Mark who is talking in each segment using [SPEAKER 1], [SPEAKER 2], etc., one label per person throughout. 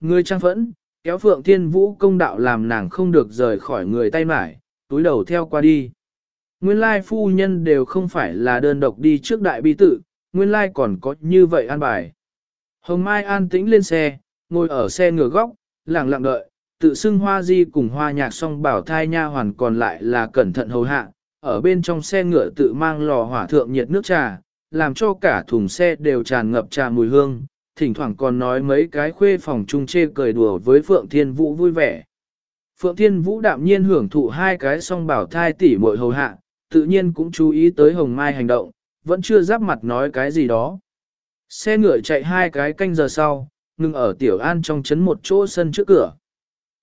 [SPEAKER 1] Người trang phẫn, kéo Phượng Thiên Vũ công đạo làm nàng không được rời khỏi người tay mải, túi đầu theo qua đi. Nguyên lai phu nhân đều không phải là đơn độc đi trước đại bi tự, nguyên lai còn có như vậy an bài. Hồng Mai an tĩnh lên xe, ngồi ở xe ngửa góc, lặng lặng đợi, tự xưng hoa di cùng hoa nhạc song bảo thai nha hoàn còn lại là cẩn thận hầu hạ, ở bên trong xe ngựa tự mang lò hỏa thượng nhiệt nước trà, làm cho cả thùng xe đều tràn ngập trà mùi hương, thỉnh thoảng còn nói mấy cái khuê phòng chung chê cười đùa với Phượng Thiên Vũ vui vẻ. Phượng Thiên Vũ đạm nhiên hưởng thụ hai cái song bảo thai tỷ muội hầu hạ, tự nhiên cũng chú ý tới Hồng Mai hành động, vẫn chưa giáp mặt nói cái gì đó. Xe ngựa chạy hai cái canh giờ sau, ngừng ở Tiểu An trong chấn một chỗ sân trước cửa.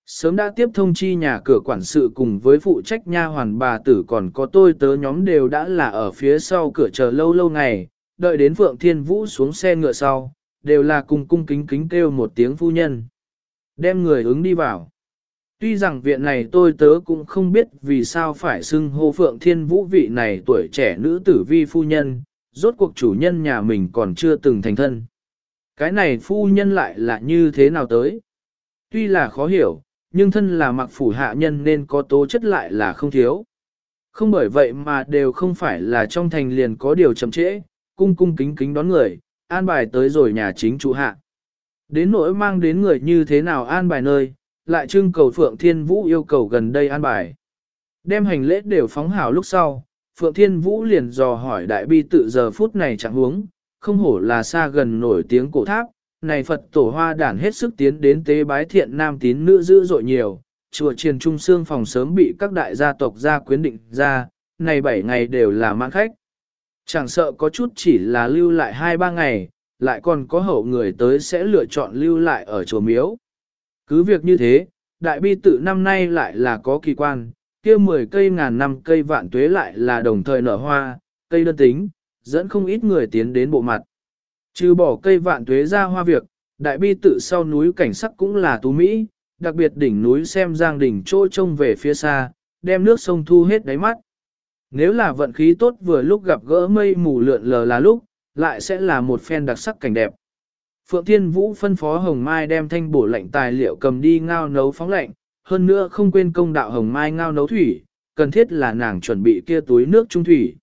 [SPEAKER 1] Sớm đã tiếp thông chi nhà cửa quản sự cùng với phụ trách nha hoàn bà tử còn có tôi tớ nhóm đều đã là ở phía sau cửa chờ lâu lâu ngày, đợi đến Phượng Thiên Vũ xuống xe ngựa sau, đều là cùng cung kính kính kêu một tiếng phu nhân. Đem người ứng đi vào. Tuy rằng viện này tôi tớ cũng không biết vì sao phải xưng hô Phượng Thiên Vũ vị này tuổi trẻ nữ tử vi phu nhân, rốt cuộc chủ nhân nhà mình còn chưa từng thành thân. Cái này phu nhân lại là như thế nào tới? Tuy là khó hiểu, nhưng thân là mặc phủ hạ nhân nên có tố chất lại là không thiếu. Không bởi vậy mà đều không phải là trong thành liền có điều chậm trễ, cung cung kính kính đón người, an bài tới rồi nhà chính chủ hạ. Đến nỗi mang đến người như thế nào an bài nơi, lại trưng cầu Phượng Thiên Vũ yêu cầu gần đây an bài. Đem hành lễ đều phóng hảo lúc sau, Phượng Thiên Vũ liền dò hỏi đại bi tự giờ phút này chẳng huống, không hổ là xa gần nổi tiếng cổ tháp, này Phật tổ hoa đản hết sức tiến đến tế bái thiện nam tín nữ dữ dội nhiều, chùa triền trung xương phòng sớm bị các đại gia tộc gia quyến định ra, này 7 ngày đều là mãn khách. Chẳng sợ có chút chỉ là lưu lại 2-3 ngày, lại còn có hậu người tới sẽ lựa chọn lưu lại ở chùa miếu. Cứ việc như thế, đại bi tự năm nay lại là có kỳ quan, kia 10 cây ngàn năm cây vạn tuế lại là đồng thời nở hoa, cây đơn tính, dẫn không ít người tiến đến bộ mặt. Trừ bỏ cây vạn tuế ra hoa việc, đại bi tự sau núi cảnh sắc cũng là tú Mỹ, đặc biệt đỉnh núi xem giang đỉnh trôi trông về phía xa, đem nước sông thu hết đáy mắt. Nếu là vận khí tốt vừa lúc gặp gỡ mây mù lượn lờ là lúc, lại sẽ là một phen đặc sắc cảnh đẹp. Phượng Thiên Vũ phân phó Hồng Mai đem thanh bổ lạnh tài liệu cầm đi ngao nấu phóng lạnh, hơn nữa không quên công đạo Hồng Mai ngao nấu thủy, cần thiết là nàng chuẩn bị kia túi nước trung thủy.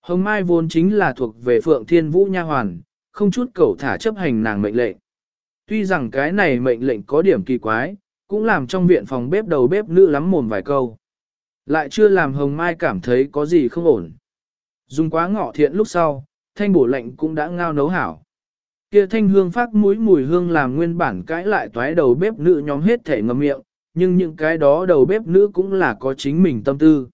[SPEAKER 1] Hồng Mai vốn chính là thuộc về Phượng Thiên Vũ nha hoàn, không chút cầu thả chấp hành nàng mệnh lệnh. Tuy rằng cái này mệnh lệnh có điểm kỳ quái, cũng làm trong viện phòng bếp đầu bếp nữ lắm mồm vài câu. Lại chưa làm Hồng Mai cảm thấy có gì không ổn. Dùng quá ngọ thiện lúc sau, thanh bổ lệnh cũng đã ngao nấu hảo. Kia thanh hương phát mũi mùi hương làm nguyên bản cãi lại toái đầu bếp nữ nhóm hết thể ngầm miệng, nhưng những cái đó đầu bếp nữ cũng là có chính mình tâm tư.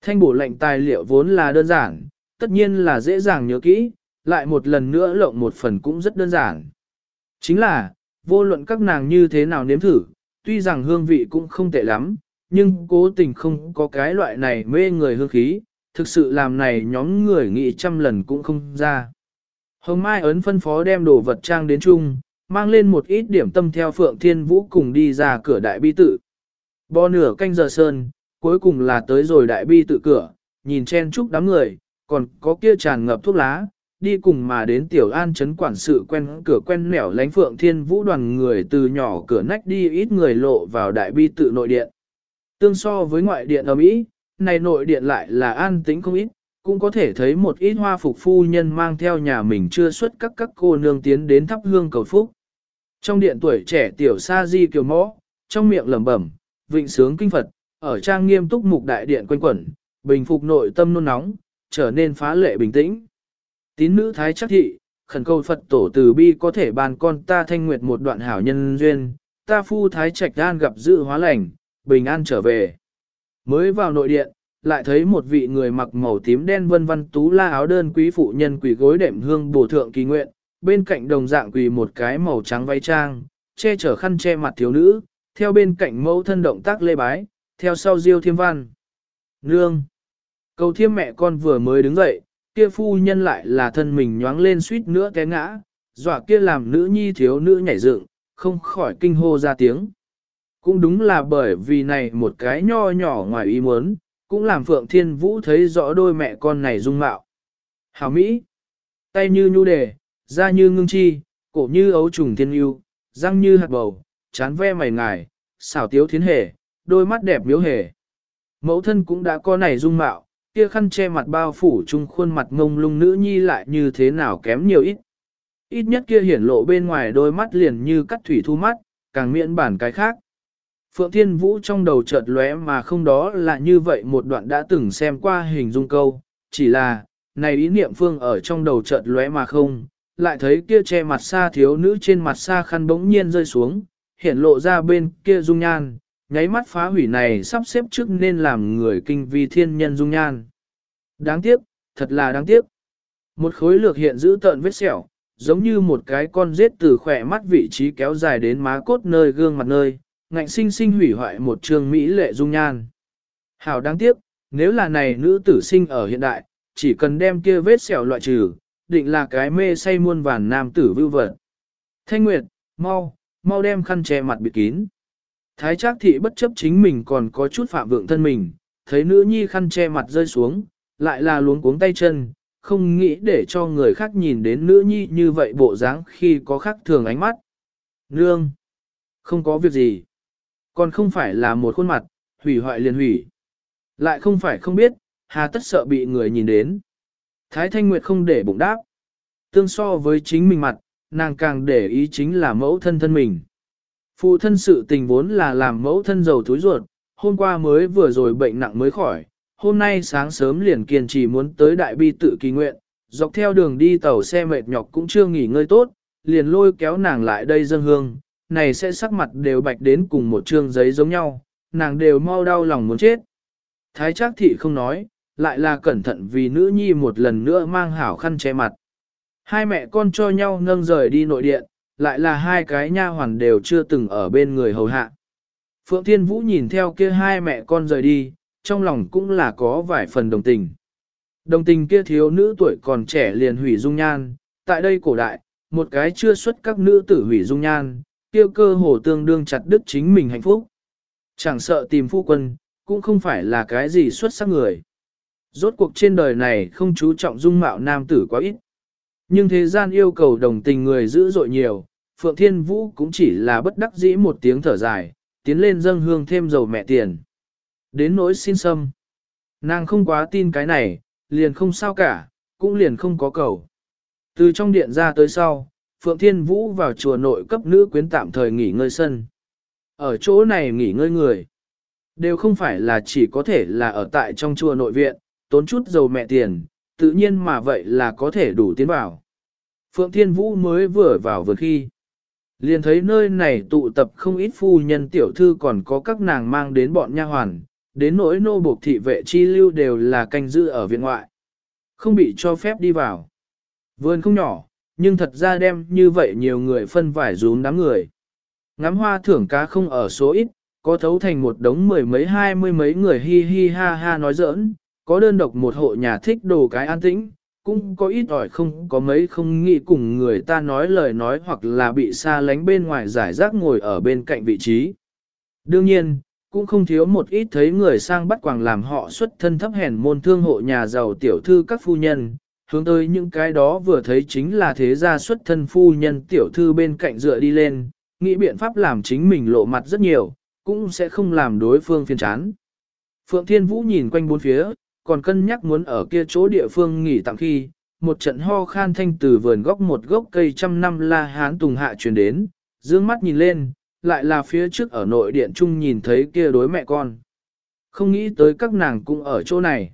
[SPEAKER 1] Thanh bổ lệnh tài liệu vốn là đơn giản, tất nhiên là dễ dàng nhớ kỹ, lại một lần nữa lộng một phần cũng rất đơn giản. Chính là, vô luận các nàng như thế nào nếm thử, tuy rằng hương vị cũng không tệ lắm, nhưng cố tình không có cái loại này mê người hương khí, thực sự làm này nhóm người nghĩ trăm lần cũng không ra. Hồng Mai ấn phân phó đem đồ vật trang đến chung, mang lên một ít điểm tâm theo Phượng Thiên Vũ cùng đi ra cửa đại bi tự. Bò nửa canh giờ sơn, cuối cùng là tới rồi đại bi tự cửa, nhìn chen chúc đám người, còn có kia tràn ngập thuốc lá, đi cùng mà đến tiểu an chấn quản sự quen cửa quen mẻo lánh Phượng Thiên Vũ đoàn người từ nhỏ cửa nách đi ít người lộ vào đại bi tự nội điện. Tương so với ngoại điện ở Mỹ, này nội điện lại là an tĩnh không ít, cũng có thể thấy một ít hoa phục phu nhân mang theo nhà mình chưa xuất các các cô nương tiến đến thắp hương cầu phúc. Trong điện tuổi trẻ tiểu sa di kiều mõ, trong miệng lẩm bẩm, vịnh sướng kinh Phật, ở trang nghiêm túc mục đại điện quanh quẩn, bình phục nội tâm nôn nóng, trở nên phá lệ bình tĩnh. Tín nữ thái chắc thị, khẩn cầu Phật tổ từ bi có thể bàn con ta thanh nguyệt một đoạn hảo nhân duyên, ta phu thái trạch đan gặp dự hóa lành, bình an trở về. Mới vào nội điện, lại thấy một vị người mặc màu tím đen vân văn tú la áo đơn quý phụ nhân quỳ gối đệm hương bổ thượng kỳ nguyện, bên cạnh đồng dạng quỳ một cái màu trắng váy trang, che chở khăn che mặt thiếu nữ, theo bên cạnh mẫu thân động tác lê bái, theo sau diêu thiêm văn. Nương! Cầu thiêm mẹ con vừa mới đứng dậy, kia phu nhân lại là thân mình nhoáng lên suýt nữa té ngã, dọa kia làm nữ nhi thiếu nữ nhảy dựng, không khỏi kinh hô ra tiếng. Cũng đúng là bởi vì này một cái nho nhỏ ngoài ý muốn, cũng làm Phượng Thiên Vũ thấy rõ đôi mẹ con này dung mạo. Hảo Mỹ, tay như nhu đề, da như ngưng chi, cổ như ấu trùng thiên yêu, răng như hạt bầu, chán ve mày ngài, xảo tiếu thiến hề, đôi mắt đẹp miếu hề. Mẫu thân cũng đã có này dung mạo, kia khăn che mặt bao phủ chung khuôn mặt ngông lung nữ nhi lại như thế nào kém nhiều ít. Ít nhất kia hiển lộ bên ngoài đôi mắt liền như cắt thủy thu mắt, càng miễn bản cái khác. Phượng Thiên Vũ trong đầu chợt lóe mà không đó là như vậy một đoạn đã từng xem qua hình dung câu, chỉ là, này ý niệm phương ở trong đầu chợt lóe mà không, lại thấy kia che mặt xa thiếu nữ trên mặt xa khăn bỗng nhiên rơi xuống, hiện lộ ra bên kia dung nhan, nháy mắt phá hủy này sắp xếp trước nên làm người kinh vi thiên nhân dung nhan. Đáng tiếc, thật là đáng tiếc. Một khối lược hiện giữ tợn vết sẹo, giống như một cái con rết từ khỏe mắt vị trí kéo dài đến má cốt nơi gương mặt nơi, ngạnh sinh sinh hủy hoại một trường mỹ lệ dung nhan. Hảo đáng tiếc, nếu là này nữ tử sinh ở hiện đại, chỉ cần đem kia vết sẹo loại trừ, định là cái mê say muôn vàn nam tử vưu vật. Thanh Nguyệt, mau, mau đem khăn che mặt bịt kín. Thái Trác thị bất chấp chính mình còn có chút phạm vượng thân mình, thấy nữ nhi khăn che mặt rơi xuống, lại là luống cuống tay chân, không nghĩ để cho người khác nhìn đến nữ nhi như vậy bộ dáng khi có khác thường ánh mắt. Nương! Không có việc gì. Còn không phải là một khuôn mặt, hủy hoại liền hủy. Lại không phải không biết, hà tất sợ bị người nhìn đến. Thái Thanh Nguyệt không để bụng đáp. Tương so với chính mình mặt, nàng càng để ý chính là mẫu thân thân mình. Phụ thân sự tình vốn là làm mẫu thân giàu túi ruột, hôm qua mới vừa rồi bệnh nặng mới khỏi, hôm nay sáng sớm liền kiên trì muốn tới đại bi tự kỳ nguyện, dọc theo đường đi tàu xe mệt nhọc cũng chưa nghỉ ngơi tốt, liền lôi kéo nàng lại đây dân hương, này sẽ sắc mặt đều bạch đến cùng một trương giấy giống nhau, nàng đều mau đau lòng muốn chết. Thái Trác thị không nói, lại là cẩn thận vì nữ nhi một lần nữa mang hảo khăn che mặt. Hai mẹ con cho nhau nâng rời đi nội điện, lại là hai cái nha hoàn đều chưa từng ở bên người hầu hạ. Phượng Thiên Vũ nhìn theo kia hai mẹ con rời đi, trong lòng cũng là có vài phần đồng tình. Đồng tình kia thiếu nữ tuổi còn trẻ liền hủy dung nhan, tại đây cổ đại, một cái chưa xuất các nữ tử hủy dung nhan, kia cơ hồ tương đương chặt đứt chính mình hạnh phúc. Chẳng sợ tìm phu quân, cũng không phải là cái gì xuất sắc người. Rốt cuộc trên đời này không chú trọng dung mạo nam tử quá ít. Nhưng thế gian yêu cầu đồng tình người dữ dội nhiều, Phượng Thiên Vũ cũng chỉ là bất đắc dĩ một tiếng thở dài, tiến lên dâng hương thêm dầu mẹ tiền. Đến nỗi xin xâm, Nàng không quá tin cái này, liền không sao cả, cũng liền không có cầu. Từ trong điện ra tới sau, Phượng Thiên Vũ vào chùa nội cấp nữ quyến tạm thời nghỉ ngơi sân. Ở chỗ này nghỉ ngơi người. Đều không phải là chỉ có thể là ở tại trong chùa nội viện, tốn chút dầu mẹ tiền, tự nhiên mà vậy là có thể đủ tiến vào. Phượng Thiên Vũ mới vừa vào vừa khi. Liền thấy nơi này tụ tập không ít phu nhân tiểu thư còn có các nàng mang đến bọn nha hoàn, đến nỗi nô buộc thị vệ chi lưu đều là canh giữ ở viện ngoại. Không bị cho phép đi vào. Vườn không nhỏ, nhưng thật ra đem như vậy nhiều người phân vải rúm đám người. Ngắm hoa thưởng cá không ở số ít, có thấu thành một đống mười mấy hai mươi mấy người hi hi ha ha nói giỡn, có đơn độc một hộ nhà thích đồ cái an tĩnh, cũng có ít ỏi không có mấy không nghĩ cùng người ta nói lời nói hoặc là bị xa lánh bên ngoài giải rác ngồi ở bên cạnh vị trí. Đương nhiên, cũng không thiếu một ít thấy người sang bắt quàng làm họ xuất thân thấp hèn môn thương hộ nhà giàu tiểu thư các phu nhân, hướng tới những cái đó vừa thấy chính là thế gia xuất thân phu nhân tiểu thư bên cạnh dựa đi lên, nghĩ biện pháp làm chính mình lộ mặt rất nhiều, cũng sẽ không làm đối phương phiền chán. Phượng Thiên Vũ nhìn quanh bốn phía, còn cân nhắc muốn ở kia chỗ địa phương nghỉ tạm khi, một trận ho khan thanh từ vườn góc một gốc cây trăm năm la hán tùng hạ truyền đến, dương mắt nhìn lên, lại là phía trước ở nội điện trung nhìn thấy kia đối mẹ con. Không nghĩ tới các nàng cũng ở chỗ này.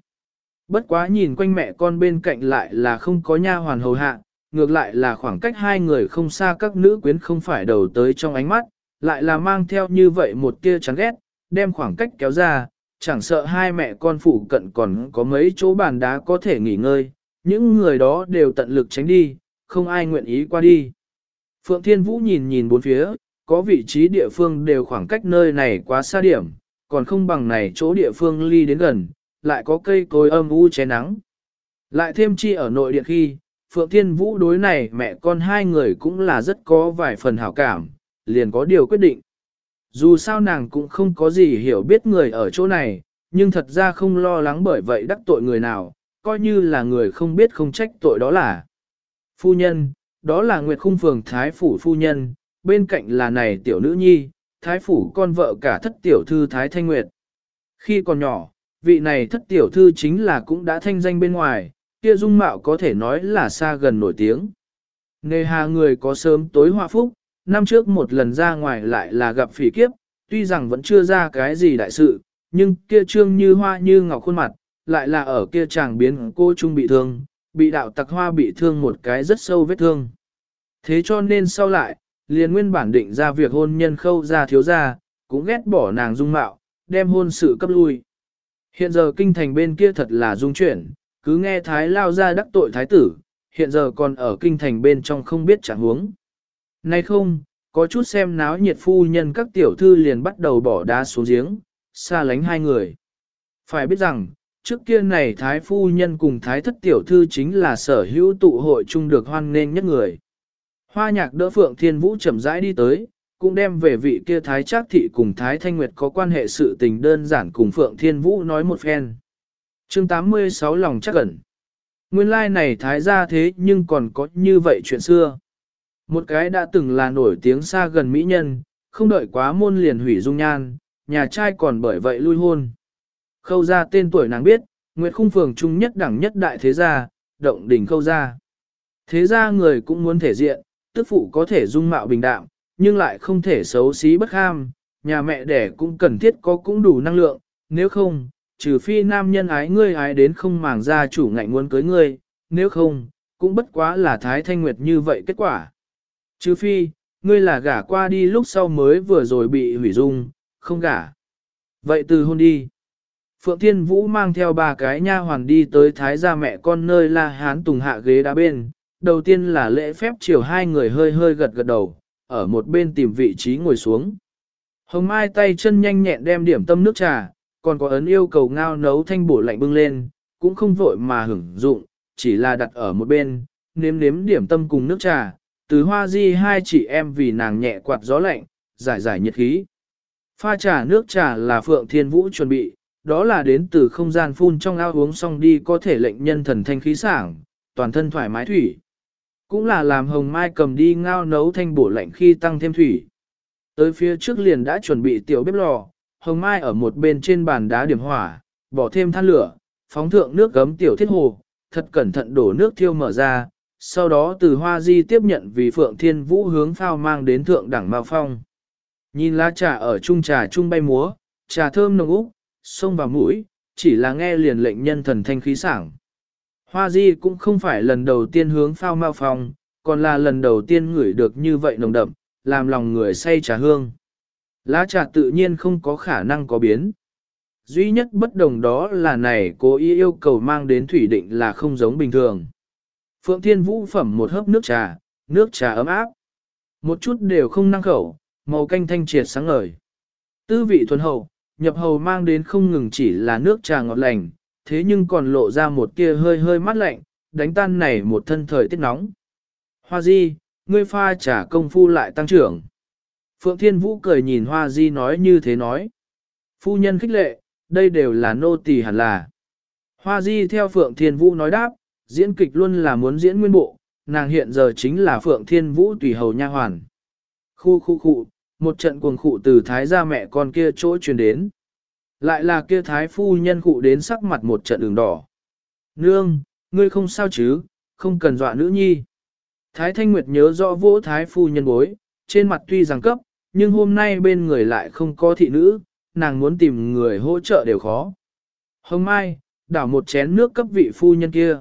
[SPEAKER 1] Bất quá nhìn quanh mẹ con bên cạnh lại là không có nha hoàn hầu hạ, ngược lại là khoảng cách hai người không xa các nữ quyến không phải đầu tới trong ánh mắt, lại là mang theo như vậy một tia chán ghét, đem khoảng cách kéo ra, chẳng sợ hai mẹ con phụ cận còn có mấy chỗ bàn đá có thể nghỉ ngơi, những người đó đều tận lực tránh đi, không ai nguyện ý qua đi. Phượng Thiên Vũ nhìn nhìn bốn phía, có vị trí địa phương đều khoảng cách nơi này quá xa điểm, còn không bằng này chỗ địa phương ly đến gần, lại có cây cối âm u che nắng. Lại thêm chi ở nội địa khi, Phượng Thiên Vũ đối này mẹ con hai người cũng là rất có vài phần hảo cảm, liền có điều quyết định. Dù sao nàng cũng không có gì hiểu biết người ở chỗ này, nhưng thật ra không lo lắng bởi vậy đắc tội người nào, coi như là người không biết không trách tội đó là. Phu nhân, đó là Nguyệt Khung Phường Thái Phủ Phu Nhân, bên cạnh là này tiểu nữ nhi, thái phủ con vợ cả thất tiểu thư Thái Thanh Nguyệt. Khi còn nhỏ, vị này thất tiểu thư chính là cũng đã thanh danh bên ngoài, kia dung mạo có thể nói là xa gần nổi tiếng. Nề hà người có sớm tối hoa phúc, năm trước một lần ra ngoài lại là gặp phỉ kiếp, tuy rằng vẫn chưa ra cái gì đại sự, nhưng kia trương như hoa như ngọc khuôn mặt, lại là ở kia chàng biến cô trung bị thương, bị đạo tặc hoa bị thương một cái rất sâu vết thương. Thế cho nên sau lại, liền nguyên bản định ra việc hôn nhân khâu ra thiếu ra, cũng ghét bỏ nàng dung mạo, đem hôn sự cấp lui. Hiện giờ kinh thành bên kia thật là dung chuyển, cứ nghe thái lao ra đắc tội thái tử, hiện giờ còn ở kinh thành bên trong không biết trạng huống. Nay không, có chút xem náo nhiệt phu nhân các tiểu thư liền bắt đầu bỏ đá xuống giếng, xa lánh hai người. Phải biết rằng, trước kia này thái phu nhân cùng thái thất tiểu thư chính là sở hữu tụ hội chung được hoan nghênh nhất người. Hoa nhạc đỡ Phượng Thiên Vũ chậm rãi đi tới, cũng đem về vị kia Thái Trác Thị cùng Thái Thanh Nguyệt có quan hệ sự tình đơn giản cùng Phượng Thiên Vũ nói một phen. Chương 86 lòng chắc ẩn. Nguyên lai like này Thái gia thế nhưng còn có như vậy chuyện xưa. Một cái đã từng là nổi tiếng xa gần mỹ nhân, không đợi quá môn liền hủy dung nhan, nhà trai còn bởi vậy lui hôn. Khâu gia tên tuổi nàng biết, Nguyệt khung phường trung nhất đẳng nhất đại thế gia, động đỉnh khâu gia. Thế gia người cũng muốn thể diện, tức phụ có thể dung mạo bình đạm, nhưng lại không thể xấu xí bất ham, nhà mẹ đẻ cũng cần thiết có cũng đủ năng lượng, nếu không, trừ phi nam nhân ái ngươi ái đến không màng ra chủ ngạnh muốn cưới ngươi, nếu không, cũng bất quá là thái thanh nguyệt như vậy kết quả. Trừ phi, ngươi là gả qua đi lúc sau mới vừa rồi bị hủy dung, không gả. Vậy từ hôn đi. Phượng Thiên Vũ mang theo ba cái nha hoàn đi tới thái gia mẹ con nơi La Hán Tùng hạ ghế đá bên, đầu tiên là lễ phép chiều hai người hơi hơi gật gật đầu, ở một bên tìm vị trí ngồi xuống. Hồng Mai tay chân nhanh nhẹn đem điểm tâm nước trà, còn có ấn yêu cầu ngao nấu thanh bổ lạnh bưng lên, cũng không vội mà hưởng dụng, chỉ là đặt ở một bên, nếm nếm điểm tâm cùng nước trà, từ hoa di hai chị em vì nàng nhẹ quạt gió lạnh, giải giải nhiệt khí. Pha trà nước trà là Phượng Thiên Vũ chuẩn bị, đó là đến từ không gian phun trong ao uống xong đi có thể lệnh nhân thần thanh khí sảng, toàn thân thoải mái thủy. Cũng là làm hồng mai cầm đi ngao nấu thanh bổ lạnh khi tăng thêm thủy. Tới phía trước liền đã chuẩn bị tiểu bếp lò, hồng mai ở một bên trên bàn đá điểm hỏa, bỏ thêm than lửa, phóng thượng nước gấm tiểu thiết hồ, thật cẩn thận đổ nước thiêu mở ra, sau đó từ hoa di tiếp nhận vì phượng thiên vũ hướng phao mang đến thượng đẳng mao phong. Nhìn lá trà ở trung trà trung bay múa, trà thơm nồng úc, sông vào mũi, chỉ là nghe liền lệnh nhân thần thanh khí sảng. Hoa di cũng không phải lần đầu tiên hướng phao mao phòng, còn là lần đầu tiên ngửi được như vậy nồng đậm, làm lòng người say trà hương. Lá trà tự nhiên không có khả năng có biến. Duy nhất bất đồng đó là này cố ý yêu cầu mang đến thủy định là không giống bình thường. Phượng Thiên Vũ phẩm một hớp nước trà, nước trà ấm áp. Một chút đều không năng khẩu, màu canh thanh triệt sáng ngời. Tư vị thuần hậu, nhập hầu mang đến không ngừng chỉ là nước trà ngọt lành, thế nhưng còn lộ ra một kia hơi hơi mát lạnh, đánh tan này một thân thời tiết nóng. Hoa Di, ngươi pha trả công phu lại tăng trưởng. Phượng Thiên Vũ cười nhìn Hoa Di nói như thế nói. Phu nhân khích lệ, đây đều là nô tỳ hẳn là. Hoa Di theo Phượng Thiên Vũ nói đáp, diễn kịch luôn là muốn diễn nguyên bộ, nàng hiện giờ chính là Phượng Thiên Vũ tùy hầu nha hoàn. Khu khu khu, một trận cuồng khụ từ thái gia mẹ con kia chỗ truyền đến. Lại là kia thái phu nhân cụ đến sắc mặt một trận đường đỏ. Nương, ngươi không sao chứ, không cần dọa nữ nhi. Thái Thanh Nguyệt nhớ rõ vỗ thái phu nhân bối, trên mặt tuy rằng cấp, nhưng hôm nay bên người lại không có thị nữ, nàng muốn tìm người hỗ trợ đều khó. Hồng Mai, đảo một chén nước cấp vị phu nhân kia.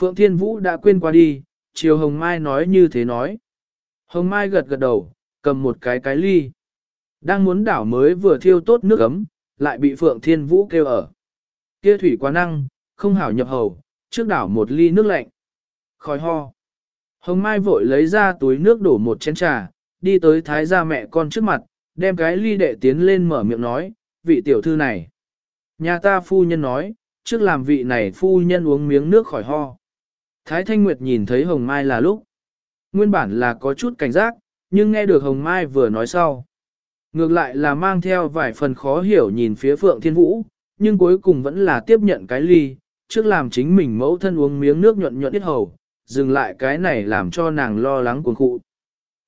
[SPEAKER 1] Phượng Thiên Vũ đã quên qua đi, chiều Hồng Mai nói như thế nói. Hồng Mai gật gật đầu, cầm một cái cái ly. Đang muốn đảo mới vừa thiêu tốt nước ấm, lại bị Phượng Thiên Vũ kêu ở. Kia thủy quá năng, không hảo nhập hầu, trước đảo một ly nước lạnh. Khói ho. Hồng Mai vội lấy ra túi nước đổ một chén trà, đi tới thái gia mẹ con trước mặt, đem cái ly đệ tiến lên mở miệng nói, vị tiểu thư này. Nhà ta phu nhân nói, trước làm vị này phu nhân uống miếng nước khỏi ho. Thái Thanh Nguyệt nhìn thấy Hồng Mai là lúc. Nguyên bản là có chút cảnh giác, nhưng nghe được Hồng Mai vừa nói sau. Ngược lại là mang theo vài phần khó hiểu nhìn phía Phượng Thiên Vũ, nhưng cuối cùng vẫn là tiếp nhận cái ly, trước làm chính mình mẫu thân uống miếng nước nhuận nhuận ít hầu, dừng lại cái này làm cho nàng lo lắng cuồng cụ.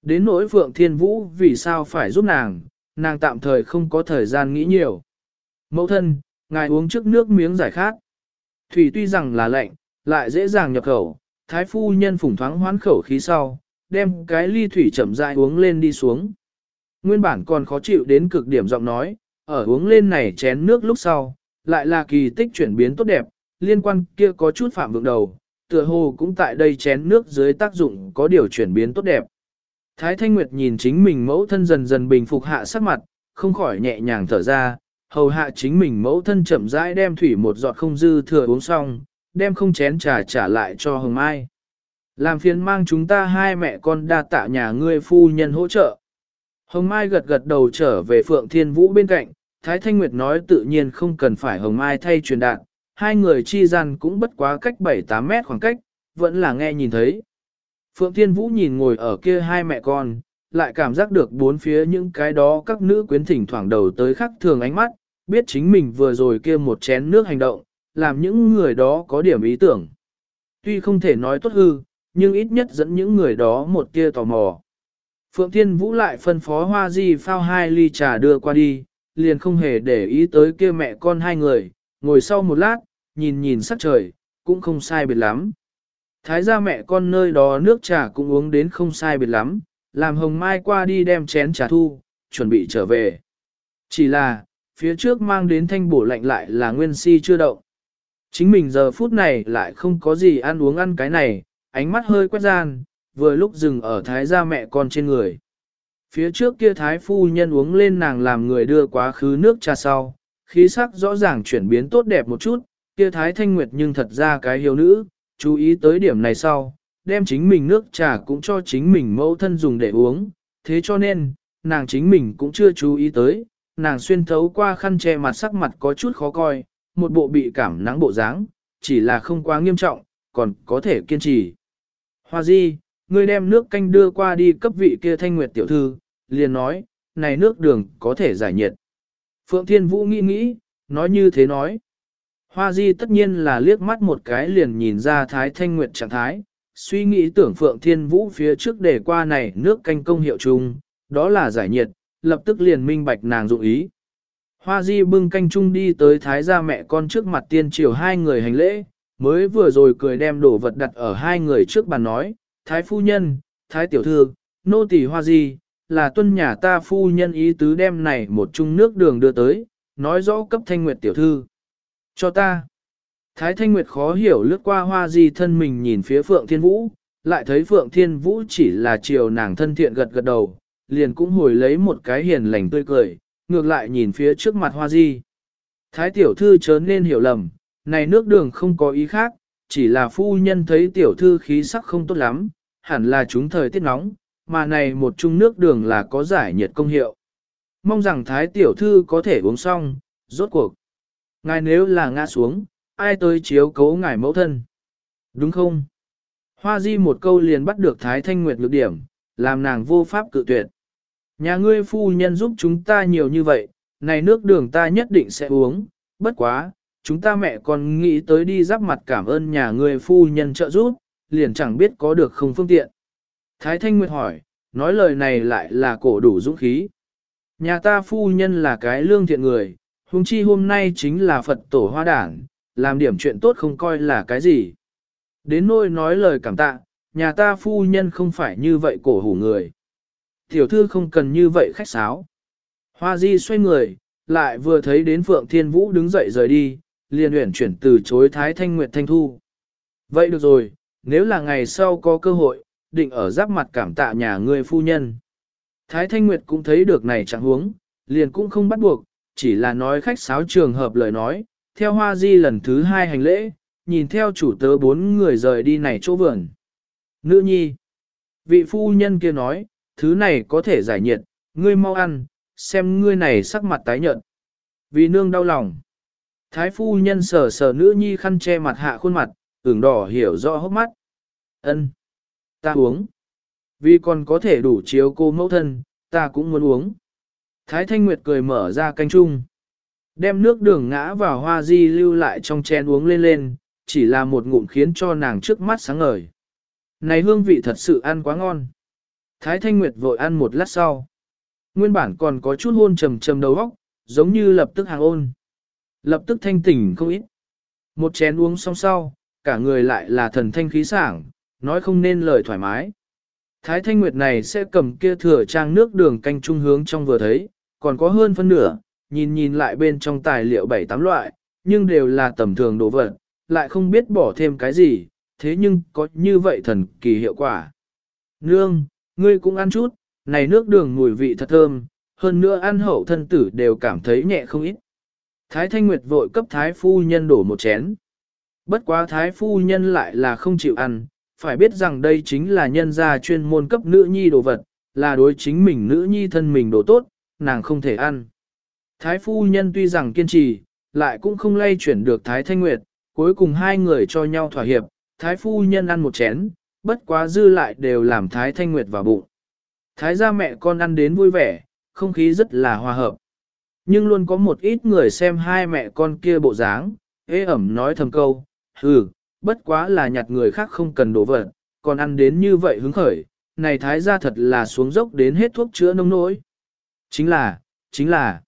[SPEAKER 1] Đến nỗi Phượng Thiên Vũ vì sao phải giúp nàng, nàng tạm thời không có thời gian nghĩ nhiều. Mẫu thân, ngài uống trước nước miếng giải khát. Thủy tuy rằng là lạnh, lại dễ dàng nhập khẩu, thái phu nhân phủng thoáng hoán khẩu khí sau, đem cái ly thủy chậm rãi uống lên đi xuống. Nguyên bản còn khó chịu đến cực điểm giọng nói, ở uống lên này chén nước lúc sau, lại là kỳ tích chuyển biến tốt đẹp, liên quan kia có chút phạm vượng đầu, tựa hồ cũng tại đây chén nước dưới tác dụng có điều chuyển biến tốt đẹp. Thái Thanh Nguyệt nhìn chính mình mẫu thân dần dần bình phục hạ sắc mặt, không khỏi nhẹ nhàng thở ra, hầu hạ chính mình mẫu thân chậm rãi đem thủy một giọt không dư thừa uống xong, đem không chén trà trả lại cho Hồng Mai. Làm phiền mang chúng ta hai mẹ con đa tạ nhà ngươi phu nhân hỗ trợ. Hồng Mai gật gật đầu trở về Phượng Thiên Vũ bên cạnh, Thái Thanh Nguyệt nói tự nhiên không cần phải Hồng Mai thay truyền đạn, hai người chi gian cũng bất quá cách 7-8 mét khoảng cách, vẫn là nghe nhìn thấy. Phượng Thiên Vũ nhìn ngồi ở kia hai mẹ con, lại cảm giác được bốn phía những cái đó các nữ quyến thỉnh thoảng đầu tới khắc thường ánh mắt, biết chính mình vừa rồi kia một chén nước hành động, làm những người đó có điểm ý tưởng. Tuy không thể nói tốt hư, nhưng ít nhất dẫn những người đó một tia tò mò. Phượng Thiên Vũ lại phân phó Hoa Di phao hai ly trà đưa qua đi, liền không hề để ý tới kia mẹ con hai người, ngồi sau một lát, nhìn nhìn sắc trời, cũng không sai biệt lắm. Thái gia mẹ con nơi đó nước trà cũng uống đến không sai biệt lắm, làm hồng mai qua đi đem chén trà thu, chuẩn bị trở về. Chỉ là, phía trước mang đến thanh bổ lạnh lại là nguyên si chưa động. Chính mình giờ phút này lại không có gì ăn uống ăn cái này, ánh mắt hơi quét gian, vừa lúc dừng ở thái gia mẹ con trên người. Phía trước kia thái phu nhân uống lên nàng làm người đưa quá khứ nước trà sau, khí sắc rõ ràng chuyển biến tốt đẹp một chút, kia thái thanh nguyệt nhưng thật ra cái hiếu nữ, chú ý tới điểm này sau, đem chính mình nước trà cũng cho chính mình mẫu thân dùng để uống, thế cho nên, nàng chính mình cũng chưa chú ý tới, nàng xuyên thấu qua khăn che mặt sắc mặt có chút khó coi, một bộ bị cảm nắng bộ dáng, chỉ là không quá nghiêm trọng, còn có thể kiên trì. Hoa di, ngươi đem nước canh đưa qua đi cấp vị kia thanh nguyệt tiểu thư, liền nói, này nước đường có thể giải nhiệt. Phượng Thiên Vũ nghĩ nghĩ, nói như thế nói. Hoa di tất nhiên là liếc mắt một cái liền nhìn ra Thái Thanh Nguyệt trạng thái, suy nghĩ tưởng Phượng Thiên Vũ phía trước để qua này nước canh công hiệu chung, đó là giải nhiệt, lập tức liền minh bạch nàng dụng ý. Hoa di bưng canh chung đi tới Thái gia mẹ con trước mặt tiên triều hai người hành lễ, mới vừa rồi cười đem đồ vật đặt ở hai người trước bàn nói, Thái phu nhân, Thái tiểu thư, nô tỳ hoa di, là tuân nhà ta phu nhân ý tứ đem này một chung nước đường đưa tới, nói rõ cấp thanh nguyệt tiểu thư. Cho ta. Thái Thanh Nguyệt khó hiểu lướt qua hoa di thân mình nhìn phía Phượng Thiên Vũ, lại thấy Phượng Thiên Vũ chỉ là chiều nàng thân thiện gật gật đầu, liền cũng hồi lấy một cái hiền lành tươi cười, ngược lại nhìn phía trước mặt hoa di. Thái tiểu thư chớ nên hiểu lầm, này nước đường không có ý khác, chỉ là phu nhân thấy tiểu thư khí sắc không tốt lắm, hẳn là chúng thời tiết nóng, mà này một chung nước đường là có giải nhiệt công hiệu. Mong rằng thái tiểu thư có thể uống xong, rốt cuộc. Ngài nếu là ngã xuống, ai tới chiếu cố ngài mẫu thân? Đúng không? Hoa di một câu liền bắt được Thái Thanh Nguyệt lược điểm, làm nàng vô pháp cự tuyệt. Nhà ngươi phu nhân giúp chúng ta nhiều như vậy, này nước đường ta nhất định sẽ uống, bất quá, chúng ta mẹ còn nghĩ tới đi giáp mặt cảm ơn nhà ngươi phu nhân trợ giúp, liền chẳng biết có được không phương tiện. Thái Thanh Nguyệt hỏi, nói lời này lại là cổ đủ dũng khí. Nhà ta phu nhân là cái lương thiện người, huống chi hôm nay chính là Phật tổ hoa đảng, làm điểm chuyện tốt không coi là cái gì. Đến nôi nói lời cảm tạ, nhà ta phu nhân không phải như vậy cổ hủ người. Tiểu thư không cần như vậy khách sáo. Hoa di xoay người, lại vừa thấy đến Phượng Thiên Vũ đứng dậy rời đi, liền uyển chuyển từ chối Thái Thanh Nguyệt Thanh Thu. Vậy được rồi, nếu là ngày sau có cơ hội, định ở giáp mặt cảm tạ nhà ngươi phu nhân. Thái Thanh Nguyệt cũng thấy được này chẳng huống, liền cũng không bắt buộc, chỉ là nói khách sáo trường hợp lời nói, theo hoa di lần thứ hai hành lễ, nhìn theo chủ tớ bốn người rời đi này chỗ vườn. Nữ nhi, vị phu nhân kia nói, thứ này có thể giải nhiệt, ngươi mau ăn, xem ngươi này sắc mặt tái nhợt. Vì nương đau lòng. Thái phu nhân sờ sờ nữ nhi khăn che mặt hạ khuôn mặt, ửng đỏ hiểu rõ hốc mắt. Ân, ta uống. Vì còn có thể đủ chiếu cô mẫu thân, ta cũng muốn uống. Thái Thanh Nguyệt cười mở ra canh chung. Đem nước đường ngã vào hoa di lưu lại trong chén uống lên lên, chỉ là một ngụm khiến cho nàng trước mắt sáng ngời. Này hương vị thật sự ăn quá ngon. Thái Thanh Nguyệt vội ăn một lát sau. Nguyên bản còn có chút hôn trầm trầm đầu óc, giống như lập tức hàng ôn. Lập tức thanh tỉnh không ít. Một chén uống xong sau, cả người lại là thần thanh khí sảng, nói không nên lời thoải mái. Thái Thanh Nguyệt này sẽ cầm kia thừa trang nước đường canh trung hướng trong vừa thấy, còn có hơn phân nửa, nhìn nhìn lại bên trong tài liệu bảy tám loại, nhưng đều là tầm thường đồ vật, lại không biết bỏ thêm cái gì, thế nhưng có như vậy thần kỳ hiệu quả. Nương, ngươi cũng ăn chút, này nước đường mùi vị thật thơm, hơn nữa ăn hậu thân tử đều cảm thấy nhẹ không ít. Thái Thanh Nguyệt vội cấp Thái Phu Nhân đổ một chén. Bất quá Thái Phu Nhân lại là không chịu ăn, phải biết rằng đây chính là nhân gia chuyên môn cấp nữ nhi đồ vật, là đối chính mình nữ nhi thân mình đồ tốt, nàng không thể ăn. Thái Phu Nhân tuy rằng kiên trì, lại cũng không lay chuyển được Thái Thanh Nguyệt, cuối cùng hai người cho nhau thỏa hiệp, Thái Phu Nhân ăn một chén, bất quá dư lại đều làm Thái Thanh Nguyệt vào bụng. Thái gia mẹ con ăn đến vui vẻ, không khí rất là hòa hợp. Nhưng luôn có một ít người xem hai mẹ con kia bộ dáng, ế ẩm nói thầm câu, hừ, bất quá là nhặt người khác không cần đổ vật, còn ăn đến như vậy hứng khởi, này thái gia thật là xuống dốc đến hết thuốc chữa nông nỗi. Chính là, chính là,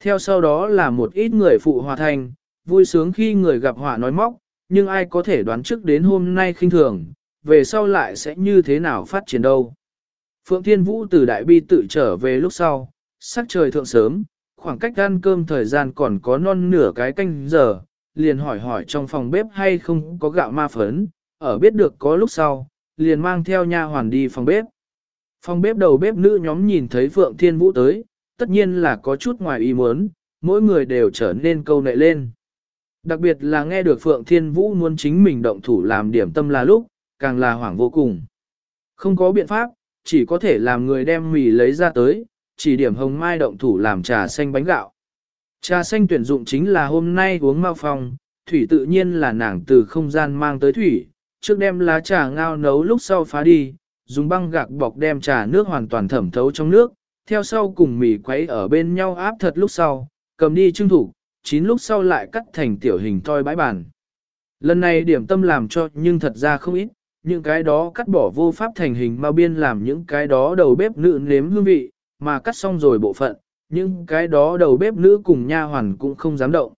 [SPEAKER 1] theo sau đó là một ít người phụ hòa thành, vui sướng khi người gặp họa nói móc, nhưng ai có thể đoán trước đến hôm nay khinh thường, về sau lại sẽ như thế nào phát triển đâu. Phượng Thiên Vũ từ đại bi tự trở về lúc sau, sắc trời thượng sớm, khoảng cách ăn cơm thời gian còn có non nửa cái canh giờ, liền hỏi hỏi trong phòng bếp hay không có gạo ma phấn, ở biết được có lúc sau, liền mang theo nha hoàn đi phòng bếp. Phòng bếp đầu bếp nữ nhóm nhìn thấy Phượng Thiên Vũ tới, tất nhiên là có chút ngoài ý muốn, mỗi người đều trở nên câu nệ lên. Đặc biệt là nghe được Phượng Thiên Vũ muốn chính mình động thủ làm điểm tâm là lúc, càng là hoảng vô cùng. Không có biện pháp, chỉ có thể làm người đem mì lấy ra tới, chỉ điểm hồng mai động thủ làm trà xanh bánh gạo. Trà xanh tuyển dụng chính là hôm nay uống mao phong, thủy tự nhiên là nàng từ không gian mang tới thủy, trước đem lá trà ngao nấu lúc sau phá đi, dùng băng gạc bọc đem trà nước hoàn toàn thẩm thấu trong nước, theo sau cùng mì quấy ở bên nhau áp thật lúc sau, cầm đi trưng thủ, chín lúc sau lại cắt thành tiểu hình toi bãi bàn. Lần này điểm tâm làm cho nhưng thật ra không ít, những cái đó cắt bỏ vô pháp thành hình mao biên làm những cái đó đầu bếp nữ nếm hương vị, mà cắt xong rồi bộ phận, những cái đó đầu bếp nữ cùng nha hoàn cũng không dám động.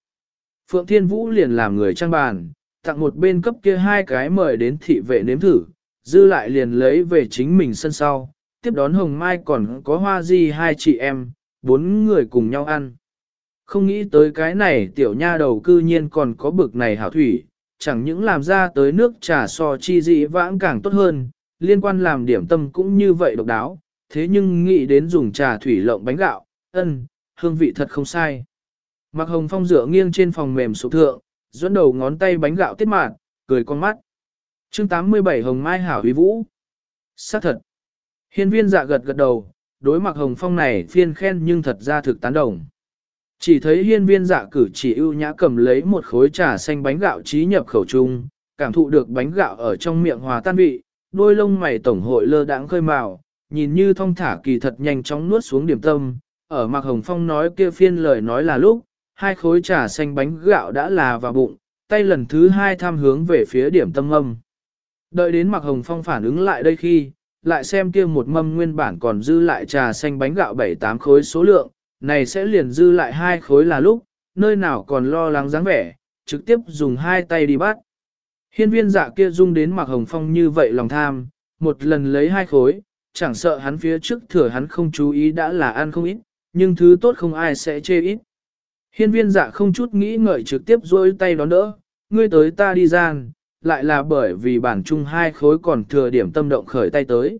[SPEAKER 1] Phượng Thiên Vũ liền làm người trang bàn, tặng một bên cấp kia hai cái mời đến thị vệ nếm thử, dư lại liền lấy về chính mình sân sau, tiếp đón Hồng Mai còn có hoa di hai chị em, bốn người cùng nhau ăn. Không nghĩ tới cái này tiểu nha đầu cư nhiên còn có bực này hảo thủy, chẳng những làm ra tới nước trà so chi dị vãng càng tốt hơn, liên quan làm điểm tâm cũng như vậy độc đáo, thế nhưng nghĩ đến dùng trà thủy lộng bánh gạo, ân, hương vị thật không sai. Mặc hồng phong dựa nghiêng trên phòng mềm sụp thượng, dẫn đầu ngón tay bánh gạo tiết mạn, cười con mắt. chương 87 Hồng Mai Hảo Huy Vũ. xác thật. Hiên viên dạ gật gật đầu, đối mặt hồng phong này phiên khen nhưng thật ra thực tán đồng. Chỉ thấy hiên viên dạ cử chỉ ưu nhã cầm lấy một khối trà xanh bánh gạo trí nhập khẩu trung, cảm thụ được bánh gạo ở trong miệng hòa tan vị, đôi lông mày tổng hội lơ đãng khơi màu, nhìn như thong thả kỳ thật nhanh chóng nuốt xuống điểm tâm, ở Mạc Hồng Phong nói kia phiên lời nói là lúc, hai khối trà xanh bánh gạo đã là vào bụng, tay lần thứ hai tham hướng về phía điểm tâm âm. Đợi đến Mạc Hồng Phong phản ứng lại đây khi, lại xem kia một mâm nguyên bản còn dư lại trà xanh bánh gạo 7-8 khối số lượng, này sẽ liền dư lại hai khối là lúc, nơi nào còn lo lắng dáng vẻ, trực tiếp dùng hai tay đi bắt. Hiên viên dạ kia dung đến Mạc Hồng Phong như vậy lòng tham, một lần lấy hai khối, chẳng sợ hắn phía trước thừa hắn không chú ý đã là ăn không ít, nhưng thứ tốt không ai sẽ chê ít. Hiên viên dạ không chút nghĩ ngợi trực tiếp dôi tay đón đỡ, ngươi tới ta đi gian, lại là bởi vì bản chung hai khối còn thừa điểm tâm động khởi tay tới.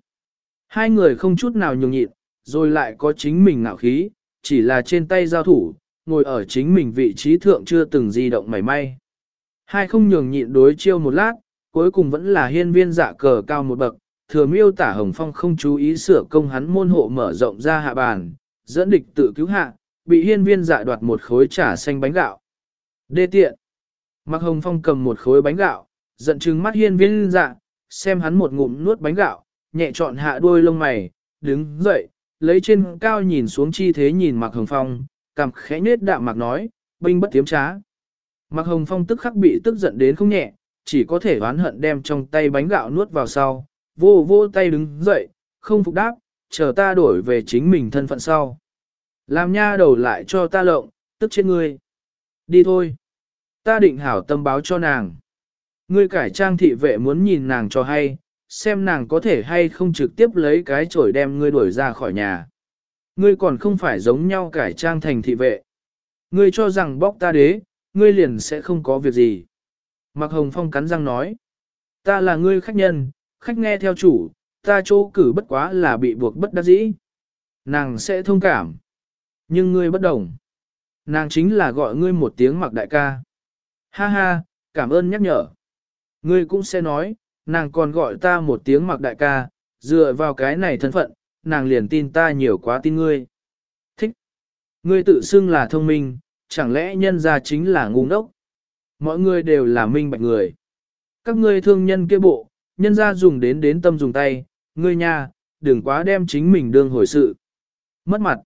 [SPEAKER 1] Hai người không chút nào nhường nhịn, rồi lại có chính mình ngạo khí, chỉ là trên tay giao thủ, ngồi ở chính mình vị trí thượng chưa từng di động mảy may. Hai không nhường nhịn đối chiêu một lát, cuối cùng vẫn là hiên viên dạ cờ cao một bậc, thừa miêu tả Hồng Phong không chú ý sửa công hắn môn hộ mở rộng ra hạ bàn, dẫn địch tự cứu hạ, bị hiên viên dạ đoạt một khối trà xanh bánh gạo. Đê tiện. Mạc Hồng Phong cầm một khối bánh gạo, giận trừng mắt hiên viên dạ, xem hắn một ngụm nuốt bánh gạo, nhẹ chọn hạ đuôi lông mày, đứng dậy, lấy trên cao nhìn xuống chi thế nhìn Mạc Hồng Phong, cằm khẽ nết đạm Mạc nói, binh bất tiếm trá. Mạc Hồng Phong tức khắc bị tức giận đến không nhẹ, chỉ có thể oán hận đem trong tay bánh gạo nuốt vào sau, vô vô tay đứng dậy, không phục đáp, chờ ta đổi về chính mình thân phận sau. Làm nha đầu lại cho ta lộng, tức trên ngươi. Đi thôi. Ta định hảo tâm báo cho nàng. Ngươi cải trang thị vệ muốn nhìn nàng cho hay, xem nàng có thể hay không trực tiếp lấy cái chổi đem ngươi đuổi ra khỏi nhà. Ngươi còn không phải giống nhau cải trang thành thị vệ. Ngươi cho rằng bóc ta đế, ngươi liền sẽ không có việc gì. Mạc Hồng Phong cắn răng nói. Ta là ngươi khách nhân, khách nghe theo chủ, ta chỗ cử bất quá là bị buộc bất đắc dĩ. Nàng sẽ thông cảm. Nhưng ngươi bất đồng. Nàng chính là gọi ngươi một tiếng mặc đại ca. Ha ha, cảm ơn nhắc nhở. Ngươi cũng sẽ nói, nàng còn gọi ta một tiếng mặc đại ca, dựa vào cái này thân phận, nàng liền tin ta nhiều quá tin ngươi. Thích. Ngươi tự xưng là thông minh, chẳng lẽ nhân ra chính là ngu ngốc? Mọi người đều là minh bạch người. Các ngươi thương nhân kia bộ, nhân ra dùng đến đến tâm dùng tay, ngươi nha, đừng quá đem chính mình đương hồi sự. Mất mặt.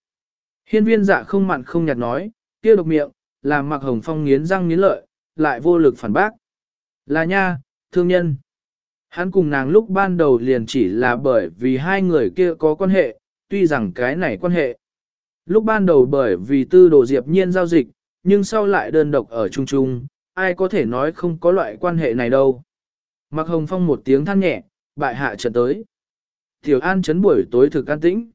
[SPEAKER 1] Hiên viên dạ không mặn không nhạt nói, kia độc miệng, làm mặc hồng phong nghiến răng nghiến lợi, lại vô lực phản bác. Là nha, thương nhân. Hắn cùng nàng lúc ban đầu liền chỉ là bởi vì hai người kia có quan hệ, tuy rằng cái này quan hệ. Lúc ban đầu bởi vì tư đồ diệp nhiên giao dịch, nhưng sau lại đơn độc ở chung chung, ai có thể nói không có loại quan hệ này đâu. Mặc hồng phong một tiếng than nhẹ, bại hạ trận tới. Tiểu an chấn buổi tối thực an tĩnh.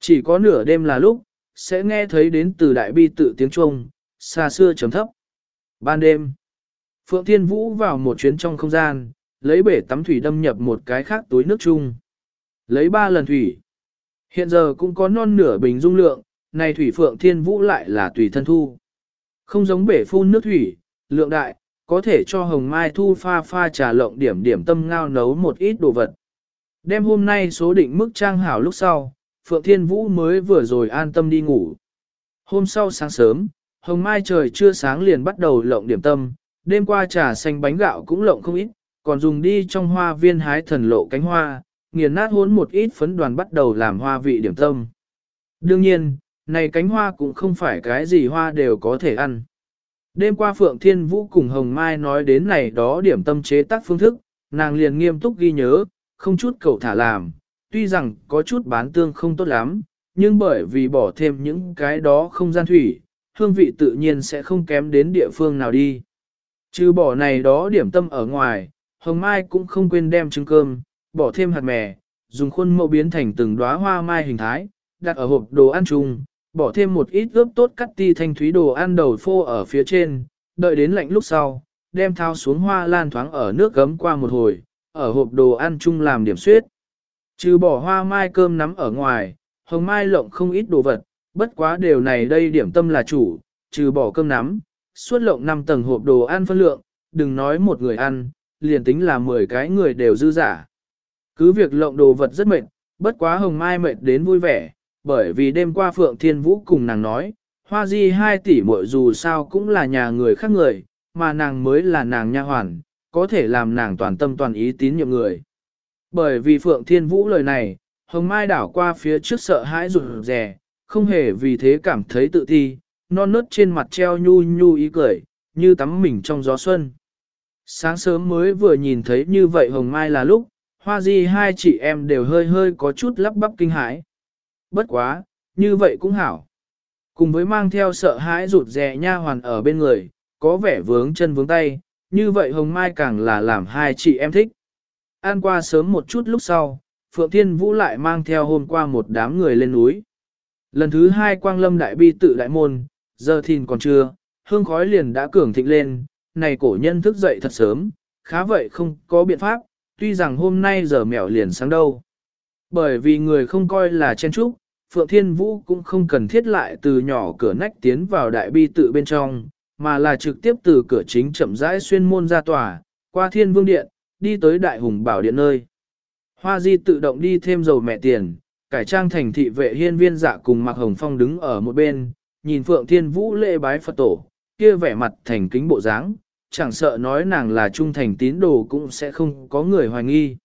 [SPEAKER 1] Chỉ có nửa đêm là lúc, sẽ nghe thấy đến từ đại bi tự tiếng chuông, xa xưa chấm thấp. Ban đêm, Phượng Thiên Vũ vào một chuyến trong không gian, lấy bể tắm thủy đâm nhập một cái khác túi nước chung. Lấy ba lần thủy. Hiện giờ cũng có non nửa bình dung lượng, này thủy Phượng Thiên Vũ lại là tùy thân thu. Không giống bể phun nước thủy, lượng đại, có thể cho hồng mai thu pha pha trà lộng điểm điểm tâm ngao nấu một ít đồ vật. Đêm hôm nay số định mức trang hảo lúc sau, Phượng Thiên Vũ mới vừa rồi an tâm đi ngủ. Hôm sau sáng sớm, hồng mai trời chưa sáng liền bắt đầu lộng điểm tâm, đêm qua trà xanh bánh gạo cũng lộng không ít, còn dùng đi trong hoa viên hái thần lộ cánh hoa, nghiền nát hốn một ít phấn đoàn bắt đầu làm hoa vị điểm tâm. Đương nhiên, này cánh hoa cũng không phải cái gì hoa đều có thể ăn. Đêm qua Phượng Thiên Vũ cùng Hồng Mai nói đến này đó điểm tâm chế tác phương thức, nàng liền nghiêm túc ghi nhớ, không chút cầu thả làm, tuy rằng có chút bán tương không tốt lắm, nhưng bởi vì bỏ thêm những cái đó không gian thủy, hương vị tự nhiên sẽ không kém đến địa phương nào đi. Trừ bỏ này đó điểm tâm ở ngoài, Hồng Mai cũng không quên đem trứng cơm, bỏ thêm hạt mè, dùng khuôn mẫu biến thành từng đóa hoa mai hình thái, đặt ở hộp đồ ăn chung, bỏ thêm một ít ướp tốt cắt ti thanh thúy đồ ăn đầu phô ở phía trên, đợi đến lạnh lúc sau, đem thao xuống hoa lan thoáng ở nước gấm qua một hồi, ở hộp đồ ăn chung làm điểm suyết. Trừ bỏ hoa mai cơm nắm ở ngoài, hồng mai lộng không ít đồ vật, bất quá đều này đây điểm tâm là chủ, trừ bỏ cơm nắm, suốt lộng 5 tầng hộp đồ ăn phân lượng, đừng nói một người ăn, liền tính là 10 cái người đều dư giả. Cứ việc lộng đồ vật rất mệt, bất quá hồng mai mệt đến vui vẻ, bởi vì đêm qua Phượng Thiên Vũ cùng nàng nói, hoa di 2 tỷ muội dù sao cũng là nhà người khác người, mà nàng mới là nàng nha hoàn, có thể làm nàng toàn tâm toàn ý tín nhiệm người. Bởi vì Phượng Thiên Vũ lời này, Hồng Mai đảo qua phía trước sợ hãi rụt rè, không hề vì thế cảm thấy tự ti, non nớt trên mặt treo nhu nhu ý cười, như tắm mình trong gió xuân. Sáng sớm mới vừa nhìn thấy như vậy Hồng Mai là lúc, hoa di hai chị em đều hơi hơi có chút lắp bắp kinh hãi. Bất quá, như vậy cũng hảo. Cùng với mang theo sợ hãi rụt rè nha hoàn ở bên người, có vẻ vướng chân vướng tay, như vậy Hồng Mai càng là làm hai chị em thích. An qua sớm một chút lúc sau, Phượng Thiên Vũ lại mang theo hôm qua một đám người lên núi. Lần thứ hai quang lâm đại bi tự đại môn, giờ thìn còn chưa, hương khói liền đã cường thịnh lên, này cổ nhân thức dậy thật sớm, khá vậy không có biện pháp, tuy rằng hôm nay giờ mèo liền sáng đâu. Bởi vì người không coi là chen trúc, Phượng Thiên Vũ cũng không cần thiết lại từ nhỏ cửa nách tiến vào đại bi tự bên trong, mà là trực tiếp từ cửa chính chậm rãi xuyên môn ra tòa, qua thiên vương điện, đi tới đại hùng bảo điện nơi. Hoa di tự động đi thêm dầu mẹ tiền, cải trang thành thị vệ hiên viên dạ cùng Mạc Hồng Phong đứng ở một bên, nhìn Phượng Thiên Vũ lễ bái Phật tổ, kia vẻ mặt thành kính bộ dáng, chẳng sợ nói nàng là trung thành tín đồ cũng sẽ không có người hoài nghi.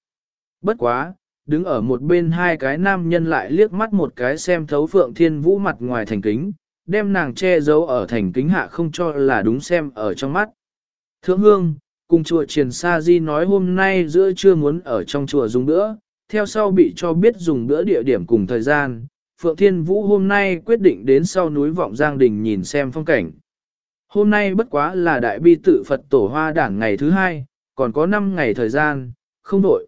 [SPEAKER 1] Bất quá, đứng ở một bên hai cái nam nhân lại liếc mắt một cái xem thấu Phượng Thiên Vũ mặt ngoài thành kính, đem nàng che giấu ở thành kính hạ không cho là đúng xem ở trong mắt. Thượng hương, cùng chùa Triền Sa Di nói hôm nay giữa trưa muốn ở trong chùa dùng bữa, theo sau bị cho biết dùng bữa địa điểm cùng thời gian, Phượng Thiên Vũ hôm nay quyết định đến sau núi Vọng Giang Đình nhìn xem phong cảnh. Hôm nay bất quá là đại bi tự Phật tổ hoa đảng ngày thứ hai, còn có 5 ngày thời gian, không đổi.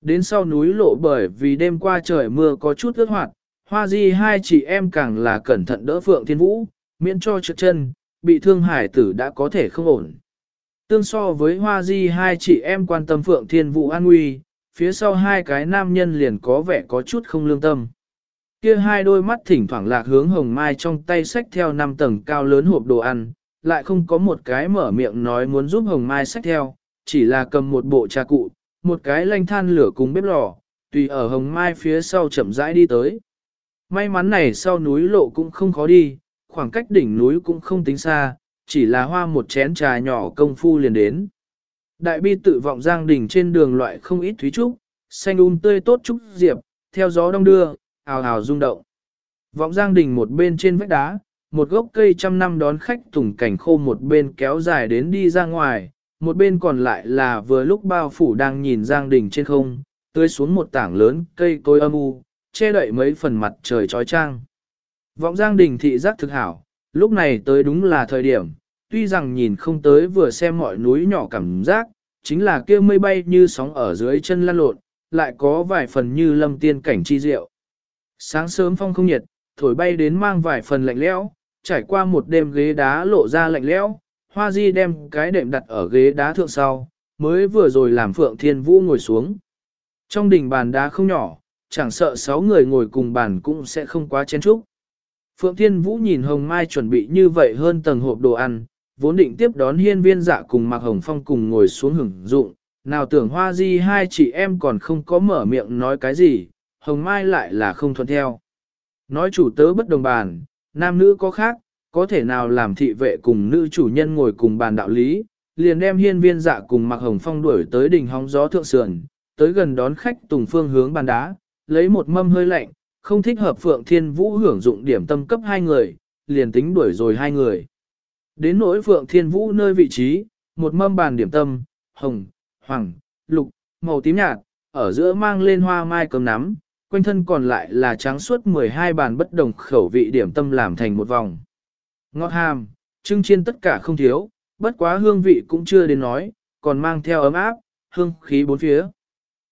[SPEAKER 1] Đến sau núi lộ bởi vì đêm qua trời mưa có chút ướt hoạt, hoa di hai chị em càng là cẩn thận đỡ Phượng Thiên Vũ, miễn cho trượt chân, bị thương hải tử đã có thể không ổn. Tương so với hoa di hai chị em quan tâm Phượng Thiên Vũ an nguy, phía sau hai cái nam nhân liền có vẻ có chút không lương tâm. Kia hai đôi mắt thỉnh thoảng lạc hướng hồng mai trong tay sách theo năm tầng cao lớn hộp đồ ăn, lại không có một cái mở miệng nói muốn giúp hồng mai sách theo, chỉ là cầm một bộ trà cụ, một cái lanh than lửa cùng bếp lò, tùy ở hồng mai phía sau chậm rãi đi tới. May mắn này sau núi lộ cũng không khó đi, khoảng cách đỉnh núi cũng không tính xa, chỉ là hoa một chén trà nhỏ công phu liền đến. Đại bi tự vọng giang đỉnh trên đường loại không ít thúy trúc, xanh um tươi tốt trúc diệp, theo gió đông đưa, ào ào rung động. Vọng giang đỉnh một bên trên vách đá, một gốc cây trăm năm đón khách tùng cảnh khô một bên kéo dài đến đi ra ngoài, một bên còn lại là vừa lúc bao phủ đang nhìn giang đỉnh trên không, tươi xuống một tảng lớn cây cối âm u, che đậy mấy phần mặt trời trói trang. Vọng giang đỉnh thị giác thực hảo, lúc này tới đúng là thời điểm, tuy rằng nhìn không tới vừa xem mọi núi nhỏ cảm giác, chính là kia mây bay như sóng ở dưới chân lăn lộn, lại có vài phần như lâm tiên cảnh chi diệu. Sáng sớm phong không nhiệt, thổi bay đến mang vài phần lạnh lẽo, trải qua một đêm ghế đá lộ ra lạnh lẽo, hoa di đem cái đệm đặt ở ghế đá thượng sau, mới vừa rồi làm phượng thiên vũ ngồi xuống. Trong đỉnh bàn đá không nhỏ, chẳng sợ sáu người ngồi cùng bàn cũng sẽ không quá chén chúc. Phượng Thiên Vũ nhìn Hồng Mai chuẩn bị như vậy hơn tầng hộp đồ ăn, vốn định tiếp đón hiên viên dạ cùng Mạc Hồng Phong cùng ngồi xuống hưởng dụng, nào tưởng hoa di hai chị em còn không có mở miệng nói cái gì, Hồng Mai lại là không thuận theo. Nói chủ tớ bất đồng bàn, nam nữ có khác, có thể nào làm thị vệ cùng nữ chủ nhân ngồi cùng bàn đạo lý, liền đem hiên viên dạ cùng Mạc Hồng Phong đuổi tới đỉnh hóng gió thượng sườn, tới gần đón khách tùng phương hướng bàn đá, lấy một mâm hơi lạnh, không thích hợp Phượng Thiên Vũ hưởng dụng điểm tâm cấp hai người, liền tính đuổi rồi hai người. Đến nỗi Phượng Thiên Vũ nơi vị trí, một mâm bàn điểm tâm, hồng, hoàng, lục, màu tím nhạt, ở giữa mang lên hoa mai cơm nắm, quanh thân còn lại là trắng suốt 12 bàn bất đồng khẩu vị điểm tâm làm thành một vòng. Ngọt hàm, trưng chiên tất cả không thiếu, bất quá hương vị cũng chưa đến nói, còn mang theo ấm áp, hương khí bốn phía.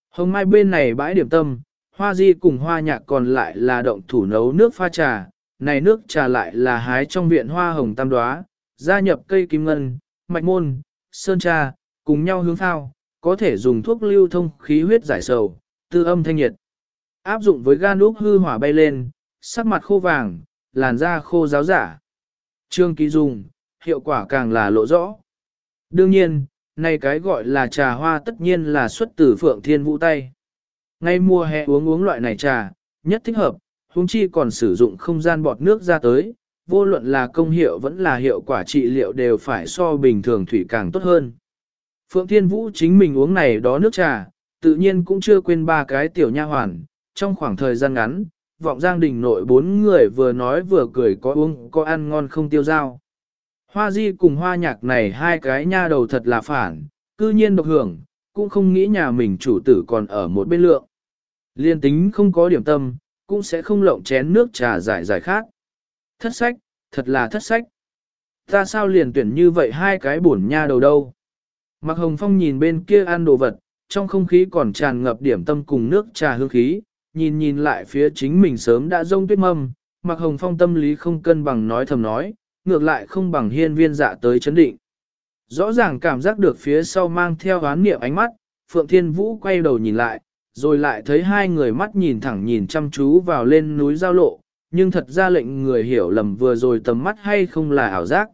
[SPEAKER 1] Hồng mai bên này bãi điểm tâm, hoa di cùng hoa nhạc còn lại là động thủ nấu nước pha trà, này nước trà lại là hái trong viện hoa hồng tam đoá, gia nhập cây kim ngân, mạch môn, sơn trà, cùng nhau hướng thao, có thể dùng thuốc lưu thông khí huyết giải sầu, tư âm thanh nhiệt. Áp dụng với gan úp hư hỏa bay lên, sắc mặt khô vàng, làn da khô ráo giả. Trương ký dùng, hiệu quả càng là lộ rõ. Đương nhiên, này cái gọi là trà hoa tất nhiên là xuất từ phượng thiên vũ tay. Ngay mùa hè uống uống loại này trà, nhất thích hợp, huống chi còn sử dụng không gian bọt nước ra tới, vô luận là công hiệu vẫn là hiệu quả trị liệu đều phải so bình thường thủy càng tốt hơn. Phượng Thiên Vũ chính mình uống này đó nước trà, tự nhiên cũng chưa quên ba cái tiểu nha hoàn, trong khoảng thời gian ngắn, vọng giang đình nội bốn người vừa nói vừa cười có uống có ăn ngon không tiêu dao. Hoa di cùng hoa nhạc này hai cái nha đầu thật là phản, cư nhiên độc hưởng, cũng không nghĩ nhà mình chủ tử còn ở một bên lượng. Liên tính không có điểm tâm, cũng sẽ không lộng chén nước trà giải giải khác. Thất sách, thật là thất sách. Ta sao liền tuyển như vậy hai cái bổn nha đầu đâu. Mạc Hồng Phong nhìn bên kia ăn đồ vật, trong không khí còn tràn ngập điểm tâm cùng nước trà hương khí, nhìn nhìn lại phía chính mình sớm đã rông tuyết mâm, Mạc Hồng Phong tâm lý không cân bằng nói thầm nói, ngược lại không bằng hiên viên dạ tới chấn định. Rõ ràng cảm giác được phía sau mang theo oán niệm ánh mắt, Phượng Thiên Vũ quay đầu nhìn lại, rồi lại thấy hai người mắt nhìn thẳng nhìn chăm chú vào lên núi giao lộ, nhưng thật ra lệnh người hiểu lầm vừa rồi tầm mắt hay không là ảo giác.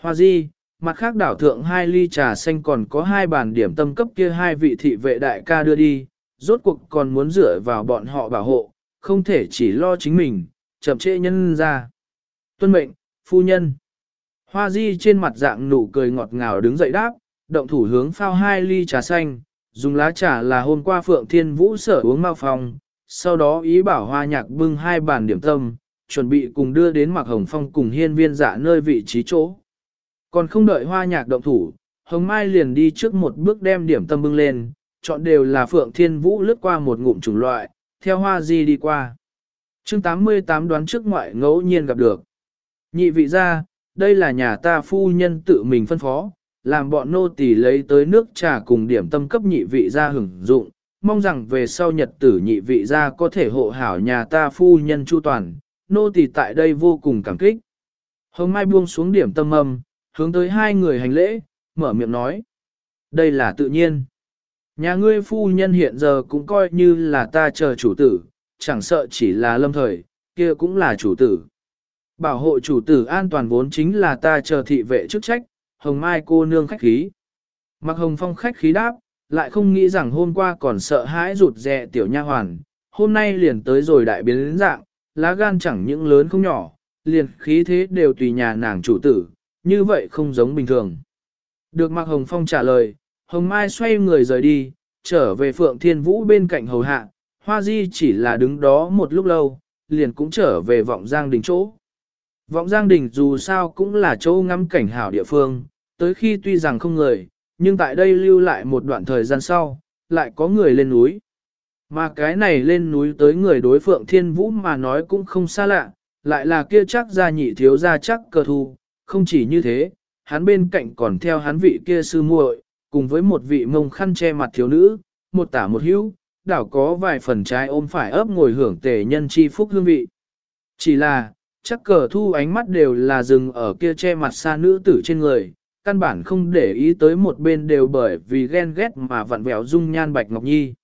[SPEAKER 1] Hoa di, mặt khác đảo thượng hai ly trà xanh còn có hai bàn điểm tâm cấp kia hai vị thị vệ đại ca đưa đi, rốt cuộc còn muốn dựa vào bọn họ bảo hộ, không thể chỉ lo chính mình, chậm trễ nhân ra. Tuân mệnh, phu nhân. Hoa di trên mặt dạng nụ cười ngọt ngào đứng dậy đáp, động thủ hướng phao hai ly trà xanh, dùng lá trà là hôm qua Phượng Thiên Vũ sở uống mau phòng, sau đó ý bảo hoa nhạc bưng hai bàn điểm tâm, chuẩn bị cùng đưa đến Mạc Hồng Phong cùng hiên viên dạ nơi vị trí chỗ. Còn không đợi hoa nhạc động thủ, Hồng Mai liền đi trước một bước đem điểm tâm bưng lên, chọn đều là Phượng Thiên Vũ lướt qua một ngụm chủng loại, theo hoa di đi qua. chương 88 đoán trước ngoại ngẫu nhiên gặp được. Nhị vị ra, đây là nhà ta phu nhân tự mình phân phó, làm bọn nô tỳ lấy tới nước trà cùng điểm tâm cấp nhị vị ra hưởng dụng, mong rằng về sau nhật tử nhị vị ra có thể hộ hảo nhà ta phu nhân chu toàn, nô tỳ tại đây vô cùng cảm kích. Hồng Mai buông xuống điểm tâm âm, hướng tới hai người hành lễ, mở miệng nói. Đây là tự nhiên. Nhà ngươi phu nhân hiện giờ cũng coi như là ta chờ chủ tử, chẳng sợ chỉ là lâm thời, kia cũng là chủ tử. Bảo hộ chủ tử an toàn vốn chính là ta chờ thị vệ chức trách, hồng mai cô nương khách khí. Mặc hồng phong khách khí đáp, lại không nghĩ rằng hôm qua còn sợ hãi rụt rè tiểu nha hoàn, hôm nay liền tới rồi đại biến đến dạng, lá gan chẳng những lớn không nhỏ, liền khí thế đều tùy nhà nàng chủ tử, như vậy không giống bình thường. Được Mạc Hồng Phong trả lời, Hồng Mai xoay người rời đi, trở về Phượng Thiên Vũ bên cạnh hầu hạ, Hoa Di chỉ là đứng đó một lúc lâu, liền cũng trở về vọng giang đình chỗ. Vọng giang đình dù sao cũng là chỗ ngắm cảnh hảo địa phương, tới khi tuy rằng không người, nhưng tại đây lưu lại một đoạn thời gian sau, lại có người lên núi. Mà cái này lên núi tới người đối Phượng Thiên Vũ mà nói cũng không xa lạ, lại là kia chắc ra nhị thiếu ra chắc cờ thu, không chỉ như thế, hắn bên cạnh còn theo hắn vị kia sư muội, cùng với một vị mông khăn che mặt thiếu nữ, một tả một hữu, đảo có vài phần trái ôm phải ấp ngồi hưởng tề nhân chi phúc hương vị. Chỉ là, chắc cờ thu ánh mắt đều là dừng ở kia che mặt xa nữ tử trên người, căn bản không để ý tới một bên đều bởi vì ghen ghét mà vặn vẹo dung nhan Bạch Ngọc Nhi.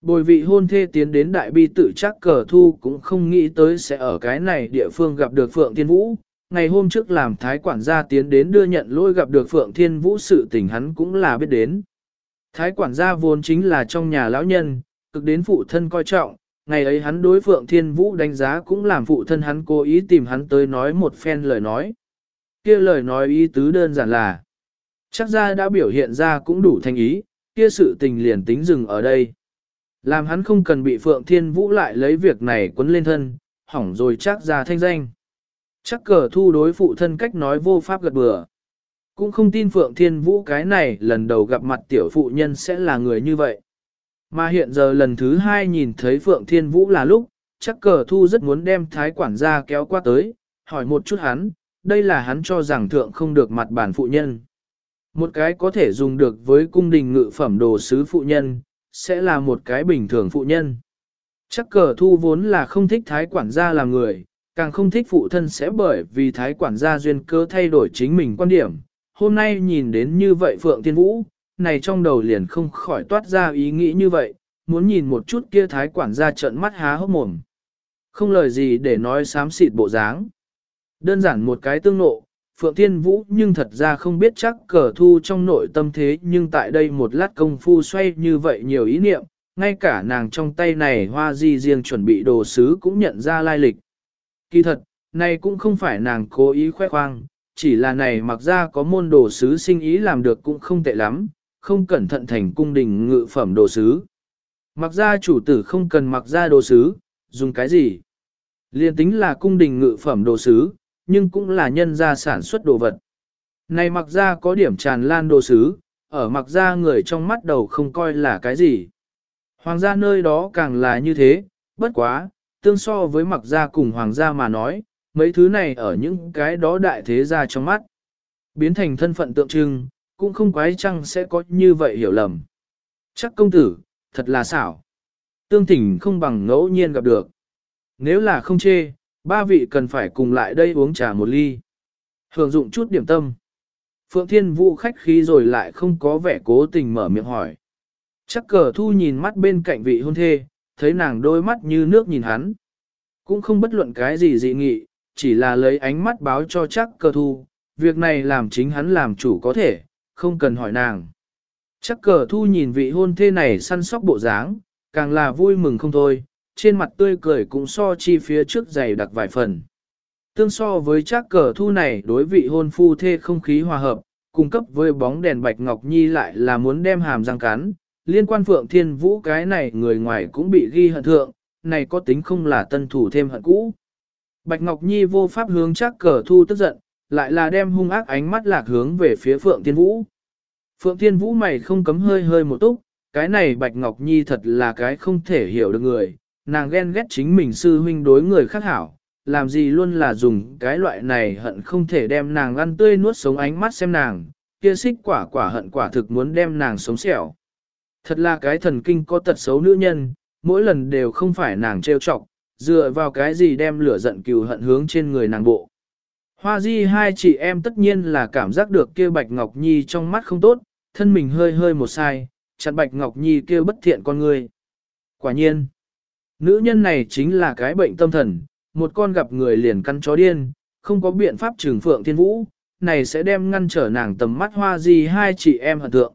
[SPEAKER 1] Bồi vị hôn thê tiến đến đại bi tự chắc cờ thu cũng không nghĩ tới sẽ ở cái này địa phương gặp được Phượng Thiên Vũ. Ngày hôm trước làm thái quản gia tiến đến đưa nhận lôi gặp được Phượng Thiên Vũ sự tình hắn cũng là biết đến. Thái quản gia vốn chính là trong nhà lão nhân, cực đến phụ thân coi trọng, ngày ấy hắn đối Phượng Thiên Vũ đánh giá cũng làm phụ thân hắn cố ý tìm hắn tới nói một phen lời nói. Kia lời nói ý tứ đơn giản là, chắc ra đã biểu hiện ra cũng đủ thành ý, kia sự tình liền tính dừng ở đây. Làm hắn không cần bị Phượng Thiên Vũ lại lấy việc này quấn lên thân, hỏng rồi chắc ra thanh danh. Chắc cờ thu đối phụ thân cách nói vô pháp gật bừa. Cũng không tin Phượng Thiên Vũ cái này lần đầu gặp mặt tiểu phụ nhân sẽ là người như vậy. Mà hiện giờ lần thứ hai nhìn thấy Phượng Thiên Vũ là lúc, chắc cờ thu rất muốn đem thái quản gia kéo qua tới, hỏi một chút hắn, đây là hắn cho rằng thượng không được mặt bản phụ nhân. Một cái có thể dùng được với cung đình ngự phẩm đồ sứ phụ nhân, sẽ là một cái bình thường phụ nhân. Chắc cờ thu vốn là không thích thái quản gia làm người, càng không thích phụ thân sẽ bởi vì thái quản gia duyên cơ thay đổi chính mình quan điểm. Hôm nay nhìn đến như vậy Phượng Thiên Vũ, này trong đầu liền không khỏi toát ra ý nghĩ như vậy, muốn nhìn một chút kia thái quản gia trợn mắt há hốc mồm. Không lời gì để nói xám xịt bộ dáng. Đơn giản một cái tương nộ, Phượng Thiên Vũ nhưng thật ra không biết chắc cờ thu trong nội tâm thế nhưng tại đây một lát công phu xoay như vậy nhiều ý niệm, ngay cả nàng trong tay này hoa di riêng chuẩn bị đồ sứ cũng nhận ra lai lịch. Kỳ thật, này cũng không phải nàng cố ý khoe khoang, chỉ là này mặc ra có môn đồ sứ sinh ý làm được cũng không tệ lắm, không cẩn thận thành cung đình ngự phẩm đồ sứ. Mặc ra chủ tử không cần mặc ra đồ sứ, dùng cái gì? Liên tính là cung đình ngự phẩm đồ sứ, nhưng cũng là nhân gia sản xuất đồ vật. Này mặc ra có điểm tràn lan đồ sứ, ở mặc ra người trong mắt đầu không coi là cái gì. Hoàng gia nơi đó càng là như thế, bất quá, tương so với mặc ra cùng hoàng gia mà nói, mấy thứ này ở những cái đó đại thế gia trong mắt. Biến thành thân phận tượng trưng, cũng không quái chăng sẽ có như vậy hiểu lầm. Chắc công tử, thật là xảo. Tương thỉnh không bằng ngẫu nhiên gặp được. Nếu là không chê, ba vị cần phải cùng lại đây uống trà một ly. Hưởng dụng chút điểm tâm. Phượng Thiên Vũ khách khí rồi lại không có vẻ cố tình mở miệng hỏi. Chắc cờ thu nhìn mắt bên cạnh vị hôn thê, thấy nàng đôi mắt như nước nhìn hắn. Cũng không bất luận cái gì dị nghị, chỉ là lấy ánh mắt báo cho chắc cờ thu, việc này làm chính hắn làm chủ có thể, không cần hỏi nàng. Chắc cờ thu nhìn vị hôn thê này săn sóc bộ dáng, càng là vui mừng không thôi, trên mặt tươi cười cũng so chi phía trước dày đặc vài phần. Tương so với chắc cờ thu này đối vị hôn phu thê không khí hòa hợp, cung cấp với bóng đèn bạch ngọc nhi lại là muốn đem hàm răng cắn, liên quan phượng thiên vũ cái này người ngoài cũng bị ghi hận thượng, này có tính không là tân thủ thêm hận cũ. Bạch Ngọc Nhi vô pháp hướng chắc cờ thu tức giận, lại là đem hung ác ánh mắt lạc hướng về phía Phượng Thiên Vũ. Phượng Thiên Vũ mày không cấm hơi hơi một túc, cái này Bạch Ngọc Nhi thật là cái không thể hiểu được người, nàng ghen ghét chính mình sư huynh đối người khác hảo, làm gì luôn là dùng cái loại này hận không thể đem nàng ăn tươi nuốt sống ánh mắt xem nàng, kia xích quả quả hận quả thực muốn đem nàng sống sẹo. Thật là cái thần kinh có tật xấu nữ nhân, mỗi lần đều không phải nàng trêu chọc, dựa vào cái gì đem lửa giận cừu hận hướng trên người nàng bộ. Hoa di hai chị em tất nhiên là cảm giác được kia Bạch Ngọc Nhi trong mắt không tốt, thân mình hơi hơi một sai, chặt Bạch Ngọc Nhi kia bất thiện con người. Quả nhiên, nữ nhân này chính là cái bệnh tâm thần, một con gặp người liền căn chó điên, không có biện pháp trừng phượng thiên vũ, này sẽ đem ngăn trở nàng tầm mắt hoa gì hai chị em hận thượng.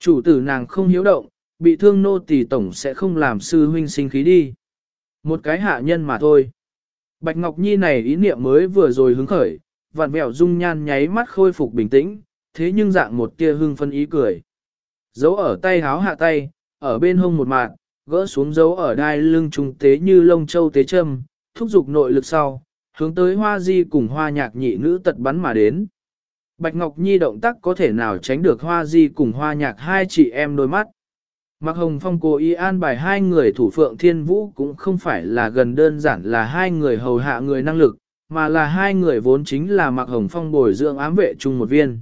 [SPEAKER 1] Chủ tử nàng không hiếu động, bị thương nô tỳ tổng sẽ không làm sư huynh sinh khí đi. Một cái hạ nhân mà thôi. Bạch Ngọc Nhi này ý niệm mới vừa rồi hứng khởi, vạn vẹo dung nhan nháy mắt khôi phục bình tĩnh, thế nhưng dạng một tia hưng phân ý cười. giấu ở tay háo hạ tay, ở bên hông một mạng, gỡ xuống dấu ở đai lưng trung tế như lông châu tế châm, thúc giục nội lực sau, hướng tới hoa di cùng hoa nhạc nhị nữ tật bắn mà đến. Bạch Ngọc Nhi động tác có thể nào tránh được hoa di cùng hoa nhạc hai chị em đôi mắt. Mạc Hồng Phong cố ý an bài hai người thủ phượng thiên vũ cũng không phải là gần đơn giản là hai người hầu hạ người năng lực, mà là hai người vốn chính là Mạc Hồng Phong bồi dưỡng ám vệ chung một viên.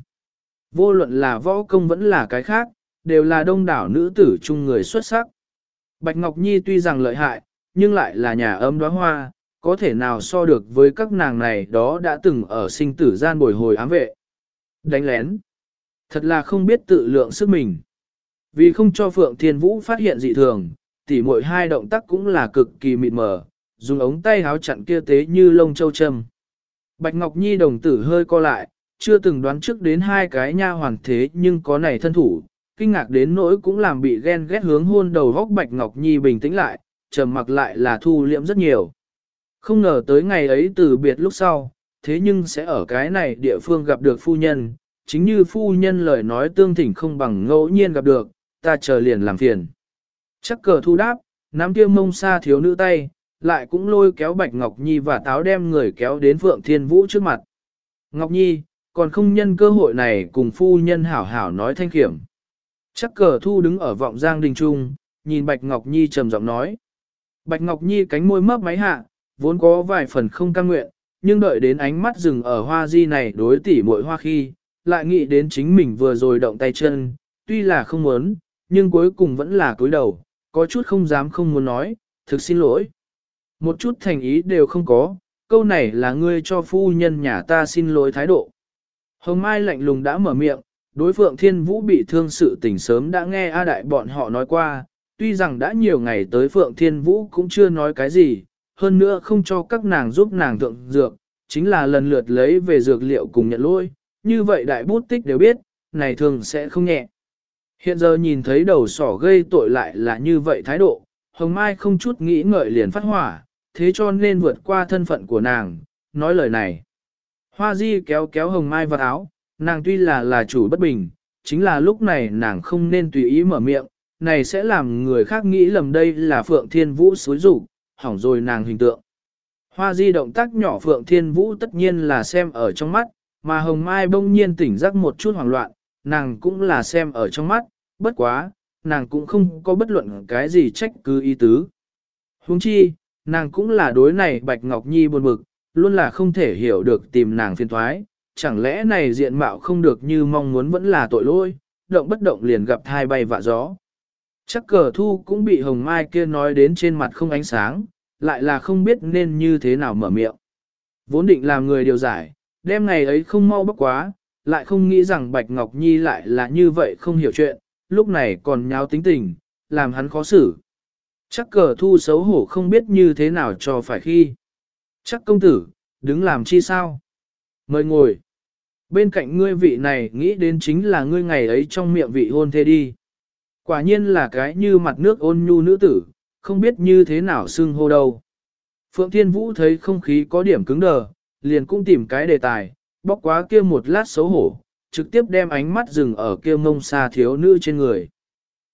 [SPEAKER 1] Vô luận là võ công vẫn là cái khác, đều là đông đảo nữ tử chung người xuất sắc. Bạch Ngọc Nhi tuy rằng lợi hại, nhưng lại là nhà ấm đóa hoa, có thể nào so được với các nàng này đó đã từng ở sinh tử gian bồi hồi ám vệ. Đánh lén. Thật là không biết tự lượng sức mình. Vì không cho Phượng Thiên Vũ phát hiện dị thường, tỉ mỗi hai động tác cũng là cực kỳ mịt mờ, dùng ống tay háo chặn kia tế như lông châu châm. Bạch Ngọc Nhi đồng tử hơi co lại, chưa từng đoán trước đến hai cái nha hoàn thế nhưng có này thân thủ, kinh ngạc đến nỗi cũng làm bị ghen ghét hướng hôn đầu góc Bạch Ngọc Nhi bình tĩnh lại, trầm mặc lại là thu liễm rất nhiều. Không ngờ tới ngày ấy từ biệt lúc sau, thế nhưng sẽ ở cái này địa phương gặp được phu nhân, chính như phu nhân lời nói tương thỉnh không bằng ngẫu nhiên gặp được, ta chờ liền làm phiền. Chắc cờ thu đáp, nắm kia mông xa thiếu nữ tay, lại cũng lôi kéo Bạch Ngọc Nhi và táo đem người kéo đến Phượng Thiên Vũ trước mặt. Ngọc Nhi, còn không nhân cơ hội này cùng phu nhân hảo hảo nói thanh khiểm. Chắc cờ thu đứng ở vọng giang đình trung, nhìn Bạch Ngọc Nhi trầm giọng nói. Bạch Ngọc Nhi cánh môi mấp máy hạ, vốn có vài phần không căng nguyện, nhưng đợi đến ánh mắt dừng ở hoa di này đối tỉ mỗi hoa khi, lại nghĩ đến chính mình vừa rồi động tay chân, tuy là không muốn, nhưng cuối cùng vẫn là cúi đầu, có chút không dám không muốn nói, thực xin lỗi. Một chút thành ý đều không có, câu này là ngươi cho phu nhân nhà ta xin lỗi thái độ. Hồng Mai lạnh lùng đã mở miệng, đối phượng thiên vũ bị thương sự tình sớm đã nghe A Đại bọn họ nói qua, tuy rằng đã nhiều ngày tới phượng thiên vũ cũng chưa nói cái gì, hơn nữa không cho các nàng giúp nàng thượng dược, chính là lần lượt lấy về dược liệu cùng nhận lỗi, như vậy đại bút tích đều biết, này thường sẽ không nhẹ. Hiện giờ nhìn thấy đầu sỏ gây tội lại là như vậy thái độ, Hồng Mai không chút nghĩ ngợi liền phát hỏa, thế cho nên vượt qua thân phận của nàng, nói lời này. Hoa Di kéo kéo Hồng Mai vào áo, nàng tuy là là chủ bất bình, chính là lúc này nàng không nên tùy ý mở miệng, này sẽ làm người khác nghĩ lầm đây là Phượng Thiên Vũ xối rủ, hỏng rồi nàng hình tượng. Hoa Di động tác nhỏ Phượng Thiên Vũ tất nhiên là xem ở trong mắt, mà Hồng Mai bỗng nhiên tỉnh giác một chút hoảng loạn, nàng cũng là xem ở trong mắt, bất quá, nàng cũng không có bất luận cái gì trách cứ ý tứ. Huống chi, nàng cũng là đối này Bạch Ngọc Nhi buồn bực, luôn là không thể hiểu được tìm nàng phiền thoái, chẳng lẽ này diện mạo không được như mong muốn vẫn là tội lỗi, động bất động liền gặp thai bay vạ gió. Chắc cờ thu cũng bị hồng mai kia nói đến trên mặt không ánh sáng, lại là không biết nên như thế nào mở miệng. Vốn định làm người điều giải, đêm ngày ấy không mau bốc quá, lại không nghĩ rằng Bạch Ngọc Nhi lại là như vậy không hiểu chuyện, lúc này còn nháo tính tình, làm hắn khó xử. Chắc cờ thu xấu hổ không biết như thế nào cho phải khi. Chắc công tử, đứng làm chi sao? Mời ngồi. Bên cạnh ngươi vị này nghĩ đến chính là ngươi ngày ấy trong miệng vị hôn thê đi. Quả nhiên là cái như mặt nước ôn nhu nữ tử, không biết như thế nào xưng hô đâu. Phượng Thiên Vũ thấy không khí có điểm cứng đờ, liền cũng tìm cái đề tài, bóc quá kia một lát xấu hổ, trực tiếp đem ánh mắt dừng ở kia mông xa thiếu nữ trên người.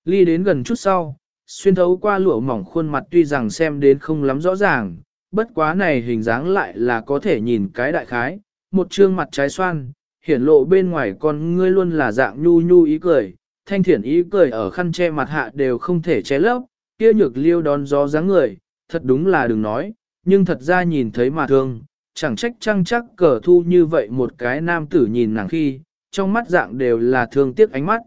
[SPEAKER 1] Ly đến gần chút sau, xuyên thấu qua lụa mỏng khuôn mặt tuy rằng xem đến không lắm rõ ràng, bất quá này hình dáng lại là có thể nhìn cái đại khái, một trương mặt trái xoan, hiển lộ bên ngoài con ngươi luôn là dạng nhu nhu ý cười, thanh thiển ý cười ở khăn che mặt hạ đều không thể che lấp, kia nhược liêu đón gió dáng người, thật đúng là đừng nói, nhưng thật ra nhìn thấy mà thương, chẳng trách trăng chắc cờ thu như vậy một cái nam tử nhìn nàng khi, trong mắt dạng đều là thương tiếc ánh mắt.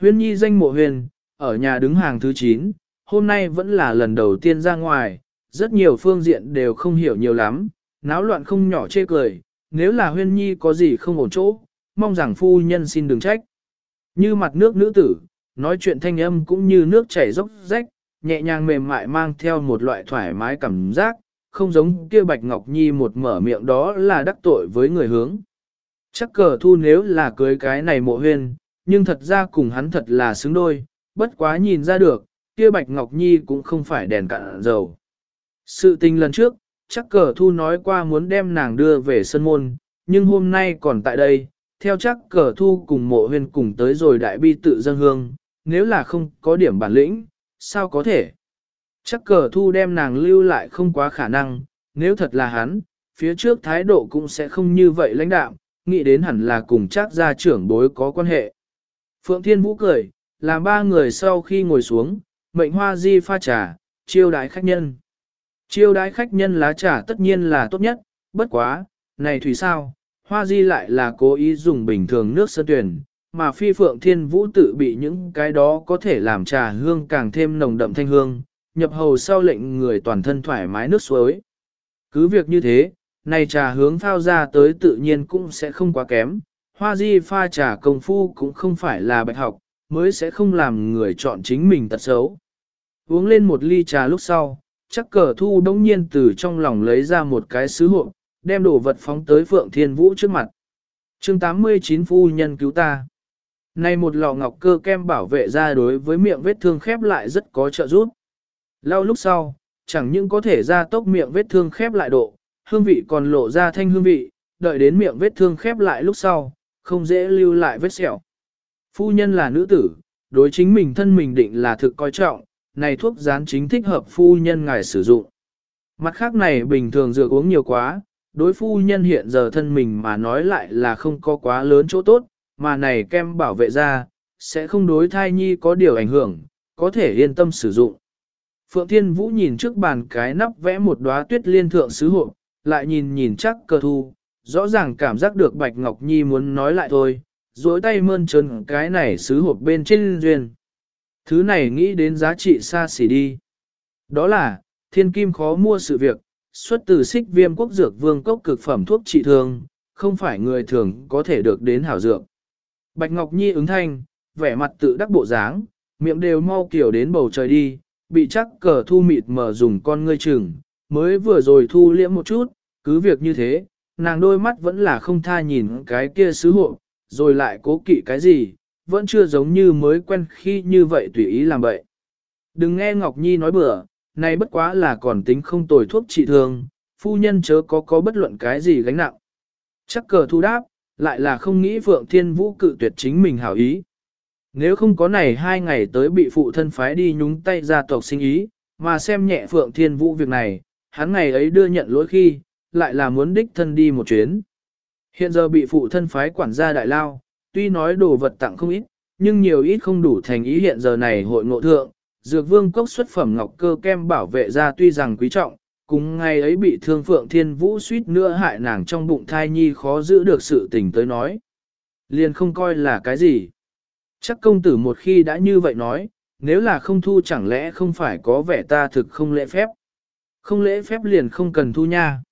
[SPEAKER 1] Huyên nhi danh mộ huyền, ở nhà đứng hàng thứ 9, hôm nay vẫn là lần đầu tiên ra ngoài, rất nhiều phương diện đều không hiểu nhiều lắm, náo loạn không nhỏ chê cười, nếu là huyên nhi có gì không ổn chỗ, mong rằng phu nhân xin đừng trách. Như mặt nước nữ tử, nói chuyện thanh âm cũng như nước chảy dốc rách, nhẹ nhàng mềm mại mang theo một loại thoải mái cảm giác, không giống kia Bạch Ngọc Nhi một mở miệng đó là đắc tội với người hướng. Chắc cờ thu nếu là cưới cái này mộ huyên, nhưng thật ra cùng hắn thật là xứng đôi, bất quá nhìn ra được, kia Bạch Ngọc Nhi cũng không phải đèn cạn dầu. Sự tình lần trước, chắc cờ thu nói qua muốn đem nàng đưa về sân môn, nhưng hôm nay còn tại đây, theo chắc cờ thu cùng mộ huyên cùng tới rồi đại bi tự dân hương, nếu là không có điểm bản lĩnh, sao có thể? Chắc cờ thu đem nàng lưu lại không quá khả năng, nếu thật là hắn, phía trước thái độ cũng sẽ không như vậy lãnh đạo, nghĩ đến hẳn là cùng chắc gia trưởng bối có quan hệ. Phượng Thiên Vũ cười, làm ba người sau khi ngồi xuống, mệnh hoa di pha trà, chiêu đái khách nhân. Chiêu đái khách nhân lá trà tất nhiên là tốt nhất, bất quá, này thủy sao, hoa di lại là cố ý dùng bình thường nước sơn tuyển, mà phi phượng thiên vũ tự bị những cái đó có thể làm trà hương càng thêm nồng đậm thanh hương, nhập hầu sau lệnh người toàn thân thoải mái nước suối. Cứ việc như thế, này trà hướng phao ra tới tự nhiên cũng sẽ không quá kém, hoa di pha trà công phu cũng không phải là bạch học, mới sẽ không làm người chọn chính mình tật xấu. Uống lên một ly trà lúc sau, chắc cờ thu đống nhiên từ trong lòng lấy ra một cái sứ hộp, đem đồ vật phóng tới Phượng Thiên Vũ trước mặt. chương 89 phu nhân cứu ta. Này một lọ ngọc cơ kem bảo vệ ra đối với miệng vết thương khép lại rất có trợ giúp. Lau lúc sau, chẳng những có thể ra tốc miệng vết thương khép lại độ, hương vị còn lộ ra thanh hương vị, đợi đến miệng vết thương khép lại lúc sau, không dễ lưu lại vết sẹo. Phu nhân là nữ tử, đối chính mình thân mình định là thực coi trọng, này thuốc rán chính thích hợp phu nhân ngài sử dụng. Mặt khác này bình thường dược uống nhiều quá, đối phu nhân hiện giờ thân mình mà nói lại là không có quá lớn chỗ tốt, mà này kem bảo vệ da, sẽ không đối thai nhi có điều ảnh hưởng, có thể yên tâm sử dụng. Phượng Thiên Vũ nhìn trước bàn cái nắp vẽ một đóa tuyết liên thượng sứ hộ, lại nhìn nhìn chắc cơ thu, rõ ràng cảm giác được Bạch Ngọc Nhi muốn nói lại thôi, dối tay mơn trơn cái này sứ hộp bên trên duyên. Thứ này nghĩ đến giá trị xa xỉ đi. Đó là, thiên kim khó mua sự việc, xuất từ xích viêm quốc dược vương cốc cực phẩm thuốc trị thương, không phải người thường có thể được đến hảo dược. Bạch Ngọc Nhi ứng thanh, vẻ mặt tự đắc bộ dáng, miệng đều mau kiểu đến bầu trời đi, bị chắc cờ thu mịt mở dùng con ngươi chừng, mới vừa rồi thu liễm một chút, cứ việc như thế, nàng đôi mắt vẫn là không tha nhìn cái kia sứ hộ, rồi lại cố kỵ cái gì, vẫn chưa giống như mới quen khi như vậy tùy ý làm vậy. Đừng nghe Ngọc Nhi nói bừa, này bất quá là còn tính không tồi thuốc trị thương, phu nhân chớ có có bất luận cái gì gánh nặng. Chắc cờ thu đáp, lại là không nghĩ Phượng Thiên Vũ cự tuyệt chính mình hảo ý. Nếu không có này hai ngày tới bị phụ thân phái đi nhúng tay gia tộc sinh ý, mà xem nhẹ Phượng Thiên Vũ việc này, hắn ngày ấy đưa nhận lỗi khi, lại là muốn đích thân đi một chuyến. Hiện giờ bị phụ thân phái quản gia đại lao, tuy nói đồ vật tặng không ít, nhưng nhiều ít không đủ thành ý hiện giờ này hội ngộ thượng, dược vương cốc xuất phẩm ngọc cơ kem bảo vệ ra tuy rằng quý trọng, cùng ngày ấy bị thương phượng thiên vũ suýt nữa hại nàng trong bụng thai nhi khó giữ được sự tình tới nói. Liền không coi là cái gì. Chắc công tử một khi đã như vậy nói, nếu là không thu chẳng lẽ không phải có vẻ ta thực không lễ phép. Không lễ phép liền không cần thu nha.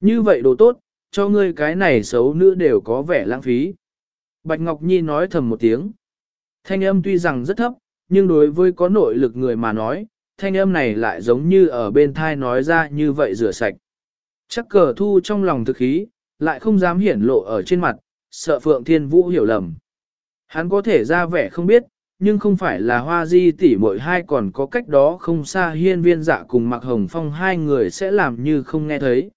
[SPEAKER 1] Như vậy đồ tốt, cho ngươi cái này xấu nữ đều có vẻ lãng phí. Bạch Ngọc Nhi nói thầm một tiếng. Thanh âm tuy rằng rất thấp, nhưng đối với có nội lực người mà nói, thanh âm này lại giống như ở bên thai nói ra như vậy rửa sạch. Chắc cờ thu trong lòng thực khí, lại không dám hiển lộ ở trên mặt, sợ Phượng Thiên Vũ hiểu lầm. Hắn có thể ra vẻ không biết, nhưng không phải là hoa di tỷ mỗi hai còn có cách đó không xa hiên viên dạ cùng mặc hồng phong hai người sẽ làm như không nghe thấy.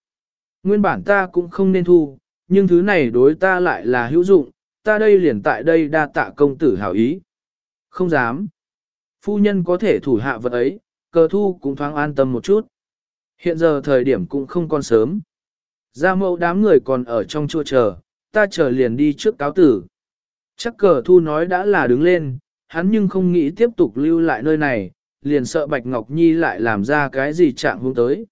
[SPEAKER 1] Nguyên bản ta cũng không nên thu, nhưng thứ này đối ta lại là hữu dụng, ta đây liền tại đây đa tạ công tử hảo ý. Không dám. Phu nhân có thể thủ hạ vật ấy, cờ thu cũng thoáng an tâm một chút. Hiện giờ thời điểm cũng không còn sớm. Gia mẫu đám người còn ở trong chua chờ, ta chờ liền đi trước cáo tử. Chắc cờ thu nói đã là đứng lên, hắn nhưng không nghĩ tiếp tục lưu lại nơi này, liền sợ Bạch Ngọc Nhi lại làm ra cái gì trạng hướng tới.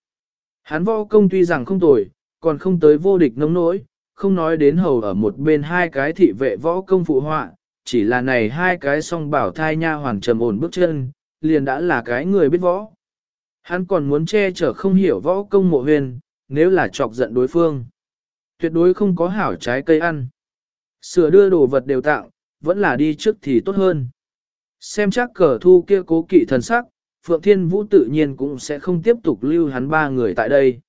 [SPEAKER 1] Hắn võ công tuy rằng không tồi, còn không tới vô địch nông nỗi, không nói đến hầu ở một bên hai cái thị vệ võ công phụ họa, chỉ là này hai cái song bảo thai nha hoàng trầm ổn bước chân, liền đã là cái người biết võ. Hắn còn muốn che chở không hiểu võ công mộ huyền, nếu là chọc giận đối phương. Tuyệt đối không có hảo trái cây ăn. Sửa đưa đồ vật đều tặng, vẫn là đi trước thì tốt hơn. Xem chắc cờ thu kia cố kỵ thần sắc, Phượng Thiên Vũ tự nhiên cũng sẽ không tiếp tục lưu hắn ba người tại đây.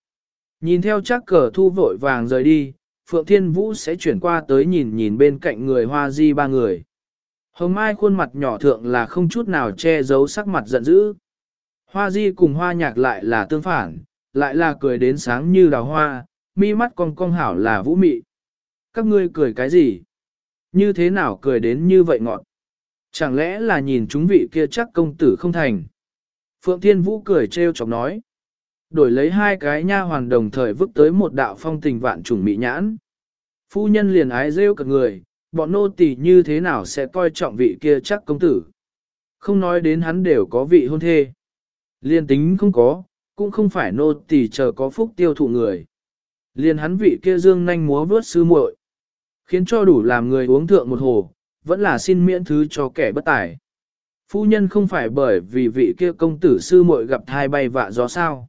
[SPEAKER 1] Nhìn theo chắc cờ thu vội vàng rời đi, Phượng Thiên Vũ sẽ chuyển qua tới nhìn nhìn bên cạnh người hoa di ba người. Hồng Mai khuôn mặt nhỏ thượng là không chút nào che giấu sắc mặt giận dữ. Hoa di cùng hoa nhạc lại là tương phản, lại là cười đến sáng như đào hoa, mi mắt cong cong hảo là vũ mị. Các ngươi cười cái gì? Như thế nào cười đến như vậy ngọt? Chẳng lẽ là nhìn chúng vị kia chắc công tử không thành? Phượng Thiên Vũ cười trêu chọc nói. Đổi lấy hai cái nha hoàn đồng thời vứt tới một đạo phong tình vạn trùng mỹ nhãn. Phu nhân liền ái rêu cả người, bọn nô tỳ như thế nào sẽ coi trọng vị kia chắc công tử. Không nói đến hắn đều có vị hôn thê. Liên tính không có, cũng không phải nô tỳ chờ có phúc tiêu thụ người. Liên hắn vị kia dương nhanh múa vớt sư muội, khiến cho đủ làm người uống thượng một hồ, vẫn là xin miễn thứ cho kẻ bất tài. Phu nhân không phải bởi vì vị kia công tử sư muội gặp thai bay vạ gió sao.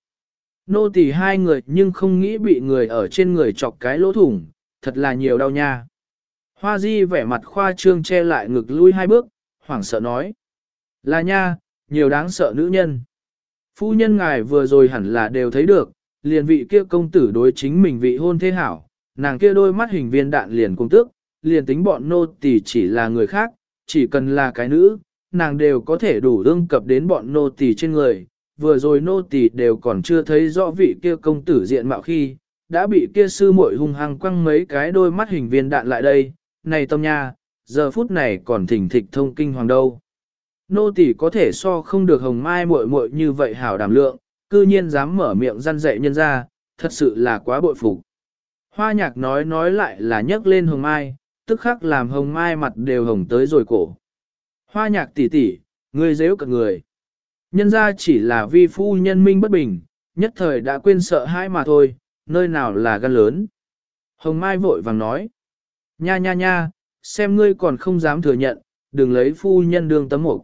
[SPEAKER 1] Nô tỳ hai người nhưng không nghĩ bị người ở trên người chọc cái lỗ thủng, thật là nhiều đau nha. Hoa di vẻ mặt khoa trương che lại ngực lui hai bước, hoảng sợ nói. Là nha, nhiều đáng sợ nữ nhân. Phu nhân ngài vừa rồi hẳn là đều thấy được, liền vị kia công tử đối chính mình vị hôn thế hảo, nàng kia đôi mắt hình viên đạn liền cung tước, liền tính bọn nô tỳ chỉ là người khác, chỉ cần là cái nữ, nàng đều có thể đủ đương cập đến bọn nô tỳ trên người. Vừa rồi nô tỳ đều còn chưa thấy rõ vị kia công tử diện mạo khi, đã bị kia sư muội hung hăng quăng mấy cái đôi mắt hình viên đạn lại đây. Này tâm nha, giờ phút này còn thỉnh thịch thông kinh hoàng đâu. Nô tỳ có thể so không được hồng mai muội muội như vậy hảo đảm lượng, cư nhiên dám mở miệng răn dạy nhân ra, thật sự là quá bội phục. Hoa nhạc nói nói lại là nhấc lên hồng mai, tức khắc làm hồng mai mặt đều hồng tới rồi cổ. Hoa nhạc tỷ tỷ, người dễ cận người. Nhân ra chỉ là vi phu nhân minh bất bình, nhất thời đã quên sợ hãi mà thôi, nơi nào là gan lớn. Hồng Mai vội vàng nói. Nha nha nha, xem ngươi còn không dám thừa nhận, đừng lấy phu nhân đương tấm mục.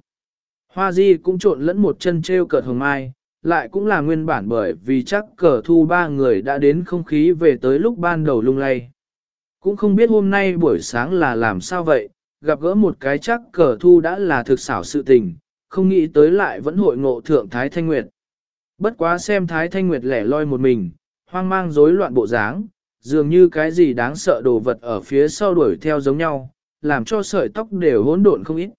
[SPEAKER 1] Hoa di cũng trộn lẫn một chân treo cợt Hồng Mai, lại cũng là nguyên bản bởi vì chắc cờ thu ba người đã đến không khí về tới lúc ban đầu lung lay. Cũng không biết hôm nay buổi sáng là làm sao vậy, gặp gỡ một cái chắc cờ thu đã là thực xảo sự tình, không nghĩ tới lại vẫn hội ngộ thượng Thái Thanh Nguyệt. Bất quá xem Thái Thanh Nguyệt lẻ loi một mình, hoang mang rối loạn bộ dáng, dường như cái gì đáng sợ đồ vật ở phía sau đuổi theo giống nhau, làm cho sợi tóc đều hỗn độn không ít.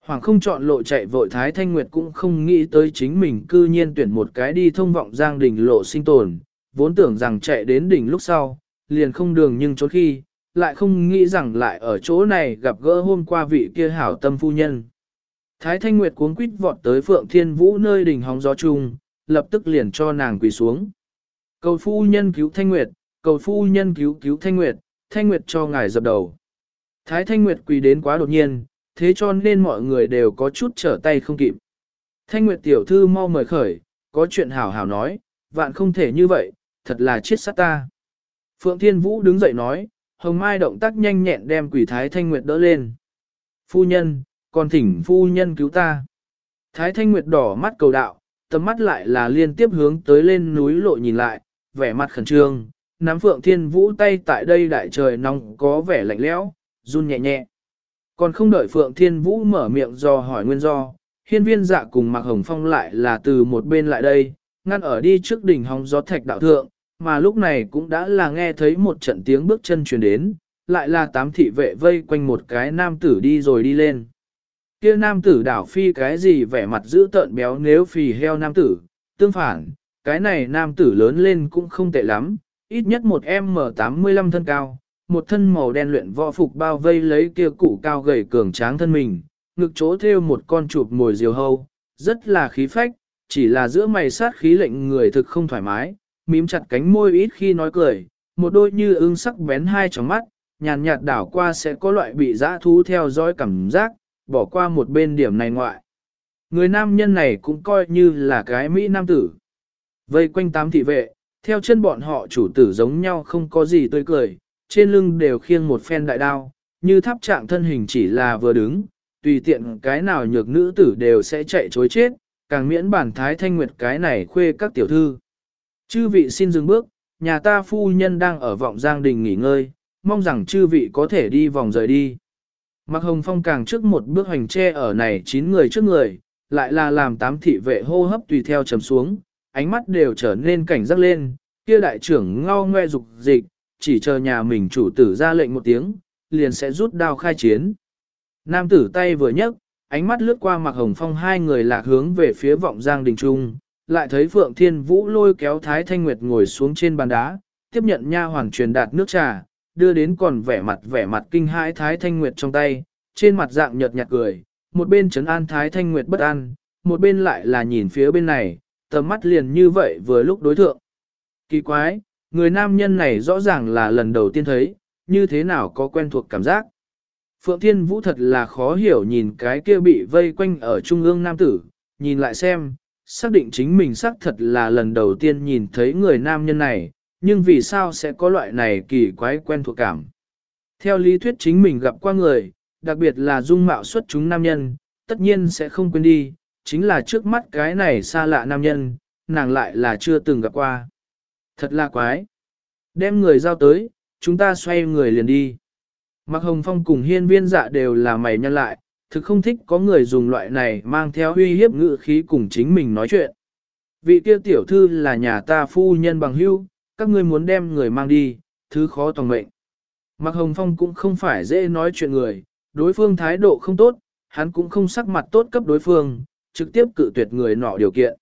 [SPEAKER 1] Hoàng không chọn lộ chạy vội Thái Thanh Nguyệt cũng không nghĩ tới chính mình cư nhiên tuyển một cái đi thông vọng giang đỉnh lộ sinh tồn, vốn tưởng rằng chạy đến đỉnh lúc sau, liền không đường nhưng trốn khi, lại không nghĩ rằng lại ở chỗ này gặp gỡ hôm qua vị kia hảo tâm phu nhân. Thái Thanh Nguyệt cuống quýt vọt tới Phượng Thiên Vũ nơi đỉnh hóng gió chung, lập tức liền cho nàng quỳ xuống. Cầu phu nhân cứu Thanh Nguyệt, cầu phu nhân cứu cứu Thanh Nguyệt, Thanh Nguyệt cho ngài dập đầu. Thái Thanh Nguyệt quỳ đến quá đột nhiên, thế cho nên mọi người đều có chút trở tay không kịp. Thanh Nguyệt tiểu thư mau mời khởi, có chuyện hảo hảo nói, vạn không thể như vậy, thật là chết sát ta. Phượng Thiên Vũ đứng dậy nói, Hồng Mai động tác nhanh nhẹn đem quỷ Thái Thanh Nguyệt đỡ lên. Phu nhân, còn thỉnh phu nhân cứu ta. Thái Thanh Nguyệt đỏ mắt cầu đạo, tầm mắt lại là liên tiếp hướng tới lên núi lộ nhìn lại, vẻ mặt khẩn trương, nắm Phượng Thiên Vũ tay tại đây đại trời nóng có vẻ lạnh lẽo, run nhẹ nhẹ. Còn không đợi Phượng Thiên Vũ mở miệng do hỏi nguyên do, hiên viên dạ cùng Mạc Hồng Phong lại là từ một bên lại đây, ngăn ở đi trước đỉnh hóng gió thạch đạo thượng, mà lúc này cũng đã là nghe thấy một trận tiếng bước chân truyền đến, lại là tám thị vệ vây quanh một cái nam tử đi rồi đi lên. Kia nam tử đảo phi cái gì vẻ mặt giữ tợn béo nếu phì heo nam tử, tương phản, cái này nam tử lớn lên cũng không tệ lắm, ít nhất một M85 thân cao, một thân màu đen luyện võ phục bao vây lấy kia củ cao gầy cường tráng thân mình, ngực chỗ thêu một con chuột mồi diều hâu, rất là khí phách, chỉ là giữa mày sát khí lệnh người thực không thoải mái, mím chặt cánh môi ít khi nói cười, một đôi như ưng sắc bén hai tròng mắt, nhàn nhạt đảo qua sẽ có loại bị dã thú theo dõi cảm giác, bỏ qua một bên điểm này ngoại. Người nam nhân này cũng coi như là cái Mỹ nam tử. Vây quanh tám thị vệ, theo chân bọn họ chủ tử giống nhau không có gì tươi cười, trên lưng đều khiêng một phen đại đao, như tháp trạng thân hình chỉ là vừa đứng, tùy tiện cái nào nhược nữ tử đều sẽ chạy chối chết, càng miễn bản thái thanh nguyệt cái này khuê các tiểu thư. Chư vị xin dừng bước, nhà ta phu nhân đang ở vọng giang đình nghỉ ngơi, mong rằng chư vị có thể đi vòng rời đi. Mạc hồng phong càng trước một bước hành tre ở này chín người trước người, lại là làm tám thị vệ hô hấp tùy theo trầm xuống, ánh mắt đều trở nên cảnh giác lên, kia đại trưởng ngao ngoe dục dịch, chỉ chờ nhà mình chủ tử ra lệnh một tiếng, liền sẽ rút đao khai chiến. Nam tử tay vừa nhấc, ánh mắt lướt qua Mạc hồng phong hai người lạc hướng về phía vọng giang đình trung, lại thấy Phượng Thiên Vũ lôi kéo Thái Thanh Nguyệt ngồi xuống trên bàn đá, tiếp nhận nha hoàng truyền đạt nước trà, đưa đến còn vẻ mặt vẻ mặt kinh hãi Thái Thanh Nguyệt trong tay, trên mặt dạng nhợt nhạt cười, một bên trấn an Thái Thanh Nguyệt bất an, một bên lại là nhìn phía bên này, tầm mắt liền như vậy vừa lúc đối thượng. Kỳ quái, người nam nhân này rõ ràng là lần đầu tiên thấy, như thế nào có quen thuộc cảm giác. Phượng Thiên Vũ thật là khó hiểu nhìn cái kia bị vây quanh ở trung ương nam tử, nhìn lại xem, xác định chính mình xác thật là lần đầu tiên nhìn thấy người nam nhân này, nhưng vì sao sẽ có loại này kỳ quái quen thuộc cảm. Theo lý thuyết chính mình gặp qua người, đặc biệt là dung mạo xuất chúng nam nhân, tất nhiên sẽ không quên đi, chính là trước mắt cái này xa lạ nam nhân, nàng lại là chưa từng gặp qua. Thật là quái. Đem người giao tới, chúng ta xoay người liền đi. Mạc Hồng Phong cùng hiên viên dạ đều là mày nhân lại, thực không thích có người dùng loại này mang theo uy hiếp ngữ khí cùng chính mình nói chuyện. Vị kia tiểu thư là nhà ta phu nhân bằng hưu, các ngươi muốn đem người mang đi, thứ khó toàn mệnh. Mạc Hồng Phong cũng không phải dễ nói chuyện người, đối phương thái độ không tốt, hắn cũng không sắc mặt tốt cấp đối phương, trực tiếp cự tuyệt người nọ điều kiện.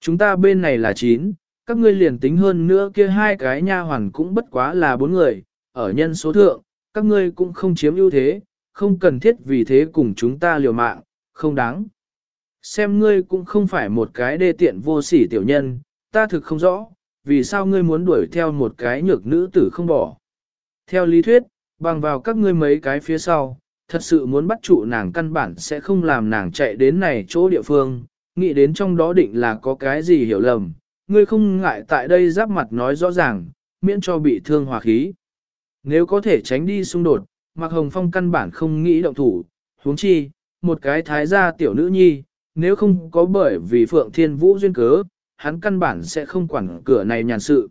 [SPEAKER 1] Chúng ta bên này là 9, các ngươi liền tính hơn nữa kia hai cái nha hoàn cũng bất quá là bốn người, ở nhân số thượng, các ngươi cũng không chiếm ưu thế, không cần thiết vì thế cùng chúng ta liều mạng, không đáng. Xem ngươi cũng không phải một cái đê tiện vô sỉ tiểu nhân, ta thực không rõ, vì sao ngươi muốn đuổi theo một cái nhược nữ tử không bỏ. Theo lý thuyết, bằng vào các ngươi mấy cái phía sau, thật sự muốn bắt trụ nàng căn bản sẽ không làm nàng chạy đến này chỗ địa phương, nghĩ đến trong đó định là có cái gì hiểu lầm, ngươi không ngại tại đây giáp mặt nói rõ ràng, miễn cho bị thương hòa khí. Nếu có thể tránh đi xung đột, Mạc Hồng Phong căn bản không nghĩ động thủ, huống chi, một cái thái gia tiểu nữ nhi, nếu không có bởi vì Phượng Thiên Vũ duyên cớ, hắn căn bản sẽ không quản cửa này nhàn sự.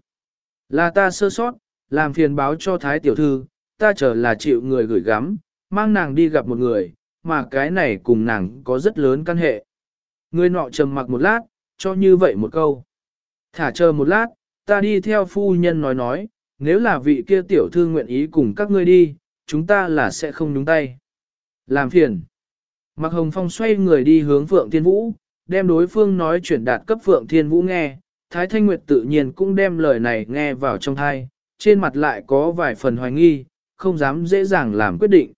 [SPEAKER 1] Là ta sơ sót, làm phiền báo cho thái tiểu thư, ta chờ là chịu người gửi gắm, mang nàng đi gặp một người, mà cái này cùng nàng có rất lớn căn hệ. Người nọ trầm mặc một lát, cho như vậy một câu. Thả chờ một lát, ta đi theo phu nhân nói nói, nếu là vị kia tiểu thư nguyện ý cùng các ngươi đi, chúng ta là sẽ không nhúng tay. Làm phiền. Mạc Hồng Phong xoay người đi hướng Phượng tiên Vũ, đem đối phương nói chuyển đạt cấp Phượng Thiên Vũ nghe, Thái Thanh Nguyệt tự nhiên cũng đem lời này nghe vào trong thai, trên mặt lại có vài phần hoài nghi, không dám dễ dàng làm quyết định.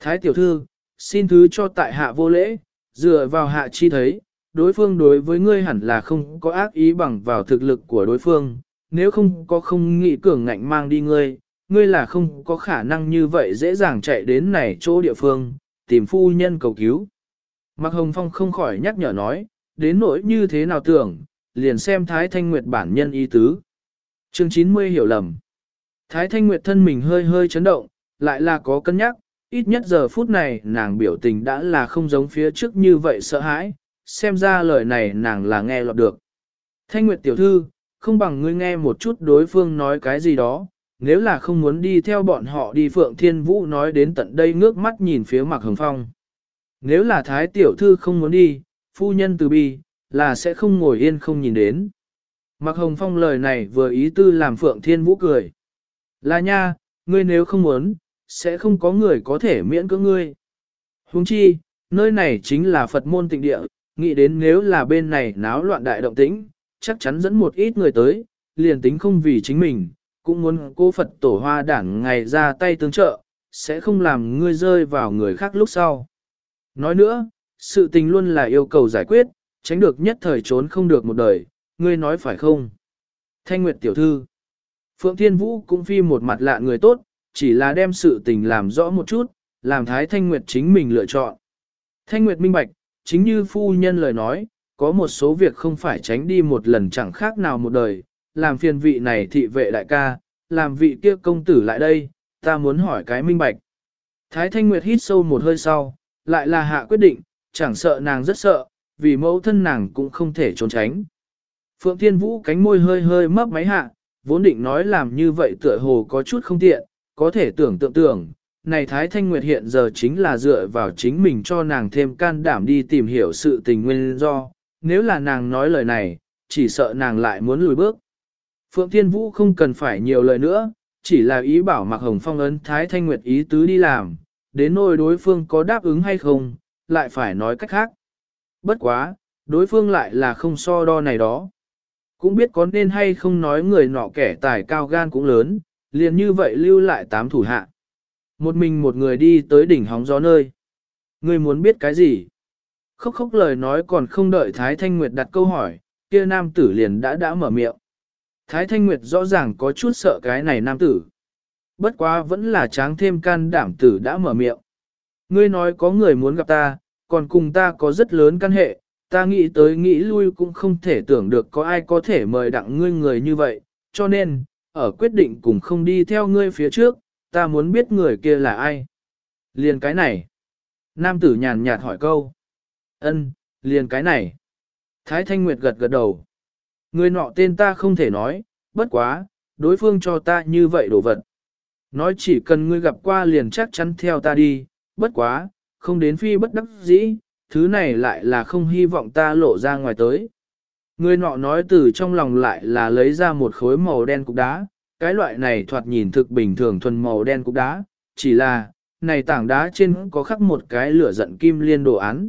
[SPEAKER 1] Thái tiểu thư, xin thứ cho tại hạ vô lễ, dựa vào hạ chi thấy, đối phương đối với ngươi hẳn là không có ác ý bằng vào thực lực của đối phương, nếu không có không nghĩ cường ngạnh mang đi ngươi, ngươi là không có khả năng như vậy dễ dàng chạy đến này chỗ địa phương, tìm phu nhân cầu cứu. Mạc Hồng Phong không khỏi nhắc nhở nói, đến nỗi như thế nào tưởng, liền xem Thái Thanh Nguyệt bản nhân y tứ. Chương 90 hiểu lầm. Thái Thanh Nguyệt thân mình hơi hơi chấn động, lại là có cân nhắc, ít nhất giờ phút này nàng biểu tình đã là không giống phía trước như vậy sợ hãi, xem ra lời này nàng là nghe lọt được. Thanh Nguyệt tiểu thư, không bằng ngươi nghe một chút đối phương nói cái gì đó, nếu là không muốn đi theo bọn họ đi Phượng Thiên Vũ nói đến tận đây ngước mắt nhìn phía Mạc Hồng Phong. Nếu là Thái tiểu thư không muốn đi, phu nhân từ bi, là sẽ không ngồi yên không nhìn đến. mặc Hồng Phong lời này vừa ý tư làm Phượng Thiên Vũ cười. Là nha, ngươi nếu không muốn, sẽ không có người có thể miễn cưỡng ngươi. Huống chi, nơi này chính là Phật môn tịnh địa, nghĩ đến nếu là bên này náo loạn đại động tĩnh, chắc chắn dẫn một ít người tới, liền tính không vì chính mình, cũng muốn cô Phật tổ hoa đảng ngày ra tay tương trợ, sẽ không làm ngươi rơi vào người khác lúc sau. Nói nữa, sự tình luôn là yêu cầu giải quyết, tránh được nhất thời trốn không được một đời, ngươi nói phải không? Thanh Nguyệt tiểu thư Phượng Thiên Vũ cũng phi một mặt lạ người tốt, chỉ là đem sự tình làm rõ một chút, làm Thái Thanh Nguyệt chính mình lựa chọn. Thanh Nguyệt minh bạch, chính như phu nhân lời nói, có một số việc không phải tránh đi một lần chẳng khác nào một đời, làm phiền vị này thị vệ đại ca, làm vị kia công tử lại đây, ta muốn hỏi cái minh bạch. Thái Thanh Nguyệt hít sâu một hơi sau, lại là hạ quyết định, chẳng sợ nàng rất sợ, vì mẫu thân nàng cũng không thể trốn tránh. Phượng Thiên Vũ cánh môi hơi hơi mấp máy hạ, vốn định nói làm như vậy tựa hồ có chút không tiện, có thể tưởng tượng tưởng, này Thái Thanh Nguyệt hiện giờ chính là dựa vào chính mình cho nàng thêm can đảm đi tìm hiểu sự tình nguyên do, nếu là nàng nói lời này, chỉ sợ nàng lại muốn lùi bước. Phượng Thiên Vũ không cần phải nhiều lời nữa, chỉ là ý bảo Mạc Hồng Phong ấn Thái Thanh Nguyệt ý tứ đi làm, đến nỗi đối phương có đáp ứng hay không, lại phải nói cách khác. Bất quá, đối phương lại là không so đo này đó. Cũng biết có nên hay không nói người nọ kẻ tài cao gan cũng lớn, liền như vậy lưu lại tám thủ hạ. Một mình một người đi tới đỉnh hóng gió nơi. Người muốn biết cái gì? Khóc khóc lời nói còn không đợi Thái Thanh Nguyệt đặt câu hỏi, kia nam tử liền đã đã mở miệng. Thái Thanh Nguyệt rõ ràng có chút sợ cái này nam tử. Bất quá vẫn là tráng thêm can đảm tử đã mở miệng. Ngươi nói có người muốn gặp ta, còn cùng ta có rất lớn căn hệ, ta nghĩ tới nghĩ lui cũng không thể tưởng được có ai có thể mời đặng ngươi người như vậy, cho nên, ở quyết định cùng không đi theo ngươi phía trước, ta muốn biết người kia là ai. Liền cái này. Nam tử nhàn nhạt hỏi câu. Ân, liền cái này. Thái Thanh Nguyệt gật gật đầu. Người nọ tên ta không thể nói, bất quá, đối phương cho ta như vậy đồ vật. Nói chỉ cần ngươi gặp qua liền chắc chắn theo ta đi, bất quá, không đến phi bất đắc dĩ, thứ này lại là không hy vọng ta lộ ra ngoài tới. Người nọ nói từ trong lòng lại là lấy ra một khối màu đen cục đá, cái loại này thoạt nhìn thực bình thường thuần màu đen cục đá, chỉ là, này tảng đá trên có khắc một cái lửa giận kim liên đồ án.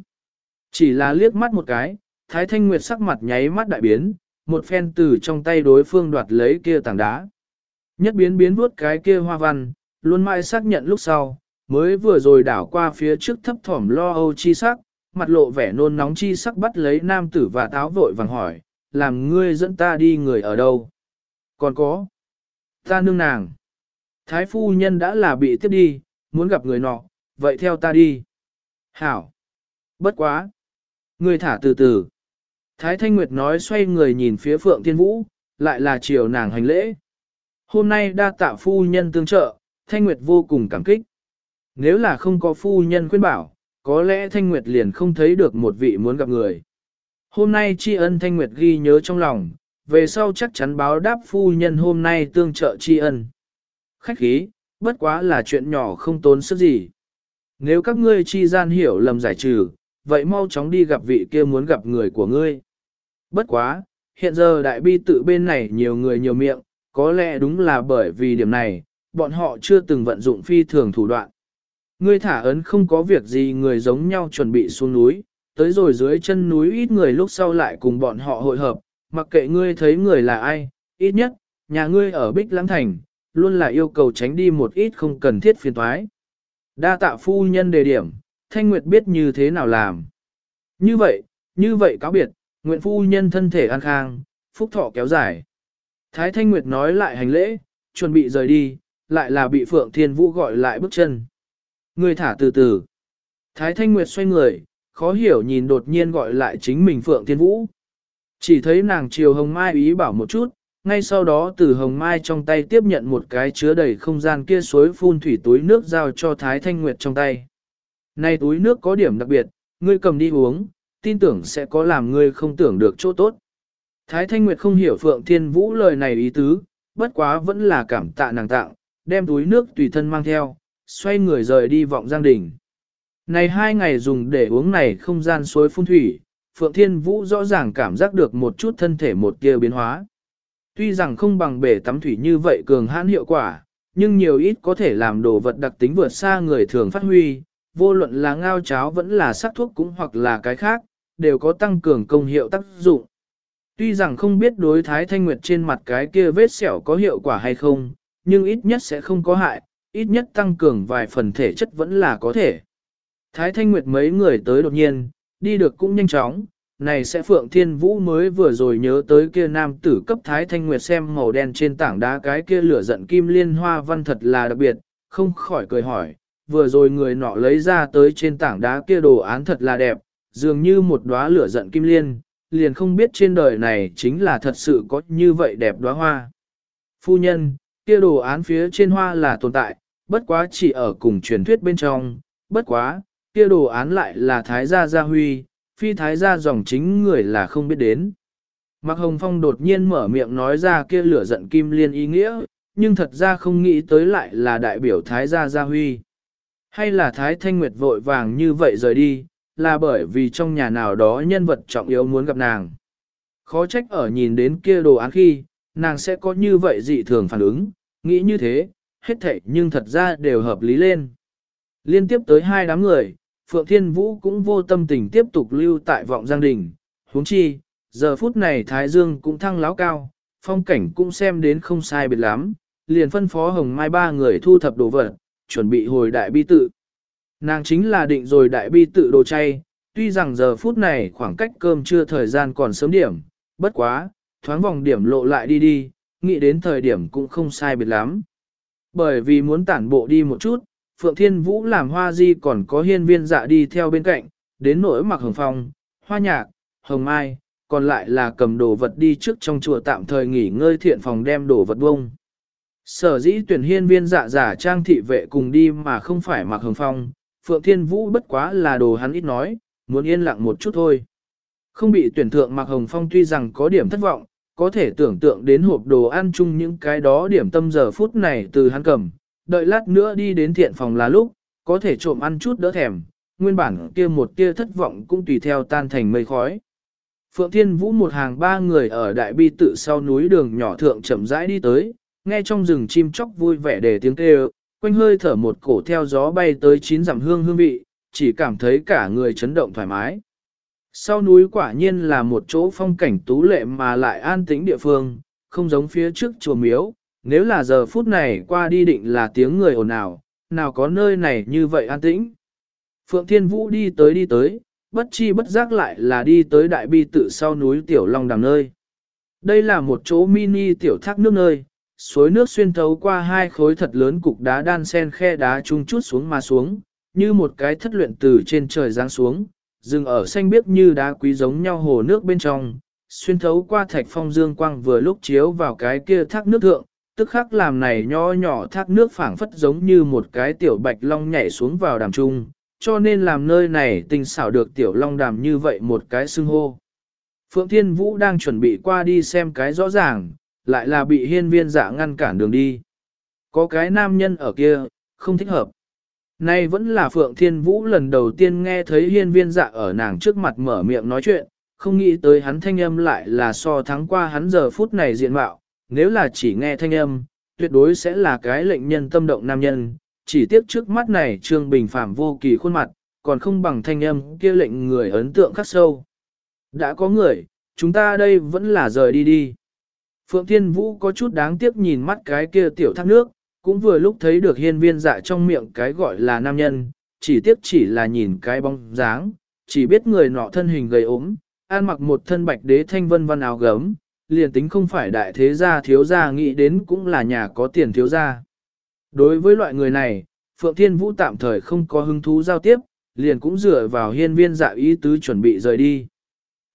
[SPEAKER 1] Chỉ là liếc mắt một cái, Thái Thanh Nguyệt sắc mặt nháy mắt đại biến, một phen từ trong tay đối phương đoạt lấy kia tảng đá. Nhất biến biến vuốt cái kia hoa văn, luôn mãi xác nhận lúc sau, mới vừa rồi đảo qua phía trước thấp thỏm lo âu chi sắc, mặt lộ vẻ nôn nóng chi sắc bắt lấy nam tử và táo vội vàng hỏi, làm ngươi dẫn ta đi người ở đâu? Còn có, ta nương nàng. Thái phu nhân đã là bị tiếp đi, muốn gặp người nọ, vậy theo ta đi. Hảo. Bất quá. Ngươi thả từ từ. Thái Thanh Nguyệt nói xoay người nhìn phía Phượng Thiên Vũ, lại là chiều nàng hành lễ. Hôm nay đa tạ phu nhân tương trợ, Thanh Nguyệt vô cùng cảm kích. Nếu là không có phu nhân khuyên bảo, có lẽ Thanh Nguyệt liền không thấy được một vị muốn gặp người. Hôm nay tri ân Thanh Nguyệt ghi nhớ trong lòng, về sau chắc chắn báo đáp phu nhân hôm nay tương trợ tri ân. Khách khí, bất quá là chuyện nhỏ không tốn sức gì. Nếu các ngươi chi gian hiểu lầm giải trừ, vậy mau chóng đi gặp vị kia muốn gặp người của ngươi. Bất quá, hiện giờ đại bi tự bên này nhiều người nhiều miệng, có lẽ đúng là bởi vì điểm này, bọn họ chưa từng vận dụng phi thường thủ đoạn. Ngươi thả ấn không có việc gì người giống nhau chuẩn bị xuống núi, tới rồi dưới chân núi ít người lúc sau lại cùng bọn họ hội hợp, mặc kệ ngươi thấy người là ai, ít nhất, nhà ngươi ở Bích Lãng Thành, luôn là yêu cầu tránh đi một ít không cần thiết phiền toái. Đa tạ phu nhân đề điểm, Thanh Nguyệt biết như thế nào làm. Như vậy, như vậy cáo biệt, nguyện phu nhân thân thể an khang, phúc thọ kéo dài. Thái Thanh Nguyệt nói lại hành lễ, chuẩn bị rời đi, lại là bị Phượng Thiên Vũ gọi lại bước chân. Người thả từ từ. Thái Thanh Nguyệt xoay người, khó hiểu nhìn đột nhiên gọi lại chính mình Phượng Thiên Vũ. Chỉ thấy nàng chiều Hồng Mai ý bảo một chút, ngay sau đó từ Hồng Mai trong tay tiếp nhận một cái chứa đầy không gian kia suối phun thủy túi nước giao cho Thái Thanh Nguyệt trong tay. Này túi nước có điểm đặc biệt, ngươi cầm đi uống, tin tưởng sẽ có làm ngươi không tưởng được chỗ tốt. Thái Thanh Nguyệt không hiểu Phượng Thiên Vũ lời này ý tứ, bất quá vẫn là cảm tạ nàng tặng, đem túi nước tùy thân mang theo, xoay người rời đi vọng giang đỉnh. Này hai ngày dùng để uống này không gian suối phun thủy, Phượng Thiên Vũ rõ ràng cảm giác được một chút thân thể một kia biến hóa. Tuy rằng không bằng bể tắm thủy như vậy cường hãn hiệu quả, nhưng nhiều ít có thể làm đồ vật đặc tính vượt xa người thường phát huy, vô luận là ngao cháo vẫn là sắc thuốc cũng hoặc là cái khác, đều có tăng cường công hiệu tác dụng. Tuy rằng không biết đối thái thanh nguyệt trên mặt cái kia vết sẹo có hiệu quả hay không, nhưng ít nhất sẽ không có hại, ít nhất tăng cường vài phần thể chất vẫn là có thể. Thái thanh nguyệt mấy người tới đột nhiên, đi được cũng nhanh chóng, này sẽ Phượng Thiên Vũ mới vừa rồi nhớ tới kia nam tử cấp Thái Thanh Nguyệt xem màu đen trên tảng đá cái kia lửa giận kim liên hoa văn thật là đặc biệt, không khỏi cười hỏi, vừa rồi người nọ lấy ra tới trên tảng đá kia đồ án thật là đẹp, dường như một đóa lửa giận kim liên, liền không biết trên đời này chính là thật sự có như vậy đẹp đóa hoa. Phu nhân, kia đồ án phía trên hoa là tồn tại, bất quá chỉ ở cùng truyền thuyết bên trong, bất quá, kia đồ án lại là thái gia gia huy, phi thái gia dòng chính người là không biết đến. Mạc Hồng Phong đột nhiên mở miệng nói ra kia lửa giận kim liên ý nghĩa, nhưng thật ra không nghĩ tới lại là đại biểu thái gia gia huy. Hay là thái thanh nguyệt vội vàng như vậy rời đi, là bởi vì trong nhà nào đó nhân vật trọng yếu muốn gặp nàng. Khó trách ở nhìn đến kia đồ án khi, nàng sẽ có như vậy dị thường phản ứng, nghĩ như thế, hết thảy nhưng thật ra đều hợp lý lên. Liên tiếp tới hai đám người, Phượng Thiên Vũ cũng vô tâm tình tiếp tục lưu tại vọng giang đình, huống chi, giờ phút này Thái Dương cũng thăng láo cao, phong cảnh cũng xem đến không sai biệt lắm, liền phân phó hồng mai ba người thu thập đồ vật, chuẩn bị hồi đại bi tự. Nàng chính là định rồi đại bi tự đồ chay, tuy rằng giờ phút này khoảng cách cơm trưa thời gian còn sớm điểm, bất quá, thoáng vòng điểm lộ lại đi đi, nghĩ đến thời điểm cũng không sai biệt lắm. Bởi vì muốn tản bộ đi một chút, Phượng Thiên Vũ làm hoa di còn có hiên viên dạ đi theo bên cạnh, đến nỗi mặc hồng phong, hoa nhạc, hồng mai, còn lại là cầm đồ vật đi trước trong chùa tạm thời nghỉ ngơi thiện phòng đem đồ vật bông. Sở dĩ tuyển hiên viên dạ giả trang thị vệ cùng đi mà không phải mặc hồng phong, Phượng Thiên Vũ bất quá là đồ hắn ít nói, muốn yên lặng một chút thôi. Không bị tuyển thượng mặc hồng phong tuy rằng có điểm thất vọng, có thể tưởng tượng đến hộp đồ ăn chung những cái đó điểm tâm giờ phút này từ hắn cầm, đợi lát nữa đi đến thiện phòng là lúc, có thể trộm ăn chút đỡ thèm, nguyên bản kia một tia thất vọng cũng tùy theo tan thành mây khói. Phượng Thiên Vũ một hàng ba người ở đại bi tự sau núi đường nhỏ thượng chậm rãi đi tới, nghe trong rừng chim chóc vui vẻ để tiếng kêu, quanh hơi thở một cổ theo gió bay tới chín dặm hương hương vị, chỉ cảm thấy cả người chấn động thoải mái. Sau núi quả nhiên là một chỗ phong cảnh tú lệ mà lại an tĩnh địa phương, không giống phía trước chùa miếu, nếu là giờ phút này qua đi định là tiếng người ồn ào, nào có nơi này như vậy an tĩnh. Phượng Thiên Vũ đi tới đi tới, bất chi bất giác lại là đi tới đại bi tự sau núi Tiểu Long Đàm nơi. Đây là một chỗ mini tiểu thác nước nơi, suối nước xuyên thấu qua hai khối thật lớn cục đá đan sen khe đá chung chút xuống mà xuống, như một cái thất luyện từ trên trời giáng xuống, dừng ở xanh biếc như đá quý giống nhau hồ nước bên trong, xuyên thấu qua thạch phong dương quang vừa lúc chiếu vào cái kia thác nước thượng, tức khắc làm này nho nhỏ thác nước phảng phất giống như một cái tiểu bạch long nhảy xuống vào đàm trung, cho nên làm nơi này tình xảo được tiểu long đàm như vậy một cái xưng hô. Phượng Thiên Vũ đang chuẩn bị qua đi xem cái rõ ràng, lại là bị hiên viên dạ ngăn cản đường đi. Có cái nam nhân ở kia, không thích hợp. Nay vẫn là Phượng Thiên Vũ lần đầu tiên nghe thấy hiên viên dạ ở nàng trước mặt mở miệng nói chuyện, không nghĩ tới hắn thanh âm lại là so thắng qua hắn giờ phút này diện mạo, nếu là chỉ nghe thanh âm, tuyệt đối sẽ là cái lệnh nhân tâm động nam nhân, chỉ tiếc trước mắt này Trương Bình Phạm vô kỳ khuôn mặt, còn không bằng thanh âm kia lệnh người ấn tượng khắc sâu. Đã có người, chúng ta đây vẫn là rời đi đi. Phượng Thiên Vũ có chút đáng tiếc nhìn mắt cái kia tiểu thác nước, cũng vừa lúc thấy được hiên viên dạ trong miệng cái gọi là nam nhân, chỉ tiếc chỉ là nhìn cái bóng dáng, chỉ biết người nọ thân hình gầy ốm, ăn mặc một thân bạch đế thanh vân văn áo gấm, liền tính không phải đại thế gia thiếu gia nghĩ đến cũng là nhà có tiền thiếu gia. Đối với loại người này, Phượng Thiên Vũ tạm thời không có hứng thú giao tiếp, liền cũng dựa vào hiên viên dạ ý tứ chuẩn bị rời đi.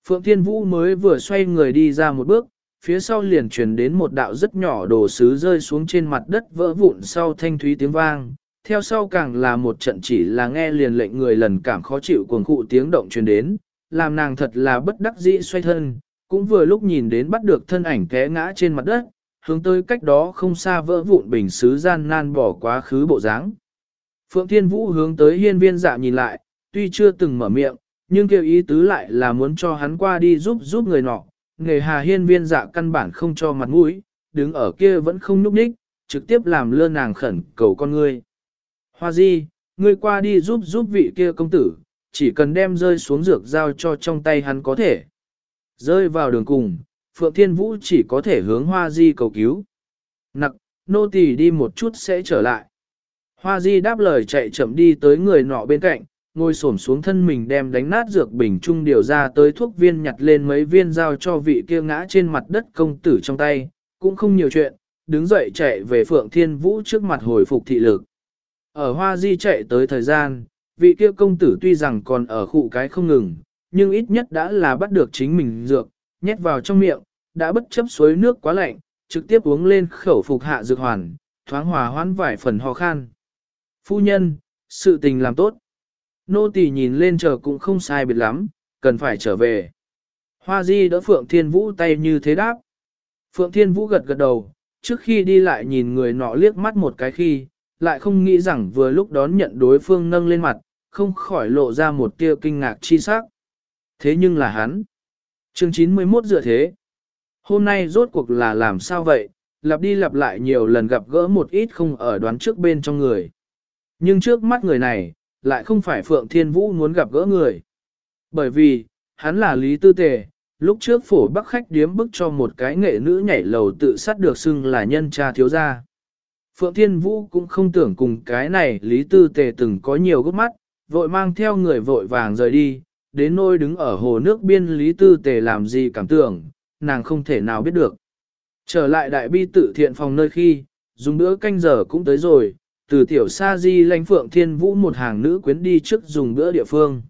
[SPEAKER 1] Phượng Thiên Vũ mới vừa xoay người đi ra một bước, phía sau liền truyền đến một đạo rất nhỏ đồ sứ rơi xuống trên mặt đất vỡ vụn sau thanh thúy tiếng vang. Theo sau càng là một trận chỉ là nghe liền lệnh người lần cảm khó chịu cuồng cụ tiếng động truyền đến, làm nàng thật là bất đắc dĩ xoay thân, cũng vừa lúc nhìn đến bắt được thân ảnh té ngã trên mặt đất, hướng tới cách đó không xa vỡ vụn bình sứ gian nan bỏ quá khứ bộ dáng. Phượng Thiên Vũ hướng tới hiên viên dạ nhìn lại, tuy chưa từng mở miệng, nhưng kêu ý tứ lại là muốn cho hắn qua đi giúp giúp người nọ, nghề hà hiên viên dạ căn bản không cho mặt mũi, đứng ở kia vẫn không nhúc nhích, trực tiếp làm lơ nàng khẩn cầu con ngươi. Hoa di, ngươi qua đi giúp giúp vị kia công tử, chỉ cần đem rơi xuống dược giao cho trong tay hắn có thể. Rơi vào đường cùng, Phượng Thiên Vũ chỉ có thể hướng Hoa Di cầu cứu. Nặc, nô tỳ đi một chút sẽ trở lại. Hoa Di đáp lời chạy chậm đi tới người nọ bên cạnh, ngồi xổm xuống thân mình đem đánh nát dược bình trung điều ra tới thuốc viên nhặt lên mấy viên giao cho vị kia ngã trên mặt đất công tử trong tay, cũng không nhiều chuyện, đứng dậy chạy về Phượng Thiên Vũ trước mặt hồi phục thị lực. Ở hoa di chạy tới thời gian, vị kia công tử tuy rằng còn ở khu cái không ngừng, nhưng ít nhất đã là bắt được chính mình dược, nhét vào trong miệng, đã bất chấp suối nước quá lạnh, trực tiếp uống lên khẩu phục hạ dược hoàn, thoáng hòa hoãn vài phần ho khan. Phu nhân, sự tình làm tốt. Nô tỳ nhìn lên chờ cũng không sai biệt lắm, cần phải trở về. Hoa di đỡ Phượng Thiên Vũ tay như thế đáp. Phượng Thiên Vũ gật gật đầu, trước khi đi lại nhìn người nọ liếc mắt một cái khi, lại không nghĩ rằng vừa lúc đón nhận đối phương nâng lên mặt, không khỏi lộ ra một tia kinh ngạc chi sắc. Thế nhưng là hắn. Chương 91 dựa thế. Hôm nay rốt cuộc là làm sao vậy, lặp đi lặp lại nhiều lần gặp gỡ một ít không ở đoán trước bên trong người. Nhưng trước mắt người này, lại không phải Phượng Thiên Vũ muốn gặp gỡ người. Bởi vì, hắn là Lý Tư Tề, lúc trước phổ bắc khách điếm bức cho một cái nghệ nữ nhảy lầu tự sát được xưng là nhân cha thiếu gia. Phượng Thiên Vũ cũng không tưởng cùng cái này Lý Tư Tề từng có nhiều gốc mắt, vội mang theo người vội vàng rời đi, đến nôi đứng ở hồ nước biên Lý Tư Tề làm gì cảm tưởng, nàng không thể nào biết được. Trở lại đại bi tự thiện phòng nơi khi, dùng bữa canh giờ cũng tới rồi, từ tiểu sa di lãnh Phượng Thiên Vũ một hàng nữ quyến đi trước dùng bữa địa phương.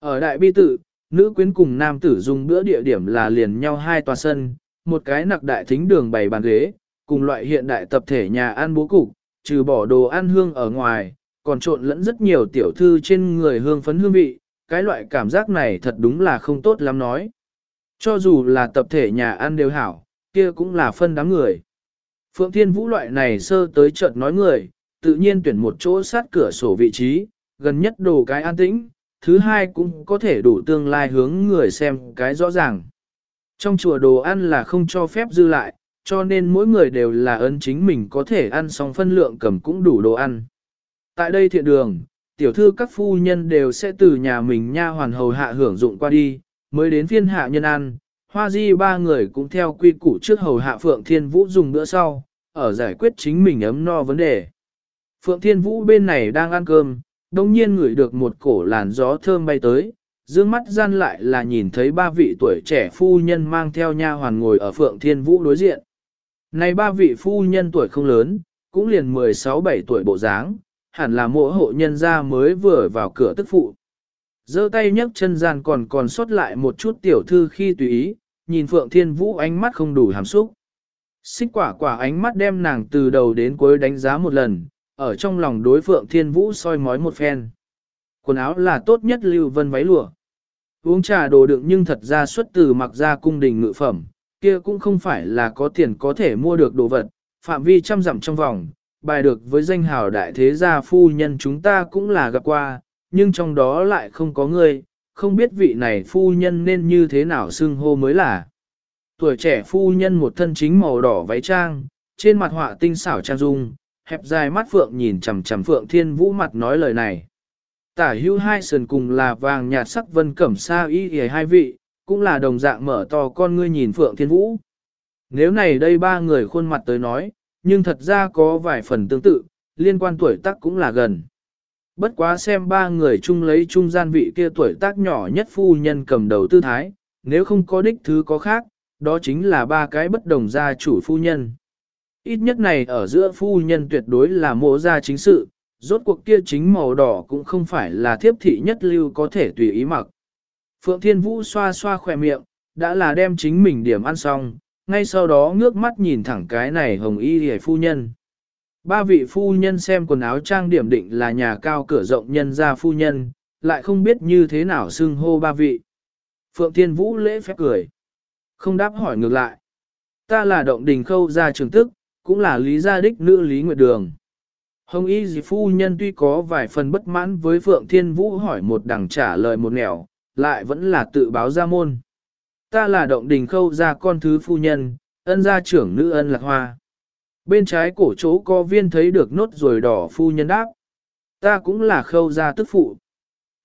[SPEAKER 1] Ở đại bi tự, nữ quyến cùng nam tử dùng bữa địa điểm là liền nhau hai tòa sân, một cái nặc đại thính đường bày bàn ghế, cùng loại hiện đại tập thể nhà ăn bố cục, trừ bỏ đồ ăn hương ở ngoài, còn trộn lẫn rất nhiều tiểu thư trên người hương phấn hương vị, cái loại cảm giác này thật đúng là không tốt lắm nói. Cho dù là tập thể nhà ăn đều hảo, kia cũng là phân đám người. Phượng Thiên Vũ loại này sơ tới chợt nói người, tự nhiên tuyển một chỗ sát cửa sổ vị trí, gần nhất đồ cái an tĩnh, thứ hai cũng có thể đủ tương lai hướng người xem cái rõ ràng. Trong chùa đồ ăn là không cho phép dư lại, cho nên mỗi người đều là ấn chính mình có thể ăn xong phân lượng cầm cũng đủ đồ ăn. Tại đây thiện đường, tiểu thư các phu nhân đều sẽ từ nhà mình nha hoàn hầu hạ hưởng dụng qua đi, mới đến phiên hạ nhân ăn. Hoa di ba người cũng theo quy củ trước hầu hạ Phượng Thiên Vũ dùng bữa sau, ở giải quyết chính mình ấm no vấn đề. Phượng Thiên Vũ bên này đang ăn cơm, đồng nhiên ngửi được một cổ làn gió thơm bay tới, dương mắt gian lại là nhìn thấy ba vị tuổi trẻ phu nhân mang theo nha hoàn ngồi ở Phượng Thiên Vũ đối diện. Này ba vị phu nhân tuổi không lớn, cũng liền 16-17 tuổi bộ dáng, hẳn là mỗi hộ nhân gia mới vừa vào cửa tức phụ. giơ tay nhấc chân gian còn còn sót lại một chút tiểu thư khi tùy ý, nhìn Phượng Thiên Vũ ánh mắt không đủ hàm xúc. Xích quả quả ánh mắt đem nàng từ đầu đến cuối đánh giá một lần, ở trong lòng đối Phượng Thiên Vũ soi mói một phen. Quần áo là tốt nhất lưu vân váy lụa. Uống trà đồ đựng nhưng thật ra xuất từ mặc ra cung đình ngự phẩm, kia cũng không phải là có tiền có thể mua được đồ vật, phạm vi trăm dặm trong vòng, bài được với danh hào đại thế gia phu nhân chúng ta cũng là gặp qua, nhưng trong đó lại không có người, không biết vị này phu nhân nên như thế nào xưng hô mới là. Tuổi trẻ phu nhân một thân chính màu đỏ váy trang, trên mặt họa tinh xảo trang dung, hẹp dài mắt phượng nhìn chằm chằm phượng thiên vũ mặt nói lời này. Tả hưu hai sườn cùng là vàng nhạt sắc vân cẩm sa y hề hai vị, cũng là đồng dạng mở to con ngươi nhìn phượng thiên vũ. Nếu này đây ba người khuôn mặt tới nói, nhưng thật ra có vài phần tương tự, liên quan tuổi tác cũng là gần. Bất quá xem ba người chung lấy trung gian vị kia tuổi tác nhỏ nhất phu nhân cầm đầu tư thái, nếu không có đích thứ có khác, đó chính là ba cái bất đồng gia chủ phu nhân. Ít nhất này ở giữa phu nhân tuyệt đối là mộ gia chính sự, rốt cuộc kia chính màu đỏ cũng không phải là thiếp thị nhất lưu có thể tùy ý mặc. Phượng Thiên Vũ xoa xoa khỏe miệng, đã là đem chính mình điểm ăn xong, ngay sau đó ngước mắt nhìn thẳng cái này hồng y hề phu nhân. Ba vị phu nhân xem quần áo trang điểm định là nhà cao cửa rộng nhân gia phu nhân, lại không biết như thế nào xưng hô ba vị. Phượng Thiên Vũ lễ phép cười. Không đáp hỏi ngược lại. Ta là động đình khâu gia trường tức, cũng là lý gia đích nữ lý nguyệt đường. Hồng y dì phu nhân tuy có vài phần bất mãn với Phượng Thiên Vũ hỏi một đằng trả lời một nẻo, lại vẫn là tự báo ra môn. Ta là động đình khâu gia con thứ phu nhân, ân gia trưởng nữ ân lạc hoa. Bên trái cổ chỗ có viên thấy được nốt rồi đỏ phu nhân đáp. Ta cũng là khâu gia tức phụ.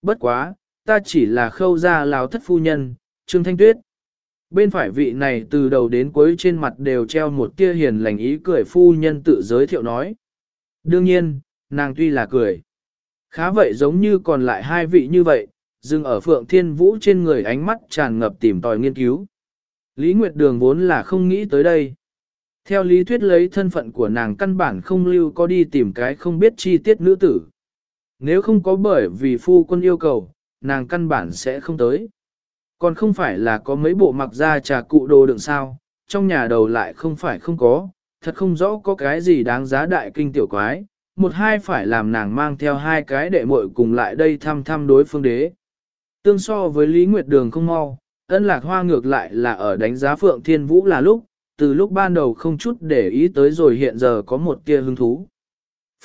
[SPEAKER 1] Bất quá, ta chỉ là khâu gia láo thất phu nhân, Trương Thanh Tuyết. Bên phải vị này từ đầu đến cuối trên mặt đều treo một tia hiền lành ý cười phu nhân tự giới thiệu nói. Đương nhiên, nàng tuy là cười. Khá vậy giống như còn lại hai vị như vậy, dừng ở Phượng Thiên Vũ trên người ánh mắt tràn ngập tìm tòi nghiên cứu. Lý Nguyệt Đường vốn là không nghĩ tới đây. Theo lý thuyết lấy thân phận của nàng căn bản không lưu có đi tìm cái không biết chi tiết nữ tử. Nếu không có bởi vì phu quân yêu cầu, nàng căn bản sẽ không tới. Còn không phải là có mấy bộ mặc ra trà cụ đồ đựng sao, trong nhà đầu lại không phải không có, thật không rõ có cái gì đáng giá đại kinh tiểu quái, một hai phải làm nàng mang theo hai cái đệ muội cùng lại đây thăm thăm đối phương đế. Tương so với Lý Nguyệt Đường không mau, ân lạc hoa ngược lại là ở đánh giá Phượng Thiên Vũ là lúc, từ lúc ban đầu không chút để ý tới rồi hiện giờ có một tia hứng thú.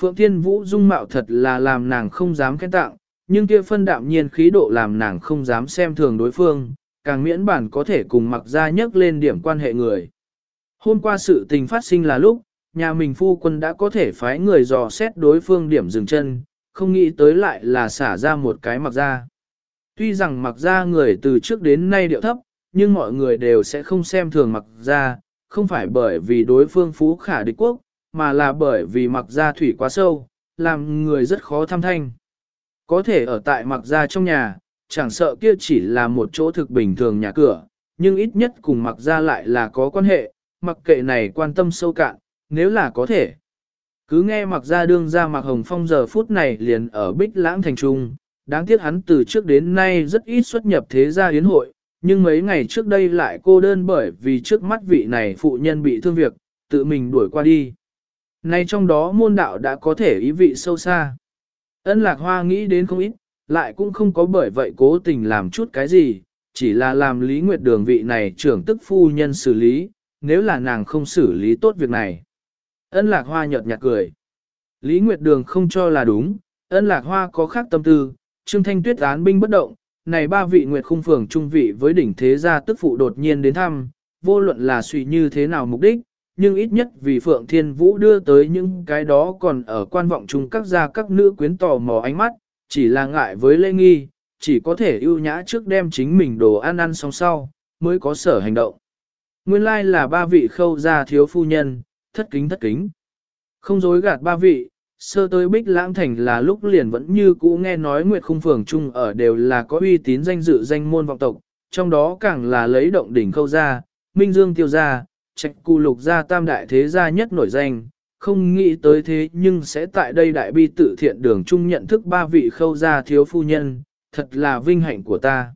[SPEAKER 1] Phượng Thiên Vũ dung mạo thật là làm nàng không dám khen tặng, nhưng kia phân đạm nhiên khí độ làm nàng không dám xem thường đối phương, càng miễn bản có thể cùng mặc ra nhấc lên điểm quan hệ người. Hôm qua sự tình phát sinh là lúc, nhà mình phu quân đã có thể phái người dò xét đối phương điểm dừng chân, không nghĩ tới lại là xả ra một cái mặc ra. Tuy rằng mặc ra người từ trước đến nay điệu thấp, nhưng mọi người đều sẽ không xem thường mặc ra, không phải bởi vì đối phương phú khả địch quốc, mà là bởi vì mặc ra thủy quá sâu, làm người rất khó tham thanh. Có thể ở tại mặc ra trong nhà, chẳng sợ kia chỉ là một chỗ thực bình thường nhà cửa, nhưng ít nhất cùng mặc ra lại là có quan hệ, mặc kệ này quan tâm sâu cạn, nếu là có thể. Cứ nghe mặc ra đương ra mặc hồng phong giờ phút này liền ở bích lãng thành trung, đáng tiếc hắn từ trước đến nay rất ít xuất nhập thế gia yến hội, nhưng mấy ngày trước đây lại cô đơn bởi vì trước mắt vị này phụ nhân bị thương việc, tự mình đuổi qua đi. Nay trong đó môn đạo đã có thể ý vị sâu xa. Ân lạc hoa nghĩ đến không ít, lại cũng không có bởi vậy cố tình làm chút cái gì, chỉ là làm Lý Nguyệt Đường vị này trưởng tức phu nhân xử lý, nếu là nàng không xử lý tốt việc này. Ân lạc hoa nhợt nhạt cười. Lý Nguyệt Đường không cho là đúng, ân lạc hoa có khác tâm tư, Trương Thanh Tuyết án binh bất động, này ba vị Nguyệt khung phường trung vị với đỉnh thế gia tức phụ đột nhiên đến thăm, vô luận là suy như thế nào mục đích, nhưng ít nhất vì Phượng Thiên Vũ đưa tới những cái đó còn ở quan vọng chung các gia các nữ quyến tò mò ánh mắt, chỉ là ngại với lê nghi, chỉ có thể ưu nhã trước đem chính mình đồ ăn ăn xong sau, mới có sở hành động. Nguyên lai like là ba vị khâu gia thiếu phu nhân, thất kính thất kính. Không dối gạt ba vị, sơ tới Bích Lãng Thành là lúc liền vẫn như cũ nghe nói Nguyệt Khung Phường Trung ở đều là có uy tín danh dự danh môn vọng tộc, trong đó càng là lấy động đỉnh khâu gia, Minh Dương tiêu gia, trạch cụ lục gia tam đại thế gia nhất nổi danh, không nghĩ tới thế nhưng sẽ tại đây đại bi tự thiện đường chung nhận thức ba vị khâu gia thiếu phu nhân, thật là vinh hạnh của ta.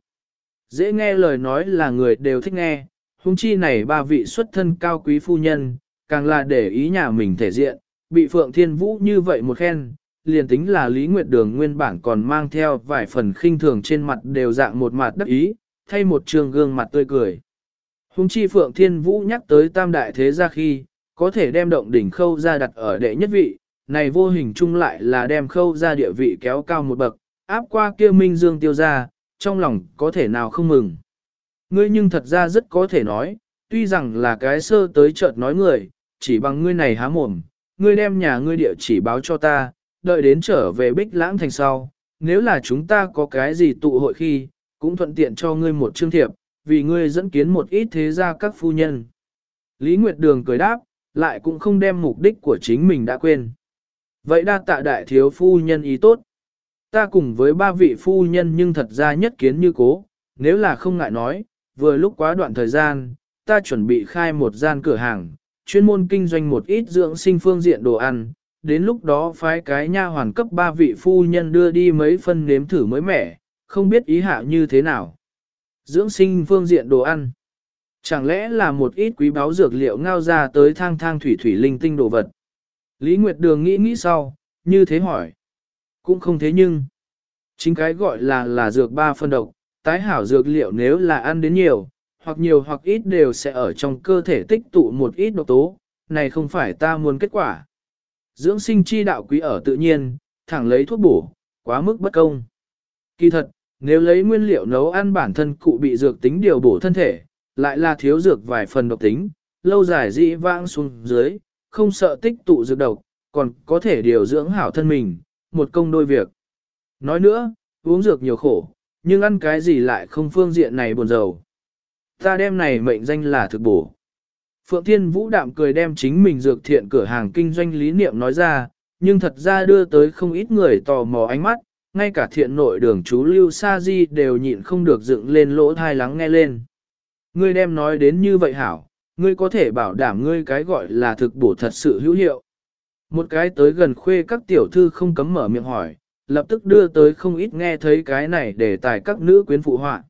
[SPEAKER 1] Dễ nghe lời nói là người đều thích nghe, huống chi này ba vị xuất thân cao quý phu nhân, càng là để ý nhà mình thể diện, bị Phượng Thiên Vũ như vậy một khen, liền tính là Lý Nguyệt Đường nguyên bản còn mang theo vài phần khinh thường trên mặt đều dạng một mặt đắc ý, thay một trường gương mặt tươi cười. Hùng chi Phượng Thiên Vũ nhắc tới tam đại thế gia khi, có thể đem động đỉnh khâu ra đặt ở đệ nhất vị, này vô hình chung lại là đem khâu ra địa vị kéo cao một bậc, áp qua kia minh dương tiêu ra, trong lòng có thể nào không mừng. Ngươi nhưng thật ra rất có thể nói, tuy rằng là cái sơ tới chợt nói người, chỉ bằng ngươi này há mồm, ngươi đem nhà ngươi địa chỉ báo cho ta, đợi đến trở về bích lãng thành sau, nếu là chúng ta có cái gì tụ hội khi, cũng thuận tiện cho ngươi một chương thiệp, vì ngươi dẫn kiến một ít thế gia các phu nhân. Lý Nguyệt Đường cười đáp, lại cũng không đem mục đích của chính mình đã quên. Vậy đa tạ đại thiếu phu nhân ý tốt. Ta cùng với ba vị phu nhân nhưng thật ra nhất kiến như cố, nếu là không ngại nói, vừa lúc quá đoạn thời gian, ta chuẩn bị khai một gian cửa hàng, chuyên môn kinh doanh một ít dưỡng sinh phương diện đồ ăn, đến lúc đó phái cái nha hoàn cấp ba vị phu nhân đưa đi mấy phân nếm thử mới mẻ, không biết ý hạ như thế nào. Dưỡng sinh phương diện đồ ăn. Chẳng lẽ là một ít quý báu dược liệu ngao ra tới thang thang thủy thủy linh tinh đồ vật. Lý Nguyệt Đường nghĩ nghĩ sau, như thế hỏi. Cũng không thế nhưng. Chính cái gọi là là dược ba phân độc, tái hảo dược liệu nếu là ăn đến nhiều, hoặc nhiều hoặc ít đều sẽ ở trong cơ thể tích tụ một ít độc tố, này không phải ta muốn kết quả. Dưỡng sinh chi đạo quý ở tự nhiên, thẳng lấy thuốc bổ, quá mức bất công. Kỳ thật, nếu lấy nguyên liệu nấu ăn bản thân cụ bị dược tính điều bổ thân thể, lại là thiếu dược vài phần độc tính, lâu dài dị vãng xuống dưới, không sợ tích tụ dược độc, còn có thể điều dưỡng hảo thân mình, một công đôi việc. Nói nữa, uống dược nhiều khổ, nhưng ăn cái gì lại không phương diện này buồn rầu. Ta đem này mệnh danh là thực bổ. Phượng Thiên Vũ đạm cười đem chính mình dược thiện cửa hàng kinh doanh lý niệm nói ra, nhưng thật ra đưa tới không ít người tò mò ánh mắt, ngay cả thiện nội đường chú Lưu Sa Di đều nhịn không được dựng lên lỗ thai lắng nghe lên. Ngươi đem nói đến như vậy hảo, ngươi có thể bảo đảm ngươi cái gọi là thực bổ thật sự hữu hiệu. Một cái tới gần khuê các tiểu thư không cấm mở miệng hỏi, lập tức đưa tới không ít nghe thấy cái này để tài các nữ quyến phụ họa.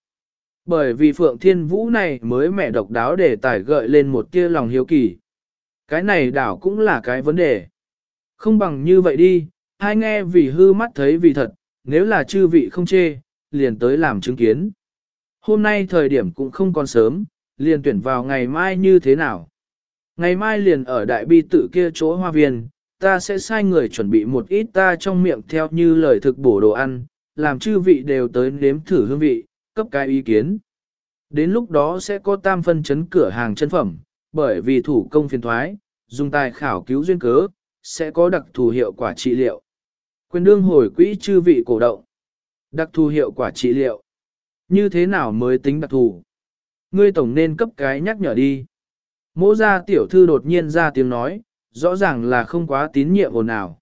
[SPEAKER 1] Bởi vì Phượng Thiên Vũ này mới mẹ độc đáo để tài gợi lên một tia lòng hiếu kỳ. Cái này đảo cũng là cái vấn đề. Không bằng như vậy đi, hai nghe vì hư mắt thấy vì thật, nếu là chư vị không chê, liền tới làm chứng kiến. Hôm nay thời điểm cũng không còn sớm, liền tuyển vào ngày mai như thế nào. Ngày mai liền ở đại bi tự kia chỗ hoa viên, ta sẽ sai người chuẩn bị một ít ta trong miệng theo như lời thực bổ đồ ăn, làm chư vị đều tới nếm thử hương vị, cấp cái ý kiến. Đến lúc đó sẽ có tam phân chấn cửa hàng chân phẩm, bởi vì thủ công phiền thoái, dùng tài khảo cứu duyên cớ, sẽ có đặc thù hiệu quả trị liệu. Quyền đương hồi quỹ chư vị cổ động. Đặc thù hiệu quả trị liệu. Như thế nào mới tính đặc thù? Ngươi tổng nên cấp cái nhắc nhở đi. Mỗ gia tiểu thư đột nhiên ra tiếng nói, rõ ràng là không quá tín nhiệm ồn nào.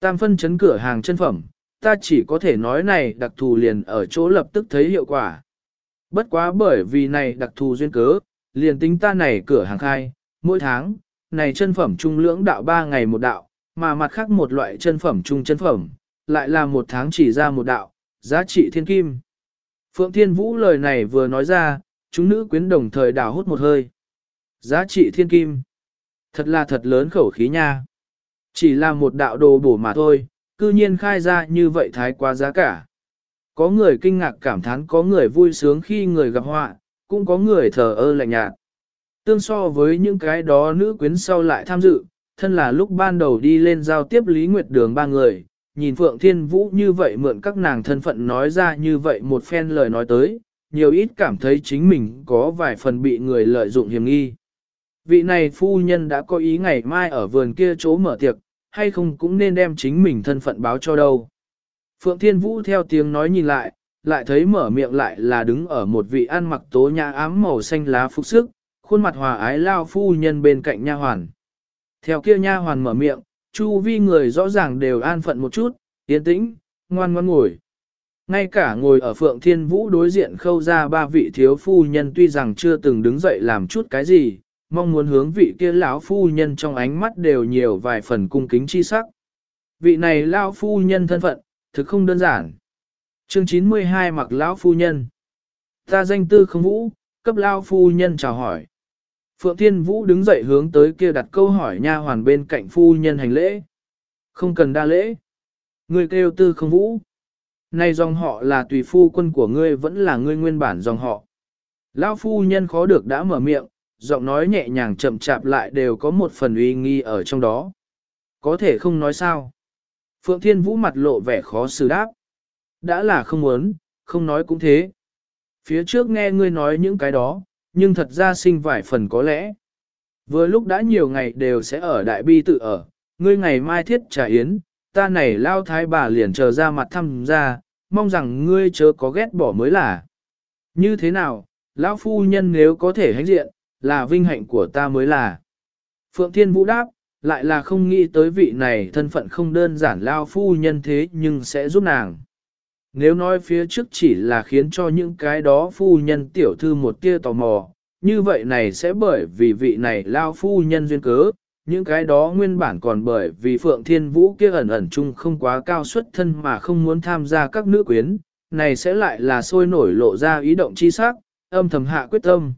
[SPEAKER 1] Tam phân chấn cửa hàng chân phẩm, ta chỉ có thể nói này đặc thù liền ở chỗ lập tức thấy hiệu quả. Bất quá bởi vì này đặc thù duyên cớ, liền tính ta này cửa hàng khai, mỗi tháng, này chân phẩm trung lưỡng đạo ba ngày một đạo, mà mặt khác một loại chân phẩm trung chân phẩm, lại là một tháng chỉ ra một đạo, giá trị thiên kim. Phượng Thiên Vũ lời này vừa nói ra, chúng nữ quyến đồng thời đào hút một hơi. Giá trị thiên kim. Thật là thật lớn khẩu khí nha. Chỉ là một đạo đồ bổ mà thôi, cư nhiên khai ra như vậy thái quá giá cả. Có người kinh ngạc cảm thán có người vui sướng khi người gặp họa, cũng có người thờ ơ lạnh nhạt. Tương so với những cái đó nữ quyến sau lại tham dự, thân là lúc ban đầu đi lên giao tiếp Lý Nguyệt Đường ba người, nhìn Phượng Thiên Vũ như vậy mượn các nàng thân phận nói ra như vậy một phen lời nói tới, nhiều ít cảm thấy chính mình có vài phần bị người lợi dụng hiểm nghi. Vị này phu nhân đã có ý ngày mai ở vườn kia chỗ mở tiệc, hay không cũng nên đem chính mình thân phận báo cho đâu. Phượng Thiên Vũ theo tiếng nói nhìn lại, lại thấy mở miệng lại là đứng ở một vị ăn mặc tố nhã ám màu xanh lá phục sức, khuôn mặt hòa ái lao phu nhân bên cạnh nha hoàn. Theo kia nha hoàn mở miệng, chu vi người rõ ràng đều an phận một chút, yên tĩnh, ngoan ngoan ngồi. Ngay cả ngồi ở Phượng Thiên Vũ đối diện khâu ra ba vị thiếu phu nhân tuy rằng chưa từng đứng dậy làm chút cái gì, mong muốn hướng vị kia lão phu nhân trong ánh mắt đều nhiều vài phần cung kính chi sắc. Vị này lão phu nhân thân phận, thực không đơn giản. Chương 92 mặc lão phu nhân. Ta danh tư không vũ, cấp lão phu nhân chào hỏi. Phượng Thiên Vũ đứng dậy hướng tới kia đặt câu hỏi nha hoàn bên cạnh phu nhân hành lễ. Không cần đa lễ. Ngươi kêu tư không vũ. Này dòng họ là tùy phu quân của ngươi vẫn là ngươi nguyên bản dòng họ. Lão phu nhân khó được đã mở miệng, giọng nói nhẹ nhàng chậm chạp lại đều có một phần uy nghi ở trong đó. Có thể không nói sao. Phượng Thiên Vũ mặt lộ vẻ khó xử đáp. Đã là không muốn, không nói cũng thế. Phía trước nghe ngươi nói những cái đó, nhưng thật ra sinh vài phần có lẽ. Vừa lúc đã nhiều ngày đều sẽ ở đại bi tự ở, ngươi ngày mai thiết trả yến, ta này lao thái bà liền chờ ra mặt thăm ra, mong rằng ngươi chớ có ghét bỏ mới là. Như thế nào, lão phu nhân nếu có thể hãnh diện, là vinh hạnh của ta mới là. Phượng Thiên Vũ đáp, lại là không nghĩ tới vị này thân phận không đơn giản lao phu nhân thế nhưng sẽ giúp nàng. Nếu nói phía trước chỉ là khiến cho những cái đó phu nhân tiểu thư một tia tò mò, như vậy này sẽ bởi vì vị này lao phu nhân duyên cớ, những cái đó nguyên bản còn bởi vì Phượng Thiên Vũ kia ẩn ẩn chung không quá cao xuất thân mà không muốn tham gia các nữ quyến, này sẽ lại là sôi nổi lộ ra ý động chi sắc, âm thầm hạ quyết tâm.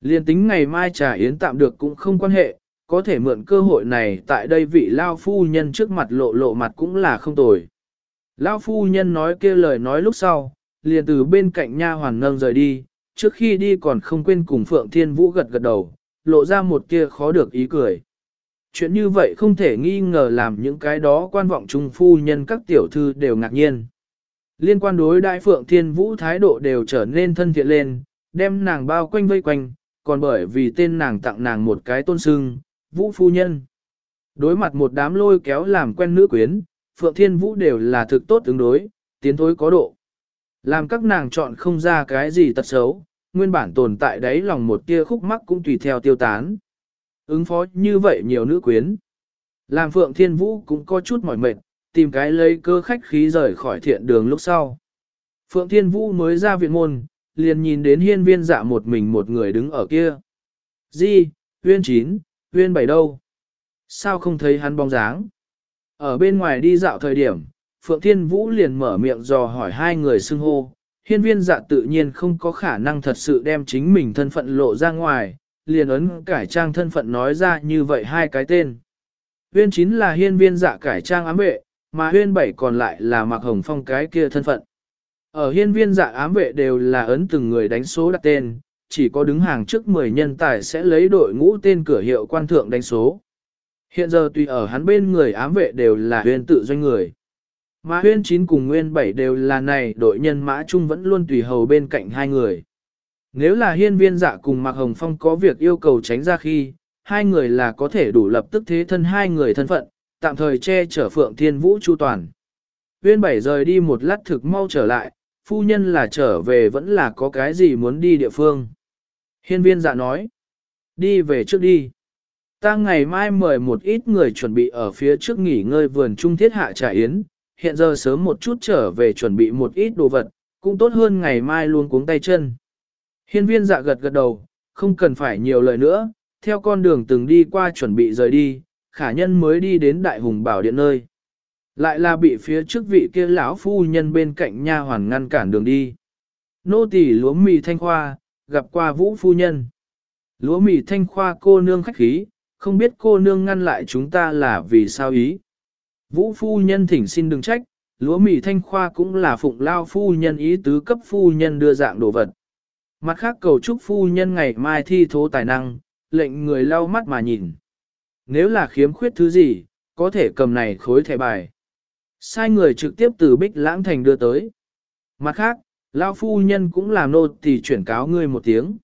[SPEAKER 1] Liên tính ngày mai trà yến tạm được cũng không quan hệ, có thể mượn cơ hội này tại đây vị lao phu nhân trước mặt lộ lộ mặt cũng là không tồi. Lão phu nhân nói kia lời nói lúc sau, liền từ bên cạnh nha hoàn nâng rời đi, trước khi đi còn không quên cùng Phượng Thiên Vũ gật gật đầu, lộ ra một kia khó được ý cười. Chuyện như vậy không thể nghi ngờ làm những cái đó quan vọng trung phu nhân các tiểu thư đều ngạc nhiên. Liên quan đối đại Phượng Thiên Vũ thái độ đều trở nên thân thiện lên, đem nàng bao quanh vây quanh, còn bởi vì tên nàng tặng nàng một cái tôn sưng, Vũ Phu Nhân. Đối mặt một đám lôi kéo làm quen nữ quyến, Phượng Thiên Vũ đều là thực tốt ứng đối, tiến thối có độ. Làm các nàng chọn không ra cái gì tật xấu, nguyên bản tồn tại đấy lòng một tia khúc mắc cũng tùy theo tiêu tán. Ứng phó như vậy nhiều nữ quyến. Làm Phượng Thiên Vũ cũng có chút mỏi mệt, tìm cái lấy cơ khách khí rời khỏi thiện đường lúc sau. Phượng Thiên Vũ mới ra viện môn, liền nhìn đến hiên viên dạ một mình một người đứng ở kia. Di, huyên chín, huyên bảy đâu? Sao không thấy hắn bóng dáng? Ở bên ngoài đi dạo thời điểm, Phượng Thiên Vũ liền mở miệng dò hỏi hai người xưng hô. Hiên viên dạ tự nhiên không có khả năng thật sự đem chính mình thân phận lộ ra ngoài, liền ấn cải trang thân phận nói ra như vậy hai cái tên. Huyên chín là hiên viên dạ cải trang ám vệ, mà huyên bảy còn lại là mặc hồng phong cái kia thân phận. Ở hiên viên dạ ám vệ đều là ấn từng người đánh số đặt tên, chỉ có đứng hàng trước 10 nhân tài sẽ lấy đội ngũ tên cửa hiệu quan thượng đánh số. Hiện giờ tùy ở hắn bên người ám vệ đều là huyên tự doanh người. Mà huyên chín cùng nguyên bảy đều là này đội nhân mã chung vẫn luôn tùy hầu bên cạnh hai người. Nếu là hiên viên dạ cùng Mạc Hồng Phong có việc yêu cầu tránh ra khi, hai người là có thể đủ lập tức thế thân hai người thân phận, tạm thời che chở Phượng Thiên Vũ chu toàn. Huyên bảy rời đi một lát thực mau trở lại, phu nhân là trở về vẫn là có cái gì muốn đi địa phương. Hiên viên dạ nói, đi về trước đi. Ta ngày mai mời một ít người chuẩn bị ở phía trước nghỉ ngơi vườn trung thiết hạ trà yến, hiện giờ sớm một chút trở về chuẩn bị một ít đồ vật, cũng tốt hơn ngày mai luôn cuống tay chân. Hiên viên dạ gật gật đầu, không cần phải nhiều lời nữa, theo con đường từng đi qua chuẩn bị rời đi, khả nhân mới đi đến đại hùng bảo điện nơi. Lại là bị phía trước vị kia lão phu nhân bên cạnh nha hoàn ngăn cản đường đi. Nô tỳ lúa mì thanh khoa, gặp qua vũ phu nhân. Lúa mì thanh khoa cô nương khách khí, không biết cô nương ngăn lại chúng ta là vì sao ý. Vũ phu nhân thỉnh xin đừng trách, lúa mì thanh khoa cũng là phụng lao phu nhân ý tứ cấp phu nhân đưa dạng đồ vật. Mặt khác cầu chúc phu nhân ngày mai thi thố tài năng, lệnh người lau mắt mà nhìn. Nếu là khiếm khuyết thứ gì, có thể cầm này khối thẻ bài. Sai người trực tiếp từ Bích Lãng Thành đưa tới. Mặt khác, Lao phu nhân cũng làm nô thì chuyển cáo ngươi một tiếng.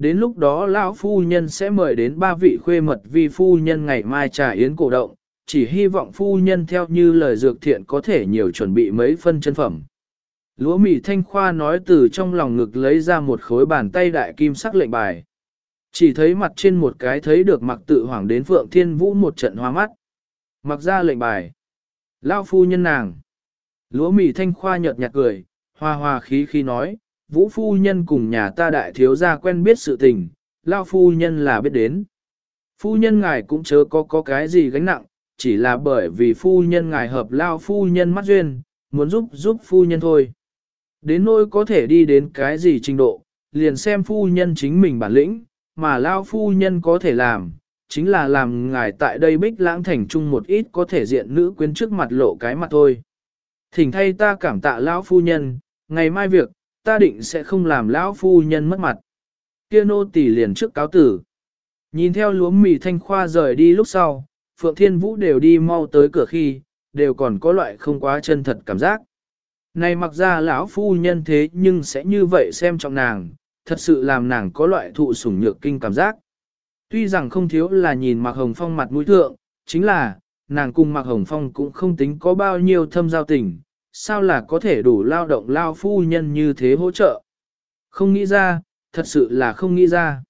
[SPEAKER 1] Đến lúc đó Lão phu nhân sẽ mời đến ba vị khuê mật vi phu nhân ngày mai trà yến cổ động, chỉ hy vọng phu nhân theo như lời dược thiện có thể nhiều chuẩn bị mấy phân chân phẩm. Lúa mì thanh khoa nói từ trong lòng ngực lấy ra một khối bàn tay đại kim sắc lệnh bài. Chỉ thấy mặt trên một cái thấy được mặc tự hoàng đến Phượng Thiên Vũ một trận hoa mắt. Mặc ra lệnh bài. Lao phu nhân nàng. Lúa mì thanh khoa nhợt nhạt cười, hoa hoa khí khí nói, Vũ phu nhân cùng nhà ta đại thiếu gia quen biết sự tình, Lao phu nhân là biết đến. Phu nhân ngài cũng chớ có có cái gì gánh nặng, chỉ là bởi vì phu nhân ngài hợp Lao phu nhân mắt duyên, muốn giúp giúp phu nhân thôi. Đến nỗi có thể đi đến cái gì trình độ, liền xem phu nhân chính mình bản lĩnh, mà lao phu nhân có thể làm, chính là làm ngài tại đây bích lãng thành chung một ít có thể diện nữ quyến trước mặt lộ cái mặt thôi. Thỉnh thay ta cảm tạ lão phu nhân, ngày mai việc, ta định sẽ không làm lão phu nhân mất mặt. Kia nô tỳ liền trước cáo tử. Nhìn theo lúa mì thanh khoa rời đi lúc sau, Phượng Thiên Vũ đều đi mau tới cửa khi, đều còn có loại không quá chân thật cảm giác. Này mặc ra lão phu nhân thế nhưng sẽ như vậy xem trọng nàng, thật sự làm nàng có loại thụ sủng nhược kinh cảm giác. Tuy rằng không thiếu là nhìn Mạc Hồng Phong mặt mũi thượng, chính là, nàng cùng Mạc Hồng Phong cũng không tính có bao nhiêu thâm giao tình, sao là có thể đủ lao động lao phu nhân như thế hỗ trợ. Không nghĩ ra, thật sự là không nghĩ ra.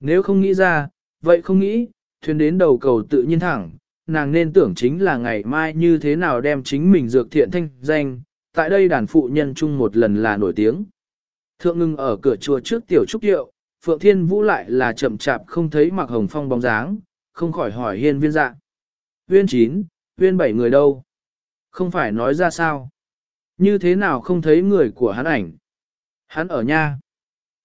[SPEAKER 1] Nếu không nghĩ ra, vậy không nghĩ, thuyền đến đầu cầu tự nhiên thẳng, nàng nên tưởng chính là ngày mai như thế nào đem chính mình dược thiện thanh danh, tại đây đàn phụ nhân chung một lần là nổi tiếng. Thượng ngưng ở cửa chùa trước tiểu trúc tiệu, Phượng Thiên Vũ lại là chậm chạp không thấy mặc hồng phong bóng dáng, không khỏi hỏi hiên viên dạ. Viên chín, viên bảy người đâu? Không phải nói ra sao? Như thế nào không thấy người của hắn ảnh? Hắn ở nha.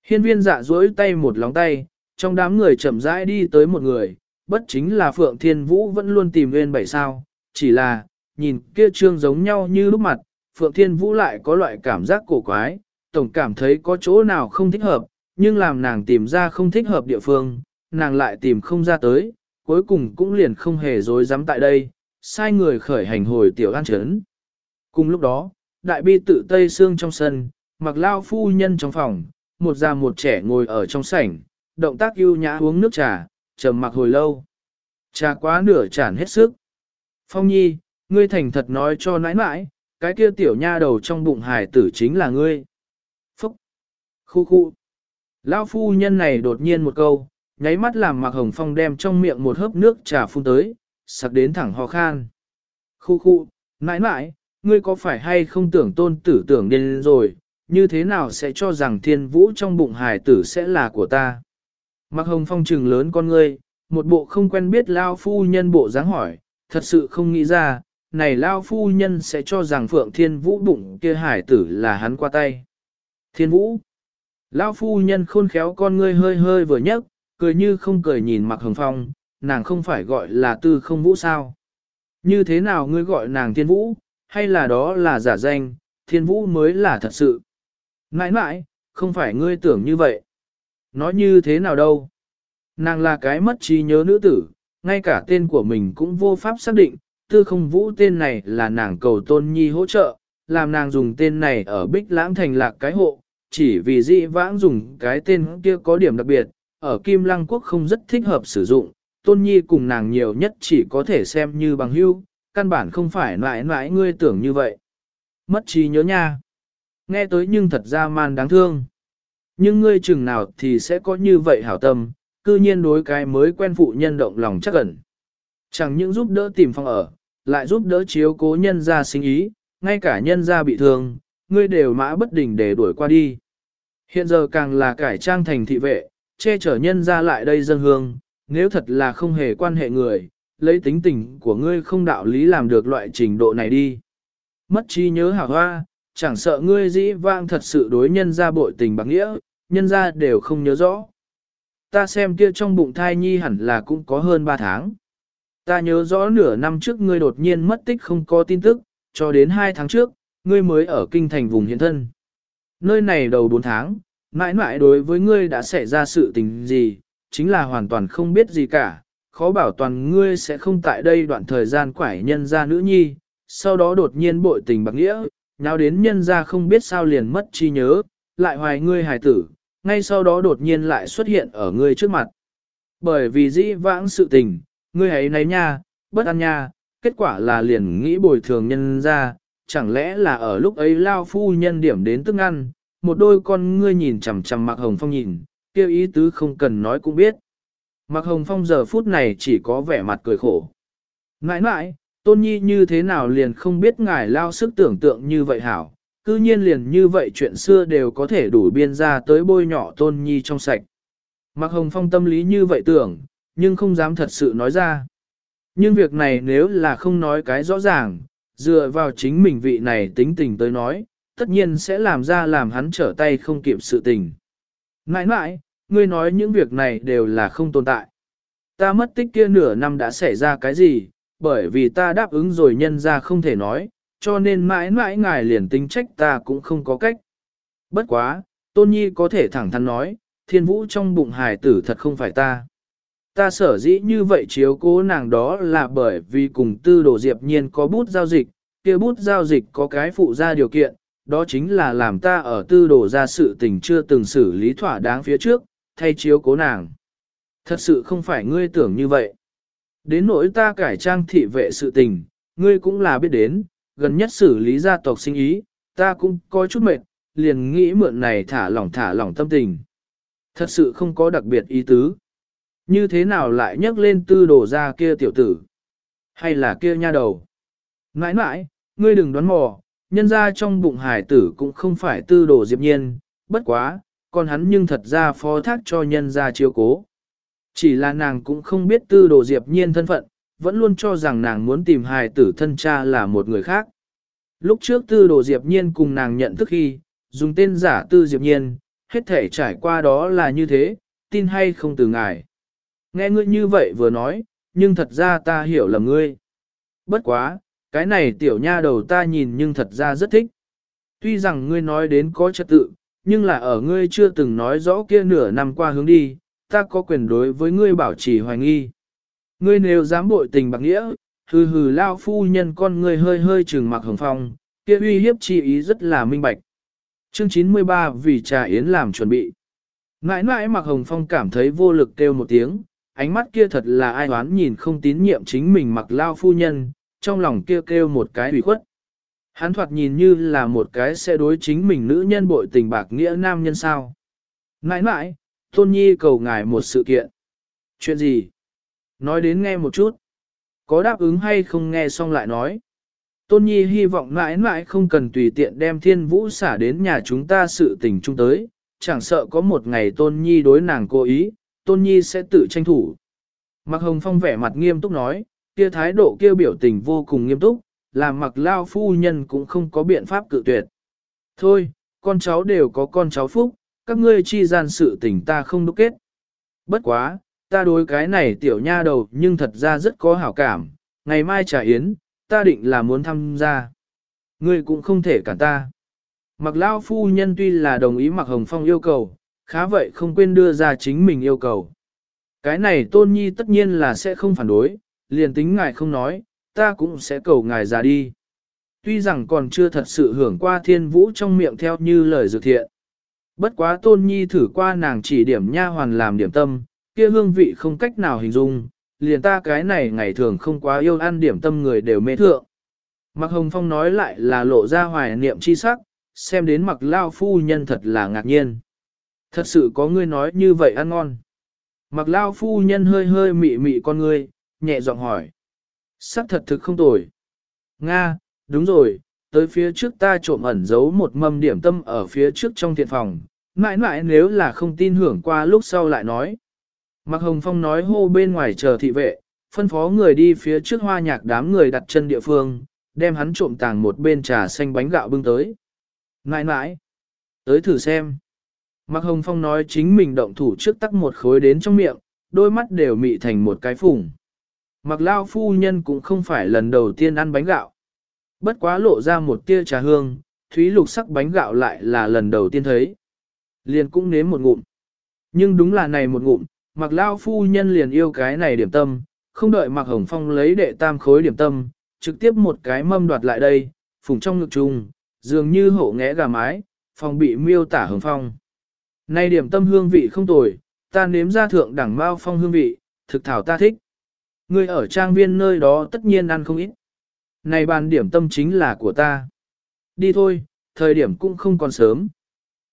[SPEAKER 1] Hiên viên dạ duỗi tay một lóng tay, trong đám người chậm rãi đi tới một người, bất chính là Phượng Thiên Vũ vẫn luôn tìm nguyên bảy sao, chỉ là, nhìn kia trương giống nhau như lúc mặt, Phượng Thiên Vũ lại có loại cảm giác cổ quái, tổng cảm thấy có chỗ nào không thích hợp, nhưng làm nàng tìm ra không thích hợp địa phương, nàng lại tìm không ra tới, cuối cùng cũng liền không hề dối dám tại đây, sai người khởi hành hồi tiểu an trấn. Cùng lúc đó, đại bi tự tây xương trong sân, mặc lao phu nhân trong phòng, một già một trẻ ngồi ở trong sảnh, động tác ưu nhã uống nước trà, trầm mặc hồi lâu. Trà quá nửa chản hết sức. Phong nhi, ngươi thành thật nói cho nãi nãi, cái kia tiểu nha đầu trong bụng hài tử chính là ngươi. Phúc! Khu khu! lao phu nhân này đột nhiên một câu, nháy mắt làm mặc Hồng Phong đem trong miệng một hớp nước trà phun tới, sặc đến thẳng ho khan. Khu khu! mãi mãi, ngươi có phải hay không tưởng tôn tử tưởng điên rồi, như thế nào sẽ cho rằng thiên vũ trong bụng hài tử sẽ là của ta? Mặc hồng phong trừng lớn con ngươi, một bộ không quen biết lao phu nhân bộ dáng hỏi, thật sự không nghĩ ra, này lao phu nhân sẽ cho rằng phượng thiên vũ bụng kia hải tử là hắn qua tay. Thiên vũ, lao phu nhân khôn khéo con ngươi hơi hơi vừa nhấc, cười như không cười nhìn mặc hồng phong, nàng không phải gọi là tư không vũ sao. Như thế nào ngươi gọi nàng thiên vũ, hay là đó là giả danh, thiên vũ mới là thật sự. Mãi mãi, không phải ngươi tưởng như vậy. Nói như thế nào đâu. Nàng là cái mất trí nhớ nữ tử, ngay cả tên của mình cũng vô pháp xác định, tư không vũ tên này là nàng cầu tôn nhi hỗ trợ, làm nàng dùng tên này ở bích lãng thành lạc cái hộ, chỉ vì dị vãng dùng cái tên kia có điểm đặc biệt, ở Kim Lăng Quốc không rất thích hợp sử dụng, tôn nhi cùng nàng nhiều nhất chỉ có thể xem như bằng hữu, căn bản không phải mãi mãi ngươi tưởng như vậy. Mất trí nhớ nha. Nghe tới nhưng thật ra man đáng thương. Nhưng ngươi chừng nào thì sẽ có như vậy hảo tâm, cư nhiên đối cái mới quen phụ nhân động lòng chắc ẩn. Chẳng những giúp đỡ tìm phòng ở, lại giúp đỡ chiếu cố nhân ra sinh ý, ngay cả nhân ra bị thương, ngươi đều mã bất đình để đuổi qua đi. Hiện giờ càng là cải trang thành thị vệ, che chở nhân ra lại đây dân hương, nếu thật là không hề quan hệ người, lấy tính tình của ngươi không đạo lý làm được loại trình độ này đi. Mất trí nhớ hảo hoa, chẳng sợ ngươi dĩ vang thật sự đối nhân ra bội tình bằng nghĩa, nhân ra đều không nhớ rõ. Ta xem kia trong bụng thai nhi hẳn là cũng có hơn 3 tháng. Ta nhớ rõ nửa năm trước ngươi đột nhiên mất tích không có tin tức, cho đến 2 tháng trước, ngươi mới ở kinh thành vùng hiện thân. Nơi này đầu 4 tháng, mãi mãi đối với ngươi đã xảy ra sự tình gì, chính là hoàn toàn không biết gì cả, khó bảo toàn ngươi sẽ không tại đây đoạn thời gian quải nhân ra nữ nhi, sau đó đột nhiên bội tình bạc nghĩa, nháo đến nhân ra không biết sao liền mất chi nhớ, lại hoài ngươi hài tử, ngay sau đó đột nhiên lại xuất hiện ở ngươi trước mặt. Bởi vì dĩ vãng sự tình, ngươi ấy nấy nha, bất ăn nha, kết quả là liền nghĩ bồi thường nhân ra, chẳng lẽ là ở lúc ấy lao phu nhân điểm đến tức ăn, một đôi con ngươi nhìn chằm chằm mặc hồng phong nhìn, kêu ý tứ không cần nói cũng biết. Mặc hồng phong giờ phút này chỉ có vẻ mặt cười khổ. Ngãi ngãi, tôn nhi như thế nào liền không biết ngài lao sức tưởng tượng như vậy hảo, cư nhiên liền như vậy chuyện xưa đều có thể đủ biên ra tới bôi nhỏ tôn nhi trong sạch. Mặc hồng phong tâm lý như vậy tưởng, nhưng không dám thật sự nói ra. Nhưng việc này nếu là không nói cái rõ ràng, dựa vào chính mình vị này tính tình tới nói, tất nhiên sẽ làm ra làm hắn trở tay không kịp sự tình. Nãi nãi, ngươi nói những việc này đều là không tồn tại. Ta mất tích kia nửa năm đã xảy ra cái gì, bởi vì ta đáp ứng rồi nhân ra không thể nói, cho nên mãi mãi ngài liền tính trách ta cũng không có cách. Bất quá, Tôn Nhi có thể thẳng thắn nói, thiên vũ trong bụng hài tử thật không phải ta. Ta sở dĩ như vậy chiếu cố nàng đó là bởi vì cùng tư đồ diệp nhiên có bút giao dịch, kia bút giao dịch có cái phụ ra điều kiện, đó chính là làm ta ở tư đồ ra sự tình chưa từng xử lý thỏa đáng phía trước, thay chiếu cố nàng. Thật sự không phải ngươi tưởng như vậy. Đến nỗi ta cải trang thị vệ sự tình, ngươi cũng là biết đến, gần nhất xử lý gia tộc sinh ý, ta cũng có chút mệt, liền nghĩ mượn này thả lỏng thả lỏng tâm tình. Thật sự không có đặc biệt ý tứ. Như thế nào lại nhắc lên tư đồ ra kia tiểu tử? Hay là kia nha đầu? Nãi nãi, ngươi đừng đoán mò, nhân ra trong bụng hải tử cũng không phải tư đồ diệp nhiên, bất quá, còn hắn nhưng thật ra phó thác cho nhân ra chiếu cố. Chỉ là nàng cũng không biết tư đồ diệp nhiên thân phận, vẫn luôn cho rằng nàng muốn tìm hài tử thân cha là một người khác. Lúc trước tư đồ diệp nhiên cùng nàng nhận thức khi, dùng tên giả tư diệp nhiên, hết thể trải qua đó là như thế, tin hay không từ ngài. Nghe ngươi như vậy vừa nói, nhưng thật ra ta hiểu là ngươi. Bất quá, cái này tiểu nha đầu ta nhìn nhưng thật ra rất thích. Tuy rằng ngươi nói đến có trật tự, nhưng là ở ngươi chưa từng nói rõ kia nửa năm qua hướng đi, ta có quyền đối với ngươi bảo trì hoài nghi. Ngươi nếu dám bội tình bạc nghĩa, hừ hừ lao phu nhân con ngươi hơi hơi trừng mặc hồng phong, kia uy hiếp chi ý rất là minh bạch. Chương 93 vì trà yến làm chuẩn bị. Ngãi ngãi mặc hồng phong cảm thấy vô lực kêu một tiếng, ánh mắt kia thật là ai đoán nhìn không tín nhiệm chính mình mặc lao phu nhân, trong lòng kêu kêu một cái ủy khuất. Hắn thoạt nhìn như là một cái sẽ đối chính mình nữ nhân bội tình bạc nghĩa nam nhân sao. Nãi nãi, Tôn Nhi cầu ngài một sự kiện. Chuyện gì? Nói đến nghe một chút. Có đáp ứng hay không nghe xong lại nói. Tôn Nhi hy vọng mãi mãi không cần tùy tiện đem thiên vũ xả đến nhà chúng ta sự tình chung tới, chẳng sợ có một ngày Tôn Nhi đối nàng cố ý, Tôn Nhi sẽ tự tranh thủ. Mạc Hồng Phong vẻ mặt nghiêm túc nói, kia thái độ kia biểu tình vô cùng nghiêm túc, làm mặc lao phu nhân cũng không có biện pháp cự tuyệt. Thôi, con cháu đều có con cháu phúc, các ngươi chi gian sự tình ta không đúc kết. Bất quá, ta đối cái này tiểu nha đầu nhưng thật ra rất có hảo cảm, ngày mai trả yến, ta định là muốn tham gia. Ngươi cũng không thể cản ta. Mặc lao phu nhân tuy là đồng ý mặc hồng phong yêu cầu, khá vậy không quên đưa ra chính mình yêu cầu. Cái này tôn nhi tất nhiên là sẽ không phản đối, liền tính ngài không nói, ta cũng sẽ cầu ngài ra đi. Tuy rằng còn chưa thật sự hưởng qua thiên vũ trong miệng theo như lời dự thiện. Bất quá tôn nhi thử qua nàng chỉ điểm nha hoàn làm điểm tâm, kia hương vị không cách nào hình dung, liền ta cái này ngày thường không quá yêu ăn điểm tâm người đều mê thượng. Mặc hồng phong nói lại là lộ ra hoài niệm chi sắc, xem đến mặc lao phu nhân thật là ngạc nhiên. Thật sự có ngươi nói như vậy ăn ngon. Mặc lao phu nhân hơi hơi mị mị con ngươi, nhẹ giọng hỏi. Sắc thật thực không tồi. Nga, đúng rồi, tới phía trước ta trộm ẩn giấu một mâm điểm tâm ở phía trước trong thiện phòng. Mãi mãi nếu là không tin hưởng qua lúc sau lại nói. Mặc hồng phong nói hô bên ngoài chờ thị vệ, phân phó người đi phía trước hoa nhạc đám người đặt chân địa phương, đem hắn trộm tàng một bên trà xanh bánh gạo bưng tới. Mãi mãi, tới thử xem. Mạc Hồng Phong nói chính mình động thủ trước tắc một khối đến trong miệng, đôi mắt đều mị thành một cái phủng. Mạc Lao phu nhân cũng không phải lần đầu tiên ăn bánh gạo. Bất quá lộ ra một tia trà hương, thúy lục sắc bánh gạo lại là lần đầu tiên thấy. Liền cũng nếm một ngụm. Nhưng đúng là này một ngụm, Mạc Lao phu nhân liền yêu cái này điểm tâm, không đợi Mạc Hồng Phong lấy đệ tam khối điểm tâm, trực tiếp một cái mâm đoạt lại đây, phùng trong ngực trùng, dường như hổ nghẽ gà mái, phòng bị miêu tả Hồng Phong. Này điểm tâm hương vị không tồi, ta nếm ra thượng đẳng mao phong hương vị, thực thảo ta thích. Người ở trang viên nơi đó tất nhiên ăn không ít. Này bàn điểm tâm chính là của ta. Đi thôi, thời điểm cũng không còn sớm.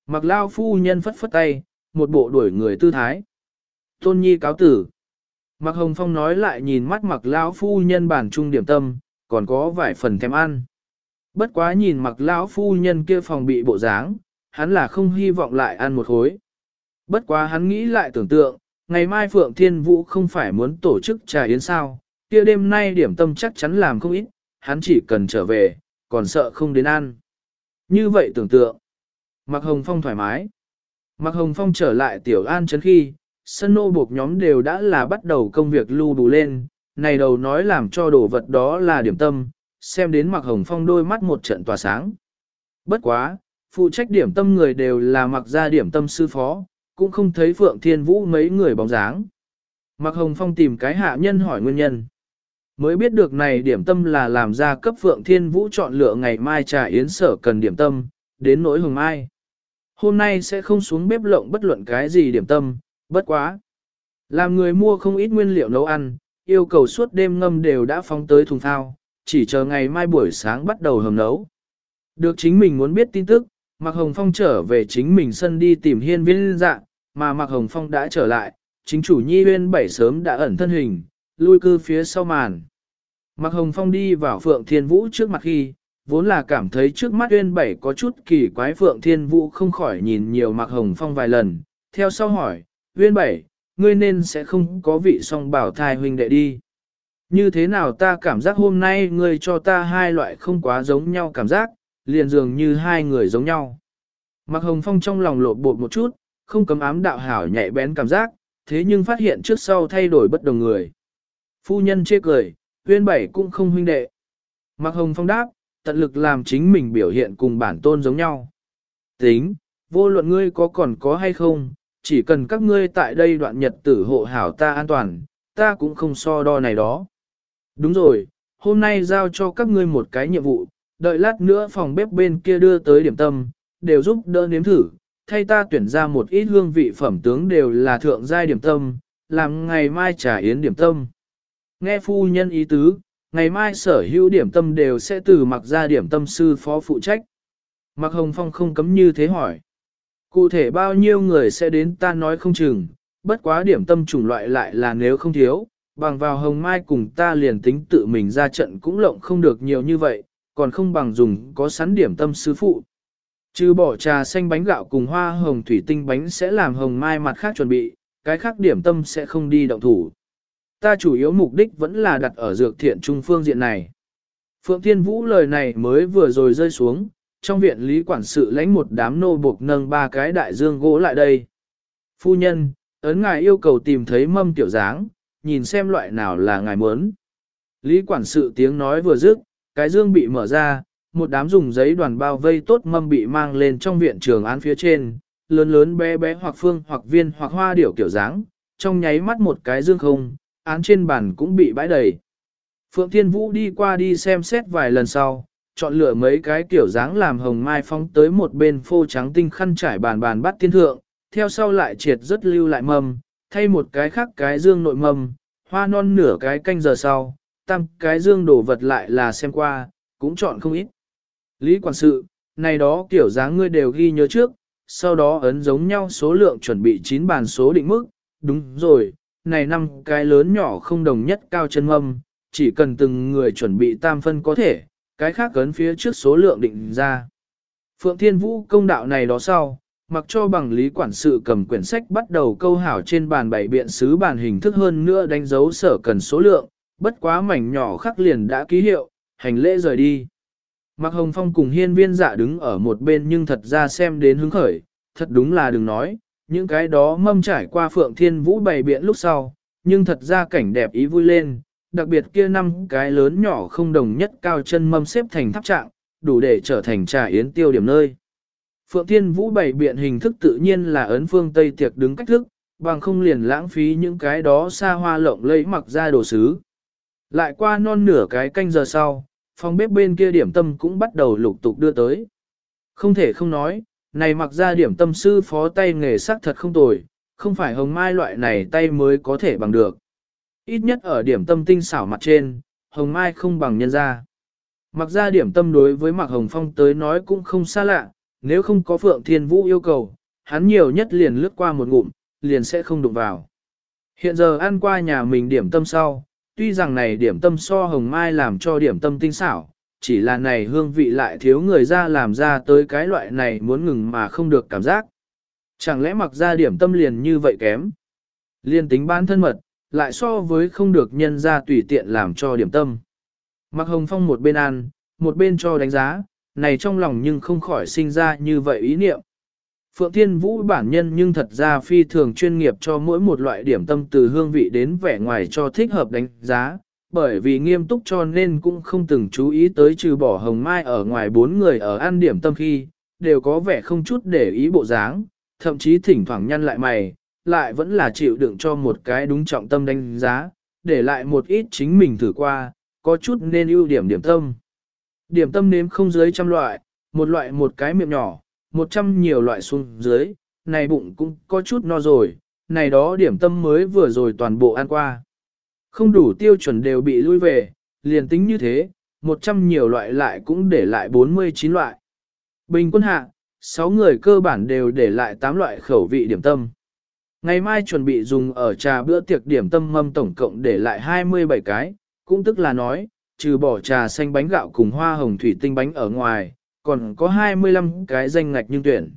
[SPEAKER 1] Mặc lao phu nhân phất phất tay, một bộ đuổi người tư thái. Tôn nhi cáo tử. Mặc hồng phong nói lại nhìn mắt mặc Lão phu nhân bản trung điểm tâm, còn có vài phần thèm ăn. Bất quá nhìn mặc lão phu nhân kia phòng bị bộ dáng, hắn là không hy vọng lại ăn một khối. Bất quá hắn nghĩ lại tưởng tượng, ngày mai Phượng Thiên Vũ không phải muốn tổ chức trà yến sao, kia đêm nay điểm tâm chắc chắn làm không ít, hắn chỉ cần trở về, còn sợ không đến ăn. Như vậy tưởng tượng, Mạc Hồng Phong thoải mái. Mạc Hồng Phong trở lại tiểu an chấn khi, sân nô buộc nhóm đều đã là bắt đầu công việc lưu đủ lên, này đầu nói làm cho đồ vật đó là điểm tâm, xem đến Mạc Hồng Phong đôi mắt một trận tỏa sáng. Bất quá, phụ trách điểm tâm người đều là mặc ra điểm tâm sư phó, cũng không thấy Phượng Thiên Vũ mấy người bóng dáng. Mạc Hồng Phong tìm cái hạ nhân hỏi nguyên nhân. Mới biết được này điểm tâm là làm ra cấp Phượng Thiên Vũ chọn lựa ngày mai trà yến sở cần điểm tâm, đến nỗi hồng mai. Hôm nay sẽ không xuống bếp lộng bất luận cái gì điểm tâm, bất quá. Làm người mua không ít nguyên liệu nấu ăn, yêu cầu suốt đêm ngâm đều đã phóng tới thùng thao, chỉ chờ ngày mai buổi sáng bắt đầu hầm nấu. Được chính mình muốn biết tin tức, Mạc Hồng Phong trở về chính mình sân đi tìm hiên viên dạ, mà Mạc Hồng Phong đã trở lại, chính chủ nhi huyên bảy sớm đã ẩn thân hình, lui cư phía sau màn. Mạc Hồng Phong đi vào Phượng Thiên Vũ trước mặt khi, vốn là cảm thấy trước mắt huyên bảy có chút kỳ quái Phượng Thiên Vũ không khỏi nhìn nhiều Mạc Hồng Phong vài lần, theo sau hỏi, huyên bảy, ngươi nên sẽ không có vị song bảo thai huynh đệ đi. Như thế nào ta cảm giác hôm nay ngươi cho ta hai loại không quá giống nhau cảm giác, liền dường như hai người giống nhau. Mạc Hồng Phong trong lòng lột bột một chút, không cấm ám đạo hảo nhạy bén cảm giác, thế nhưng phát hiện trước sau thay đổi bất đồng người. Phu nhân chê cười, huyên bảy cũng không huynh đệ. Mạc Hồng Phong đáp, tận lực làm chính mình biểu hiện cùng bản tôn giống nhau. Tính, vô luận ngươi có còn có hay không, chỉ cần các ngươi tại đây đoạn nhật tử hộ hảo ta an toàn, ta cũng không so đo này đó. Đúng rồi, hôm nay giao cho các ngươi một cái nhiệm vụ, đợi lát nữa phòng bếp bên kia đưa tới điểm tâm, đều giúp đỡ nếm thử, thay ta tuyển ra một ít hương vị phẩm tướng đều là thượng giai điểm tâm, làm ngày mai trả yến điểm tâm. Nghe phu nhân ý tứ, ngày mai sở hữu điểm tâm đều sẽ từ mặc ra điểm tâm sư phó phụ trách. Mặc Hồng Phong không cấm như thế hỏi. Cụ thể bao nhiêu người sẽ đến ta nói không chừng, bất quá điểm tâm chủng loại lại là nếu không thiếu, bằng vào hồng mai cùng ta liền tính tự mình ra trận cũng lộng không được nhiều như vậy, còn không bằng dùng có sẵn điểm tâm sư phụ. Trừ bỏ trà xanh bánh gạo cùng hoa hồng thủy tinh bánh sẽ làm hồng mai mặt khác chuẩn bị, cái khác điểm tâm sẽ không đi động thủ. Ta chủ yếu mục đích vẫn là đặt ở dược thiện trung phương diện này. Phượng Thiên Vũ lời này mới vừa rồi rơi xuống, trong viện lý quản sự lãnh một đám nô buộc nâng ba cái đại dương gỗ lại đây. Phu nhân, ấn ngài yêu cầu tìm thấy mâm tiểu dáng, nhìn xem loại nào là ngài muốn. Lý quản sự tiếng nói vừa dứt, cái dương bị mở ra, một đám dùng giấy đoàn bao vây tốt mâm bị mang lên trong viện trường án phía trên, lớn lớn bé bé hoặc phương hoặc viên hoặc hoa điểu kiểu dáng, trong nháy mắt một cái dương không, án trên bàn cũng bị bãi đầy. Phượng Thiên Vũ đi qua đi xem xét vài lần sau, chọn lựa mấy cái kiểu dáng làm hồng mai phóng tới một bên phô trắng tinh khăn trải bàn bàn bắt tiên thượng, theo sau lại triệt rất lưu lại mầm, thay một cái khác cái dương nội mầm, hoa non nửa cái canh giờ sau, tam cái dương đổ vật lại là xem qua, cũng chọn không ít. Lý quản sự, này đó kiểu dáng ngươi đều ghi nhớ trước, sau đó ấn giống nhau số lượng chuẩn bị 9 bàn số định mức, đúng rồi, này năm cái lớn nhỏ không đồng nhất cao chân mâm, chỉ cần từng người chuẩn bị tam phân có thể, cái khác ấn phía trước số lượng định ra. Phượng Thiên Vũ công đạo này đó sau, mặc cho bằng lý quản sự cầm quyển sách bắt đầu câu hảo trên bàn bảy biện sứ bàn hình thức hơn nữa đánh dấu sở cần số lượng, bất quá mảnh nhỏ khắc liền đã ký hiệu, hành lễ rời đi. Mạc Hồng Phong cùng hiên viên dạ đứng ở một bên nhưng thật ra xem đến hứng khởi, thật đúng là đừng nói, những cái đó mâm trải qua phượng thiên vũ bày biện lúc sau, nhưng thật ra cảnh đẹp ý vui lên, đặc biệt kia năm cái lớn nhỏ không đồng nhất cao chân mâm xếp thành tháp trạng, đủ để trở thành trà yến tiêu điểm nơi. Phượng Thiên Vũ bày biện hình thức tự nhiên là ấn phương Tây tiệc đứng cách thức, bằng không liền lãng phí những cái đó xa hoa lộng lẫy mặc ra đồ sứ. Lại qua non nửa cái canh giờ sau, phòng bếp bên kia điểm tâm cũng bắt đầu lục tục đưa tới. Không thể không nói, này mặc ra điểm tâm sư phó tay nghề sắc thật không tồi, không phải hồng mai loại này tay mới có thể bằng được. Ít nhất ở điểm tâm tinh xảo mặt trên, hồng mai không bằng nhân ra. Mặc ra điểm tâm đối với mặc Hồng Phong tới nói cũng không xa lạ, nếu không có Phượng Thiên Vũ yêu cầu, hắn nhiều nhất liền lướt qua một ngụm, liền sẽ không đụng vào. Hiện giờ ăn qua nhà mình điểm tâm sau, tuy rằng này điểm tâm so hồng mai làm cho điểm tâm tinh xảo, chỉ là này hương vị lại thiếu người ra làm ra tới cái loại này muốn ngừng mà không được cảm giác. Chẳng lẽ mặc ra điểm tâm liền như vậy kém? Liên tính ban thân mật, lại so với không được nhân ra tùy tiện làm cho điểm tâm. Mặc hồng phong một bên ăn, một bên cho đánh giá, này trong lòng nhưng không khỏi sinh ra như vậy ý niệm. Phượng Thiên Vũ bản nhân nhưng thật ra phi thường chuyên nghiệp cho mỗi một loại điểm tâm từ hương vị đến vẻ ngoài cho thích hợp đánh giá, bởi vì nghiêm túc cho nên cũng không từng chú ý tới trừ bỏ hồng mai ở ngoài bốn người ở ăn điểm tâm khi, đều có vẻ không chút để ý bộ dáng, thậm chí thỉnh thoảng nhăn lại mày, lại vẫn là chịu đựng cho một cái đúng trọng tâm đánh giá, để lại một ít chính mình thử qua, có chút nên ưu điểm điểm tâm. Điểm tâm nếm không dưới trăm loại, một loại một cái miệng nhỏ, một trăm nhiều loại xuống dưới, này bụng cũng có chút no rồi, này đó điểm tâm mới vừa rồi toàn bộ ăn qua. Không đủ tiêu chuẩn đều bị lui về, liền tính như thế, một trăm nhiều loại lại cũng để lại 49 loại. Bình quân hạ, 6 người cơ bản đều để lại 8 loại khẩu vị điểm tâm. Ngày mai chuẩn bị dùng ở trà bữa tiệc điểm tâm mâm tổng cộng để lại 27 cái, cũng tức là nói, trừ bỏ trà xanh bánh gạo cùng hoa hồng thủy tinh bánh ở ngoài, còn có 25 cái danh ngạch nhưng tuyển.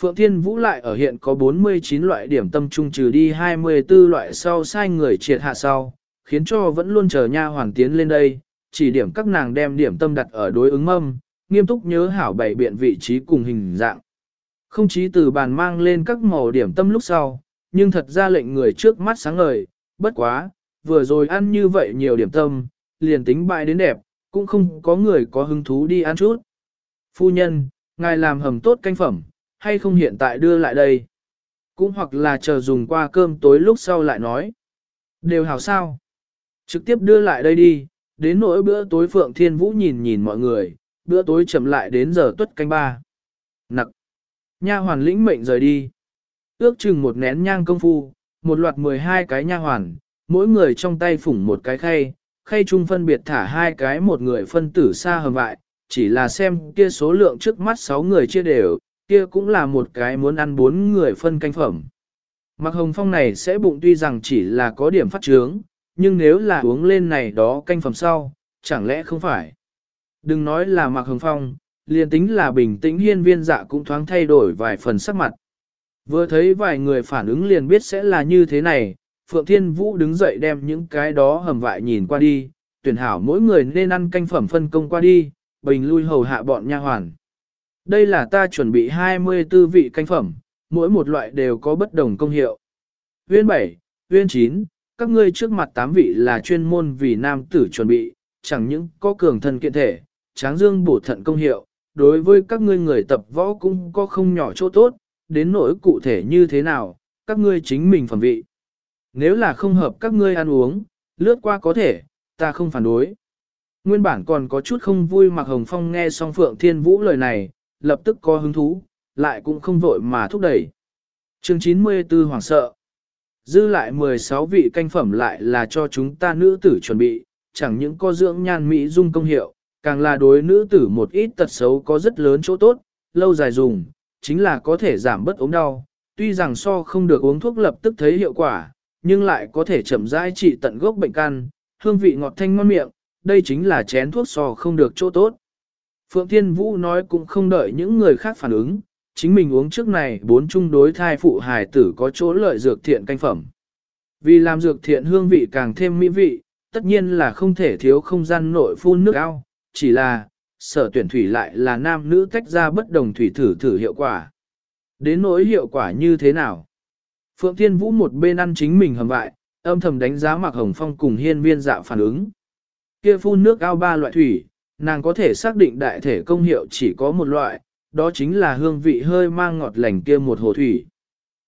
[SPEAKER 1] Phượng Thiên Vũ lại ở hiện có 49 loại điểm tâm trung trừ đi 24 loại sau sai người triệt hạ sau, khiến cho vẫn luôn chờ nha hoàng tiến lên đây, chỉ điểm các nàng đem điểm tâm đặt ở đối ứng mâm, nghiêm túc nhớ hảo bảy biện vị trí cùng hình dạng. Không chí từ bàn mang lên các màu điểm tâm lúc sau, nhưng thật ra lệnh người trước mắt sáng ngời, bất quá, vừa rồi ăn như vậy nhiều điểm tâm, liền tính bại đến đẹp, cũng không có người có hứng thú đi ăn chút. Phu nhân, ngài làm hầm tốt canh phẩm, hay không hiện tại đưa lại đây? Cũng hoặc là chờ dùng qua cơm tối lúc sau lại nói. Đều hảo sao? Trực tiếp đưa lại đây đi, đến nỗi bữa tối Phượng Thiên Vũ nhìn nhìn mọi người, bữa tối chậm lại đến giờ tuất canh ba. Nặc. Nha hoàn lĩnh mệnh rời đi. Ước chừng một nén nhang công phu, một loạt 12 cái nha hoàn, mỗi người trong tay phủng một cái khay, khay chung phân biệt thả hai cái một người phân tử xa hầm vại, chỉ là xem kia số lượng trước mắt 6 người chia đều, kia cũng là một cái muốn ăn bốn người phân canh phẩm. Mặc hồng phong này sẽ bụng tuy rằng chỉ là có điểm phát trướng, nhưng nếu là uống lên này đó canh phẩm sau, chẳng lẽ không phải. Đừng nói là mặc hồng phong, liền tính là bình tĩnh hiên viên dạ cũng thoáng thay đổi vài phần sắc mặt. Vừa thấy vài người phản ứng liền biết sẽ là như thế này, Phượng Thiên Vũ đứng dậy đem những cái đó hầm vại nhìn qua đi, tuyển hảo mỗi người nên ăn canh phẩm phân công qua đi, bình lui hầu hạ bọn nha hoàn. Đây là ta chuẩn bị 24 vị canh phẩm, mỗi một loại đều có bất đồng công hiệu. Viên 7, viên 9, các ngươi trước mặt 8 vị là chuyên môn vì nam tử chuẩn bị, chẳng những có cường thân kiện thể, tráng dương bổ thận công hiệu, đối với các ngươi người tập võ cũng có không nhỏ chỗ tốt, đến nỗi cụ thể như thế nào, các ngươi chính mình phẩm vị. Nếu là không hợp các ngươi ăn uống, lướt qua có thể, ta không phản đối. Nguyên bản còn có chút không vui mà Hồng Phong nghe xong Phượng Thiên Vũ lời này, lập tức có hứng thú, lại cũng không vội mà thúc đẩy. Chương 94 Hoàng sợ. Dư lại 16 vị canh phẩm lại là cho chúng ta nữ tử chuẩn bị, chẳng những có dưỡng nhan mỹ dung công hiệu, càng là đối nữ tử một ít tật xấu có rất lớn chỗ tốt, lâu dài dùng, chính là có thể giảm bớt ốm đau. Tuy rằng so không được uống thuốc lập tức thấy hiệu quả, nhưng lại có thể chậm rãi trị tận gốc bệnh căn, hương vị ngọt thanh ngon miệng, đây chính là chén thuốc sò không được chỗ tốt. Phượng Thiên Vũ nói cũng không đợi những người khác phản ứng, chính mình uống trước này bốn chung đối thai phụ hài tử có chỗ lợi dược thiện canh phẩm. Vì làm dược thiện hương vị càng thêm mỹ vị, tất nhiên là không thể thiếu không gian nội phun nước ao, chỉ là, sở tuyển thủy lại là nam nữ tách ra bất đồng thủy thử thử hiệu quả. Đến nỗi hiệu quả như thế nào? Phượng Thiên Vũ một bên ăn chính mình hầm vại, âm thầm đánh giá Mạc Hồng Phong cùng hiên viên dạ phản ứng. Kia phun nước ao ba loại thủy, nàng có thể xác định đại thể công hiệu chỉ có một loại, đó chính là hương vị hơi mang ngọt lành kia một hồ thủy.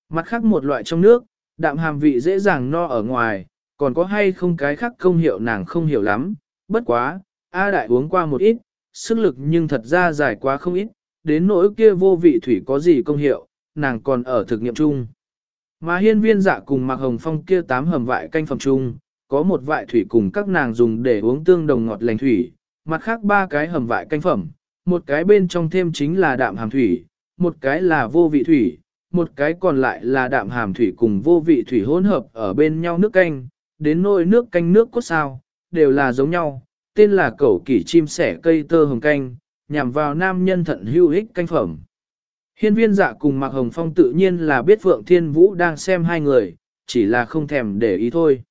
[SPEAKER 1] Mặt khác một loại trong nước, đạm hàm vị dễ dàng no ở ngoài, còn có hay không cái khác công hiệu nàng không hiểu lắm, bất quá, A đại uống qua một ít, sức lực nhưng thật ra dài quá không ít, đến nỗi kia vô vị thủy có gì công hiệu, nàng còn ở thực nghiệm chung. Mà hiên viên dạ cùng mặc hồng phong kia tám hầm vại canh phẩm chung, có một vại thủy cùng các nàng dùng để uống tương đồng ngọt lành thủy, mặt khác ba cái hầm vại canh phẩm, một cái bên trong thêm chính là đạm hàm thủy, một cái là vô vị thủy, một cái còn lại là đạm hàm thủy cùng vô vị thủy hỗn hợp ở bên nhau nước canh, đến nôi nước canh nước cốt sao, đều là giống nhau, tên là cẩu kỷ chim sẻ cây tơ hồng canh, nhằm vào nam nhân thận hưu ích canh phẩm. Hiên viên dạ cùng Mạc Hồng Phong tự nhiên là biết Phượng Thiên Vũ đang xem hai người, chỉ là không thèm để ý thôi.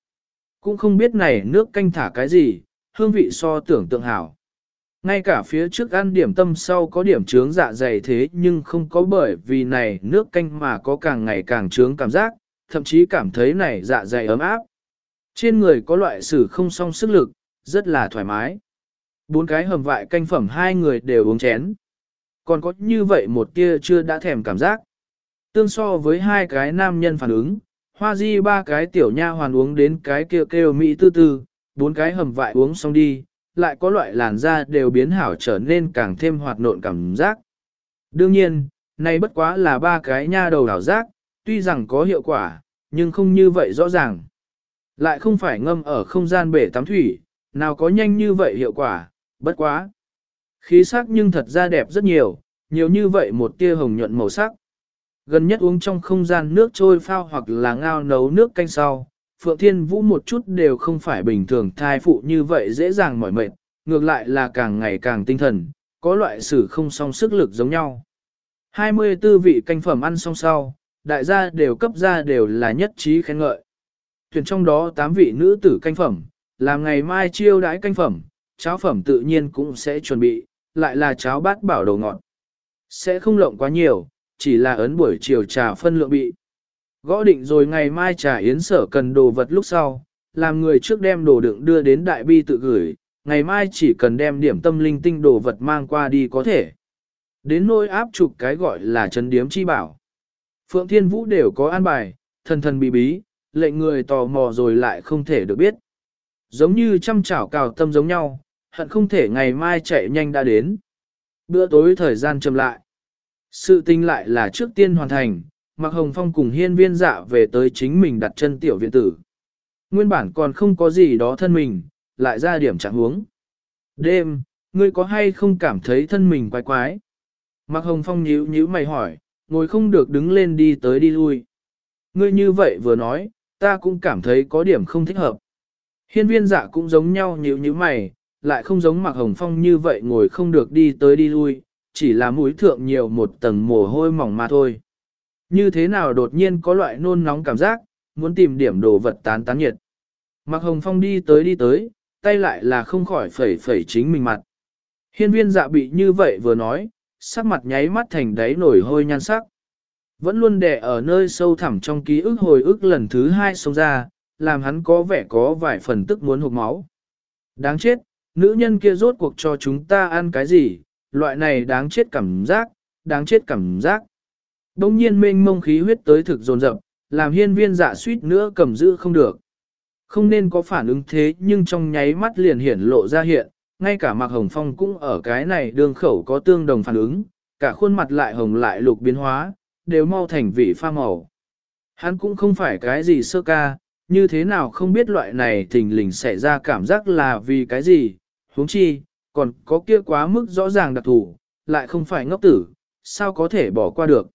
[SPEAKER 1] Cũng không biết này nước canh thả cái gì, hương vị so tưởng tượng hảo. Ngay cả phía trước ăn điểm tâm sau có điểm trướng dạ dày thế nhưng không có bởi vì này nước canh mà có càng ngày càng trướng cảm giác, thậm chí cảm thấy này dạ dày ấm áp. Trên người có loại sử không song sức lực, rất là thoải mái. Bốn cái hầm vại canh phẩm hai người đều uống chén. Còn có như vậy một tia chưa đã thèm cảm giác. Tương so với hai cái nam nhân phản ứng, hoa di ba cái tiểu nha hoàn uống đến cái kêu kêu mỹ tư tư, bốn cái hầm vại uống xong đi, lại có loại làn da đều biến hảo trở nên càng thêm hoạt nộn cảm giác. Đương nhiên, này bất quá là ba cái nha đầu đảo giác, tuy rằng có hiệu quả, nhưng không như vậy rõ ràng. Lại không phải ngâm ở không gian bể tắm thủy, nào có nhanh như vậy hiệu quả, bất quá. Khí sắc nhưng thật ra đẹp rất nhiều, nhiều như vậy một tia hồng nhuận màu sắc. Gần nhất uống trong không gian nước trôi phao hoặc là ngao nấu nước canh sau, Phượng Thiên Vũ một chút đều không phải bình thường thai phụ như vậy dễ dàng mỏi mệt, ngược lại là càng ngày càng tinh thần, có loại sử không song sức lực giống nhau. 24 vị canh phẩm ăn xong sau, đại gia đều cấp ra đều là nhất trí khen ngợi. Tuyển trong đó 8 vị nữ tử canh phẩm, làm ngày mai chiêu đãi canh phẩm, cháo phẩm tự nhiên cũng sẽ chuẩn bị, lại là cháo bát bảo đầu ngọt. Sẽ không lộng quá nhiều, chỉ là ấn buổi chiều trà phân lượng bị. Gõ định rồi ngày mai trà yến sở cần đồ vật lúc sau, làm người trước đem đồ đựng đưa đến đại bi tự gửi, ngày mai chỉ cần đem điểm tâm linh tinh đồ vật mang qua đi có thể. Đến nỗi áp chụp cái gọi là chấn điếm chi bảo. Phượng Thiên Vũ đều có an bài, thần thần bí bí, lệnh người tò mò rồi lại không thể được biết. Giống như chăm chảo cào tâm giống nhau, hận không thể ngày mai chạy nhanh đã đến. Bữa tối thời gian chậm lại. Sự tình lại là trước tiên hoàn thành, Mạc Hồng Phong cùng hiên viên dạ về tới chính mình đặt chân tiểu viện tử. Nguyên bản còn không có gì đó thân mình, lại ra điểm trạng huống. Đêm, ngươi có hay không cảm thấy thân mình quái quái? Mạc Hồng Phong nhíu nhíu mày hỏi, ngồi không được đứng lên đi tới đi lui. Ngươi như vậy vừa nói, ta cũng cảm thấy có điểm không thích hợp. Hiên viên dạ cũng giống nhau nhíu nhíu mày, lại không giống Mạc Hồng Phong như vậy ngồi không được đi tới đi lui, chỉ là mũi thượng nhiều một tầng mồ hôi mỏng mà thôi. Như thế nào đột nhiên có loại nôn nóng cảm giác, muốn tìm điểm đồ vật tán tán nhiệt. Mạc Hồng Phong đi tới đi tới, tay lại là không khỏi phẩy phẩy chính mình mặt. Hiên viên dạ bị như vậy vừa nói, sắc mặt nháy mắt thành đáy nổi hôi nhan sắc. Vẫn luôn đè ở nơi sâu thẳm trong ký ức hồi ức lần thứ hai sống ra, làm hắn có vẻ có vài phần tức muốn hụt máu. Đáng chết, nữ nhân kia rốt cuộc cho chúng ta ăn cái gì, loại này đáng chết cảm giác, đáng chết cảm giác. Đông nhiên mênh mông khí huyết tới thực dồn dập, làm hiên viên dạ suýt nữa cầm giữ không được. Không nên có phản ứng thế nhưng trong nháy mắt liền hiển lộ ra hiện, ngay cả Mạc Hồng Phong cũng ở cái này đường khẩu có tương đồng phản ứng, cả khuôn mặt lại hồng lại lục biến hóa, đều mau thành vị pha màu. Hắn cũng không phải cái gì sơ ca, như thế nào không biết loại này thình lình xảy ra cảm giác là vì cái gì, huống chi, còn có kia quá mức rõ ràng đặc thủ, lại không phải ngốc tử, sao có thể bỏ qua được.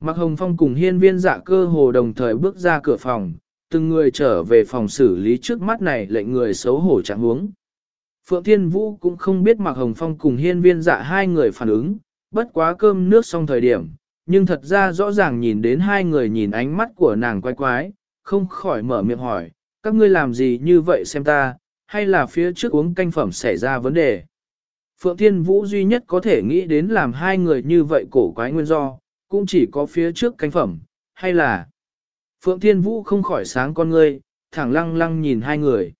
[SPEAKER 1] Mạc Hồng Phong cùng hiên viên dạ cơ hồ đồng thời bước ra cửa phòng, từng người trở về phòng xử lý trước mắt này lệnh người xấu hổ chẳng huống. Phượng Thiên Vũ cũng không biết Mạc Hồng Phong cùng hiên viên dạ hai người phản ứng, bất quá cơm nước xong thời điểm, nhưng thật ra rõ ràng nhìn đến hai người nhìn ánh mắt của nàng quái quái, không khỏi mở miệng hỏi, các ngươi làm gì như vậy xem ta, hay là phía trước uống canh phẩm xảy ra vấn đề. Phượng Thiên Vũ duy nhất có thể nghĩ đến làm hai người như vậy cổ quái nguyên do, cũng chỉ có phía trước cánh phẩm, hay là Phượng Thiên Vũ không khỏi sáng con ngươi, thẳng lăng lăng nhìn hai người.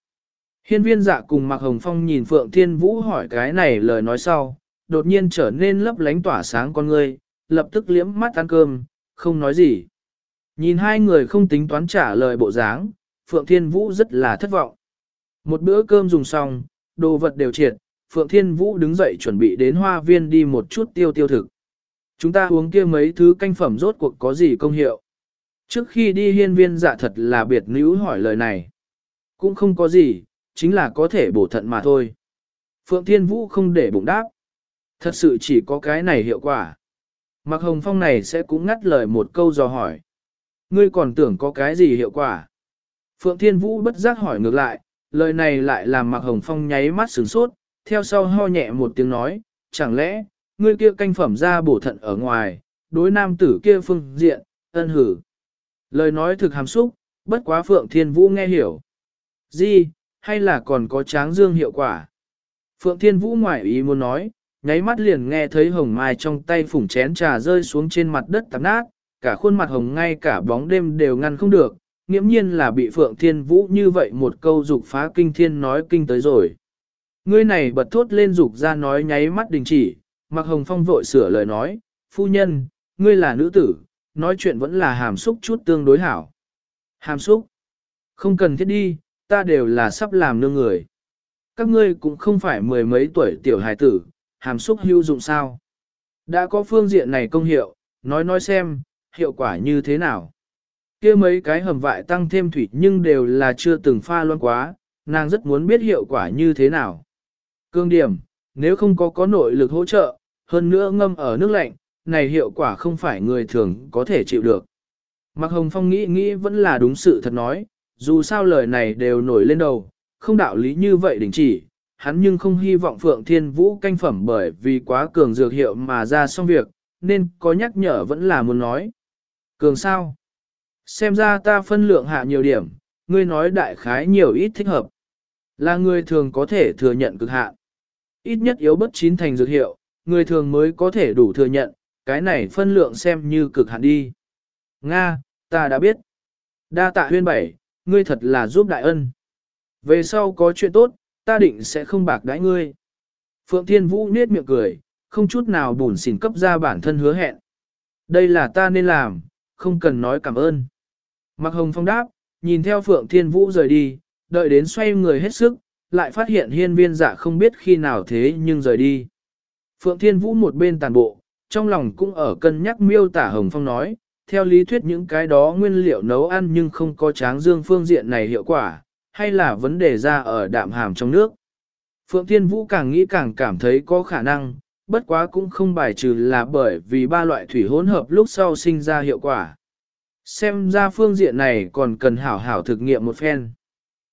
[SPEAKER 1] Hiên viên dạ cùng Mạc Hồng Phong nhìn Phượng Thiên Vũ hỏi cái này lời nói sau, đột nhiên trở nên lấp lánh tỏa sáng con ngươi, lập tức liễm mắt ăn cơm, không nói gì. Nhìn hai người không tính toán trả lời bộ dáng, Phượng Thiên Vũ rất là thất vọng. Một bữa cơm dùng xong, đồ vật đều triệt, Phượng Thiên Vũ đứng dậy chuẩn bị đến hoa viên đi một chút tiêu tiêu thực. Chúng ta uống kia mấy thứ canh phẩm rốt cuộc có gì công hiệu. Trước khi đi hiên viên dạ thật là biệt nữ hỏi lời này. Cũng không có gì, chính là có thể bổ thận mà thôi. Phượng Thiên Vũ không để bụng đáp. Thật sự chỉ có cái này hiệu quả. Mạc Hồng Phong này sẽ cũng ngắt lời một câu dò hỏi. Ngươi còn tưởng có cái gì hiệu quả? Phượng Thiên Vũ bất giác hỏi ngược lại, lời này lại làm Mạc Hồng Phong nháy mắt sửng sốt, theo sau ho nhẹ một tiếng nói, chẳng lẽ, ngươi kia canh phẩm ra bổ thận ở ngoài, đối nam tử kia phương diện, ân hử. Lời nói thực hàm xúc, bất quá Phượng Thiên Vũ nghe hiểu. Gì, hay là còn có tráng dương hiệu quả? Phượng Thiên Vũ ngoại ý muốn nói, nháy mắt liền nghe thấy hồng mai trong tay phủng chén trà rơi xuống trên mặt đất tạp nát, cả khuôn mặt hồng ngay cả bóng đêm đều ngăn không được, nghiễm nhiên là bị Phượng Thiên Vũ như vậy một câu dục phá kinh thiên nói kinh tới rồi. Ngươi này bật thốt lên dục ra nói nháy mắt đình chỉ, mặc hồng phong vội sửa lời nói, phu nhân, ngươi là nữ tử, nói chuyện vẫn là hàm xúc chút tương đối hảo. Hàm xúc? Không cần thiết đi, ta đều là sắp làm nương người. Các ngươi cũng không phải mười mấy tuổi tiểu hài tử, hàm xúc hữu dụng sao. Đã có phương diện này công hiệu, nói nói xem, hiệu quả như thế nào. kia mấy cái hầm vại tăng thêm thủy nhưng đều là chưa từng pha loan quá, nàng rất muốn biết hiệu quả như thế nào. Cương điểm, nếu không có có nội lực hỗ trợ, hơn nữa ngâm ở nước lạnh, này hiệu quả không phải người thường có thể chịu được. Mạc Hồng Phong nghĩ nghĩ vẫn là đúng sự thật nói, dù sao lời này đều nổi lên đầu, không đạo lý như vậy đình chỉ, hắn nhưng không hy vọng Phượng Thiên Vũ canh phẩm bởi vì quá cường dược hiệu mà ra xong việc, nên có nhắc nhở vẫn là muốn nói. Cường sao? Xem ra ta phân lượng hạ nhiều điểm, ngươi nói đại khái nhiều ít thích hợp. Là người thường có thể thừa nhận cực hạn. Ít nhất yếu bất chín thành dược hiệu, người thường mới có thể đủ thừa nhận, cái này phân lượng xem như cực hạn đi. Nga, ta đã biết. Đa tạ huyên bảy, ngươi thật là giúp đại ân. Về sau có chuyện tốt, ta định sẽ không bạc đãi ngươi. Phượng Thiên Vũ nết miệng cười, không chút nào bùn xỉn cấp ra bản thân hứa hẹn. Đây là ta nên làm, không cần nói cảm ơn. Mạc Hồng Phong đáp, nhìn theo Phượng Thiên Vũ rời đi, đợi đến xoay người hết sức, lại phát hiện hiên viên dạ không biết khi nào thế nhưng rời đi. Phượng Thiên Vũ một bên tàn bộ, trong lòng cũng ở cân nhắc miêu tả Hồng Phong nói, theo lý thuyết những cái đó nguyên liệu nấu ăn nhưng không có tráng dương phương diện này hiệu quả, hay là vấn đề ra ở đạm hàm trong nước. Phượng Thiên Vũ càng nghĩ càng cảm thấy có khả năng, bất quá cũng không bài trừ là bởi vì ba loại thủy hỗn hợp lúc sau sinh ra hiệu quả. Xem ra phương diện này còn cần hảo hảo thực nghiệm một phen.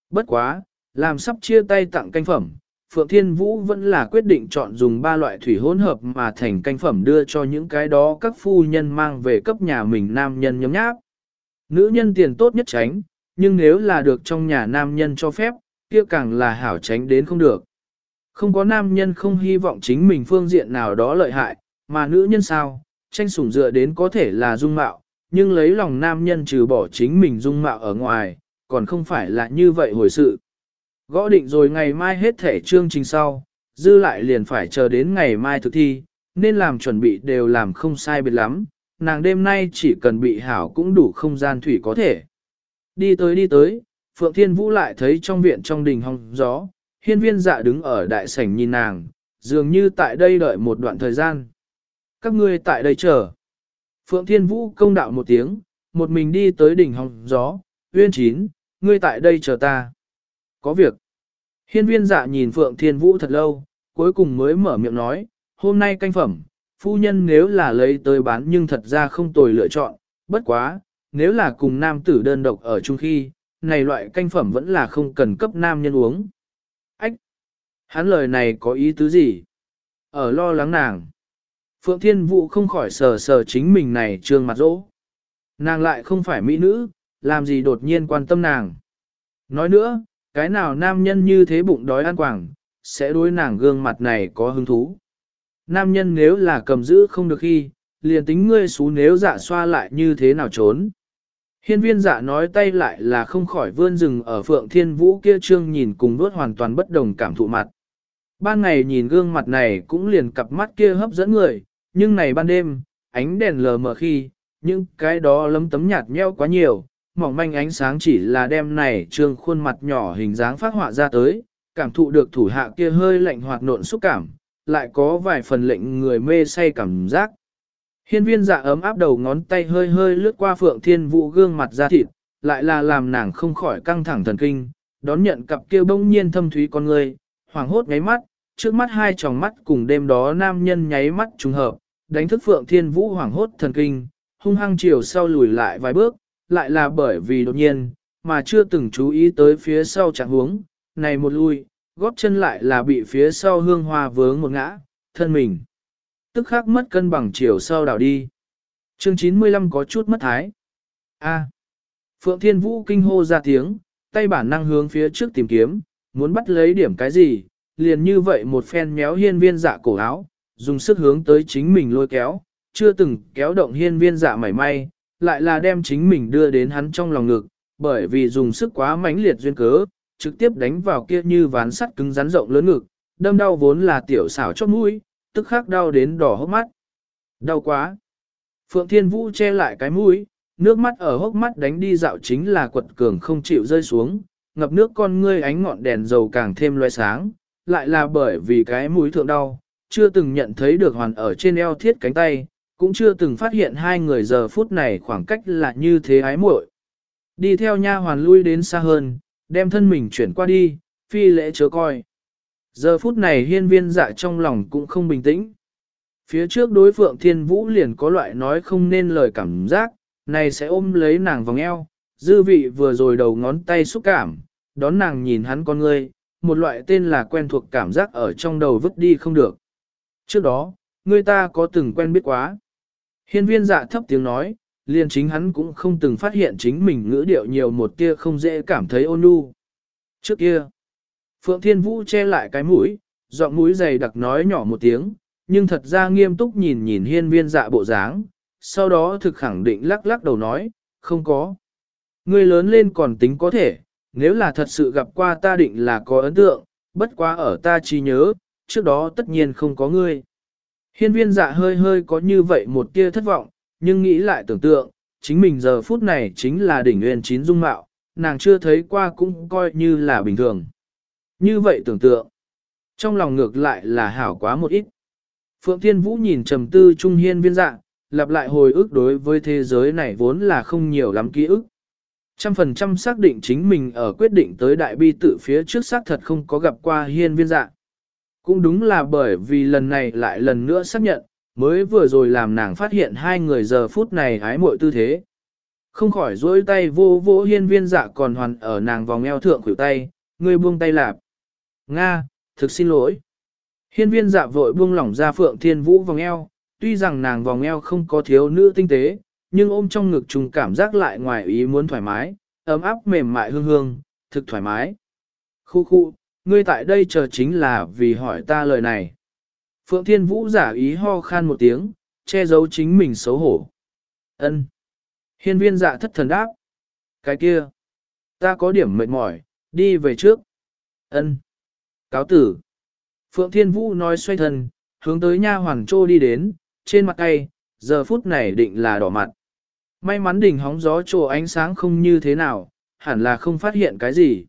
[SPEAKER 1] Bất quá, làm sắp chia tay tặng canh phẩm, Phượng Thiên Vũ vẫn là quyết định chọn dùng ba loại thủy hỗn hợp mà thành canh phẩm đưa cho những cái đó các phu nhân mang về cấp nhà mình nam nhân nhóm nháp. Nữ nhân tiền tốt nhất tránh, nhưng nếu là được trong nhà nam nhân cho phép, kia càng là hảo tránh đến không được. Không có nam nhân không hy vọng chính mình phương diện nào đó lợi hại, mà nữ nhân sao, tranh sủng dựa đến có thể là dung mạo, nhưng lấy lòng nam nhân trừ bỏ chính mình dung mạo ở ngoài, còn không phải là như vậy hồi sự. Gõ định rồi ngày mai hết thể chương trình sau, dư lại liền phải chờ đến ngày mai thực thi, nên làm chuẩn bị đều làm không sai biệt lắm, nàng đêm nay chỉ cần bị hảo cũng đủ không gian thủy có thể. Đi tới đi tới, Phượng Thiên Vũ lại thấy trong viện trong đình hong gió, hiên viên dạ đứng ở đại sảnh nhìn nàng, dường như tại đây đợi một đoạn thời gian. Các ngươi tại đây chờ. Phượng Thiên Vũ công đạo một tiếng, một mình đi tới đỉnh hong gió, uyên chín, ngươi tại đây chờ ta. Có việc. Hiên viên dạ nhìn Phượng Thiên Vũ thật lâu, cuối cùng mới mở miệng nói, hôm nay canh phẩm, phu nhân nếu là lấy tới bán nhưng thật ra không tồi lựa chọn, bất quá, nếu là cùng nam tử đơn độc ở chung khi, này loại canh phẩm vẫn là không cần cấp nam nhân uống. Ách! Hắn lời này có ý tứ gì? Ở lo lắng nàng. Phượng Thiên Vũ không khỏi sờ sờ chính mình này trương mặt rỗ. Nàng lại không phải mỹ nữ, làm gì đột nhiên quan tâm nàng. Nói nữa, cái nào nam nhân như thế bụng đói ăn quảng, sẽ đối nàng gương mặt này có hứng thú. Nam nhân nếu là cầm giữ không được khi, liền tính ngươi xú nếu dạ xoa lại như thế nào trốn. Hiên viên dạ nói tay lại là không khỏi vươn rừng ở phượng thiên vũ kia trương nhìn cùng đốt hoàn toàn bất đồng cảm thụ mặt. Ban ngày nhìn gương mặt này cũng liền cặp mắt kia hấp dẫn người, nhưng này ban đêm, ánh đèn lờ mờ khi, những cái đó lấm tấm nhạt nheo quá nhiều, mỏng manh ánh sáng chỉ là đem này trương khuôn mặt nhỏ hình dáng phát họa ra tới, cảm thụ được thủ hạ kia hơi lạnh hoạt nộn xúc cảm, lại có vài phần lệnh người mê say cảm giác. Hiên viên dạ ấm áp đầu ngón tay hơi hơi lướt qua phượng thiên vũ gương mặt ra thịt, lại là làm nàng không khỏi căng thẳng thần kinh, đón nhận cặp kia bỗng nhiên thâm thúy con người, hoàng hốt nháy mắt, trước mắt hai tròng mắt cùng đêm đó nam nhân nháy mắt trùng hợp, đánh thức phượng thiên vũ hoàng hốt thần kinh, hung hăng chiều sau lùi lại vài bước, lại là bởi vì đột nhiên, mà chưa từng chú ý tới phía sau trạng huống, này một lui, góp chân lại là bị phía sau hương hoa vướng một ngã, thân mình. Tức khắc mất cân bằng chiều sau đảo đi. Chương 95 có chút mất thái. A. Phượng Thiên Vũ kinh hô ra tiếng, tay bản năng hướng phía trước tìm kiếm, muốn bắt lấy điểm cái gì, liền như vậy một phen méo hiên viên dạ cổ áo, dùng sức hướng tới chính mình lôi kéo, chưa từng kéo động hiên viên dạ mảy may, lại là đem chính mình đưa đến hắn trong lòng ngực, bởi vì dùng sức quá mãnh liệt duyên cớ, trực tiếp đánh vào kia như ván sắt cứng rắn rộng lớn ngực, đâm đau vốn là tiểu xảo chót mũi, tức khắc đau đến đỏ hốc mắt. Đau quá. Phượng Thiên Vũ che lại cái mũi, nước mắt ở hốc mắt đánh đi dạo chính là quật cường không chịu rơi xuống, ngập nước con ngươi ánh ngọn đèn dầu càng thêm loe sáng, lại là bởi vì cái mũi thượng đau, chưa từng nhận thấy được hoàn ở trên eo thiết cánh tay, cũng chưa từng phát hiện hai người giờ phút này khoảng cách là như thế ái muội. Đi theo nha hoàn lui đến xa hơn, đem thân mình chuyển qua đi, phi lễ chớ coi. Giờ phút này hiên viên dạ trong lòng cũng không bình tĩnh. Phía trước đối phượng thiên vũ liền có loại nói không nên lời cảm giác, này sẽ ôm lấy nàng vòng eo, dư vị vừa rồi đầu ngón tay xúc cảm, đón nàng nhìn hắn con ngươi, một loại tên là quen thuộc cảm giác ở trong đầu vứt đi không được. Trước đó, người ta có từng quen biết quá. Hiên viên dạ thấp tiếng nói, liền chính hắn cũng không từng phát hiện chính mình ngữ điệu nhiều một tia không dễ cảm thấy ôn nhu. Trước kia, Phượng Thiên Vũ che lại cái mũi, giọng mũi dày đặc nói nhỏ một tiếng, nhưng thật ra nghiêm túc nhìn nhìn hiên viên dạ bộ dáng, sau đó thực khẳng định lắc lắc đầu nói, không có. Người lớn lên còn tính có thể, nếu là thật sự gặp qua ta định là có ấn tượng, bất quá ở ta chỉ nhớ, trước đó tất nhiên không có ngươi. Hiên viên dạ hơi hơi có như vậy một tia thất vọng, nhưng nghĩ lại tưởng tượng, chính mình giờ phút này chính là đỉnh nguyên chín dung mạo, nàng chưa thấy qua cũng coi như là bình thường. Như vậy tưởng tượng, trong lòng ngược lại là hảo quá một ít. Phượng Thiên Vũ nhìn trầm tư trung hiên viên dạ, lặp lại hồi ức đối với thế giới này vốn là không nhiều lắm ký ức. Trăm phần trăm xác định chính mình ở quyết định tới đại bi tự phía trước xác thật không có gặp qua hiên viên dạ. Cũng đúng là bởi vì lần này lại lần nữa xác nhận, mới vừa rồi làm nàng phát hiện hai người giờ phút này hái muội tư thế. Không khỏi dối tay vô vô hiên viên dạ còn hoàn ở nàng vòng eo thượng khuỷu tay, người buông tay lạp. Nga, thực xin lỗi. Hiên viên dạ vội buông lỏng ra Phượng Thiên Vũ vòng eo, tuy rằng nàng vòng eo không có thiếu nữ tinh tế, nhưng ôm trong ngực trùng cảm giác lại ngoài ý muốn thoải mái, ấm áp mềm mại hương hương, thực thoải mái. Khu khu, ngươi tại đây chờ chính là vì hỏi ta lời này. Phượng Thiên Vũ giả ý ho khan một tiếng, che giấu chính mình xấu hổ. Ân. Hiên viên dạ thất thần đáp. Cái kia. Ta có điểm mệt mỏi, đi về trước. Ân. Cáo tử. Phượng Thiên Vũ nói xoay thân, hướng tới nha hoàng trô đi đến, trên mặt tay, giờ phút này định là đỏ mặt. May mắn đỉnh hóng gió trồ ánh sáng không như thế nào, hẳn là không phát hiện cái gì.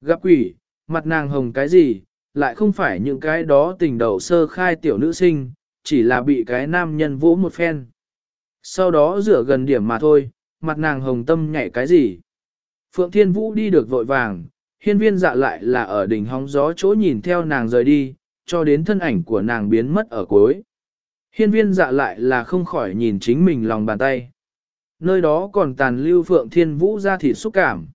[SPEAKER 1] Gặp quỷ, mặt nàng hồng cái gì, lại không phải những cái đó tình đầu sơ khai tiểu nữ sinh, chỉ là bị cái nam nhân vỗ một phen. Sau đó rửa gần điểm mà thôi, mặt nàng hồng tâm nhảy cái gì. Phượng Thiên Vũ đi được vội vàng, hiên viên dạ lại là ở đỉnh hóng gió chỗ nhìn theo nàng rời đi, cho đến thân ảnh của nàng biến mất ở cuối. Hiên viên dạ lại là không khỏi nhìn chính mình lòng bàn tay. Nơi đó còn tàn lưu Phượng Thiên Vũ ra thịt xúc cảm.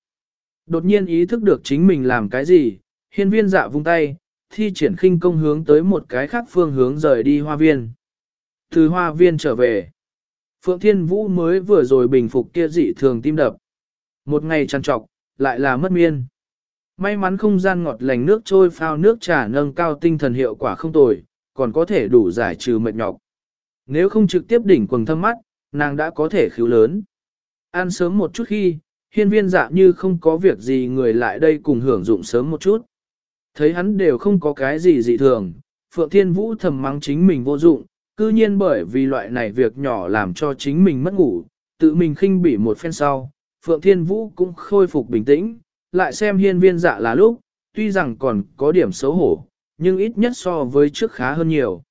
[SPEAKER 1] Đột nhiên ý thức được chính mình làm cái gì, hiên viên dạ vung tay, thi triển khinh công hướng tới một cái khác phương hướng rời đi hoa viên. Từ hoa viên trở về, Phượng Thiên Vũ mới vừa rồi bình phục kia dị thường tim đập. Một ngày trằn trọc, lại là mất miên. May mắn không gian ngọt lành nước trôi phao nước trà nâng cao tinh thần hiệu quả không tồi, còn có thể đủ giải trừ mệt nhọc. Nếu không trực tiếp đỉnh quần thâm mắt, nàng đã có thể khiếu lớn. Ăn sớm một chút khi, hiên viên dạ như không có việc gì người lại đây cùng hưởng dụng sớm một chút. Thấy hắn đều không có cái gì dị thường, Phượng Thiên Vũ thầm mắng chính mình vô dụng, cư nhiên bởi vì loại này việc nhỏ làm cho chính mình mất ngủ, tự mình khinh bỉ một phen sau, Phượng Thiên Vũ cũng khôi phục bình tĩnh, lại xem hiên viên dạ là lúc, tuy rằng còn có điểm xấu hổ, nhưng ít nhất so với trước khá hơn nhiều.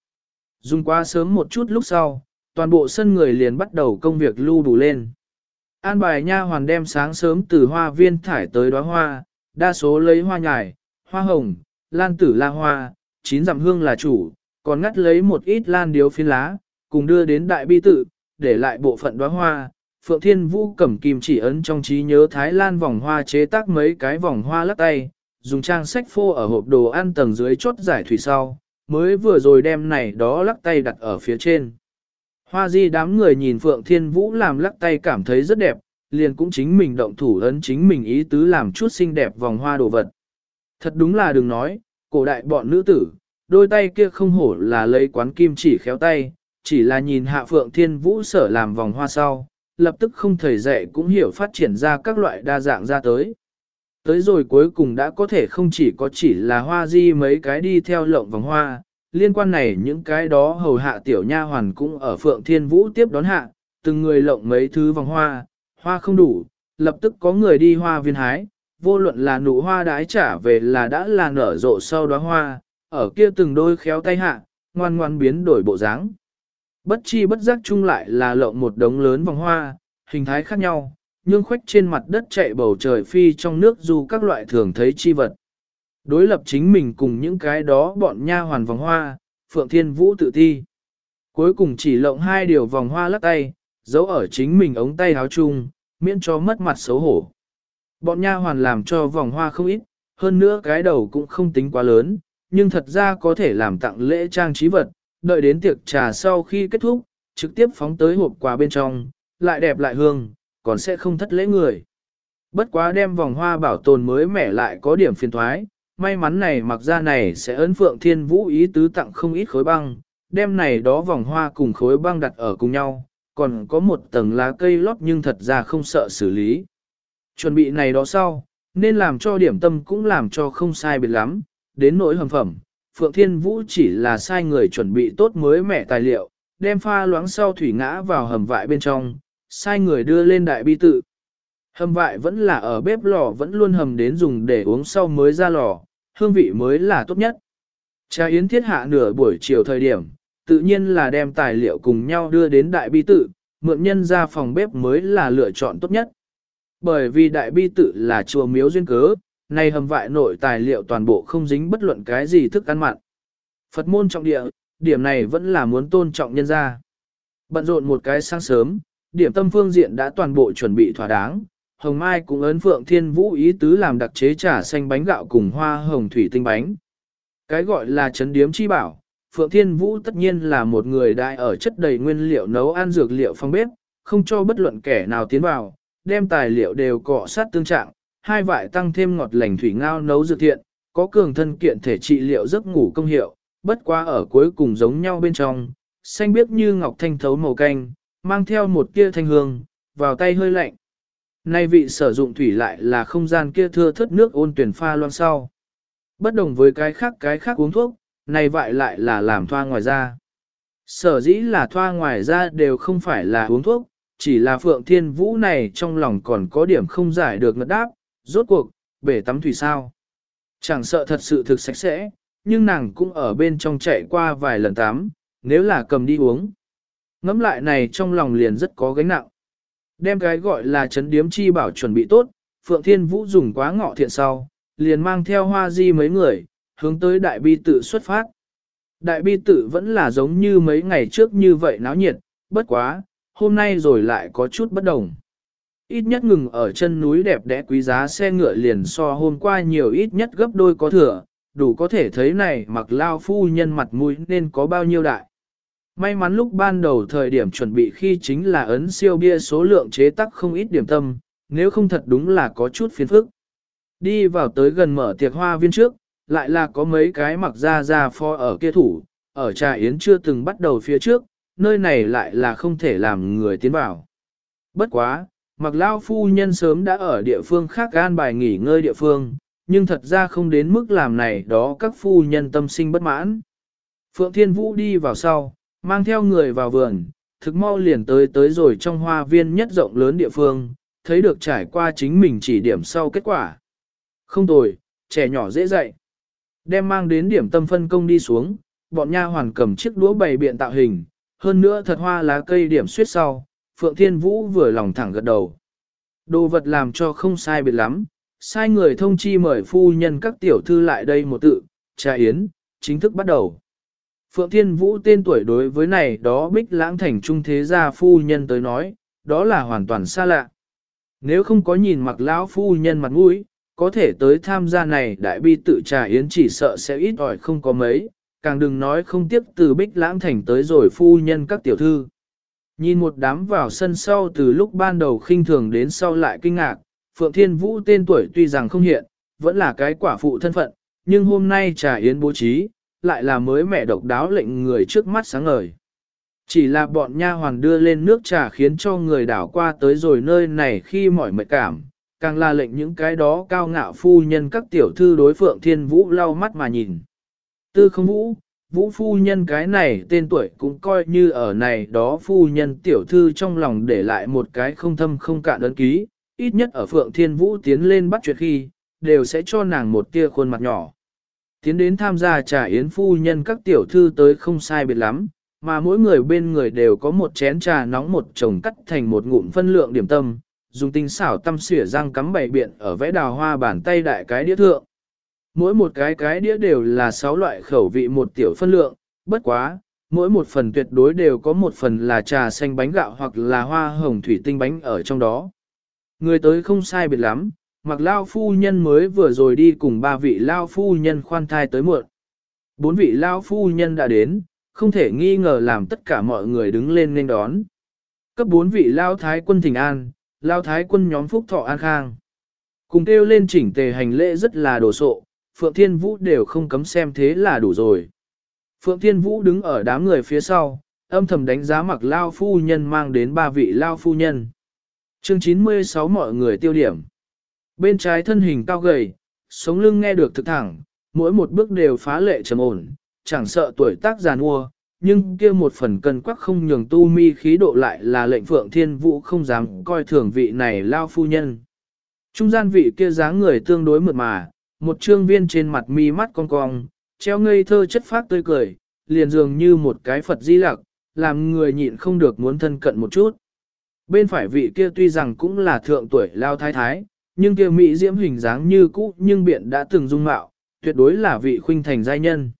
[SPEAKER 1] Dùng qua sớm một chút lúc sau, toàn bộ sân người liền bắt đầu công việc lưu đủ lên. An bài nha hoàn đem sáng sớm từ hoa viên thải tới đóa hoa, đa số lấy hoa nhài, hoa hồng, lan tử la hoa, chín dặm hương là chủ, còn ngắt lấy một ít lan điếu phiến lá, cùng đưa đến đại bi tự, để lại bộ phận đóa hoa. Phượng Thiên Vũ cầm kim chỉ ấn trong trí nhớ Thái Lan vòng hoa chế tác mấy cái vòng hoa lắc tay, dùng trang sách phô ở hộp đồ ăn tầng dưới chốt giải thủy sau, mới vừa rồi đem này đó lắc tay đặt ở phía trên. Hoa di đám người nhìn Phượng Thiên Vũ làm lắc tay cảm thấy rất đẹp, liền cũng chính mình động thủ ấn chính mình ý tứ làm chút xinh đẹp vòng hoa đồ vật. Thật đúng là đừng nói, cổ đại bọn nữ tử, đôi tay kia không hổ là lấy quán kim chỉ khéo tay, chỉ là nhìn hạ Phượng Thiên Vũ sở làm vòng hoa sau, lập tức không thầy dạy cũng hiểu phát triển ra các loại đa dạng ra tới. Tới rồi cuối cùng đã có thể không chỉ có chỉ là hoa di mấy cái đi theo lộng vòng hoa, liên quan này những cái đó hầu hạ tiểu nha hoàn cũng ở Phượng Thiên Vũ tiếp đón hạ, từng người lộng mấy thứ vòng hoa, hoa không đủ, lập tức có người đi hoa viên hái, vô luận là nụ hoa đái trả về là đã là nở rộ sau đóa hoa, ở kia từng đôi khéo tay hạ, ngoan ngoan biến đổi bộ dáng. Bất chi bất giác chung lại là lộng một đống lớn vòng hoa, hình thái khác nhau, nhưng khoách trên mặt đất chạy bầu trời phi trong nước dù các loại thường thấy chi vật. Đối lập chính mình cùng những cái đó bọn nha hoàn vòng hoa, Phượng Thiên Vũ tự ti. Cuối cùng chỉ lộng hai điều vòng hoa lắc tay, giấu ở chính mình ống tay áo chung, miễn cho mất mặt xấu hổ. Bọn nha hoàn làm cho vòng hoa không ít, hơn nữa cái đầu cũng không tính quá lớn, nhưng thật ra có thể làm tặng lễ trang trí vật, đợi đến tiệc trà sau khi kết thúc, trực tiếp phóng tới hộp quà bên trong, lại đẹp lại hương, còn sẽ không thất lễ người. Bất quá đem vòng hoa bảo tồn mới mẻ lại có điểm phiền thoái, may mắn này mặc ra này sẽ ấn phượng thiên vũ ý tứ tặng không ít khối băng, đem này đó vòng hoa cùng khối băng đặt ở cùng nhau, còn có một tầng lá cây lót nhưng thật ra không sợ xử lý. Chuẩn bị này đó sau, nên làm cho điểm tâm cũng làm cho không sai biệt lắm, đến nỗi hầm phẩm. Phượng Thiên Vũ chỉ là sai người chuẩn bị tốt mới mẻ tài liệu, đem pha loãng sau thủy ngã vào hầm vại bên trong, sai người đưa lên đại bi tự. Hầm vại vẫn là ở bếp lò vẫn luôn hầm đến dùng để uống sau mới ra lò, hương vị mới là tốt nhất. Trà yến thiết hạ nửa buổi chiều thời điểm, tự nhiên là đem tài liệu cùng nhau đưa đến đại bi tự, mượn nhân ra phòng bếp mới là lựa chọn tốt nhất. Bởi vì đại bi tự là chùa miếu duyên cớ, nay hầm vại nội tài liệu toàn bộ không dính bất luận cái gì thức ăn mặn. Phật môn trọng địa, điểm này vẫn là muốn tôn trọng nhân ra. Bận rộn một cái sáng sớm, điểm tâm phương diện đã toàn bộ chuẩn bị thỏa đáng. Hồng Mai cũng ấn Phượng Thiên Vũ ý tứ làm đặc chế trà xanh bánh gạo cùng hoa hồng thủy tinh bánh. Cái gọi là chấn điếm chi bảo, Phượng Thiên Vũ tất nhiên là một người đại ở chất đầy nguyên liệu nấu ăn dược liệu phong bếp, không cho bất luận kẻ nào tiến vào, đem tài liệu đều cọ sát tương trạng, hai vại tăng thêm ngọt lành thủy ngao nấu dược thiện, có cường thân kiện thể trị liệu giấc ngủ công hiệu, bất quá ở cuối cùng giống nhau bên trong, xanh biếc như ngọc thanh thấu màu canh, mang theo một tia thanh hương, vào tay hơi lạnh. Nay vị sử dụng thủy lại là không gian kia thưa thất nước ôn tuyển pha loang sau. Bất đồng với cái khác cái khác uống thuốc, này vậy lại là làm thoa ngoài da. Sở dĩ là thoa ngoài da đều không phải là uống thuốc, chỉ là Phượng Thiên Vũ này trong lòng còn có điểm không giải được ngật đáp, rốt cuộc, bể tắm thủy sao. Chẳng sợ thật sự thực sạch sẽ, nhưng nàng cũng ở bên trong chạy qua vài lần tắm, nếu là cầm đi uống. Ngắm lại này trong lòng liền rất có gánh nặng. Đem cái gọi là chấn điếm chi bảo chuẩn bị tốt, Phượng Thiên Vũ dùng quá ngọ thiện sau, liền mang theo hoa di mấy người, hướng tới đại bi tự xuất phát. Đại bi tự vẫn là giống như mấy ngày trước như vậy náo nhiệt, bất quá, hôm nay rồi lại có chút bất đồng. Ít nhất ngừng ở chân núi đẹp đẽ quý giá xe ngựa liền so hôm qua nhiều ít nhất gấp đôi có thừa, đủ có thể thấy này mặc lao phu nhân mặt mũi nên có bao nhiêu đại. May mắn lúc ban đầu thời điểm chuẩn bị khi chính là ấn siêu bia số lượng chế tắc không ít điểm tâm, nếu không thật đúng là có chút phiền phức. Đi vào tới gần mở tiệc hoa viên trước, lại là có mấy cái mặc ra ra pho ở kia thủ, ở trà yến chưa từng bắt đầu phía trước, nơi này lại là không thể làm người tiến vào. Bất quá, mặc lao phu nhân sớm đã ở địa phương khác gan bài nghỉ ngơi địa phương, nhưng thật ra không đến mức làm này đó các phu nhân tâm sinh bất mãn. Phượng Thiên Vũ đi vào sau, mang theo người vào vườn, thực mau liền tới tới rồi trong hoa viên nhất rộng lớn địa phương, thấy được trải qua chính mình chỉ điểm sau kết quả. Không tồi, trẻ nhỏ dễ dạy. Đem mang đến điểm tâm phân công đi xuống, bọn nha hoàn cầm chiếc đũa bày biện tạo hình, hơn nữa thật hoa lá cây điểm suyết sau, Phượng Thiên Vũ vừa lòng thẳng gật đầu. Đồ vật làm cho không sai biệt lắm, sai người thông chi mời phu nhân các tiểu thư lại đây một tự, trà yến, chính thức bắt đầu. Phượng Thiên Vũ tên tuổi đối với này đó bích lãng thành trung thế gia phu nhân tới nói, đó là hoàn toàn xa lạ. Nếu không có nhìn mặc lão phu nhân mặt mũi, có thể tới tham gia này đại bi tự trà yến chỉ sợ sẽ ít ỏi không có mấy, càng đừng nói không tiếc từ bích lãng thành tới rồi phu nhân các tiểu thư. Nhìn một đám vào sân sau từ lúc ban đầu khinh thường đến sau lại kinh ngạc, Phượng Thiên Vũ tên tuổi tuy rằng không hiện, vẫn là cái quả phụ thân phận, nhưng hôm nay trà yến bố trí, lại là mới mẹ độc đáo lệnh người trước mắt sáng ngời. Chỉ là bọn nha hoàn đưa lên nước trà khiến cho người đảo qua tới rồi nơi này khi mỏi mệt cảm, càng là lệnh những cái đó cao ngạo phu nhân các tiểu thư đối Phượng Thiên Vũ lau mắt mà nhìn. Tư không vũ, vũ phu nhân cái này tên tuổi cũng coi như ở này đó phu nhân tiểu thư trong lòng để lại một cái không thâm không cạn ấn ký, ít nhất ở Phượng Thiên Vũ tiến lên bắt chuyện khi, đều sẽ cho nàng một tia khuôn mặt nhỏ. Tiến đến tham gia trà yến phu nhân các tiểu thư tới không sai biệt lắm, mà mỗi người bên người đều có một chén trà nóng một chồng cắt thành một ngụm phân lượng điểm tâm, dùng tinh xảo tâm xỉa răng cắm bảy biện ở vẽ đào hoa bàn tay đại cái đĩa thượng. Mỗi một cái cái đĩa đều là sáu loại khẩu vị một tiểu phân lượng, bất quá, mỗi một phần tuyệt đối đều có một phần là trà xanh bánh gạo hoặc là hoa hồng thủy tinh bánh ở trong đó. Người tới không sai biệt lắm, mặc lao phu nhân mới vừa rồi đi cùng ba vị lao phu nhân khoan thai tới muộn. Bốn vị lao phu nhân đã đến, không thể nghi ngờ làm tất cả mọi người đứng lên nên đón. Cấp bốn vị lao thái quân thỉnh an, lao thái quân nhóm phúc thọ an khang. Cùng kêu lên chỉnh tề hành lễ rất là đồ sộ, Phượng Thiên Vũ đều không cấm xem thế là đủ rồi. Phượng Thiên Vũ đứng ở đám người phía sau, âm thầm đánh giá mặc lao phu nhân mang đến ba vị lao phu nhân. Chương 96 mọi người tiêu điểm. Bên trái thân hình cao gầy, sống lưng nghe được thực thẳng, mỗi một bước đều phá lệ trầm ổn, chẳng sợ tuổi tác già nua, nhưng kia một phần cân quắc không nhường tu mi khí độ lại là lệnh Phượng Thiên Vũ không dám coi thường vị này lao phu nhân. Trung gian vị kia dáng người tương đối mượt mà, một trương viên trên mặt mi mắt cong cong, treo ngây thơ chất phát tươi cười, liền dường như một cái Phật di lặc, làm người nhịn không được muốn thân cận một chút. Bên phải vị kia tuy rằng cũng là thượng tuổi lao thái thái, nhưng kia mỹ diễm hình dáng như cũ nhưng biện đã từng dung mạo, tuyệt đối là vị khuynh thành giai nhân.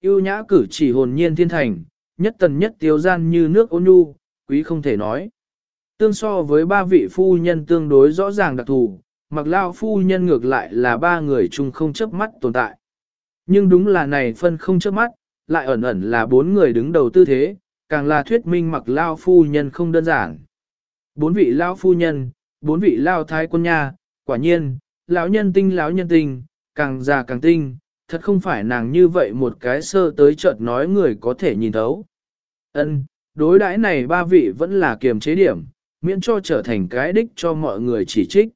[SPEAKER 1] Yêu nhã cử chỉ hồn nhiên thiên thành, nhất tần nhất tiêu gian như nước ôn nhu, quý không thể nói. Tương so với ba vị phu nhân tương đối rõ ràng đặc thù, mặc lao phu nhân ngược lại là ba người chung không chấp mắt tồn tại. Nhưng đúng là này phân không chớp mắt, lại ẩn ẩn là bốn người đứng đầu tư thế, càng là thuyết minh mặc lao phu nhân không đơn giản. Bốn vị lao phu nhân, bốn vị lao thái quân nha, quả nhiên, lão nhân tinh lão nhân tinh, càng già càng tinh, thật không phải nàng như vậy một cái sơ tới chợt nói người có thể nhìn thấu. Ân, đối đãi này ba vị vẫn là kiềm chế điểm, miễn cho trở thành cái đích cho mọi người chỉ trích.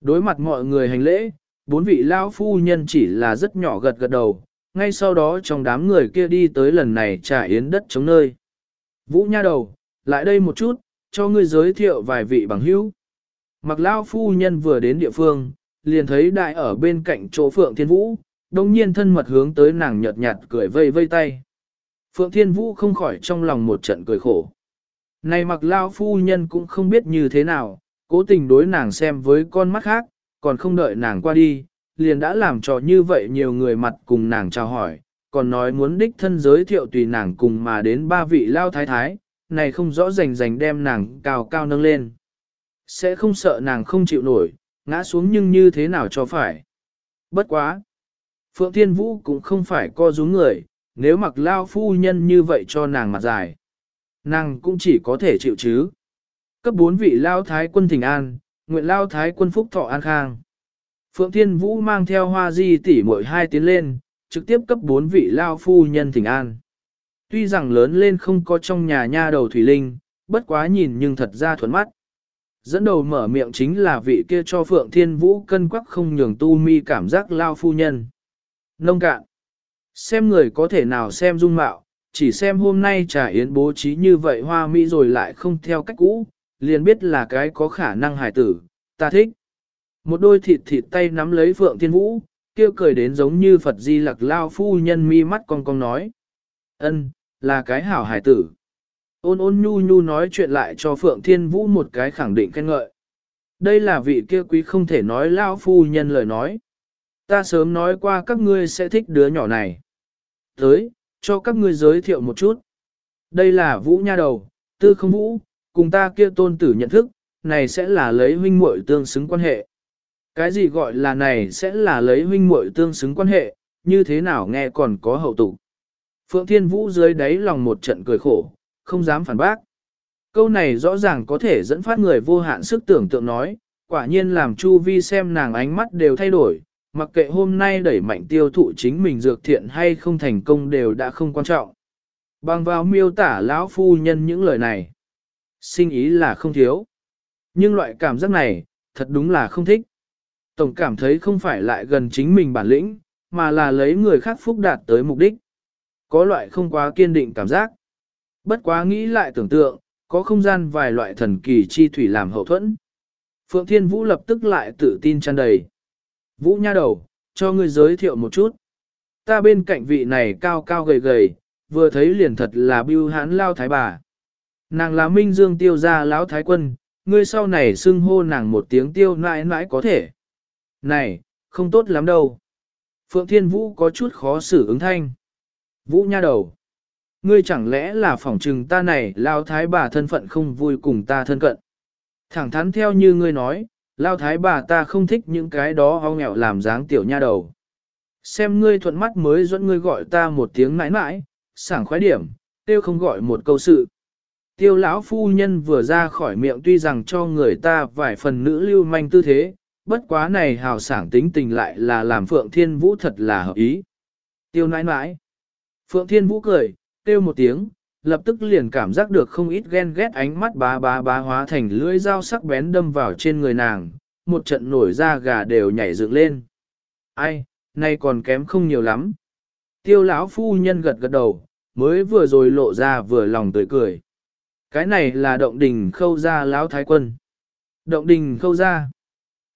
[SPEAKER 1] Đối mặt mọi người hành lễ, bốn vị lão phu nhân chỉ là rất nhỏ gật gật đầu, ngay sau đó trong đám người kia đi tới lần này trả yến đất chống nơi. Vũ nha đầu, lại đây một chút, cho ngươi giới thiệu vài vị bằng hữu. Mặc lao phu nhân vừa đến địa phương, liền thấy đại ở bên cạnh chỗ Phượng Thiên Vũ, đồng nhiên thân mật hướng tới nàng nhợt nhạt cười vây vây tay. Phượng Thiên Vũ không khỏi trong lòng một trận cười khổ. Này mặc lao phu nhân cũng không biết như thế nào, cố tình đối nàng xem với con mắt khác, còn không đợi nàng qua đi, liền đã làm trò như vậy nhiều người mặt cùng nàng chào hỏi, còn nói muốn đích thân giới thiệu tùy nàng cùng mà đến ba vị lao thái thái, này không rõ rành rành đem nàng cao cao nâng lên. Sẽ không sợ nàng không chịu nổi, ngã xuống nhưng như thế nào cho phải. Bất quá. Phượng Thiên Vũ cũng không phải co rúm người, nếu mặc lao phu nhân như vậy cho nàng mặt dài. Nàng cũng chỉ có thể chịu chứ. Cấp bốn vị lao thái quân thỉnh an, nguyện lao thái quân phúc thọ an khang. Phượng Thiên Vũ mang theo hoa di tỷ mỗi hai tiến lên, trực tiếp cấp bốn vị lao phu nhân thỉnh an. Tuy rằng lớn lên không có trong nhà nha đầu thủy linh, bất quá nhìn nhưng thật ra thuần mắt. Dẫn đầu mở miệng chính là vị kia cho Phượng Thiên Vũ cân quắc không nhường tu mi cảm giác lao phu nhân. Nông cạn. Xem người có thể nào xem dung mạo, chỉ xem hôm nay trà yến bố trí như vậy hoa mỹ rồi lại không theo cách cũ, liền biết là cái có khả năng hài tử, ta thích. Một đôi thịt thịt tay nắm lấy Phượng Thiên Vũ, kêu cười đến giống như Phật Di Lặc lao phu nhân mi mắt con con nói. ân là cái hảo hài tử. Ôn ôn nhu nhu nói chuyện lại cho Phượng Thiên Vũ một cái khẳng định khen ngợi. Đây là vị kia quý không thể nói lão phu nhân lời nói. Ta sớm nói qua các ngươi sẽ thích đứa nhỏ này. Tới, cho các ngươi giới thiệu một chút. Đây là Vũ Nha Đầu, Tư Không Vũ, cùng ta kia tôn tử nhận thức, này sẽ là lấy huynh muội tương xứng quan hệ. Cái gì gọi là này sẽ là lấy huynh muội tương xứng quan hệ, như thế nào nghe còn có hậu tụ. Phượng Thiên Vũ dưới đáy lòng một trận cười khổ, không dám phản bác. Câu này rõ ràng có thể dẫn phát người vô hạn sức tưởng tượng nói, quả nhiên làm Chu Vi xem nàng ánh mắt đều thay đổi, mặc kệ hôm nay đẩy mạnh tiêu thụ chính mình dược thiện hay không thành công đều đã không quan trọng. Bằng vào miêu tả lão phu nhân những lời này, sinh ý là không thiếu. Nhưng loại cảm giác này, thật đúng là không thích. Tổng cảm thấy không phải lại gần chính mình bản lĩnh, mà là lấy người khác phúc đạt tới mục đích. Có loại không quá kiên định cảm giác. Bất quá nghĩ lại tưởng tượng, có không gian vài loại thần kỳ chi thủy làm hậu thuẫn. Phượng Thiên Vũ lập tức lại tự tin tràn đầy. Vũ nha đầu, cho ngươi giới thiệu một chút. Ta bên cạnh vị này cao cao gầy gầy, vừa thấy liền thật là bưu hãn lao thái bà. Nàng là minh dương tiêu gia lão thái quân, ngươi sau này xưng hô nàng một tiếng tiêu nãi nãi có thể. Này, không tốt lắm đâu. Phượng Thiên Vũ có chút khó xử ứng thanh. Vũ nha đầu. Ngươi chẳng lẽ là phỏng trừng ta này lao thái bà thân phận không vui cùng ta thân cận. Thẳng thắn theo như ngươi nói, lao thái bà ta không thích những cái đó ho nghèo làm dáng tiểu nha đầu. Xem ngươi thuận mắt mới dẫn ngươi gọi ta một tiếng mãi mãi, sảng khoái điểm, tiêu không gọi một câu sự. Tiêu lão phu nhân vừa ra khỏi miệng tuy rằng cho người ta vài phần nữ lưu manh tư thế, bất quá này hào sảng tính tình lại là làm Phượng Thiên Vũ thật là hợp ý. Tiêu nãi nãi. Phượng Thiên Vũ cười, tiêu một tiếng, lập tức liền cảm giác được không ít ghen ghét ánh mắt bá bá bá hóa thành lưỡi dao sắc bén đâm vào trên người nàng, một trận nổi da gà đều nhảy dựng lên. Ai, nay còn kém không nhiều lắm. Tiêu lão phu nhân gật gật đầu, mới vừa rồi lộ ra vừa lòng tươi cười. Cái này là động đình khâu ra lão thái quân. Động đình khâu ra.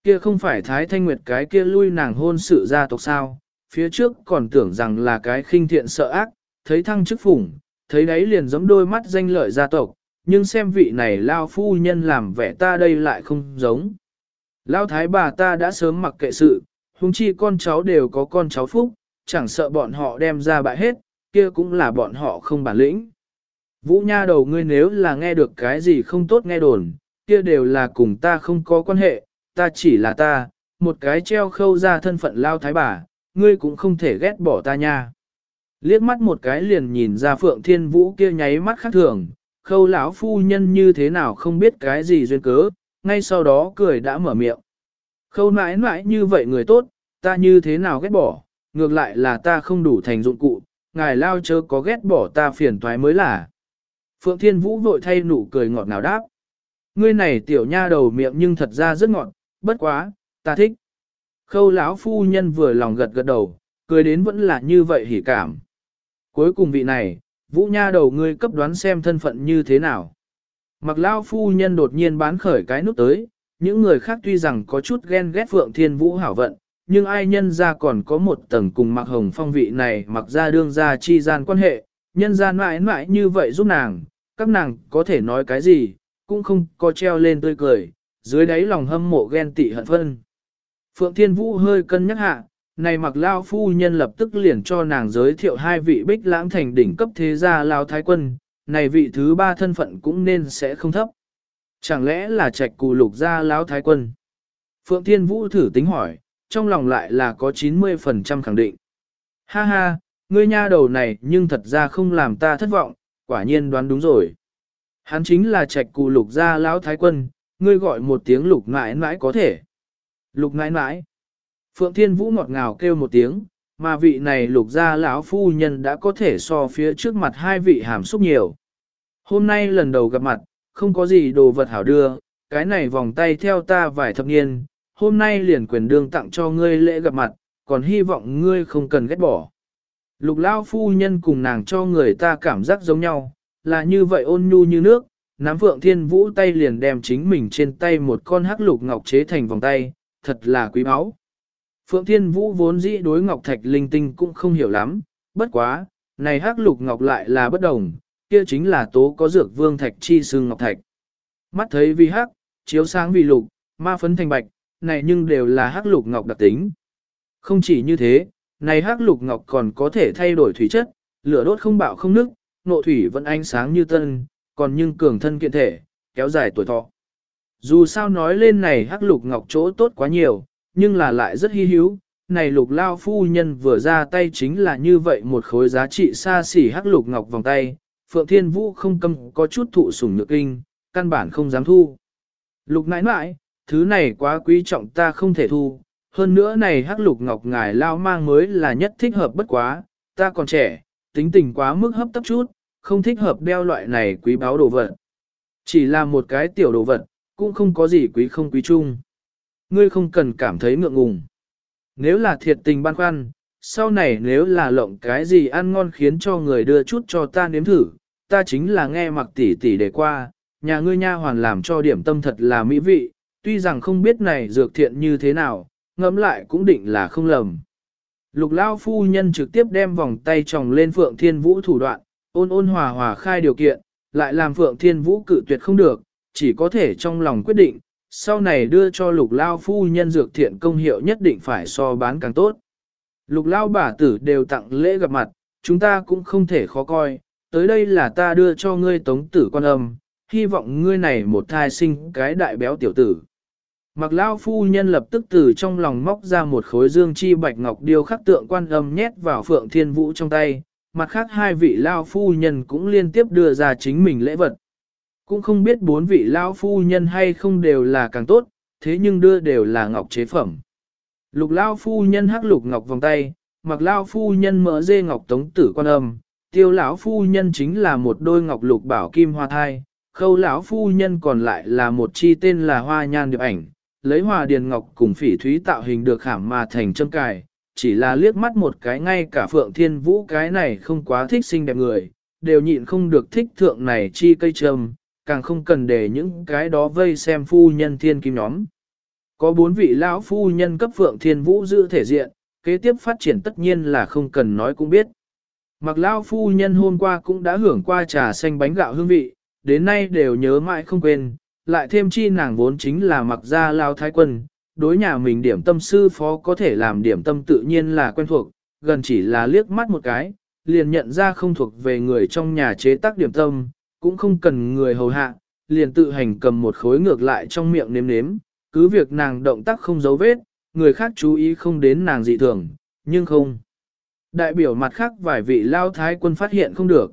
[SPEAKER 1] Kia không phải thái thanh nguyệt cái kia lui nàng hôn sự gia tộc sao, phía trước còn tưởng rằng là cái khinh thiện sợ ác, thấy thăng chức phủng, thấy đấy liền giống đôi mắt danh lợi gia tộc, nhưng xem vị này lao phu nhân làm vẻ ta đây lại không giống. Lao thái bà ta đã sớm mặc kệ sự, huống chi con cháu đều có con cháu phúc, chẳng sợ bọn họ đem ra bại hết, kia cũng là bọn họ không bản lĩnh. Vũ nha đầu ngươi nếu là nghe được cái gì không tốt nghe đồn, kia đều là cùng ta không có quan hệ, ta chỉ là ta, một cái treo khâu ra thân phận lao thái bà, ngươi cũng không thể ghét bỏ ta nha. Liếc mắt một cái liền nhìn ra Phượng Thiên Vũ kia nháy mắt khác thường, khâu lão phu nhân như thế nào không biết cái gì duyên cớ, ngay sau đó cười đã mở miệng. Khâu nãi nãi như vậy người tốt, ta như thế nào ghét bỏ, ngược lại là ta không đủ thành dụng cụ, ngài lao chớ có ghét bỏ ta phiền toái mới là. Phượng Thiên Vũ vội thay nụ cười ngọt ngào đáp. Ngươi này tiểu nha đầu miệng nhưng thật ra rất ngọt, bất quá, ta thích. Khâu lão phu nhân vừa lòng gật gật đầu, cười đến vẫn là như vậy hỉ cảm. Cuối cùng vị này, Vũ nha đầu ngươi cấp đoán xem thân phận như thế nào. Mặc lao phu nhân đột nhiên bán khởi cái nút tới, những người khác tuy rằng có chút ghen ghét Phượng Thiên Vũ hảo vận, nhưng ai nhân ra còn có một tầng cùng mặc hồng phong vị này mặc ra đương ra chi gian quan hệ, nhân ra mãi mãi như vậy giúp nàng, các nàng có thể nói cái gì, cũng không có treo lên tươi cười, dưới đáy lòng hâm mộ ghen tị hận phân. Phượng Thiên Vũ hơi cân nhắc hạ, này mặc lao phu nhân lập tức liền cho nàng giới thiệu hai vị bích lãng thành đỉnh cấp thế gia lao thái quân, này vị thứ ba thân phận cũng nên sẽ không thấp. Chẳng lẽ là trạch cù lục gia lão thái quân? Phượng Thiên Vũ thử tính hỏi, trong lòng lại là có 90% khẳng định. Ha ha, ngươi nha đầu này nhưng thật ra không làm ta thất vọng, quả nhiên đoán đúng rồi. Hắn chính là trạch cù lục gia lão thái quân, ngươi gọi một tiếng lục mãi mãi có thể. Lục mãi mãi. Phượng Thiên Vũ ngọt ngào kêu một tiếng, mà vị này lục gia lão phu nhân đã có thể so phía trước mặt hai vị hàm xúc nhiều. Hôm nay lần đầu gặp mặt, không có gì đồ vật hảo đưa, cái này vòng tay theo ta vài thập niên, hôm nay liền quyền đương tặng cho ngươi lễ gặp mặt, còn hy vọng ngươi không cần ghét bỏ. Lục Lão phu nhân cùng nàng cho người ta cảm giác giống nhau, là như vậy ôn nhu như nước, nắm phượng thiên vũ tay liền đem chính mình trên tay một con hắc lục ngọc chế thành vòng tay, thật là quý báu. Phượng thiên vũ vốn dĩ đối ngọc thạch linh tinh cũng không hiểu lắm, bất quá, này hắc lục ngọc lại là bất đồng, kia chính là tố có dược vương thạch chi xương ngọc thạch. Mắt thấy vì hắc, chiếu sáng vì lục, ma phấn thành bạch, này nhưng đều là hắc lục ngọc đặc tính. Không chỉ như thế, này hắc lục ngọc còn có thể thay đổi thủy chất, lửa đốt không bạo không nức, nộ thủy vẫn ánh sáng như tân, còn nhưng cường thân kiện thể, kéo dài tuổi thọ. Dù sao nói lên này hắc lục ngọc chỗ tốt quá nhiều, nhưng là lại rất hy hữu, này lục lao phu nhân vừa ra tay chính là như vậy một khối giá trị xa xỉ hắc lục ngọc vòng tay, Phượng Thiên Vũ không câm có chút thụ sủng nhược kinh, căn bản không dám thu. Lục nãi nãi, thứ này quá quý trọng ta không thể thu, hơn nữa này hắc lục ngọc ngài lao mang mới là nhất thích hợp bất quá, ta còn trẻ, tính tình quá mức hấp tấp chút, không thích hợp đeo loại này quý báo đồ vật. Chỉ là một cái tiểu đồ vật, cũng không có gì quý không quý chung. Ngươi không cần cảm thấy ngượng ngùng. Nếu là thiệt tình băn khoăn, sau này nếu là lộng cái gì ăn ngon khiến cho người đưa chút cho ta nếm thử, ta chính là nghe mặc tỷ tỷ để qua, nhà ngươi nha hoàn làm cho điểm tâm thật là mỹ vị, tuy rằng không biết này dược thiện như thế nào, ngẫm lại cũng định là không lầm. Lục lao phu nhân trực tiếp đem vòng tay tròng lên Phượng Thiên Vũ thủ đoạn, ôn ôn hòa hòa khai điều kiện, lại làm Phượng Thiên Vũ cự tuyệt không được, chỉ có thể trong lòng quyết định, sau này đưa cho lục lao phu nhân dược thiện công hiệu nhất định phải so bán càng tốt. Lục lao bà tử đều tặng lễ gặp mặt, chúng ta cũng không thể khó coi, tới đây là ta đưa cho ngươi tống tử quan âm, hy vọng ngươi này một thai sinh cái đại béo tiểu tử. Mặc lao phu nhân lập tức từ trong lòng móc ra một khối dương chi bạch ngọc điêu khắc tượng quan âm nhét vào phượng thiên vũ trong tay, mặt khác hai vị lao phu nhân cũng liên tiếp đưa ra chính mình lễ vật. Cũng không biết bốn vị lão phu nhân hay không đều là càng tốt, thế nhưng đưa đều là ngọc chế phẩm. Lục lão phu nhân hắc lục ngọc vòng tay, mặc lão phu nhân mỡ dê ngọc tống tử quan âm, tiêu lão phu nhân chính là một đôi ngọc lục bảo kim hoa thai, khâu lão phu nhân còn lại là một chi tên là hoa nhan điệp ảnh, lấy hòa điền ngọc cùng phỉ thúy tạo hình được khảm mà thành châm cài, chỉ là liếc mắt một cái ngay cả phượng thiên vũ cái này không quá thích xinh đẹp người, đều nhịn không được thích thượng này chi cây châm, càng không cần để những cái đó vây xem phu nhân thiên kim nhóm. Có bốn vị lão phu nhân cấp phượng thiên vũ giữ thể diện, kế tiếp phát triển tất nhiên là không cần nói cũng biết. Mặc lão phu nhân hôm qua cũng đã hưởng qua trà xanh bánh gạo hương vị, đến nay đều nhớ mãi không quên, lại thêm chi nàng vốn chính là mặc gia lao thái quân, đối nhà mình điểm tâm sư phó có thể làm điểm tâm tự nhiên là quen thuộc, gần chỉ là liếc mắt một cái, liền nhận ra không thuộc về người trong nhà chế tác điểm tâm, cũng không cần người hầu hạ, liền tự hành cầm một khối ngược lại trong miệng nếm nếm, cứ việc nàng động tác không giấu vết, người khác chú ý không đến nàng dị thường, nhưng không. Đại biểu mặt khác vài vị lao thái quân phát hiện không được.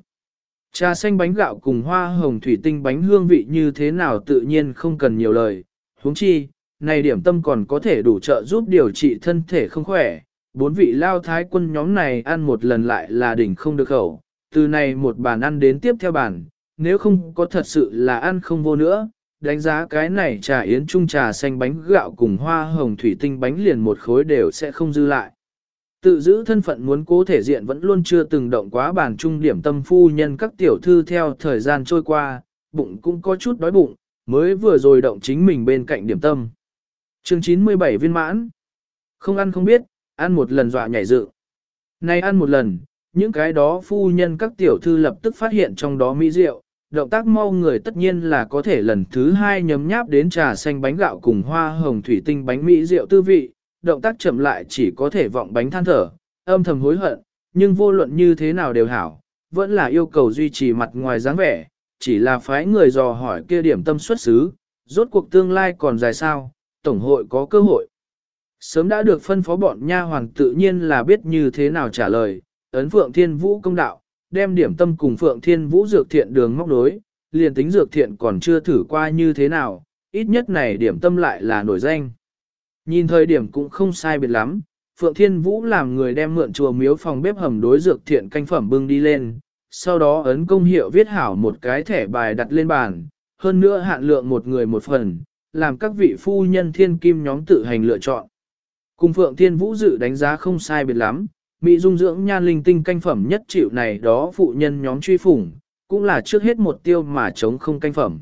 [SPEAKER 1] Trà xanh bánh gạo cùng hoa hồng thủy tinh bánh hương vị như thế nào tự nhiên không cần nhiều lời. huống chi, này điểm tâm còn có thể đủ trợ giúp điều trị thân thể không khỏe. Bốn vị lao thái quân nhóm này ăn một lần lại là đỉnh không được khẩu. Từ này một bàn ăn đến tiếp theo bàn, nếu không có thật sự là ăn không vô nữa, đánh giá cái này trà yến trung trà xanh bánh gạo cùng hoa hồng thủy tinh bánh liền một khối đều sẽ không dư lại. Tự giữ thân phận muốn cố thể diện vẫn luôn chưa từng động quá bàn trung điểm tâm phu nhân các tiểu thư theo thời gian trôi qua, bụng cũng có chút đói bụng, mới vừa rồi động chính mình bên cạnh điểm tâm. chương 97 viên mãn. Không ăn không biết, ăn một lần dọa nhảy dự. Nay ăn một lần, những cái đó phu nhân các tiểu thư lập tức phát hiện trong đó mỹ rượu, động tác mau người tất nhiên là có thể lần thứ hai nhấm nháp đến trà xanh bánh gạo cùng hoa hồng thủy tinh bánh mỹ rượu tư vị, động tác chậm lại chỉ có thể vọng bánh than thở, âm thầm hối hận, nhưng vô luận như thế nào đều hảo, vẫn là yêu cầu duy trì mặt ngoài dáng vẻ, chỉ là phái người dò hỏi kia điểm tâm xuất xứ, rốt cuộc tương lai còn dài sao, tổng hội có cơ hội. Sớm đã được phân phó bọn nha hoàng tự nhiên là biết như thế nào trả lời, ấn phượng thiên vũ công đạo, đem điểm tâm cùng Phượng Thiên Vũ dược thiện đường móc đối, liền tính dược thiện còn chưa thử qua như thế nào, ít nhất này điểm tâm lại là nổi danh. Nhìn thời điểm cũng không sai biệt lắm, Phượng Thiên Vũ làm người đem mượn chùa miếu phòng bếp hầm đối dược thiện canh phẩm bưng đi lên, sau đó ấn công hiệu viết hảo một cái thẻ bài đặt lên bàn, hơn nữa hạn lượng một người một phần, làm các vị phu nhân thiên kim nhóm tự hành lựa chọn. Cùng Phượng Thiên Vũ dự đánh giá không sai biệt lắm, Mỹ dung dưỡng nhan linh tinh canh phẩm nhất chịu này đó phụ nhân nhóm truy phủng, cũng là trước hết một tiêu mà chống không canh phẩm.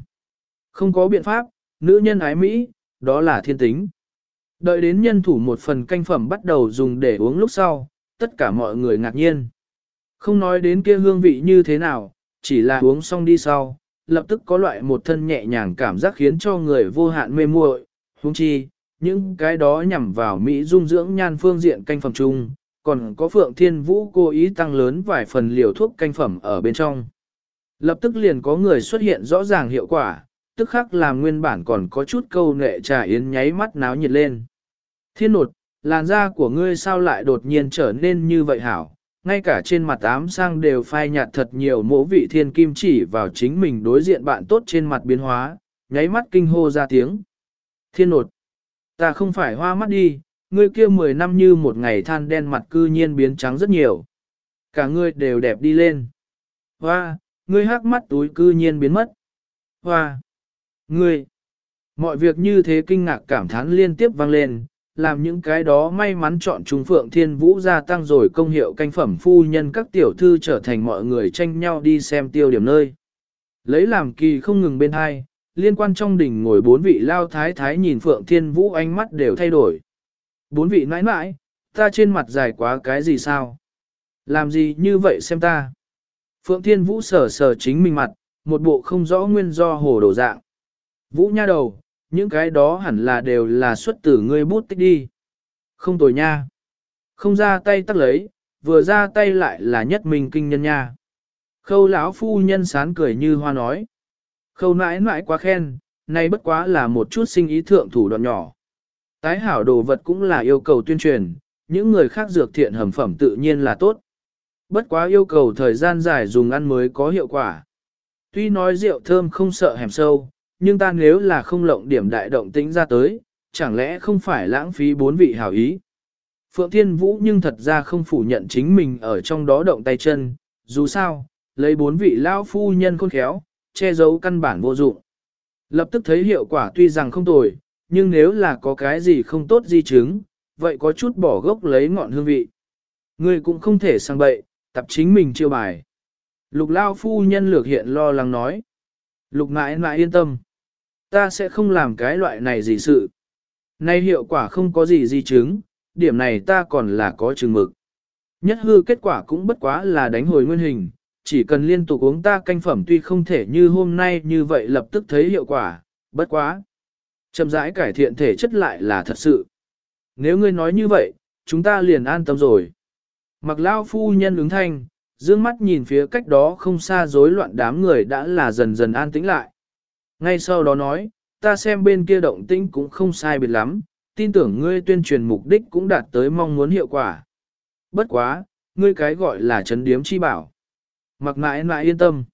[SPEAKER 1] Không có biện pháp, nữ nhân ái Mỹ, đó là thiên tính. Đợi đến nhân thủ một phần canh phẩm bắt đầu dùng để uống lúc sau, tất cả mọi người ngạc nhiên. Không nói đến kia hương vị như thế nào, chỉ là uống xong đi sau, lập tức có loại một thân nhẹ nhàng cảm giác khiến cho người vô hạn mê muội. Huống chi, những cái đó nhằm vào Mỹ dung dưỡng nhan phương diện canh phẩm chung, còn có Phượng Thiên Vũ cố ý tăng lớn vài phần liều thuốc canh phẩm ở bên trong. Lập tức liền có người xuất hiện rõ ràng hiệu quả, tức khắc làm nguyên bản còn có chút câu nệ trà yến nháy mắt náo nhiệt lên. Thiên nột, làn da của ngươi sao lại đột nhiên trở nên như vậy hảo, ngay cả trên mặt ám sang đều phai nhạt thật nhiều mỗ vị thiên kim chỉ vào chính mình đối diện bạn tốt trên mặt biến hóa, nháy mắt kinh hô ra tiếng. Thiên nột, ta không phải hoa mắt đi, ngươi kia 10 năm như một ngày than đen mặt cư nhiên biến trắng rất nhiều. Cả ngươi đều đẹp đi lên. Hoa, ngươi hắc mắt túi cư nhiên biến mất. Hoa, ngươi, mọi việc như thế kinh ngạc cảm thán liên tiếp vang lên, làm những cái đó may mắn chọn Trung Phượng Thiên Vũ gia tăng rồi công hiệu canh phẩm phu nhân các tiểu thư trở thành mọi người tranh nhau đi xem tiêu điểm nơi. Lấy làm kỳ không ngừng bên hai, liên quan trong đỉnh ngồi bốn vị lao thái thái nhìn Phượng Thiên Vũ ánh mắt đều thay đổi. Bốn vị nãi nãi, ta trên mặt dài quá cái gì sao? Làm gì như vậy xem ta? Phượng Thiên Vũ sờ sờ chính mình mặt, một bộ không rõ nguyên do hồ đồ dạng. Vũ nha đầu, những cái đó hẳn là đều là xuất từ ngươi bút tích đi. Không tồi nha. Không ra tay tắt lấy, vừa ra tay lại là nhất mình kinh nhân nha. Khâu lão phu nhân sán cười như hoa nói. Khâu nãi nãi quá khen, nay bất quá là một chút sinh ý thượng thủ đoạn nhỏ. Tái hảo đồ vật cũng là yêu cầu tuyên truyền, những người khác dược thiện hầm phẩm tự nhiên là tốt. Bất quá yêu cầu thời gian dài dùng ăn mới có hiệu quả. Tuy nói rượu thơm không sợ hẻm sâu, nhưng ta nếu là không lộng điểm đại động tĩnh ra tới, chẳng lẽ không phải lãng phí bốn vị hảo ý. Phượng Thiên Vũ nhưng thật ra không phủ nhận chính mình ở trong đó động tay chân, dù sao, lấy bốn vị lão phu nhân khôn khéo, che giấu căn bản vô dụng. Lập tức thấy hiệu quả tuy rằng không tồi, nhưng nếu là có cái gì không tốt di chứng, vậy có chút bỏ gốc lấy ngọn hương vị. Người cũng không thể sang bậy, tập chính mình chiêu bài. Lục lao phu nhân lược hiện lo lắng nói. Lục mãi mãi yên tâm. Ta sẽ không làm cái loại này gì sự. Nay hiệu quả không có gì di chứng, điểm này ta còn là có chừng mực. Nhất hư kết quả cũng bất quá là đánh hồi nguyên hình, chỉ cần liên tục uống ta canh phẩm tuy không thể như hôm nay như vậy lập tức thấy hiệu quả, bất quá. Chậm rãi cải thiện thể chất lại là thật sự. Nếu ngươi nói như vậy, chúng ta liền an tâm rồi. Mặc lao phu nhân ứng thanh, dương mắt nhìn phía cách đó không xa rối loạn đám người đã là dần dần an tĩnh lại. Ngay sau đó nói, ta xem bên kia động tĩnh cũng không sai biệt lắm, tin tưởng ngươi tuyên truyền mục đích cũng đạt tới mong muốn hiệu quả. Bất quá, ngươi cái gọi là chấn điếm chi bảo. Mặc mãi mãi yên tâm.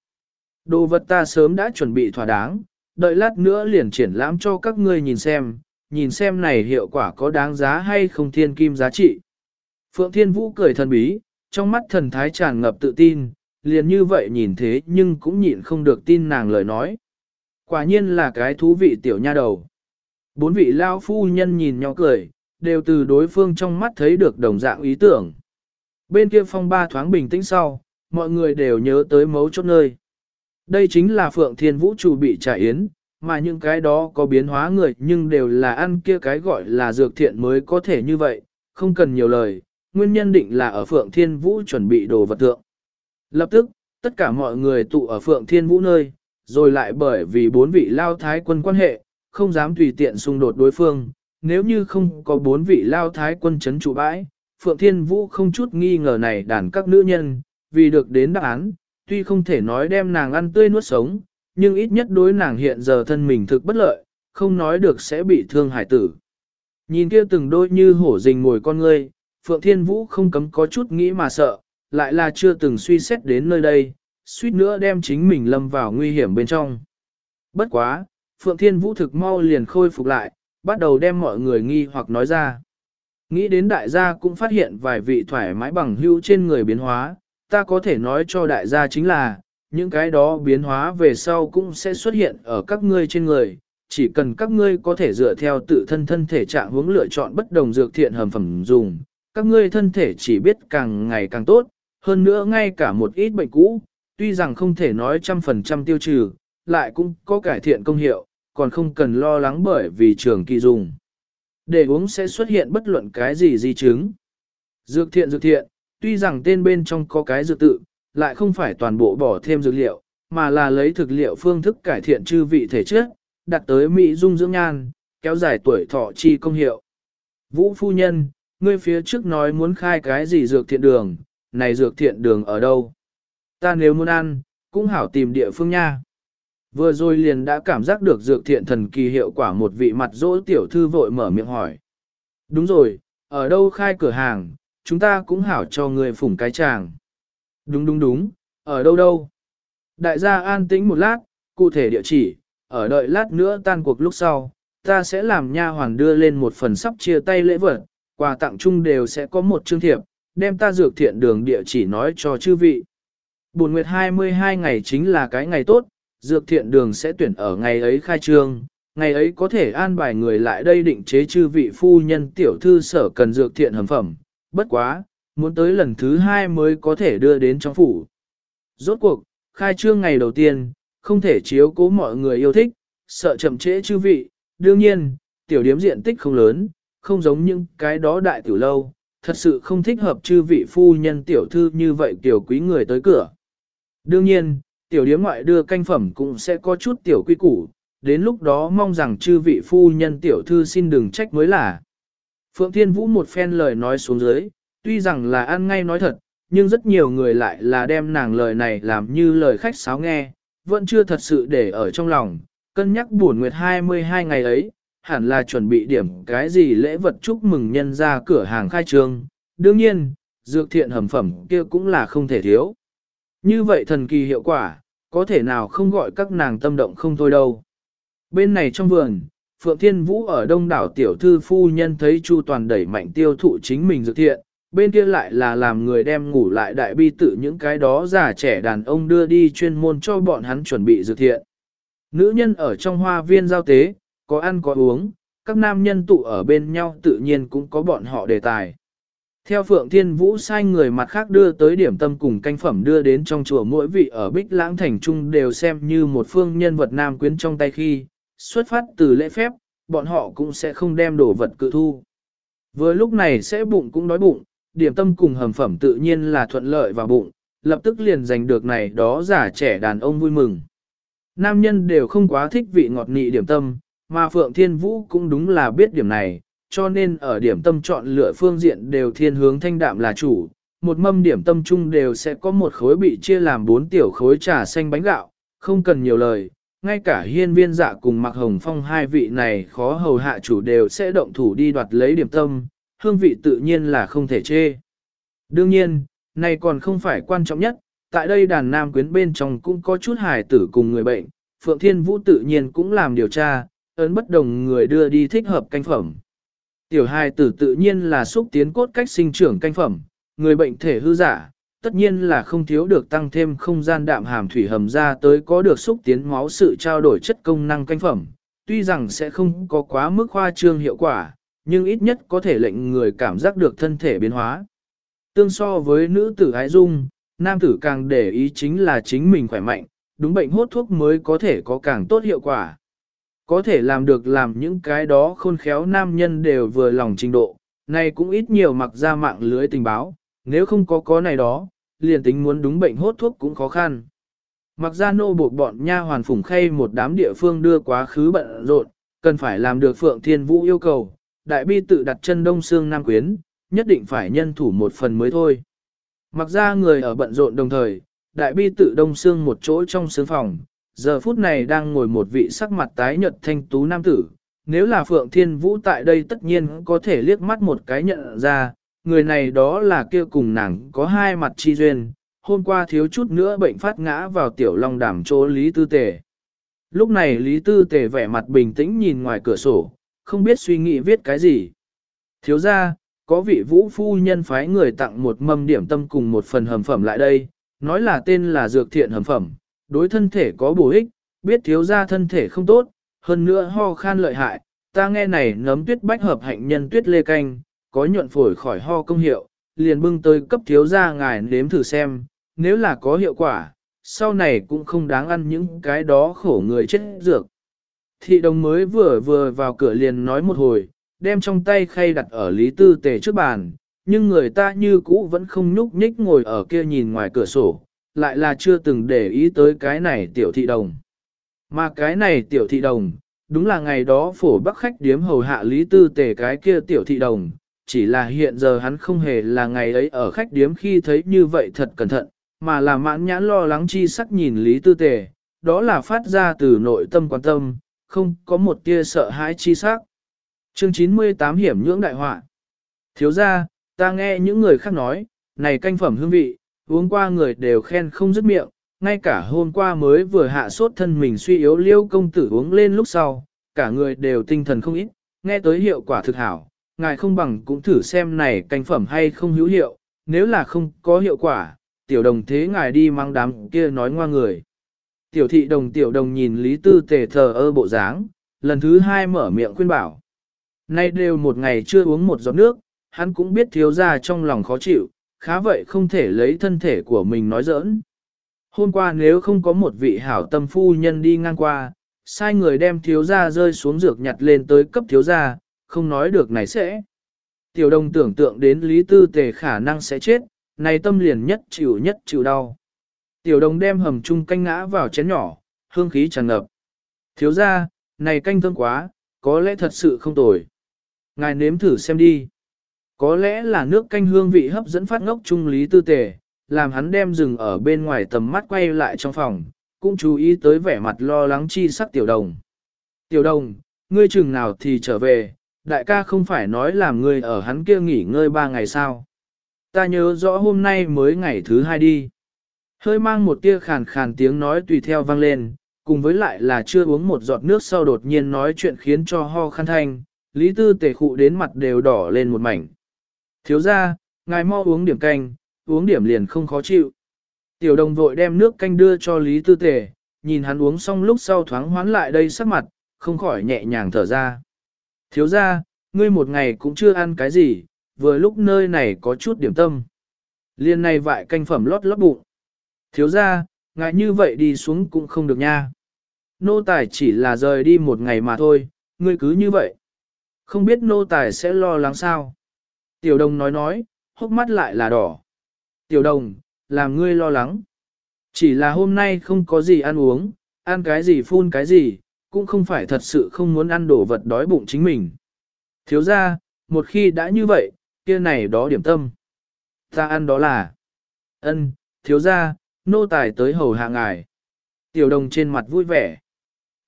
[SPEAKER 1] Đồ vật ta sớm đã chuẩn bị thỏa đáng, đợi lát nữa liền triển lãm cho các ngươi nhìn xem, nhìn xem này hiệu quả có đáng giá hay không thiên kim giá trị. Phượng Thiên Vũ cười thần bí, trong mắt thần thái tràn ngập tự tin, liền như vậy nhìn thế nhưng cũng nhịn không được tin nàng lời nói. Quả nhiên là cái thú vị tiểu nha đầu. Bốn vị lao phu nhân nhìn nhau cười, đều từ đối phương trong mắt thấy được đồng dạng ý tưởng. Bên kia phong ba thoáng bình tĩnh sau, mọi người đều nhớ tới mấu chốt nơi. Đây chính là Phượng Thiên Vũ chủ bị trả yến, mà những cái đó có biến hóa người nhưng đều là ăn kia cái gọi là dược thiện mới có thể như vậy, không cần nhiều lời, nguyên nhân định là ở Phượng Thiên Vũ chuẩn bị đồ vật tượng. Lập tức, tất cả mọi người tụ ở Phượng Thiên Vũ nơi, rồi lại bởi vì bốn vị lao thái quân quan hệ, không dám tùy tiện xung đột đối phương, nếu như không có bốn vị lao thái quân chấn trụ bãi, Phượng Thiên Vũ không chút nghi ngờ này đàn các nữ nhân, vì được đến đáp án, tuy không thể nói đem nàng ăn tươi nuốt sống, nhưng ít nhất đối nàng hiện giờ thân mình thực bất lợi, không nói được sẽ bị thương hải tử. Nhìn kia từng đôi như hổ rình ngồi con ngươi, Phượng Thiên Vũ không cấm có chút nghĩ mà sợ, lại là chưa từng suy xét đến nơi đây, suýt nữa đem chính mình lâm vào nguy hiểm bên trong. Bất quá, Phượng Thiên Vũ thực mau liền khôi phục lại, bắt đầu đem mọi người nghi hoặc nói ra. Nghĩ đến đại gia cũng phát hiện vài vị thoải mái bằng hữu trên người biến hóa, ta có thể nói cho đại gia chính là, những cái đó biến hóa về sau cũng sẽ xuất hiện ở các ngươi trên người, chỉ cần các ngươi có thể dựa theo tự thân thân thể trạng hướng lựa chọn bất đồng dược thiện hầm phẩm dùng, các ngươi thân thể chỉ biết càng ngày càng tốt, hơn nữa ngay cả một ít bệnh cũ, tuy rằng không thể nói trăm phần trăm tiêu trừ, lại cũng có cải thiện công hiệu, còn không cần lo lắng bởi vì trường kỳ dùng. Để uống sẽ xuất hiện bất luận cái gì di chứng. Dược thiện dược thiện, tuy rằng tên bên trong có cái dược tự, lại không phải toàn bộ bỏ thêm dược liệu, mà là lấy thực liệu phương thức cải thiện chư vị thể chất, đặt tới mỹ dung dưỡng nhan, kéo dài tuổi thọ chi công hiệu. Vũ phu nhân, ngươi phía trước nói muốn khai cái gì dược thiện đường, này dược thiện đường ở đâu? Ta nếu muốn ăn, cũng hảo tìm địa phương nha. Vừa rồi liền đã cảm giác được dược thiện thần kỳ hiệu quả một vị mặt dỗ tiểu thư vội mở miệng hỏi. Đúng rồi, ở đâu khai cửa hàng, chúng ta cũng hảo cho người phủng cái chàng. Đúng đúng đúng, ở đâu đâu? Đại gia an tĩnh một lát, cụ thể địa chỉ, ở đợi lát nữa tan cuộc lúc sau, ta sẽ làm nha hoàn đưa lên một phần sắp chia tay lễ vật, quà tặng chung đều sẽ có một chương thiệp, đem ta dược thiện đường địa chỉ nói cho chư vị. Buồn nguyệt 22 ngày chính là cái ngày tốt, dược thiện đường sẽ tuyển ở ngày ấy khai trương, ngày ấy có thể an bài người lại đây định chế chư vị phu nhân tiểu thư sở cần dược thiện hầm phẩm, bất quá, muốn tới lần thứ hai mới có thể đưa đến trong phủ. Rốt cuộc, khai trương ngày đầu tiên, không thể chiếu cố mọi người yêu thích, sợ chậm trễ chư vị, đương nhiên, tiểu điếm diện tích không lớn, không giống những cái đó đại tiểu lâu, thật sự không thích hợp chư vị phu nhân tiểu thư như vậy tiểu quý người tới cửa. Đương nhiên, tiểu điếm ngoại đưa canh phẩm cũng sẽ có chút tiểu quy củ, đến lúc đó mong rằng chư vị phu nhân tiểu thư xin đừng trách mới là. Phượng Thiên Vũ một phen lời nói xuống dưới, tuy rằng là ăn ngay nói thật, nhưng rất nhiều người lại là đem nàng lời này làm như lời khách sáo nghe, vẫn chưa thật sự để ở trong lòng, cân nhắc buồn nguyệt 22 ngày ấy, hẳn là chuẩn bị điểm cái gì lễ vật chúc mừng nhân ra cửa hàng khai trương. Đương nhiên, dược thiện hầm phẩm kia cũng là không thể thiếu. Như vậy thần kỳ hiệu quả, có thể nào không gọi các nàng tâm động không thôi đâu. Bên này trong vườn, Phượng Thiên Vũ ở đông đảo tiểu thư phu nhân thấy Chu Toàn đẩy mạnh tiêu thụ chính mình dược thiện, bên kia lại là làm người đem ngủ lại đại bi tự những cái đó già trẻ đàn ông đưa đi chuyên môn cho bọn hắn chuẩn bị dược thiện. Nữ nhân ở trong hoa viên giao tế, có ăn có uống, các nam nhân tụ ở bên nhau tự nhiên cũng có bọn họ đề tài. Theo Phượng Thiên Vũ sai người mặt khác đưa tới điểm tâm cùng canh phẩm đưa đến trong chùa mỗi vị ở Bích Lãng Thành Trung đều xem như một phương nhân vật nam quyến trong tay khi, xuất phát từ lễ phép, bọn họ cũng sẽ không đem đồ vật cự thu. Vừa lúc này sẽ bụng cũng đói bụng, điểm tâm cùng hầm phẩm tự nhiên là thuận lợi vào bụng, lập tức liền giành được này đó giả trẻ đàn ông vui mừng. Nam nhân đều không quá thích vị ngọt nị điểm tâm, mà Phượng Thiên Vũ cũng đúng là biết điểm này, cho nên ở điểm tâm chọn lựa phương diện đều thiên hướng thanh đạm là chủ. Một mâm điểm tâm chung đều sẽ có một khối bị chia làm bốn tiểu khối trà xanh bánh gạo, không cần nhiều lời, ngay cả hiên viên dạ cùng mặc hồng phong hai vị này khó hầu hạ chủ đều sẽ động thủ đi đoạt lấy điểm tâm, hương vị tự nhiên là không thể chê. Đương nhiên, này còn không phải quan trọng nhất, tại đây đàn nam quyến bên trong cũng có chút hài tử cùng người bệnh, Phượng Thiên Vũ tự nhiên cũng làm điều tra, ấn bất đồng người đưa đi thích hợp canh phẩm. Tiểu hài tử tự nhiên là xúc tiến cốt cách sinh trưởng canh phẩm, người bệnh thể hư giả, tất nhiên là không thiếu được tăng thêm không gian đạm hàm thủy hầm ra tới có được xúc tiến máu sự trao đổi chất công năng canh phẩm, tuy rằng sẽ không có quá mức khoa trương hiệu quả, nhưng ít nhất có thể lệnh người cảm giác được thân thể biến hóa. Tương so với nữ tử ái dung, nam tử càng để ý chính là chính mình khỏe mạnh, đúng bệnh hốt thuốc mới có thể có càng tốt hiệu quả. Có thể làm được làm những cái đó khôn khéo nam nhân đều vừa lòng trình độ, này cũng ít nhiều mặc ra mạng lưới tình báo, nếu không có có này đó, liền tính muốn đúng bệnh hốt thuốc cũng khó khăn. Mặc ra nô buộc bọn nha hoàn phủng khay một đám địa phương đưa quá khứ bận rộn, cần phải làm được Phượng Thiên Vũ yêu cầu, đại bi tự đặt chân đông xương nam quyến, nhất định phải nhân thủ một phần mới thôi. Mặc ra người ở bận rộn đồng thời, đại bi tự đông xương một chỗ trong sướng phòng, giờ phút này đang ngồi một vị sắc mặt tái nhợt thanh tú nam tử. Nếu là Phượng Thiên Vũ tại đây tất nhiên có thể liếc mắt một cái nhận ra, người này đó là kia cùng nàng có hai mặt chi duyên, hôm qua thiếu chút nữa bệnh phát ngã vào tiểu long đàm chỗ Lý Tư Tề. Lúc này Lý Tư Tề vẻ mặt bình tĩnh nhìn ngoài cửa sổ, không biết suy nghĩ viết cái gì. Thiếu ra, có vị vũ phu nhân phái người tặng một mâm điểm tâm cùng một phần hầm phẩm lại đây, nói là tên là dược thiện hầm phẩm, đối thân thể có bổ ích, biết thiếu ra thân thể không tốt, hơn nữa ho khan lợi hại, ta nghe này nấm tuyết bách hợp hạnh nhân tuyết lê canh, có nhuận phổi khỏi ho công hiệu, liền bưng tới cấp thiếu gia ngài nếm thử xem, nếu là có hiệu quả, sau này cũng không đáng ăn những cái đó khổ người chết dược. Thị đồng mới vừa vừa vào cửa liền nói một hồi, đem trong tay khay đặt ở Lý Tư Tề trước bàn, nhưng người ta như cũ vẫn không nhúc nhích ngồi ở kia nhìn ngoài cửa sổ, lại là chưa từng để ý tới cái này tiểu thị đồng. Mà cái này tiểu thị đồng, đúng là ngày đó phổ bắc khách điếm hầu hạ Lý Tư Tề cái kia tiểu thị đồng, chỉ là hiện giờ hắn không hề là ngày ấy ở khách điếm khi thấy như vậy thật cẩn thận, mà là mãn nhãn lo lắng chi sắc nhìn Lý Tư Tề, đó là phát ra từ nội tâm quan tâm, không có một tia sợ hãi chi sắc. Chương 98 hiểm nhưỡng đại họa. Thiếu ra, ta nghe những người khác nói, này canh phẩm hương vị, uống qua người đều khen không dứt miệng, ngay cả hôm qua mới vừa hạ sốt thân mình suy yếu liêu công tử uống lên lúc sau, cả người đều tinh thần không ít, nghe tới hiệu quả thực hảo, ngài không bằng cũng thử xem này canh phẩm hay không hữu hiệu, nếu là không có hiệu quả, tiểu đồng thế ngài đi mang đám kia nói ngoa người. Tiểu thị đồng tiểu đồng nhìn Lý Tư tề thờ ơ bộ dáng, lần thứ hai mở miệng khuyên bảo. Nay đều một ngày chưa uống một giọt nước, hắn cũng biết thiếu ra trong lòng khó chịu, khá vậy không thể lấy thân thể của mình nói giỡn. Hôm qua nếu không có một vị hảo tâm phu nhân đi ngang qua, sai người đem thiếu ra rơi xuống dược nhặt lên tới cấp thiếu ra, không nói được này sẽ. Tiểu đồng tưởng tượng đến Lý Tư Tề khả năng sẽ chết, này tâm liền nhất chịu nhất chịu đau. Tiểu đồng đem hầm chung canh ngã vào chén nhỏ, hương khí tràn ngập. Thiếu ra, này canh thơm quá, có lẽ thật sự không tồi. Ngài nếm thử xem đi. Có lẽ là nước canh hương vị hấp dẫn phát ngốc trung lý tư tề, làm hắn đem rừng ở bên ngoài tầm mắt quay lại trong phòng, cũng chú ý tới vẻ mặt lo lắng chi sắc tiểu đồng. Tiểu đồng, ngươi chừng nào thì trở về, đại ca không phải nói làm ngươi ở hắn kia nghỉ ngơi ba ngày sao. Ta nhớ rõ hôm nay mới ngày thứ hai đi. Hơi mang một tia khàn khàn tiếng nói tùy theo vang lên, cùng với lại là chưa uống một giọt nước sau đột nhiên nói chuyện khiến cho ho khăn thanh, Lý Tư tề khụ đến mặt đều đỏ lên một mảnh. Thiếu ra, ngài mau uống điểm canh, uống điểm liền không khó chịu. Tiểu đồng vội đem nước canh đưa cho Lý Tư tề, nhìn hắn uống xong lúc sau thoáng hoán lại đây sắc mặt, không khỏi nhẹ nhàng thở ra. Thiếu ra, ngươi một ngày cũng chưa ăn cái gì, vừa lúc nơi này có chút điểm tâm. Liên này vại canh phẩm lót lót bụng. Thiếu ra, ngại như vậy đi xuống cũng không được nha. Nô tài chỉ là rời đi một ngày mà thôi, ngươi cứ như vậy. Không biết nô tài sẽ lo lắng sao. Tiểu đồng nói nói, hốc mắt lại là đỏ. Tiểu đồng, làm ngươi lo lắng. Chỉ là hôm nay không có gì ăn uống, ăn cái gì phun cái gì, cũng không phải thật sự không muốn ăn đồ vật đói bụng chính mình. Thiếu ra, một khi đã như vậy, kia này đó điểm tâm. Ta ăn đó là ân, thiếu ra, nô tài tới hầu hạ ngài. Tiểu đồng trên mặt vui vẻ.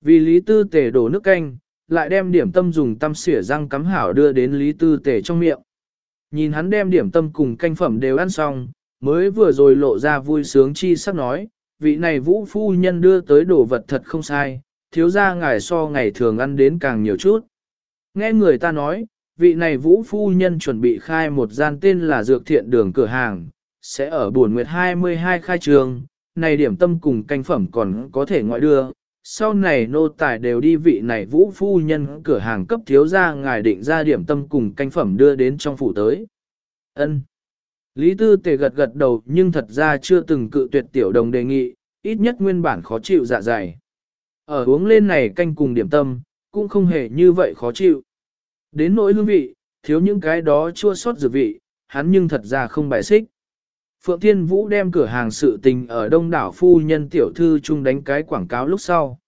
[SPEAKER 1] Vì Lý Tư Tề đổ nước canh, lại đem điểm tâm dùng tăm xỉa răng cắm hảo đưa đến Lý Tư Tề trong miệng. Nhìn hắn đem điểm tâm cùng canh phẩm đều ăn xong, mới vừa rồi lộ ra vui sướng chi sắp nói, vị này vũ phu nhân đưa tới đồ vật thật không sai, thiếu ra ngài so ngày thường ăn đến càng nhiều chút. Nghe người ta nói, vị này vũ phu nhân chuẩn bị khai một gian tên là Dược Thiện Đường cửa hàng, sẽ ở buồn nguyệt 22 khai trường, này điểm tâm cùng canh phẩm còn có thể ngoại đưa. Sau này nô tài đều đi vị này vũ phu nhân cửa hàng cấp thiếu ra ngài định ra điểm tâm cùng canh phẩm đưa đến trong phủ tới. ân Lý Tư Tề gật gật đầu nhưng thật ra chưa từng cự tuyệt tiểu đồng đề nghị, ít nhất nguyên bản khó chịu dạ dày. Ở uống lên này canh cùng điểm tâm, cũng không hề như vậy khó chịu. Đến nỗi hương vị, thiếu những cái đó chua sót dược vị, hắn nhưng thật ra không bài xích. Phượng Thiên Vũ đem cửa hàng sự tình ở đông đảo phu nhân tiểu thư chung đánh cái quảng cáo lúc sau.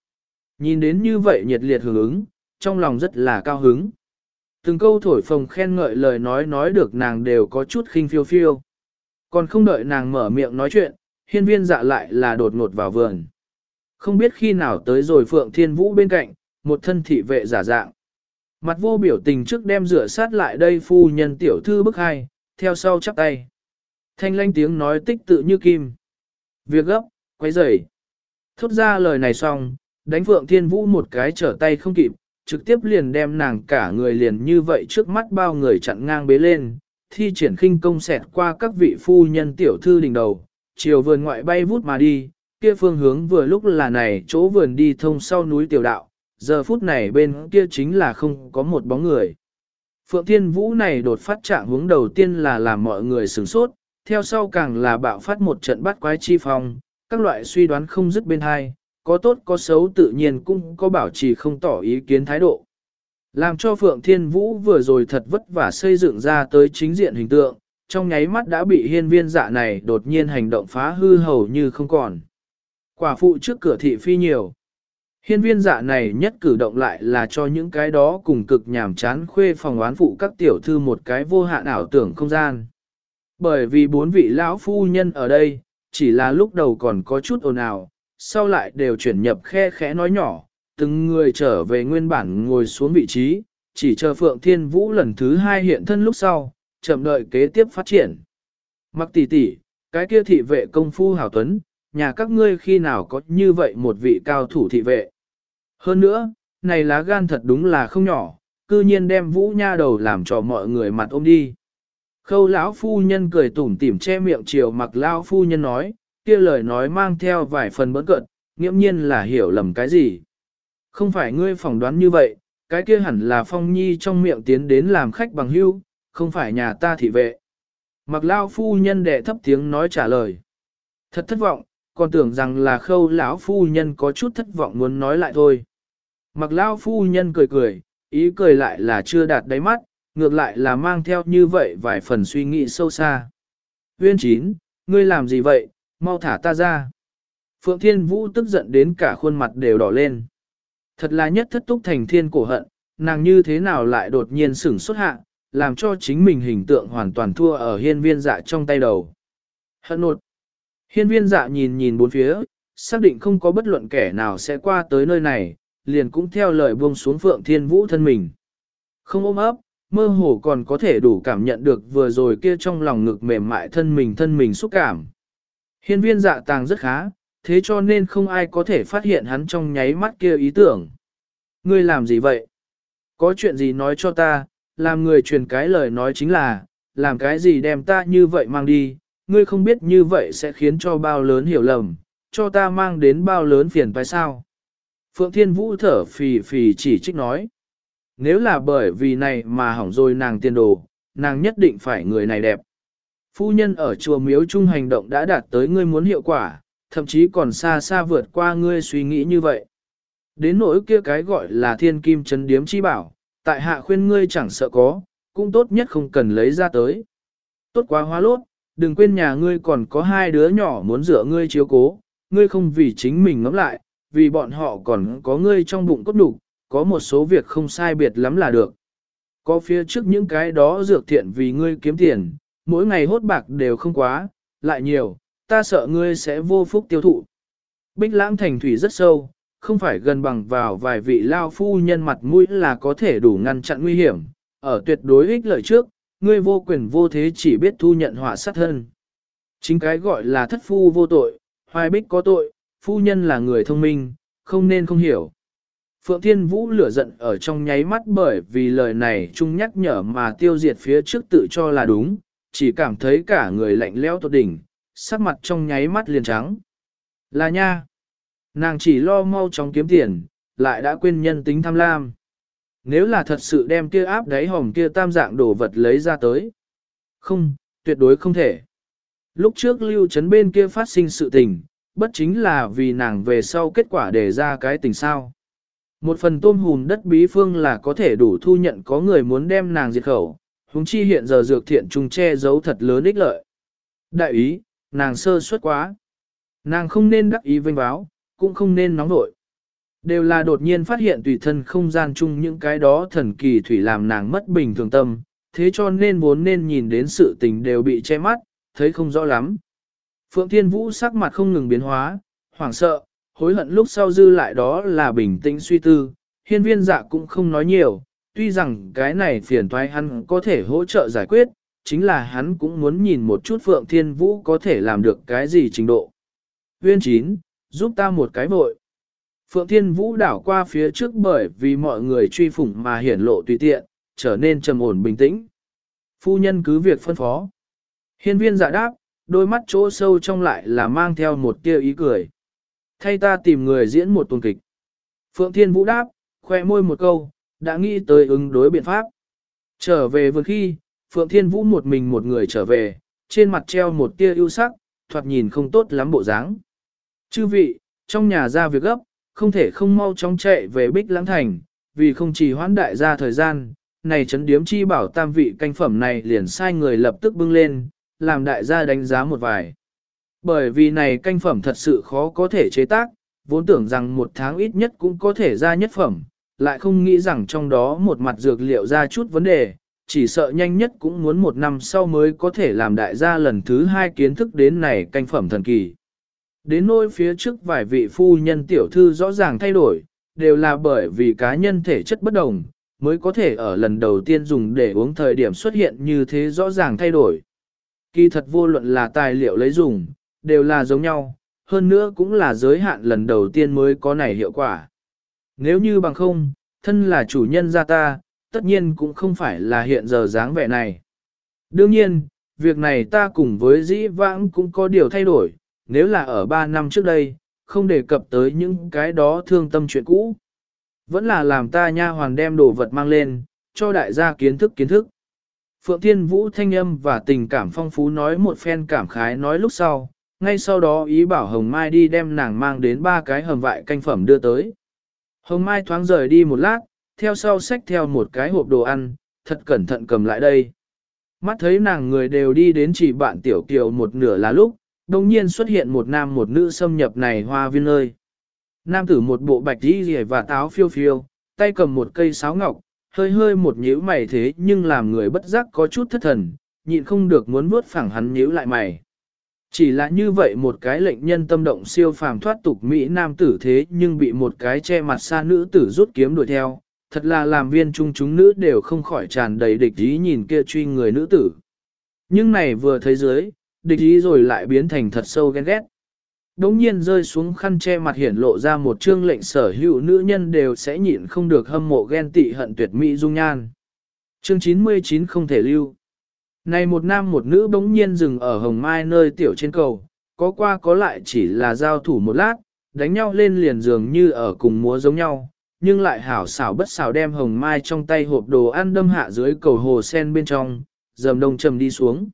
[SPEAKER 1] Nhìn đến như vậy nhiệt liệt hưởng ứng, trong lòng rất là cao hứng. Từng câu thổi phồng khen ngợi lời nói nói được nàng đều có chút khinh phiêu phiêu. Còn không đợi nàng mở miệng nói chuyện, hiên viên dạ lại là đột ngột vào vườn. Không biết khi nào tới rồi Phượng Thiên Vũ bên cạnh, một thân thị vệ giả dạng. Mặt vô biểu tình trước đem rửa sát lại đây phu nhân tiểu thư bức hai, theo sau chắp tay. Thanh lanh tiếng nói tích tự như kim. Việc gấp, quấy rầy. Thốt ra lời này xong, đánh Phượng Thiên Vũ một cái trở tay không kịp, trực tiếp liền đem nàng cả người liền như vậy trước mắt bao người chặn ngang bế lên, thi triển khinh công xẹt qua các vị phu nhân tiểu thư đỉnh đầu, chiều vườn ngoại bay vút mà đi, kia phương hướng vừa lúc là này chỗ vườn đi thông sau núi tiểu đạo, giờ phút này bên kia chính là không có một bóng người. Phượng Thiên Vũ này đột phát trạng hướng đầu tiên là làm mọi người sửng sốt, theo sau càng là bạo phát một trận bắt quái chi phong, các loại suy đoán không dứt bên hai, có tốt có xấu tự nhiên cũng có bảo trì không tỏ ý kiến thái độ. Làm cho Phượng Thiên Vũ vừa rồi thật vất vả xây dựng ra tới chính diện hình tượng, trong nháy mắt đã bị hiên viên dạ này đột nhiên hành động phá hư hầu như không còn. Quả phụ trước cửa thị phi nhiều. Hiên viên dạ này nhất cử động lại là cho những cái đó cùng cực nhàm chán khuê phòng oán phụ các tiểu thư một cái vô hạn ảo tưởng không gian. Bởi vì bốn vị lão phu nhân ở đây, chỉ là lúc đầu còn có chút ồn ào, sau lại đều chuyển nhập khe khẽ nói nhỏ, từng người trở về nguyên bản ngồi xuống vị trí, chỉ chờ Phượng Thiên Vũ lần thứ hai hiện thân lúc sau, chậm đợi kế tiếp phát triển. Mặc tỷ tỷ, cái kia thị vệ công phu hảo tuấn, nhà các ngươi khi nào có như vậy một vị cao thủ thị vệ. Hơn nữa, này lá gan thật đúng là không nhỏ, cư nhiên đem vũ nha đầu làm cho mọi người mặt ôm đi. Khâu lão phu nhân cười tủm tỉm che miệng chiều mặc lão phu nhân nói, kia lời nói mang theo vài phần bỡn cận, nghiễm nhiên là hiểu lầm cái gì. Không phải ngươi phỏng đoán như vậy, cái kia hẳn là phong nhi trong miệng tiến đến làm khách bằng hưu, không phải nhà ta thị vệ. Mặc lao phu nhân đệ thấp tiếng nói trả lời. Thật thất vọng, còn tưởng rằng là khâu lão phu nhân có chút thất vọng muốn nói lại thôi. Mặc lão phu nhân cười cười, ý cười lại là chưa đạt đáy mắt, ngược lại là mang theo như vậy vài phần suy nghĩ sâu xa. Uyên chín, ngươi làm gì vậy, mau thả ta ra. Phượng Thiên Vũ tức giận đến cả khuôn mặt đều đỏ lên. Thật là nhất thất túc thành thiên cổ hận, nàng như thế nào lại đột nhiên sửng xuất hạ, làm cho chính mình hình tượng hoàn toàn thua ở hiên viên dạ trong tay đầu. Hận nột. Hiên viên dạ nhìn nhìn bốn phía, xác định không có bất luận kẻ nào sẽ qua tới nơi này, liền cũng theo lời buông xuống Phượng Thiên Vũ thân mình. Không ôm ấp, mơ hồ còn có thể đủ cảm nhận được vừa rồi kia trong lòng ngực mềm mại thân mình thân mình xúc cảm. Hiên viên dạ tàng rất khá, thế cho nên không ai có thể phát hiện hắn trong nháy mắt kia ý tưởng. Ngươi làm gì vậy? Có chuyện gì nói cho ta, làm người truyền cái lời nói chính là, làm cái gì đem ta như vậy mang đi, ngươi không biết như vậy sẽ khiến cho bao lớn hiểu lầm, cho ta mang đến bao lớn phiền phải sao? Phượng Thiên Vũ thở phì phì chỉ trích nói. Nếu là bởi vì này mà hỏng rồi nàng tiền đồ, nàng nhất định phải người này đẹp. Phu nhân ở chùa miếu trung hành động đã đạt tới ngươi muốn hiệu quả, thậm chí còn xa xa vượt qua ngươi suy nghĩ như vậy. Đến nỗi kia cái gọi là thiên kim chấn điếm chi bảo, tại hạ khuyên ngươi chẳng sợ có, cũng tốt nhất không cần lấy ra tới. Tốt quá hóa lốt, đừng quên nhà ngươi còn có hai đứa nhỏ muốn dựa ngươi chiếu cố, ngươi không vì chính mình ngẫm lại, vì bọn họ còn có ngươi trong bụng cốt đủ, có một số việc không sai biệt lắm là được. Có phía trước những cái đó dược thiện vì ngươi kiếm tiền, mỗi ngày hốt bạc đều không quá, lại nhiều, ta sợ ngươi sẽ vô phúc tiêu thụ. Bích lãng thành thủy rất sâu, không phải gần bằng vào vài vị lao phu nhân mặt mũi là có thể đủ ngăn chặn nguy hiểm, ở tuyệt đối ích lợi trước, ngươi vô quyền vô thế chỉ biết thu nhận họa sát thân. Chính cái gọi là thất phu vô tội, hoài bích có tội, phu nhân là người thông minh, không nên không hiểu. Phượng Thiên Vũ lửa giận ở trong nháy mắt bởi vì lời này chung nhắc nhở mà tiêu diệt phía trước tự cho là đúng, chỉ cảm thấy cả người lạnh lẽo tột đỉnh, sắc mặt trong nháy mắt liền trắng. Là nha. Nàng chỉ lo mau chóng kiếm tiền, lại đã quên nhân tính tham lam. Nếu là thật sự đem kia áp đáy hòm kia tam dạng đồ vật lấy ra tới. Không, tuyệt đối không thể. Lúc trước lưu trấn bên kia phát sinh sự tình, bất chính là vì nàng về sau kết quả để ra cái tình sao. Một phần tôm hùm đất bí phương là có thể đủ thu nhận có người muốn đem nàng diệt khẩu, huống chi hiện giờ dược thiện trùng che giấu thật lớn ích lợi. Đại ý, nàng sơ suất quá. Nàng không nên đắc ý vinh báo, cũng không nên nóng nội. Đều là đột nhiên phát hiện tùy thân không gian chung những cái đó thần kỳ thủy làm nàng mất bình thường tâm, thế cho nên vốn nên nhìn đến sự tình đều bị che mắt, thấy không rõ lắm. Phượng Thiên Vũ sắc mặt không ngừng biến hóa, hoảng sợ, hối hận lúc sau dư lại đó là bình tĩnh suy tư, hiên viên dạ cũng không nói nhiều, tuy rằng cái này phiền toái hắn có thể hỗ trợ giải quyết, chính là hắn cũng muốn nhìn một chút Phượng Thiên Vũ có thể làm được cái gì trình độ. Viên 9, giúp ta một cái vội. Phượng Thiên Vũ đảo qua phía trước bởi vì mọi người truy phủng mà hiển lộ tùy tiện, trở nên trầm ổn bình tĩnh. Phu nhân cứ việc phân phó. Hiên viên dạ đáp, đôi mắt chỗ sâu trong lại là mang theo một tia ý cười. Thay ta tìm người diễn một tuần kịch. Phượng Thiên Vũ đáp, khoe môi một câu, đã nghĩ tới ứng đối biện pháp. Trở về vừa khi, Phượng Thiên Vũ một mình một người trở về, trên mặt treo một tia ưu sắc, thoạt nhìn không tốt lắm bộ dáng. Chư vị, trong nhà ra việc gấp, không thể không mau chóng chạy về Bích Lãng Thành, vì không chỉ hoãn đại gia thời gian, này chấn điếm chi bảo tam vị canh phẩm này liền sai người lập tức bưng lên, làm đại gia đánh giá một vài. Bởi vì này canh phẩm thật sự khó có thể chế tác, vốn tưởng rằng một tháng ít nhất cũng có thể ra nhất phẩm, lại không nghĩ rằng trong đó một mặt dược liệu ra chút vấn đề, chỉ sợ nhanh nhất cũng muốn một năm sau mới có thể làm đại gia lần thứ hai kiến thức đến này canh phẩm thần kỳ. Đến nỗi phía trước vài vị phu nhân tiểu thư rõ ràng thay đổi, đều là bởi vì cá nhân thể chất bất đồng, mới có thể ở lần đầu tiên dùng để uống thời điểm xuất hiện như thế rõ ràng thay đổi. Kỳ thật vô luận là tài liệu lấy dùng, đều là giống nhau, hơn nữa cũng là giới hạn lần đầu tiên mới có này hiệu quả. Nếu như bằng không, thân là chủ nhân gia ta, tất nhiên cũng không phải là hiện giờ dáng vẻ này. Đương nhiên, việc này ta cùng với dĩ vãng cũng có điều thay đổi, nếu là ở 3 năm trước đây, không đề cập tới những cái đó thương tâm chuyện cũ. Vẫn là làm ta nha hoàn đem đồ vật mang lên, cho đại gia kiến thức kiến thức. Phượng Thiên Vũ thanh âm và tình cảm phong phú nói một phen cảm khái nói lúc sau, ngay sau đó ý bảo Hồng Mai đi đem nàng mang đến ba cái hầm vại canh phẩm đưa tới. Hồng Mai thoáng rời đi một lát, theo sau xách theo một cái hộp đồ ăn, thật cẩn thận cầm lại đây. Mắt thấy nàng người đều đi đến chỉ bạn tiểu kiều một nửa là lúc, đồng nhiên xuất hiện một nam một nữ xâm nhập này hoa viên ơi. Nam tử một bộ bạch đi rìa và táo phiêu phiêu, tay cầm một cây sáo ngọc, hơi hơi một nhíu mày thế nhưng làm người bất giác có chút thất thần, nhịn không được muốn vuốt phẳng hắn nhíu lại mày. Chỉ là như vậy một cái lệnh nhân tâm động siêu phàm thoát tục Mỹ nam tử thế nhưng bị một cái che mặt xa nữ tử rút kiếm đuổi theo, thật là làm viên trung chúng nữ đều không khỏi tràn đầy địch ý nhìn kia truy người nữ tử. Nhưng này vừa thấy dưới, địch ý rồi lại biến thành thật sâu ghen ghét. Đống nhiên rơi xuống khăn che mặt hiển lộ ra một chương lệnh sở hữu nữ nhân đều sẽ nhịn không được hâm mộ ghen tị hận tuyệt mỹ dung nhan. Chương 99 không thể lưu. Này một nam một nữ bỗng nhiên dừng ở hồng mai nơi tiểu trên cầu, có qua có lại chỉ là giao thủ một lát, đánh nhau lên liền dường như ở cùng múa giống nhau, nhưng lại hảo xảo bất xảo đem hồng mai trong tay hộp đồ ăn đâm hạ dưới cầu hồ sen bên trong, dầm đông trầm đi xuống.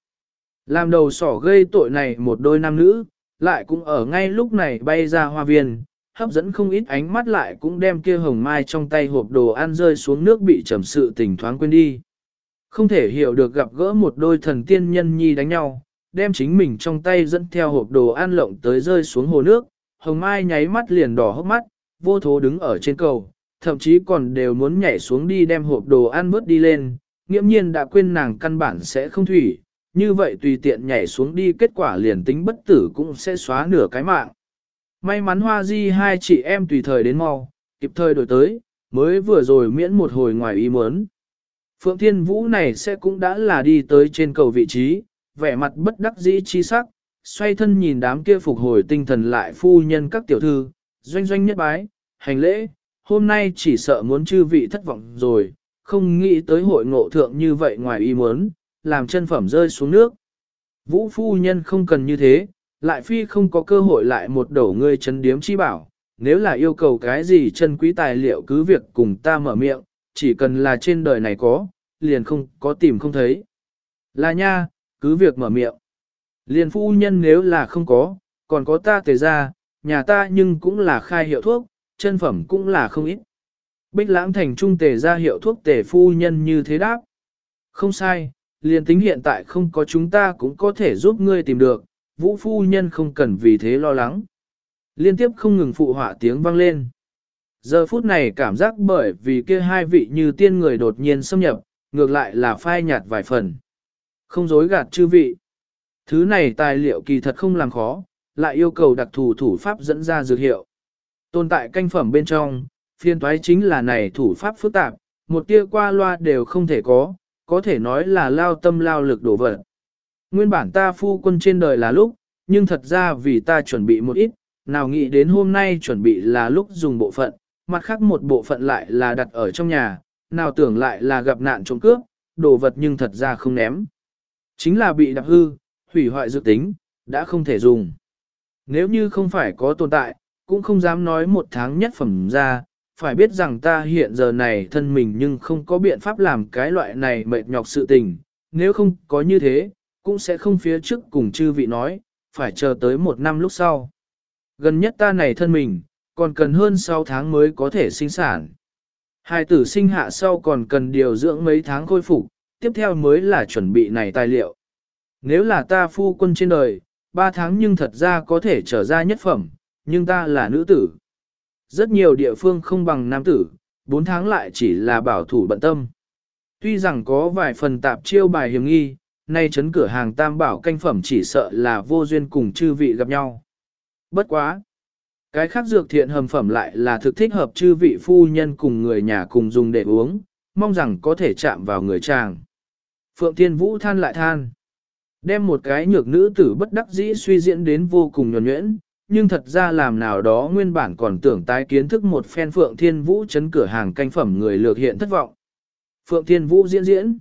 [SPEAKER 1] Làm đầu sỏ gây tội này một đôi nam nữ, lại cũng ở ngay lúc này bay ra hoa viên, hấp dẫn không ít ánh mắt lại cũng đem kia hồng mai trong tay hộp đồ ăn rơi xuống nước bị trầm sự tình thoáng quên đi. Không thể hiểu được gặp gỡ một đôi thần tiên nhân nhi đánh nhau, đem chính mình trong tay dẫn theo hộp đồ ăn lộng tới rơi xuống hồ nước, hồng mai nháy mắt liền đỏ hốc mắt, vô thố đứng ở trên cầu, thậm chí còn đều muốn nhảy xuống đi đem hộp đồ ăn bớt đi lên, nghiễm nhiên đã quên nàng căn bản sẽ không thủy, như vậy tùy tiện nhảy xuống đi kết quả liền tính bất tử cũng sẽ xóa nửa cái mạng. May mắn hoa di hai chị em tùy thời đến mau, kịp thời đổi tới, mới vừa rồi miễn một hồi ngoài ý muốn. Phượng Thiên Vũ này sẽ cũng đã là đi tới trên cầu vị trí, vẻ mặt bất đắc dĩ chi sắc, xoay thân nhìn đám kia phục hồi tinh thần lại phu nhân các tiểu thư, doanh doanh nhất bái, hành lễ, hôm nay chỉ sợ muốn chư vị thất vọng rồi, không nghĩ tới hội ngộ thượng như vậy ngoài ý muốn, làm chân phẩm rơi xuống nước. Vũ phu nhân không cần như thế, lại phi không có cơ hội lại một đổ ngươi chấn điếm chi bảo, nếu là yêu cầu cái gì chân quý tài liệu cứ việc cùng ta mở miệng, chỉ cần là trên đời này có, liền không có tìm không thấy. Là nha, cứ việc mở miệng. Liền phu nhân nếu là không có, còn có ta tề ra, nhà ta nhưng cũng là khai hiệu thuốc, chân phẩm cũng là không ít. Bích lãng thành trung tề ra hiệu thuốc tề phu nhân như thế đáp. Không sai, liền tính hiện tại không có chúng ta cũng có thể giúp ngươi tìm được, vũ phu nhân không cần vì thế lo lắng. Liên tiếp không ngừng phụ họa tiếng vang lên. Giờ phút này cảm giác bởi vì kia hai vị như tiên người đột nhiên xâm nhập, ngược lại là phai nhạt vài phần. Không dối gạt chư vị. Thứ này tài liệu kỳ thật không làm khó, lại yêu cầu đặc thù thủ pháp dẫn ra dược hiệu. Tồn tại canh phẩm bên trong, phiên toái chính là này thủ pháp phức tạp, một tia qua loa đều không thể có, có thể nói là lao tâm lao lực đổ vật. Nguyên bản ta phu quân trên đời là lúc, nhưng thật ra vì ta chuẩn bị một ít, nào nghĩ đến hôm nay chuẩn bị là lúc dùng bộ phận, mặt khác một bộ phận lại là đặt ở trong nhà, nào tưởng lại là gặp nạn trộm cướp, đồ vật nhưng thật ra không ném. Chính là bị đạp hư, hủy hoại dự tính, đã không thể dùng. Nếu như không phải có tồn tại, cũng không dám nói một tháng nhất phẩm ra, phải biết rằng ta hiện giờ này thân mình nhưng không có biện pháp làm cái loại này mệt nhọc sự tình, nếu không có như thế, cũng sẽ không phía trước cùng chư vị nói, phải chờ tới một năm lúc sau. Gần nhất ta này thân mình, còn cần hơn 6 tháng mới có thể sinh sản. Hai tử sinh hạ sau còn cần điều dưỡng mấy tháng khôi phục, tiếp theo mới là chuẩn bị này tài liệu. Nếu là ta phu quân trên đời, 3 tháng nhưng thật ra có thể trở ra nhất phẩm, nhưng ta là nữ tử. Rất nhiều địa phương không bằng nam tử, 4 tháng lại chỉ là bảo thủ bận tâm. Tuy rằng có vài phần tạp chiêu bài hiểm nghi, nay chấn cửa hàng tam bảo canh phẩm chỉ sợ là vô duyên cùng chư vị gặp nhau. Bất quá! Cái khác dược thiện hầm phẩm lại là thực thích hợp chư vị phu nhân cùng người nhà cùng dùng để uống, mong rằng có thể chạm vào người chàng. Phượng Thiên Vũ than lại than. Đem một cái nhược nữ tử bất đắc dĩ suy diễn đến vô cùng nhuẩn nhuyễn, nhưng thật ra làm nào đó nguyên bản còn tưởng tái kiến thức một phen Phượng Thiên Vũ chấn cửa hàng canh phẩm người lược hiện thất vọng. Phượng Thiên Vũ diễn diễn.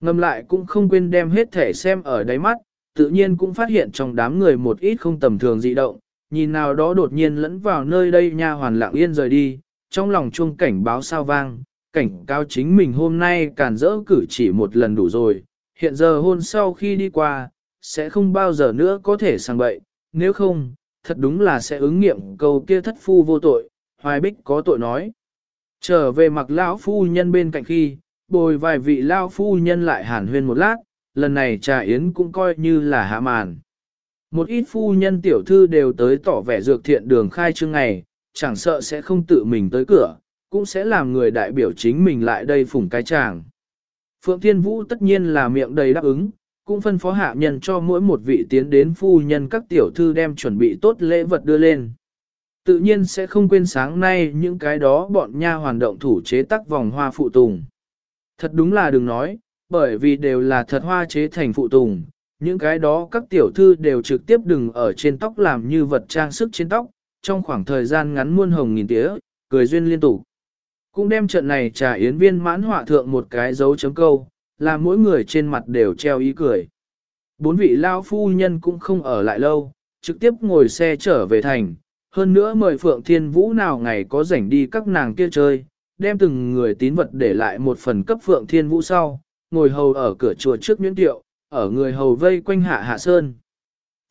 [SPEAKER 1] Ngầm lại cũng không quên đem hết thể xem ở đáy mắt, tự nhiên cũng phát hiện trong đám người một ít không tầm thường dị động, nhìn nào đó đột nhiên lẫn vào nơi đây nha hoàn lặng yên rời đi, trong lòng chuông cảnh báo sao vang, cảnh cáo chính mình hôm nay càn rỡ cử chỉ một lần đủ rồi, hiện giờ hôn sau khi đi qua, sẽ không bao giờ nữa có thể sang bậy, nếu không, thật đúng là sẽ ứng nghiệm câu kia thất phu vô tội, hoài bích có tội nói. Trở về mặc lão phu nhân bên cạnh khi, bồi vài vị lão phu nhân lại hàn huyên một lát, lần này trà yến cũng coi như là hạ màn. Một ít phu nhân tiểu thư đều tới tỏ vẻ dược thiện đường khai trương ngày, chẳng sợ sẽ không tự mình tới cửa, cũng sẽ làm người đại biểu chính mình lại đây phủng cái chàng. Phượng Thiên Vũ tất nhiên là miệng đầy đáp ứng, cũng phân phó hạ nhân cho mỗi một vị tiến đến phu nhân các tiểu thư đem chuẩn bị tốt lễ vật đưa lên. Tự nhiên sẽ không quên sáng nay những cái đó bọn nha hoàn động thủ chế tác vòng hoa phụ tùng. Thật đúng là đừng nói, bởi vì đều là thật hoa chế thành phụ tùng, những cái đó các tiểu thư đều trực tiếp đừng ở trên tóc làm như vật trang sức trên tóc, trong khoảng thời gian ngắn muôn hồng nghìn tía, cười duyên liên tục. Cũng đem trận này trà yến viên mãn họa thượng một cái dấu chấm câu, là mỗi người trên mặt đều treo ý cười. Bốn vị lao phu nhân cũng không ở lại lâu, trực tiếp ngồi xe trở về thành, hơn nữa mời Phượng Thiên Vũ nào ngày có rảnh đi các nàng kia chơi, đem từng người tín vật để lại một phần cấp Phượng Thiên Vũ sau, ngồi hầu ở cửa chùa trước nhuyễn tiệu, ở người hầu vây quanh hạ hạ sơn.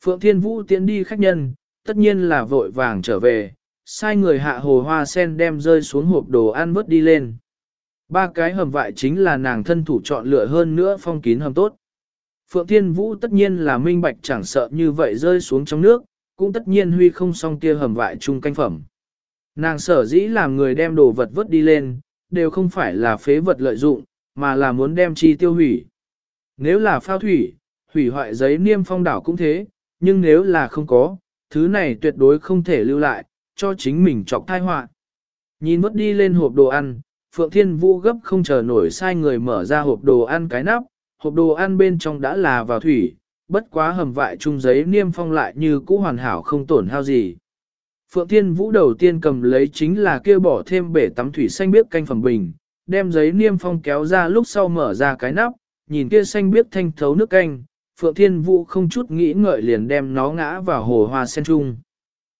[SPEAKER 1] Phượng Thiên Vũ tiến đi khách nhân, tất nhiên là vội vàng trở về, sai người hạ hồ hoa sen đem rơi xuống hộp đồ ăn vớt đi lên. Ba cái hầm vại chính là nàng thân thủ chọn lựa hơn nữa phong kín hầm tốt. Phượng Thiên Vũ tất nhiên là minh bạch chẳng sợ như vậy rơi xuống trong nước, cũng tất nhiên huy không xong kia hầm vại chung canh phẩm. Nàng sở dĩ làm người đem đồ vật vớt đi lên, đều không phải là phế vật lợi dụng, mà là muốn đem chi tiêu hủy. Nếu là phao thủy, hủy hoại giấy niêm phong đảo cũng thế, nhưng nếu là không có, thứ này tuyệt đối không thể lưu lại, cho chính mình chọc thai họa. Nhìn vứt đi lên hộp đồ ăn, Phượng Thiên Vũ gấp không chờ nổi sai người mở ra hộp đồ ăn cái nắp, hộp đồ ăn bên trong đã là vào thủy, bất quá hầm vại chung giấy niêm phong lại như cũ hoàn hảo không tổn hao gì. Phượng Thiên Vũ đầu tiên cầm lấy chính là kia bỏ thêm bể tắm thủy xanh biếc canh phẩm bình, đem giấy niêm phong kéo ra lúc sau mở ra cái nắp, nhìn kia xanh biếc thanh thấu nước canh, Phượng Thiên Vũ không chút nghĩ ngợi liền đem nó ngã vào hồ hoa sen trung.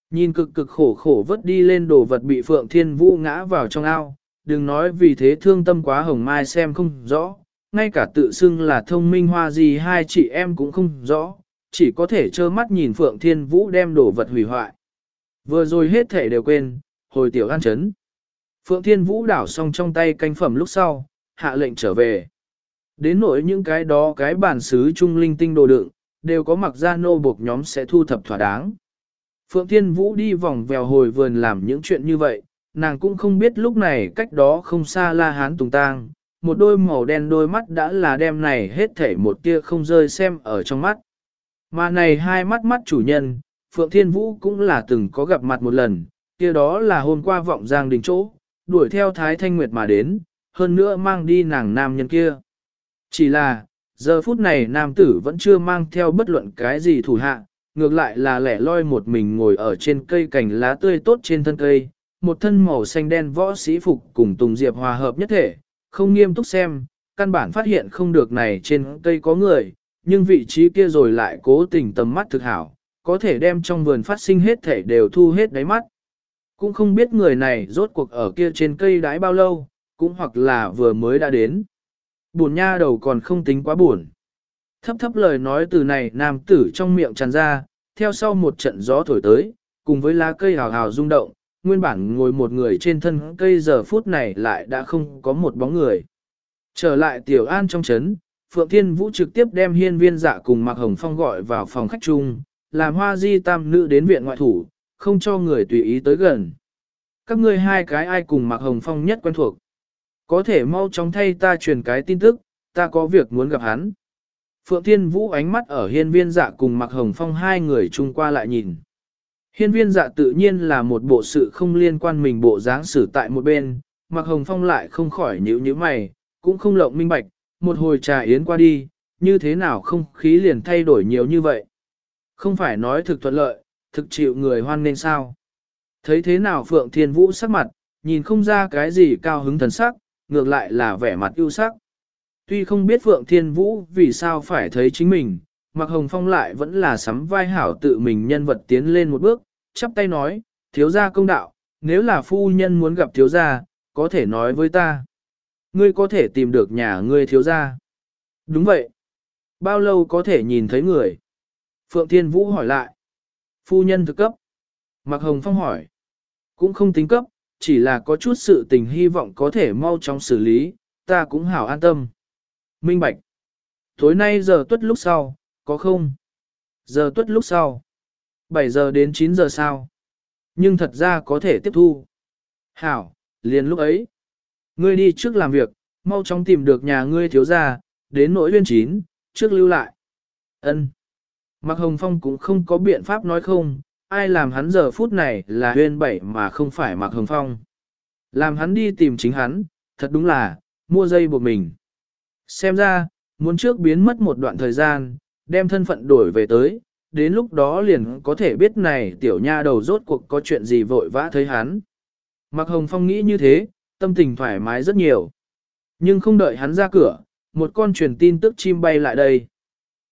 [SPEAKER 1] Nhìn cực cực khổ khổ vớt đi lên đồ vật bị Phượng Thiên Vũ ngã vào trong ao, đừng nói vì thế thương tâm quá hồng mai xem không rõ, ngay cả tự xưng là thông minh hoa gì hai chị em cũng không rõ, chỉ có thể trơ mắt nhìn Phượng Thiên Vũ đem đồ vật hủy hoại. Vừa rồi hết thể đều quên, hồi tiểu an chấn. Phượng Thiên Vũ đảo xong trong tay canh phẩm lúc sau, hạ lệnh trở về. Đến nỗi những cái đó cái bản xứ trung linh tinh đồ đựng, đều có mặc ra nô buộc nhóm sẽ thu thập thỏa đáng. Phượng Thiên Vũ đi vòng vèo hồi vườn làm những chuyện như vậy, nàng cũng không biết lúc này cách đó không xa la hán tùng tang, một đôi màu đen đôi mắt đã là đem này hết thể một tia không rơi xem ở trong mắt. Mà này hai mắt mắt chủ nhân, Phượng Thiên Vũ cũng là từng có gặp mặt một lần, kia đó là hôm qua vọng giang đình chỗ, đuổi theo Thái Thanh Nguyệt mà đến, hơn nữa mang đi nàng nam nhân kia. Chỉ là, giờ phút này nam tử vẫn chưa mang theo bất luận cái gì thủ hạ, ngược lại là lẻ loi một mình ngồi ở trên cây cành lá tươi tốt trên thân cây, một thân màu xanh đen võ sĩ phục cùng Tùng Diệp hòa hợp nhất thể, không nghiêm túc xem, căn bản phát hiện không được này trên cây có người, nhưng vị trí kia rồi lại cố tình tầm mắt thực hảo, có thể đem trong vườn phát sinh hết thể đều thu hết đáy mắt. Cũng không biết người này rốt cuộc ở kia trên cây đái bao lâu, cũng hoặc là vừa mới đã đến. Buồn nha đầu còn không tính quá buồn. Thấp thấp lời nói từ này nam tử trong miệng tràn ra, theo sau một trận gió thổi tới, cùng với lá cây hào hào rung động, nguyên bản ngồi một người trên thân cây giờ phút này lại đã không có một bóng người. Trở lại tiểu an trong chấn, Phượng Thiên Vũ trực tiếp đem hiên viên dạ cùng Mạc Hồng Phong gọi vào phòng khách chung, làm hoa di tam nữ đến viện ngoại thủ, không cho người tùy ý tới gần. Các ngươi hai cái ai cùng Mạc Hồng Phong nhất quen thuộc. Có thể mau chóng thay ta truyền cái tin tức, ta có việc muốn gặp hắn. Phượng Thiên Vũ ánh mắt ở hiên viên dạ cùng Mạc Hồng Phong hai người chung qua lại nhìn. Hiên viên dạ tự nhiên là một bộ sự không liên quan mình bộ dáng xử tại một bên, mặc Hồng Phong lại không khỏi nhíu nhíu mày, cũng không lộng minh bạch, một hồi trà yến qua đi, như thế nào không khí liền thay đổi nhiều như vậy. Không phải nói thực thuận lợi, thực chịu người hoan nên sao. Thấy thế nào Phượng Thiên Vũ sắc mặt, nhìn không ra cái gì cao hứng thần sắc, ngược lại là vẻ mặt ưu sắc. Tuy không biết Phượng Thiên Vũ vì sao phải thấy chính mình, Mạc Hồng Phong lại vẫn là sắm vai hảo tự mình nhân vật tiến lên một bước, chắp tay nói, thiếu gia công đạo, nếu là phu nhân muốn gặp thiếu gia, có thể nói với ta. Ngươi có thể tìm được nhà ngươi thiếu gia. Đúng vậy. Bao lâu có thể nhìn thấy người? Phượng Thiên Vũ hỏi lại. Phu nhân thực cấp. Mạc Hồng Phong hỏi. Cũng không tính cấp, chỉ là có chút sự tình hy vọng có thể mau chóng xử lý, ta cũng hảo an tâm. Minh Bạch. Tối nay giờ tuất lúc sau, có không? Giờ tuất lúc sau. 7 giờ đến 9 giờ sau. Nhưng thật ra có thể tiếp thu. Hảo, liền lúc ấy. Ngươi đi trước làm việc, mau chóng tìm được nhà ngươi thiếu gia, đến nỗi uyên chín, trước lưu lại. Ân. Mạc Hồng Phong cũng không có biện pháp nói không, ai làm hắn giờ phút này là huyên bảy mà không phải Mạc Hồng Phong. Làm hắn đi tìm chính hắn, thật đúng là, mua dây buộc mình. Xem ra, muốn trước biến mất một đoạn thời gian, đem thân phận đổi về tới, đến lúc đó liền có thể biết này tiểu nha đầu rốt cuộc có chuyện gì vội vã thấy hắn. Mạc Hồng Phong nghĩ như thế, tâm tình thoải mái rất nhiều. Nhưng không đợi hắn ra cửa, một con truyền tin tức chim bay lại đây.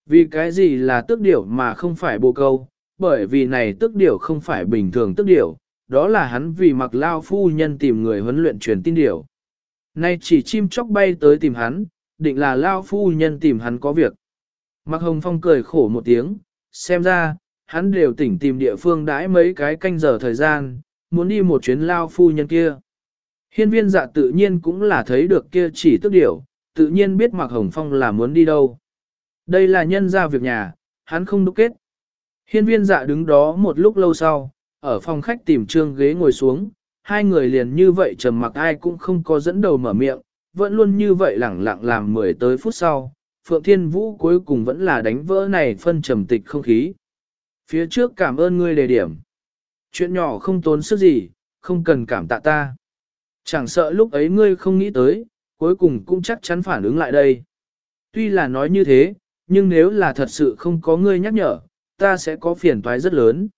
[SPEAKER 1] Vì cái gì là tước điểu mà không phải bồ câu, bởi vì này tước điểu không phải bình thường tước điểu, đó là hắn vì mặc lao phu nhân tìm người huấn luyện truyền tin điểu. Nay chỉ chim chóc bay tới tìm hắn, định là lao phu nhân tìm hắn có việc. Mạc Hồng Phong cười khổ một tiếng, xem ra, hắn đều tỉnh tìm địa phương đãi mấy cái canh giờ thời gian, muốn đi một chuyến lao phu nhân kia. Hiên viên dạ tự nhiên cũng là thấy được kia chỉ tức điểu, tự nhiên biết Mạc Hồng Phong là muốn đi đâu. Đây là nhân ra việc nhà, hắn không đúc kết. Hiên viên dạ đứng đó một lúc lâu sau, ở phòng khách tìm trương ghế ngồi xuống, hai người liền như vậy trầm mặc ai cũng không có dẫn đầu mở miệng, vẫn luôn như vậy lẳng lặng làm mười tới phút sau, Phượng Thiên Vũ cuối cùng vẫn là đánh vỡ này phân trầm tịch không khí. Phía trước cảm ơn ngươi đề điểm. Chuyện nhỏ không tốn sức gì, không cần cảm tạ ta. Chẳng sợ lúc ấy ngươi không nghĩ tới, cuối cùng cũng chắc chắn phản ứng lại đây. Tuy là nói như thế, nhưng nếu là thật sự không có ngươi nhắc nhở, ta sẽ có phiền toái rất lớn.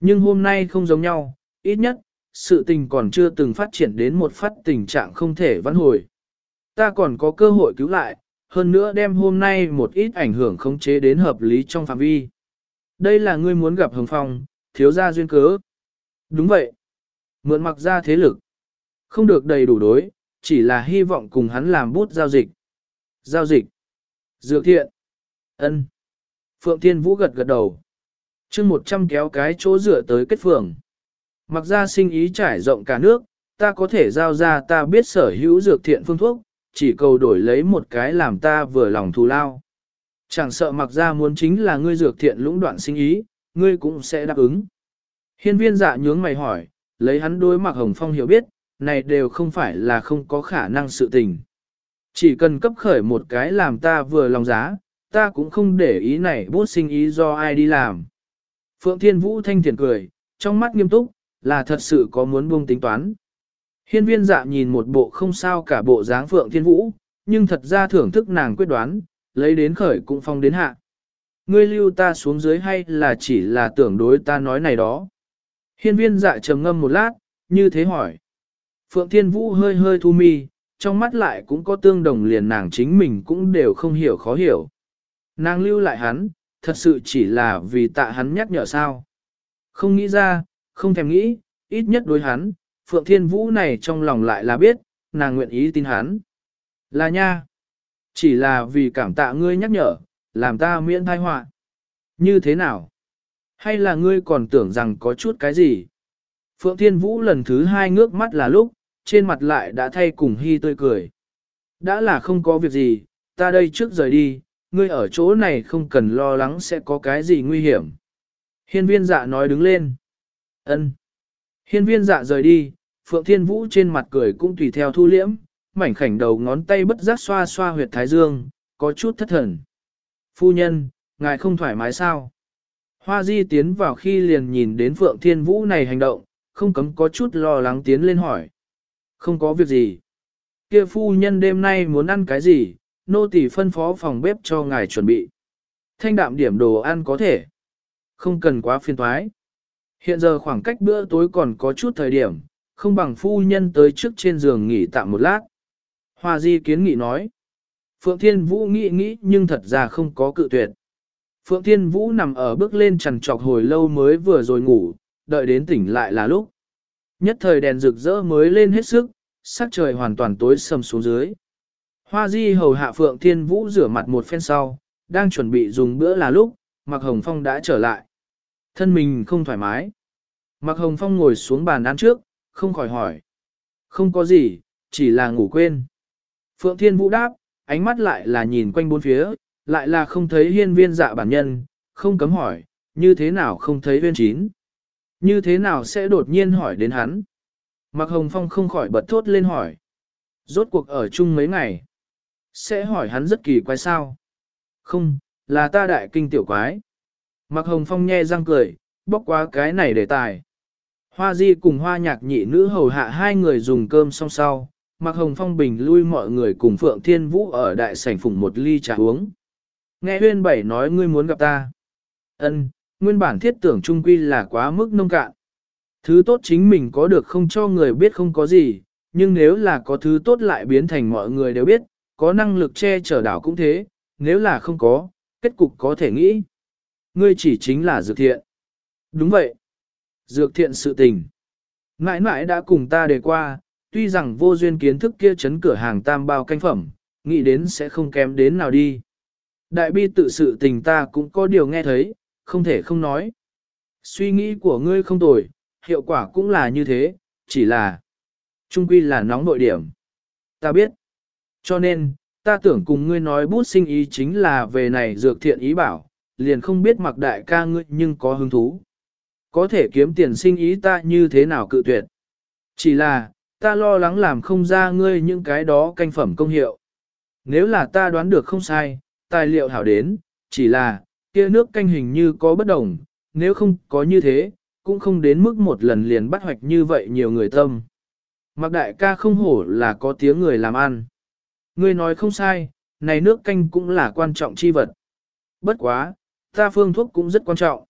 [SPEAKER 1] Nhưng hôm nay không giống nhau, ít nhất, sự tình còn chưa từng phát triển đến một phát tình trạng không thể vãn hồi. Ta còn có cơ hội cứu lại, hơn nữa đem hôm nay một ít ảnh hưởng khống chế đến hợp lý trong phạm vi. Đây là ngươi muốn gặp Hồng Phong, thiếu gia duyên cớ. Đúng vậy. Mượn mặc ra thế lực. Không được đầy đủ đối, chỉ là hy vọng cùng hắn làm bút giao dịch. Giao dịch. Dược thiện. ân Phượng Thiên Vũ gật gật đầu. chương 100 kéo cái chỗ dựa tới kết phường. Mặc ra sinh ý trải rộng cả nước, ta có thể giao ra ta biết sở hữu dược thiện phương thuốc, chỉ cầu đổi lấy một cái làm ta vừa lòng thù lao. Chẳng sợ mặc ra muốn chính là ngươi dược thiện lũng đoạn sinh ý, ngươi cũng sẽ đáp ứng. Hiên viên dạ nhướng mày hỏi, lấy hắn đối mặc hồng phong hiểu biết, này đều không phải là không có khả năng sự tình. Chỉ cần cấp khởi một cái làm ta vừa lòng giá, ta cũng không để ý này bút sinh ý do ai đi làm. Phượng Thiên Vũ thanh thiện cười, trong mắt nghiêm túc, là thật sự có muốn buông tính toán. Hiên viên dạ nhìn một bộ không sao cả bộ dáng Phượng Thiên Vũ, nhưng thật ra thưởng thức nàng quyết đoán, lấy đến khởi cũng phong đến hạ. Ngươi lưu ta xuống dưới hay là chỉ là tưởng đối ta nói này đó? Hiên viên dạ trầm ngâm một lát, như thế hỏi. Phượng Thiên Vũ hơi hơi thu mi, trong mắt lại cũng có tương đồng liền nàng chính mình cũng đều không hiểu khó hiểu. Nàng lưu lại hắn, thật sự chỉ là vì tạ hắn nhắc nhở sao. Không nghĩ ra, không thèm nghĩ, ít nhất đối hắn, Phượng Thiên Vũ này trong lòng lại là biết, nàng nguyện ý tin hắn. Là nha. Chỉ là vì cảm tạ ngươi nhắc nhở, làm ta miễn tai họa. Như thế nào? Hay là ngươi còn tưởng rằng có chút cái gì? Phượng Thiên Vũ lần thứ hai ngước mắt là lúc, trên mặt lại đã thay cùng hy tươi cười. Đã là không có việc gì, ta đây trước rời đi, ngươi ở chỗ này không cần lo lắng sẽ có cái gì nguy hiểm. Hiên viên dạ nói đứng lên. ân. Hiên viên dạ rời đi, Phượng Thiên Vũ trên mặt cười cũng tùy theo thu liễm, mảnh khảnh đầu ngón tay bất giác xoa xoa huyệt thái dương, có chút thất thần. Phu nhân, ngài không thoải mái sao? Hoa Di tiến vào khi liền nhìn đến Phượng Thiên Vũ này hành động, không cấm có chút lo lắng tiến lên hỏi. Không có việc gì. Kia phu nhân đêm nay muốn ăn cái gì, nô tỳ phân phó phòng bếp cho ngài chuẩn bị. Thanh đạm điểm đồ ăn có thể. Không cần quá phiền toái. Hiện giờ khoảng cách bữa tối còn có chút thời điểm, không bằng phu nhân tới trước trên giường nghỉ tạm một lát. Hoa Di kiến nghị nói. Phượng Thiên Vũ nghĩ nghĩ nhưng thật ra không có cự tuyệt. Phượng Thiên Vũ nằm ở bước lên trần trọc hồi lâu mới vừa rồi ngủ, đợi đến tỉnh lại là lúc. Nhất thời đèn rực rỡ mới lên hết sức, sắc trời hoàn toàn tối sầm xuống dưới. Hoa Di hầu hạ Phượng Thiên Vũ rửa mặt một phen sau, đang chuẩn bị dùng bữa là lúc, Mạc Hồng Phong đã trở lại. Thân mình không thoải mái. Mạc Hồng Phong ngồi xuống bàn ăn trước, không khỏi hỏi. Không có gì, chỉ là ngủ quên. Phượng Thiên Vũ đáp, ánh mắt lại là nhìn quanh bốn phía, lại là không thấy hiên viên dạ bản nhân, không cấm hỏi, như thế nào không thấy viên chín. Như thế nào sẽ đột nhiên hỏi đến hắn? Mạc Hồng Phong không khỏi bật thốt lên hỏi. Rốt cuộc ở chung mấy ngày. Sẽ hỏi hắn rất kỳ quái sao? Không, là ta đại kinh tiểu quái. Mạc Hồng Phong nhe răng cười, bóc qua cái này để tài. Hoa Di cùng hoa nhạc nhị nữ hầu hạ hai người dùng cơm xong sau, Mạc Hồng Phong bình lui mọi người cùng Phượng Thiên Vũ ở đại sảnh phùng một ly trà uống. Nghe huyên bảy nói ngươi muốn gặp ta. Ân, nguyên bản thiết tưởng trung quy là quá mức nông cạn. Thứ tốt chính mình có được không cho người biết không có gì, nhưng nếu là có thứ tốt lại biến thành mọi người đều biết, có năng lực che chở đảo cũng thế, nếu là không có, kết cục có thể nghĩ. Ngươi chỉ chính là dược thiện. Đúng vậy. Dược thiện sự tình. Ngãi ngãi đã cùng ta đề qua, tuy rằng vô duyên kiến thức kia chấn cửa hàng tam bao canh phẩm, nghĩ đến sẽ không kém đến nào đi. Đại bi tự sự tình ta cũng có điều nghe thấy, không thể không nói. Suy nghĩ của ngươi không tồi, hiệu quả cũng là như thế, chỉ là trung quy là nóng nội điểm. Ta biết. Cho nên, ta tưởng cùng ngươi nói bút sinh ý chính là về này dược thiện ý bảo, liền không biết mặc đại ca ngươi nhưng có hứng thú. Có thể kiếm tiền sinh ý ta như thế nào cự tuyệt. Chỉ là, ta lo lắng làm không ra ngươi những cái đó canh phẩm công hiệu. Nếu là ta đoán được không sai, tài liệu hảo đến, chỉ là, kia nước canh hình như có bất đồng, nếu không có như thế, cũng không đến mức một lần liền bắt hoạch như vậy nhiều người tâm. mặc đại ca không hổ là có tiếng người làm ăn. Ngươi nói không sai, này nước canh cũng là quan trọng chi vật. Bất quá, ta phương thuốc cũng rất quan trọng.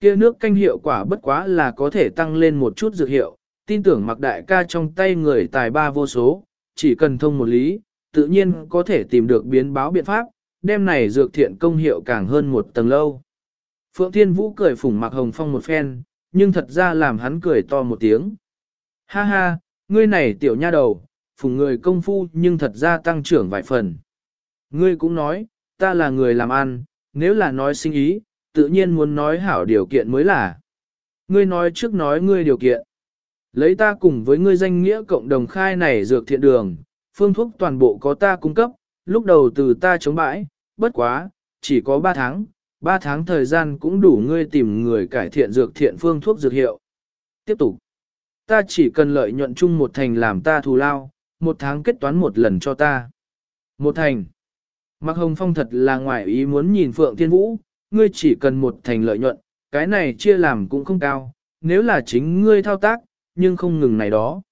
[SPEAKER 1] Kia nước canh hiệu quả bất quá là có thể tăng lên một chút dược hiệu, tin tưởng mặc đại ca trong tay người tài ba vô số, chỉ cần thông một lý, tự nhiên có thể tìm được biến báo biện pháp, đem này dược thiện công hiệu càng hơn một tầng lâu. Phượng Thiên Vũ cười phủng mặc hồng phong một phen, nhưng thật ra làm hắn cười to một tiếng. Ha ha, ngươi này tiểu nha đầu, phùng người công phu nhưng thật ra tăng trưởng vài phần. Ngươi cũng nói, ta là người làm ăn, nếu là nói sinh ý, tự nhiên muốn nói hảo điều kiện mới là. Ngươi nói trước nói ngươi điều kiện. Lấy ta cùng với ngươi danh nghĩa cộng đồng khai này dược thiện đường, phương thuốc toàn bộ có ta cung cấp, lúc đầu từ ta chống bãi, bất quá, chỉ có 3 tháng, 3 tháng thời gian cũng đủ ngươi tìm người cải thiện dược thiện phương thuốc dược hiệu. Tiếp tục, ta chỉ cần lợi nhuận chung một thành làm ta thù lao, một tháng kết toán một lần cho ta. Một thành. Mạc Hồng Phong thật là ngoại ý muốn nhìn Phượng Thiên Vũ, ngươi chỉ cần một thành lợi nhuận, cái này chia làm cũng không cao, nếu là chính ngươi thao tác, nhưng không ngừng này đó.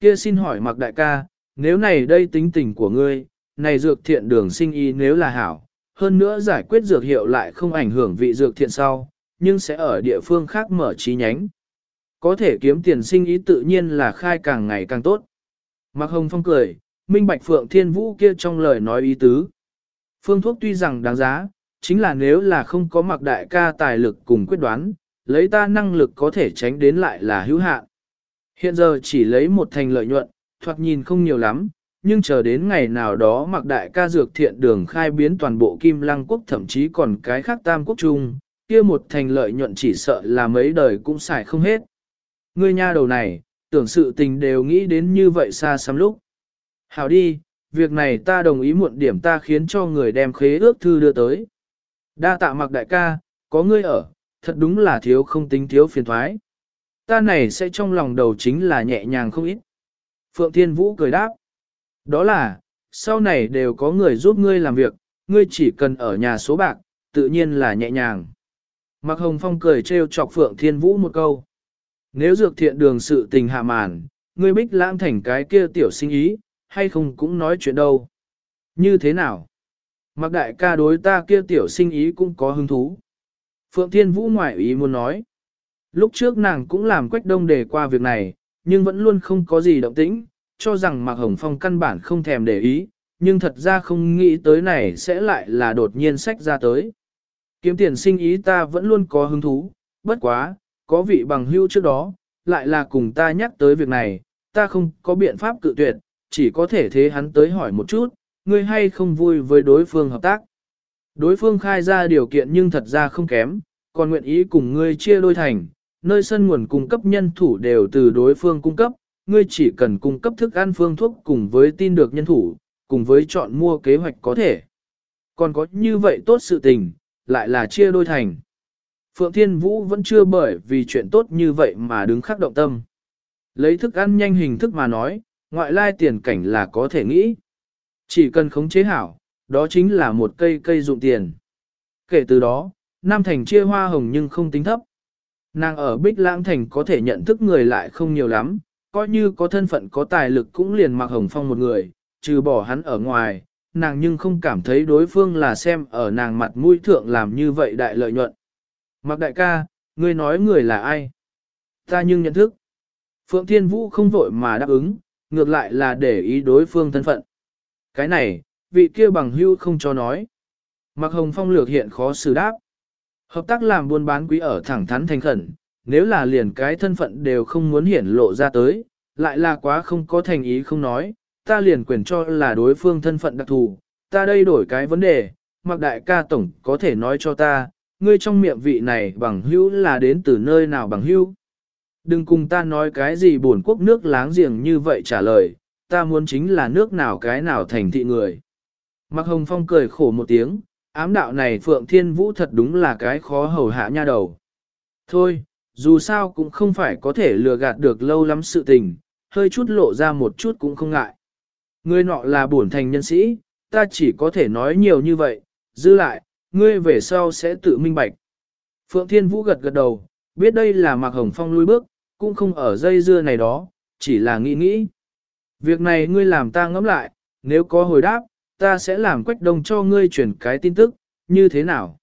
[SPEAKER 1] Kia xin hỏi mặc Đại ca, nếu này đây tính tình của ngươi, này dược thiện đường sinh y nếu là hảo, hơn nữa giải quyết dược hiệu lại không ảnh hưởng vị dược thiện sau, nhưng sẽ ở địa phương khác mở chi nhánh. Có thể kiếm tiền sinh ý tự nhiên là khai càng ngày càng tốt. Mạc Hồng Phong cười, minh bạch Phượng Thiên Vũ kia trong lời nói ý tứ. Phương thuốc tuy rằng đáng giá, chính là nếu là không có mặc đại ca tài lực cùng quyết đoán, lấy ta năng lực có thể tránh đến lại là hữu hạn. Hiện giờ chỉ lấy một thành lợi nhuận, thoạt nhìn không nhiều lắm, nhưng chờ đến ngày nào đó mặc đại ca dược thiện đường khai biến toàn bộ kim lăng quốc thậm chí còn cái khác tam quốc trung, kia một thành lợi nhuận chỉ sợ là mấy đời cũng xài không hết. Ngươi nha đầu này, tưởng sự tình đều nghĩ đến như vậy xa xăm lúc. Hảo đi, việc này ta đồng ý muộn điểm ta khiến cho người đem khế ước thư đưa tới. Đa tạ mặc đại ca, có ngươi ở, thật đúng là thiếu không tính thiếu phiền thoái. Ta này sẽ trong lòng đầu chính là nhẹ nhàng không ít. Phượng Thiên Vũ cười đáp. Đó là, sau này đều có người giúp ngươi làm việc, ngươi chỉ cần ở nhà số bạc, tự nhiên là nhẹ nhàng. Mạc Hồng Phong cười trêu chọc Phượng Thiên Vũ một câu. Nếu dược thiện đường sự tình hạ màn, ngươi bích lãng thành cái kia tiểu sinh ý, hay không cũng nói chuyện đâu. Như thế nào? Mặc đại ca đối ta kia tiểu sinh ý cũng có hứng thú. Phượng Thiên Vũ ngoại ý muốn nói. Lúc trước nàng cũng làm quách đông đề qua việc này, nhưng vẫn luôn không có gì động tĩnh, cho rằng Mạc Hồng Phong căn bản không thèm để ý, nhưng thật ra không nghĩ tới này sẽ lại là đột nhiên sách ra tới. Kiếm tiền sinh ý ta vẫn luôn có hứng thú, bất quá, có vị bằng hưu trước đó, lại là cùng ta nhắc tới việc này, ta không có biện pháp cự tuyệt, chỉ có thể thế hắn tới hỏi một chút, ngươi hay không vui với đối phương hợp tác. Đối phương khai ra điều kiện nhưng thật ra không kém, còn nguyện ý cùng ngươi chia đôi thành, nơi sân nguồn cung cấp nhân thủ đều từ đối phương cung cấp, ngươi chỉ cần cung cấp thức ăn phương thuốc cùng với tin được nhân thủ, cùng với chọn mua kế hoạch có thể. Còn có như vậy tốt sự tình, lại là chia đôi thành. Phượng Thiên Vũ vẫn chưa bởi vì chuyện tốt như vậy mà đứng khắc động tâm. Lấy thức ăn nhanh hình thức mà nói, ngoại lai tiền cảnh là có thể nghĩ. Chỉ cần khống chế hảo, đó chính là một cây cây dụng tiền. Kể từ đó, Nam Thành chia hoa hồng nhưng không tính thấp. Nàng ở Bích Lãng Thành có thể nhận thức người lại không nhiều lắm, coi như có thân phận có tài lực cũng liền mặc hồng phong một người, trừ bỏ hắn ở ngoài, nàng nhưng không cảm thấy đối phương là xem ở nàng mặt mũi thượng làm như vậy đại lợi nhuận. Mặc đại ca, ngươi nói người là ai? Ta nhưng nhận thức. Phượng Thiên Vũ không vội mà đáp ứng, ngược lại là để ý đối phương thân phận. Cái này, vị kia bằng hưu không cho nói. Mặc hồng phong lược hiện khó xử đáp. Hợp tác làm buôn bán quý ở thẳng thắn thành khẩn, nếu là liền cái thân phận đều không muốn hiển lộ ra tới, lại là quá không có thành ý không nói, ta liền quyền cho là đối phương thân phận đặc thù, ta đây đổi cái vấn đề, mặc đại ca tổng có thể nói cho ta, ngươi trong miệng vị này bằng hữu là đến từ nơi nào bằng hữu. Đừng cùng ta nói cái gì buồn quốc nước láng giềng như vậy trả lời, ta muốn chính là nước nào cái nào thành thị người. Mạc Hồng Phong cười khổ một tiếng, ám đạo này Phượng Thiên Vũ thật đúng là cái khó hầu hạ nha đầu. Thôi, dù sao cũng không phải có thể lừa gạt được lâu lắm sự tình, hơi chút lộ ra một chút cũng không ngại. Ngươi nọ là bổn thành nhân sĩ, ta chỉ có thể nói nhiều như vậy, giữ lại, ngươi về sau sẽ tự minh bạch. Phượng Thiên Vũ gật gật đầu, biết đây là Mạc Hồng Phong lui bước, cũng không ở dây dưa này đó, chỉ là nghĩ nghĩ. Việc này ngươi làm ta ngẫm lại, nếu có hồi đáp, ta sẽ làm quách đông cho ngươi chuyển cái tin tức, như thế nào?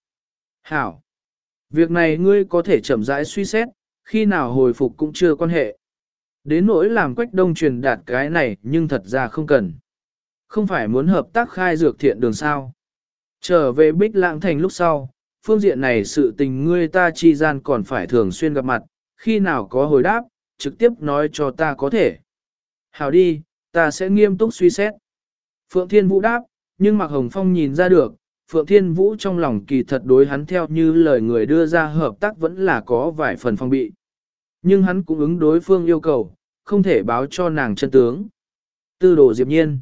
[SPEAKER 1] Hảo! Việc này ngươi có thể chậm rãi suy xét, khi nào hồi phục cũng chưa quan hệ. Đến nỗi làm quách đông truyền đạt cái này nhưng thật ra không cần. Không phải muốn hợp tác khai dược thiện đường sao. Trở về bích lãng thành lúc sau, phương diện này sự tình ngươi ta chi gian còn phải thường xuyên gặp mặt, khi nào có hồi đáp, trực tiếp nói cho ta có thể. Hảo đi, ta sẽ nghiêm túc suy xét. Phượng Thiên Vũ đáp, nhưng Mạc Hồng Phong nhìn ra được, Phượng Thiên Vũ trong lòng kỳ thật đối hắn theo như lời người đưa ra hợp tác vẫn là có vài phần phong bị. Nhưng hắn cũng ứng đối phương yêu cầu, không thể báo cho nàng chân tướng. Tư đồ Diệp Nhiên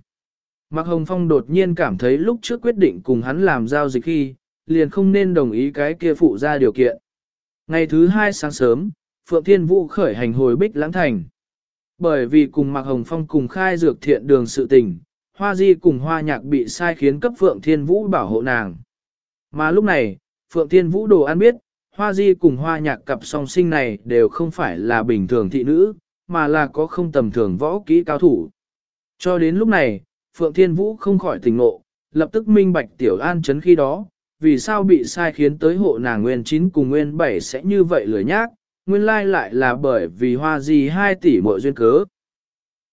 [SPEAKER 1] Mạc Hồng Phong đột nhiên cảm thấy lúc trước quyết định cùng hắn làm giao dịch khi, liền không nên đồng ý cái kia phụ ra điều kiện. Ngày thứ hai sáng sớm, Phượng Thiên Vũ khởi hành hồi Bích Lãng Thành. Bởi vì cùng Mạc Hồng Phong cùng khai dược thiện đường sự tình, Hoa Di cùng Hoa Nhạc bị sai khiến cấp Phượng Thiên Vũ bảo hộ nàng. Mà lúc này, Phượng Thiên Vũ đồ ăn biết, Hoa Di cùng Hoa Nhạc cặp song sinh này đều không phải là bình thường thị nữ, mà là có không tầm thường võ kỹ cao thủ. Cho đến lúc này, Phượng Thiên Vũ không khỏi tỉnh ngộ, lập tức minh bạch Tiểu An chấn khi đó, vì sao bị sai khiến tới hộ nàng Nguyên 9 cùng Nguyên 7 sẽ như vậy lười nhác, nguyên lai lại là bởi vì Hoa gì 2 tỷ mỗi duyên cớ.